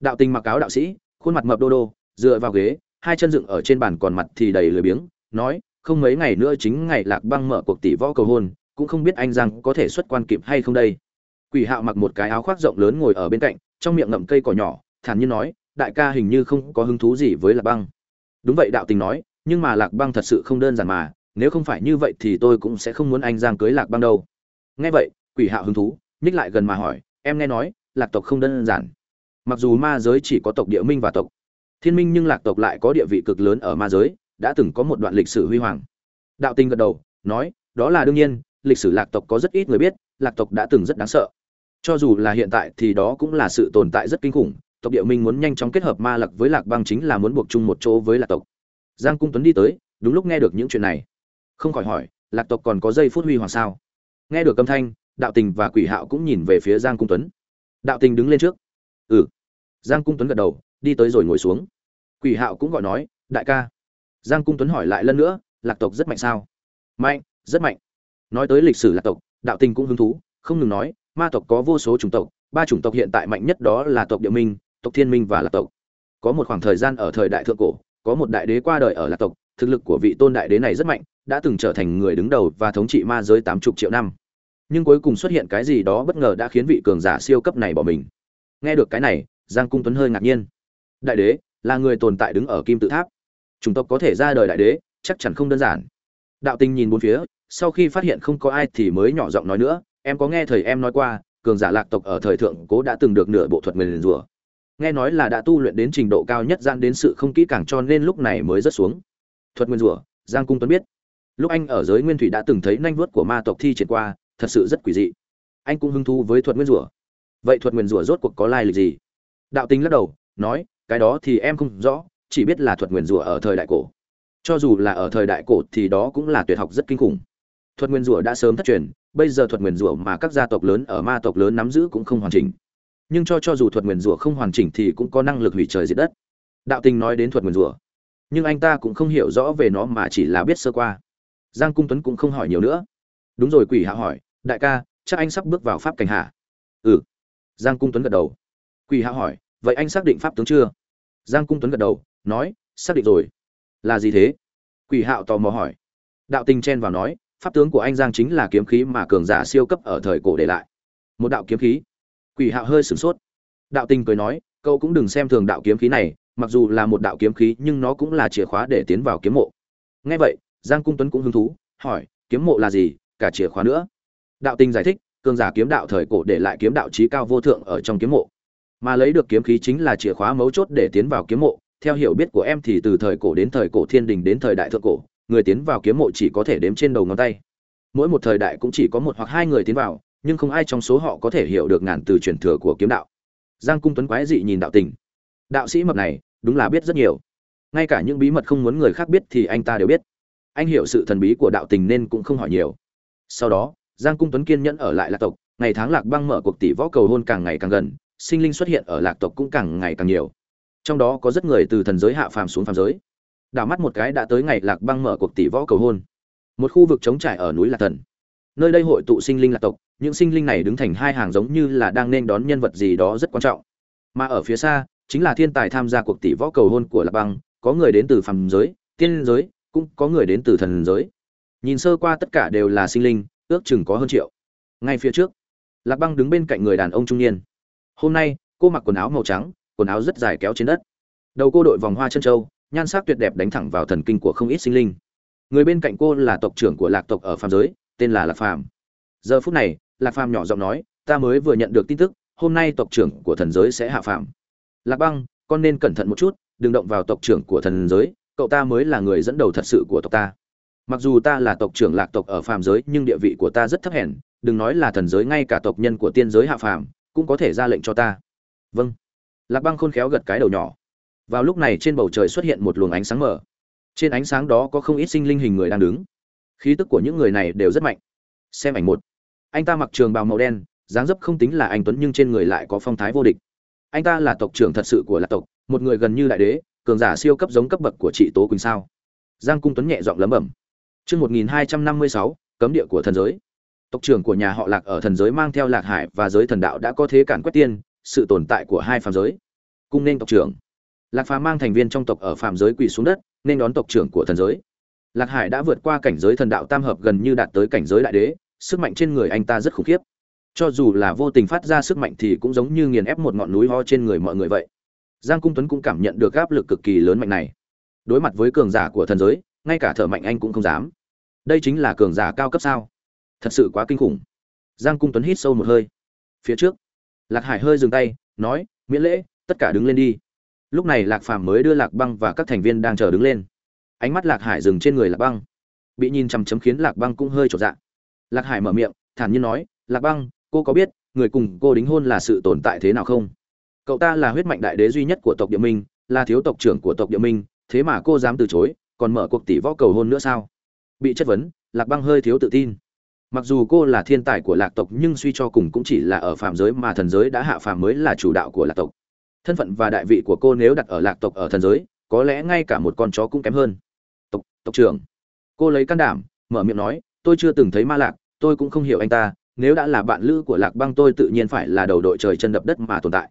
Đạo tình mặc áo đạo sĩ, khuôn mặt mập đô đô, dựa vào ghế, hai chân dựng ở trên bàn còn mặt thì đầy lười biếng, nói, không mấy ngày nữa chính ngày lạc băng mở cuộc tỷ võ cầu hôn, cũng không biết anh rằng có thể xuất quan kịp hay không đây. Quỷ hạo mặc một cái áo khoác rộng lớn ngồi ở bên cạnh, trong miệng ngậm cây cỏ nhỏ, thản nhiên nói, đại ca hình như không có hứng thú gì với lạc băng. Đúng vậy đạo tình nói, nhưng mà lạc băng thật sự không đơn giản mà, nếu không phải như vậy thì tôi cũng sẽ không muốn anh giang cưới lạc băng đâu. Nghe vậy quỷ hạo hứng thú, nhích lại gần mà hỏi, em nghe nói, lạc tộc không đơn giản. Mặc dù ma giới chỉ có tộc địa minh và tộc, thiên minh nhưng lạc tộc lại có địa vị cực lớn ở ma giới, đã từng có một đoạn lịch sử huy hoàng. Đạo Tinh gật đầu, nói, đó là đương nhiên, lịch sử lạc tộc có rất ít người biết, lạc tộc đã từng rất đáng sợ. Cho dù là hiện tại thì đó cũng là sự tồn tại rất kinh khủng, tộc địa minh muốn nhanh chóng kết hợp ma lạc với lạc băng chính là muốn buộc chung một chỗ với lạc tộc. Giang cung tuấn đi tới, đúng lúc nghe được những chuyện này. Không khỏi hỏi, lạc tộc còn có giây phút huy hoàng sao? Nghe được âm thanh đạo tình và quỷ hạo cũng nhìn về phía giang cung tuấn. Đạo tình đứng lên trước. Ừ. Giang cung tuấn gật đầu, đi tới rồi ngồi xuống. Quỷ hạo cũng gọi nói, đại ca. Giang cung tuấn hỏi lại lần nữa, lạc tộc rất mạnh sao? Mạnh, rất mạnh. Nói tới lịch sử lạc tộc, đạo tình cũng hứng thú, không ngừng nói, ma tộc có vô số chủng tộc, ba chủng tộc hiện tại mạnh nhất đó là tộc địa minh, tộc thiên minh và lạc tộc. Có một khoảng thời gian ở thời đại thượng cổ, có một đại đế qua đời ở lạc tộc, thực lực của vị tôn đại đế này rất mạnh, đã từng trở thành người đứng đầu và thống trị ma giới tám chục triệu năm nhưng cuối cùng xuất hiện cái gì đó bất ngờ đã khiến vị cường giả siêu cấp này bỏ mình. Nghe được cái này, giang cung tuấn hơi ngạc nhiên. Đại đế, là người tồn tại đứng ở kim tự tháp. Chủng tộc có thể ra đời đại đế, chắc chắn không đơn giản. Đạo tinh nhìn bốn phía, sau khi phát hiện không có ai thì mới nhỏ giọng nói nữa, em có nghe thầy em nói qua, cường giả lạc tộc ở thời thượng cố đã từng được nửa bộ thuật nguyền rủa. Nghe nói là đã tu luyện đến trình độ cao nhất gian đến sự không kỹ càng cho nên lúc này mới rớt xuống. Thuật nguyên rủa, giang cung tuấn biết. Lúc anh ở giới nguyên thủy đã từng thấy nanh vuốt của ma tộc thi triển qua thật sự rất quỷ dị. Anh cũng hứng thú với thuật nguyên rủa. Vậy thuật nguyên rủa rốt cuộc có lai lịch gì? Đạo tính lắc đầu, nói, cái đó thì em không rõ, chỉ biết là thuật nguyên rủa ở thời đại cổ. Cho dù là ở thời đại cổ thì đó cũng là tuyệt học rất kinh khủng. Thuật nguyên rủa đã sớm thất truyền, bây giờ thuật nguyên rủa mà các gia tộc lớn ở ma tộc lớn nắm giữ cũng không hoàn chỉnh. Nhưng cho cho dù thuật nguyên rủa không hoàn chỉnh thì cũng có năng lực hủy trời diệt đất. Đạo tình nói đến thuật nguyên rủa. Nhưng anh ta cũng không hiểu rõ về nó mà chỉ là biết sơ qua. Giang cung tuấn cũng không hỏi nhiều nữa. Đúng rồi, quỷ hạ hỏi đại ca, chắc anh sắp bước vào pháp cảnh hạ ừ. Giang cung tuấn gật đầu. Quỳ hạ hỏi, vậy anh xác định pháp tướng chưa? Giang cung tuấn gật đầu, nói, xác định rồi. Là gì thế? Quỷ hạo tò mò hỏi. Đạo tình chen vào nói, pháp tướng của anh giang chính là kiếm khí mà cường giả siêu cấp ở thời cổ để lại. Một đạo kiếm khí? Quỷ hạo hơi sửng sốt. Đạo tình cười nói, cậu cũng đừng xem thường đạo kiếm khí này, mặc dù là một đạo kiếm khí nhưng nó cũng là chìa khóa để tiến vào kiếm mộ. Nghe vậy, giang cung tuấn cũng hứng thú, hỏi, kiếm mộ là gì? Cả chìa khóa nữa? Đạo Tinh giải thích cường giả kiếm đạo thời cổ để lại kiếm đạo trí cao vô thượng ở trong kiếm mộ. Mà lấy được kiếm khí chính là chìa khóa mấu chốt để tiến vào kiếm mộ. Theo hiểu biết của em thì từ thời cổ đến thời cổ thiên đình đến thời đại thượng cổ, người tiến vào kiếm mộ chỉ có thể đếm trên đầu ngón tay. Mỗi một thời đại cũng chỉ có một hoặc hai người tiến vào, nhưng không ai trong số họ có thể hiểu được ngàn từ truyền thừa của kiếm đạo. Giang cung tuấn quái dị nhìn đạo tình. Đạo sĩ mập này, đúng là biết rất nhiều. Ngay cả những bí mật không muốn người khác biết thì anh ta đều biết. Anh hiểu sự thần bí của đạo tình nên cũng không hỏi nhiều. Sau đó giang cung tuấn kiên nhẫn ở lại lạc tộc, ngày tháng lạc băng mở cuộc tỷ võ cầu hôn càng ngày càng gần, sinh linh xuất hiện ở lạc tộc cũng càng ngày càng nhiều. Trong đó có rất người từ thần giới hạ phàm xuống phàm giới. Đảo mắt một cái đã tới ngày lạc băng mở cuộc tỷ võ cầu hôn. Một khu vực trống trải ở núi lạc thần. Nơi đây hội tụ sinh linh lạc tộc, những sinh linh này đứng thành hai hàng giống như là đang nên đón nhân vật gì đó rất quan trọng. Mà ở phía xa, chính là thiên tài tham gia cuộc tỷ võ cầu hôn của lạc băng, có người đến từ phàm giới, tiên giới, cũng có người đến từ thần giới. Nhìn sơ qua tất cả đều là sinh linh ước chừng có hơn triệu. Ngay phía trước, lạc băng đứng bên cạnh người đàn ông trung niên. Hôm nay, cô mặc quần áo màu trắng, quần áo rất dài kéo trên đất. Đầu cô đội vòng hoa chân trâu, nhan sắc tuyệt đẹp đánh thẳng vào thần kinh của không ít sinh linh. Người bên cạnh cô là tộc trưởng của lạc tộc ở phàm giới, tên là lạc phàm. Giờ phút này, lạc phàm nhỏ giọng nói, ta mới vừa nhận được tin tức, hôm nay tộc trưởng của thần giới sẽ hạ phàm. Lạc băng, con nên cẩn thận một chút, đừng động vào tộc trưởng của thần giới, cậu ta mới là người dẫn đầu thật sự của tộc ta mặc dù ta là tộc trưởng lạc tộc ở phàm giới, nhưng địa vị của ta rất thấp hèn, đừng nói là thần giới, ngay cả tộc nhân của tiên giới hạ phàm, cũng có thể ra lệnh cho ta. Vâng. Lạc băng khôn khéo gật cái đầu nhỏ. Vào lúc này trên bầu trời xuất hiện một luồng ánh sáng mở trên ánh sáng đó có không ít sinh linh hình người đang đứng. Khí tức của những người này đều rất mạnh. Xem ảnh một. Anh ta mặc trường bào màu đen, dáng dấp không tính là anh tuấn, nhưng trên người lại có phong thái vô địch. Anh ta là tộc trưởng thật sự của lạc tộc, một người gần như đại đế, cường giả siêu cấp giống cấp bậc của chị tố quỳnh sao. Giang cung tuấn nhẹ giọng lấm bẩm chương một nghìn hai trăm năm mươi sáu, cấm địa của thần giới. Tộc trưởng của nhà họ lạc ở thần giới mang theo lạc hải và giới thần đạo đã có thế cản quét tiên, sự tồn tại của hai phàm giới. Cung nên tộc trưởng. Lạc phàm mang thành viên trong tộc ở phàm giới quỳ xuống đất, nên đón tộc trưởng của thần giới. Lạc hải đã vượt qua cảnh giới thần đạo tam hợp gần như đạt tới cảnh giới đại đế, sức mạnh trên người anh ta rất khủng khiếp. Cho dù là vô tình phát ra sức mạnh thì cũng giống như nghiền ép một ngọn núi ho trên người mọi người vậy. Giang cung tuấn cũng cảm nhận được áp lực cực kỳ lớn mạnh này. Đối mặt với cường giả của thần giới ngay cả thở mạnh anh cũng không dám. Đây chính là cường giả cao cấp sao? Thật sự quá kinh khủng. Giang cung tuấn hít sâu một hơi. Phía trước, lạc hải hơi dừng tay, nói, miễn lễ, tất cả đứng lên đi. Lúc này lạc phàm mới đưa lạc băng và các thành viên đang chờ đứng lên. Ánh mắt lạc hải dừng trên người lạc băng. Bị nhìn chằm chấm khiến lạc băng cũng hơi trột dạ. Lạc hải mở miệng, thản nhiên nói, lạc băng, cô có biết người cùng cô đính hôn là sự tồn tại thế nào không? Cậu ta là huyết mạnh đại đế duy nhất của tộc địa minh, là thiếu tộc trưởng của tộc địa minh, thế mà cô dám từ chối còn mở cuộc tỷ võ cầu hôn nữa sao? Bị chất vấn, lạc băng hơi thiếu tự tin. Mặc dù cô là thiên tài của lạc tộc, nhưng suy cho cùng cũng chỉ là ở phạm giới mà thần giới đã hạ phàm mới là chủ đạo của lạc tộc. Thân phận và đại vị của cô nếu đặt ở lạc tộc ở thần giới, có lẽ ngay cả một con chó cũng kém hơn. Tộc tộc trưởng. Cô lấy can đảm, mở miệng nói, tôi chưa từng thấy ma lạc, tôi cũng không hiểu anh ta. Nếu đã là bạn lữ của lạc băng, tôi tự nhiên phải là đầu đội trời chân đập đất mà tồn tại.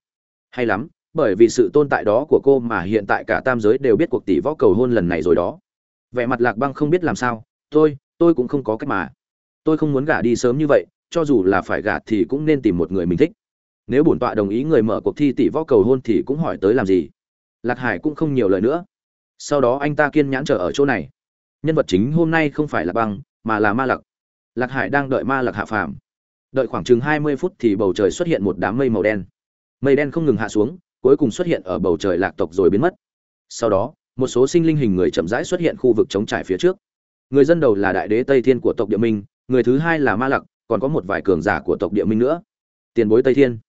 Hay lắm bởi vì sự tồn tại đó của cô mà hiện tại cả tam giới đều biết cuộc tỷ võ cầu hôn lần này rồi đó. Vẻ mặt lạc băng không biết làm sao, tôi tôi cũng không có cách mà. Tôi không muốn gả đi sớm như vậy, cho dù là phải gả thì cũng nên tìm một người mình thích. Nếu bổn tọa đồng ý người mở cuộc thi tỷ võ cầu hôn thì cũng hỏi tới làm gì? Lạc hải cũng không nhiều lời nữa. Sau đó anh ta kiên nhãn chờ ở chỗ này. Nhân vật chính hôm nay không phải là băng, mà là ma lặc. Lạc hải đang đợi ma lặc hạ phàm. Đợi khoảng chừng hai mươi phút thì bầu trời xuất hiện một đám mây màu đen. Mây đen không ngừng hạ xuống cuối cùng xuất hiện ở bầu trời lạc tộc rồi biến mất. Sau đó, một số sinh linh hình người chậm rãi xuất hiện khu vực chống trải phía trước. Người dân đầu là đại đế tây thiên của tộc địa minh, người thứ hai là ma lặc, còn có một vài cường giả của tộc địa minh nữa. Tiền bối tây thiên.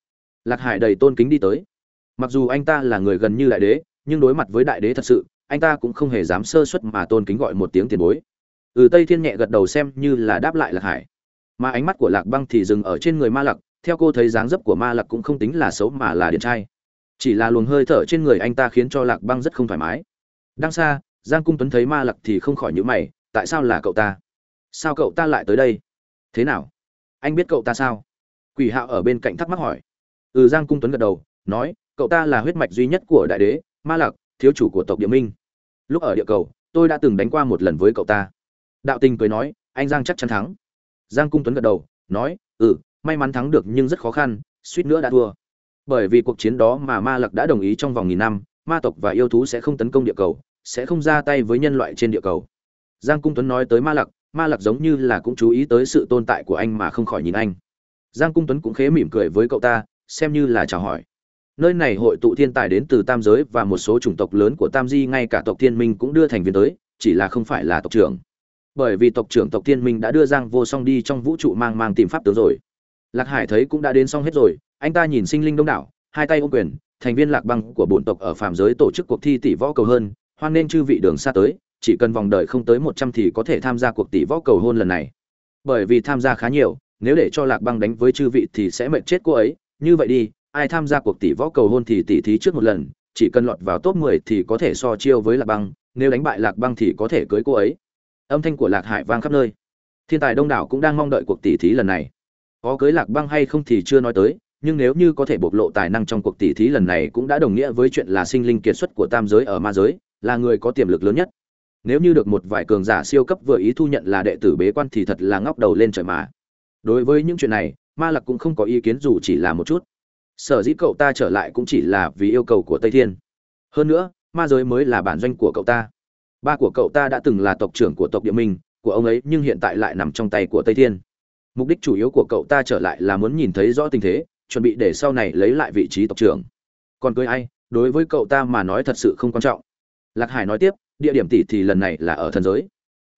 Lạc hải đầy tôn kính đi tới. Mặc dù anh ta là người gần như đại đế, nhưng đối mặt với đại đế thật sự, anh ta cũng không hề dám sơ suất mà tôn kính gọi một tiếng tiền bối. Ừ tây thiên nhẹ gật đầu xem như là đáp lại lạc hải. Mà ánh mắt của lạc băng thì dừng ở trên người ma lặc, theo cô thấy dáng dấp của ma lặc cũng không tính là xấu mà là điển trai chỉ là luồng hơi thở trên người anh ta khiến cho lạc băng rất không thoải mái. Đang xa, giang cung tuấn thấy ma lặc thì không khỏi nhữ mày, tại sao là cậu ta? Sao cậu ta lại tới đây? Thế nào? Anh biết cậu ta sao? Quỷ hạo ở bên cạnh thắc mắc hỏi. Ừ giang cung tuấn gật đầu, nói, cậu ta là huyết mạch duy nhất của đại đế, ma lặc thiếu chủ của tộc địa minh. Lúc ở địa cầu, tôi đã từng đánh qua một lần với cậu ta. Đạo tình cười nói, anh giang chắc chắn thắng. Giang cung tuấn gật đầu, nói ừ may mắn thắng được nhưng rất khó khăn, suýt nữa đã thua bởi vì cuộc chiến đó mà ma lặc đã đồng ý trong vòng nghìn năm, ma tộc và yêu thú sẽ không tấn công địa cầu, sẽ không ra tay với nhân loại trên địa cầu. Giang cung tuấn nói tới ma lặc ma lặc giống như là cũng chú ý tới sự tồn tại của anh mà không khỏi nhìn anh. Giang cung tuấn cũng khế mỉm cười với cậu ta, xem như là chào hỏi. Nơi này hội tụ thiên tài đến từ tam giới và một số chủng tộc lớn của tam di, ngay cả tộc thiên minh cũng đưa thành viên tới, chỉ là không phải là tộc trưởng. Bởi vì tộc trưởng tộc thiên minh đã đưa giang vô song đi trong vũ trụ mang mang tìm pháp tướng rồi. Lạc hải thấy cũng đã đến xong hết rồi anh ta nhìn sinh linh đông đảo, hai tay ôm quyền, thành viên lạc băng của bổn tộc ở phạm giới tổ chức cuộc thi tỷ võ cầu hơn hoan nên chư vị đường xa tới, chỉ cần vòng đời không tới một trăm thì có thể tham gia cuộc tỷ võ cầu hôn lần này. Bởi vì tham gia khá nhiều, nếu để cho lạc băng đánh với chư vị thì sẽ mệt chết cô ấy. Như vậy đi, ai tham gia cuộc tỷ võ cầu hôn thì tỷ thí trước một lần, chỉ cần lọt vào top mười thì có thể so chiêu với lạc băng, nếu đánh bại lạc băng thì có thể cưới cô ấy. Âm thanh của lạc hải vang khắp nơi. Thiên tài đông đảo cũng đang mong đợi cuộc tỷ thí lần này. Có cưới lạc băng hay không thì chưa nói tới nhưng nếu như có thể bộc lộ tài năng trong cuộc tỷ thí lần này cũng đã đồng nghĩa với chuyện là sinh linh kiệt xuất của tam giới ở ma giới, là người có tiềm lực lớn nhất. Nếu như được một vài cường giả siêu cấp vừa ý thu nhận là đệ tử bế quan thì thật là ngóc đầu lên trời mà. Đối với những chuyện này, ma lặc cũng không có ý kiến dù chỉ là một chút. Sở dĩ cậu ta trở lại cũng chỉ là vì yêu cầu của tây thiên. Hơn nữa, ma giới mới là bản doanh của cậu ta. Ba của cậu ta đã từng là tộc trưởng của tộc địa minh, của ông ấy nhưng hiện tại lại nằm trong tay của tây thiên. Mục đích chủ yếu của cậu ta trở lại là muốn nhìn thấy rõ tình thế chuẩn bị để sau này lấy lại vị trí tộc trưởng. Còn cưới ai? Đối với cậu ta mà nói thật sự không quan trọng. Lạc hải nói tiếp, địa điểm tỷ thì lần này là ở thần giới.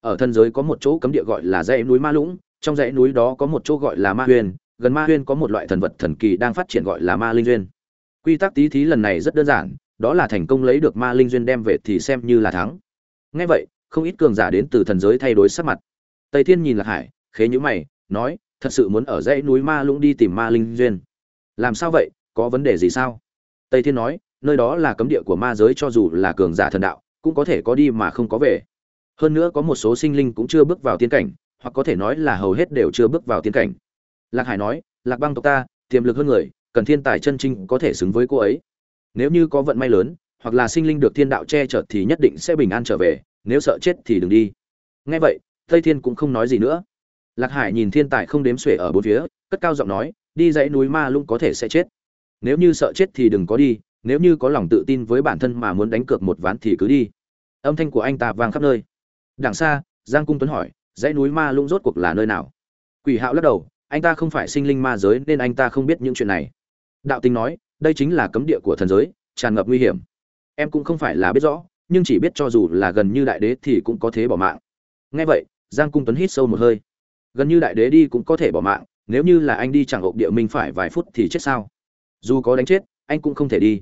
Ở thần giới có một chỗ cấm địa gọi là dãy núi ma lũng, trong dãy núi đó có một chỗ gọi là ma huyền, gần ma huyền có một loại thần vật thần kỳ đang phát triển gọi là ma linh duyên. Quy tắc tí thí lần này rất đơn giản, đó là thành công lấy được ma linh duyên đem về thì xem như là thắng. Ngay vậy, không ít cường giả đến từ thần giới thay đổi sắc mặt. Tây thiên nhìn lạc hải, khế nhữ mày, nói, thật sự muốn ở dãy núi ma lũng đi tìm ma linh duyên làm sao vậy, có vấn đề gì sao? Tây thiên nói, nơi đó là cấm địa của ma giới cho dù là cường giả thần đạo, cũng có thể có đi mà không có về. Hơn nữa có một số sinh linh cũng chưa bước vào tiên cảnh, hoặc có thể nói là hầu hết đều chưa bước vào tiên cảnh. Lạc hải nói, lạc băng tộc ta, tiềm lực hơn người, cần thiên tài chân trinh có thể xứng với cô ấy. Nếu như có vận may lớn, hoặc là sinh linh được thiên đạo che chở thì nhất định sẽ bình an trở về, nếu sợ chết thì đừng đi. Nghe vậy, tây thiên cũng không nói gì nữa. Lạc hải nhìn thiên tài không đếm xuể ở bốn phía, cất cao giọng nói đi dãy núi ma lung có thể sẽ chết. Nếu như sợ chết thì đừng có đi, nếu như có lòng tự tin với bản thân mà muốn đánh cược một ván thì cứ đi. Âm thanh của anh ta vang khắp nơi. Đằng xa, giang cung tuấn hỏi, dãy núi ma lung rốt cuộc là nơi nào? Quỷ hạo lắc đầu, anh ta không phải sinh linh ma giới nên anh ta không biết những chuyện này. Đạo tinh nói, đây chính là cấm địa của thần giới, tràn ngập nguy hiểm. Em cũng không phải là biết rõ, nhưng chỉ biết cho dù là gần như đại đế thì cũng có thể bỏ mạng. Nghe vậy, giang cung tuấn hít sâu một hơi. Gần như đại đế đi cũng có thể bỏ mạng nếu như là anh đi chẳng hộp địa minh phải vài phút thì chết sao? Dù có đánh chết, anh cũng không thể đi.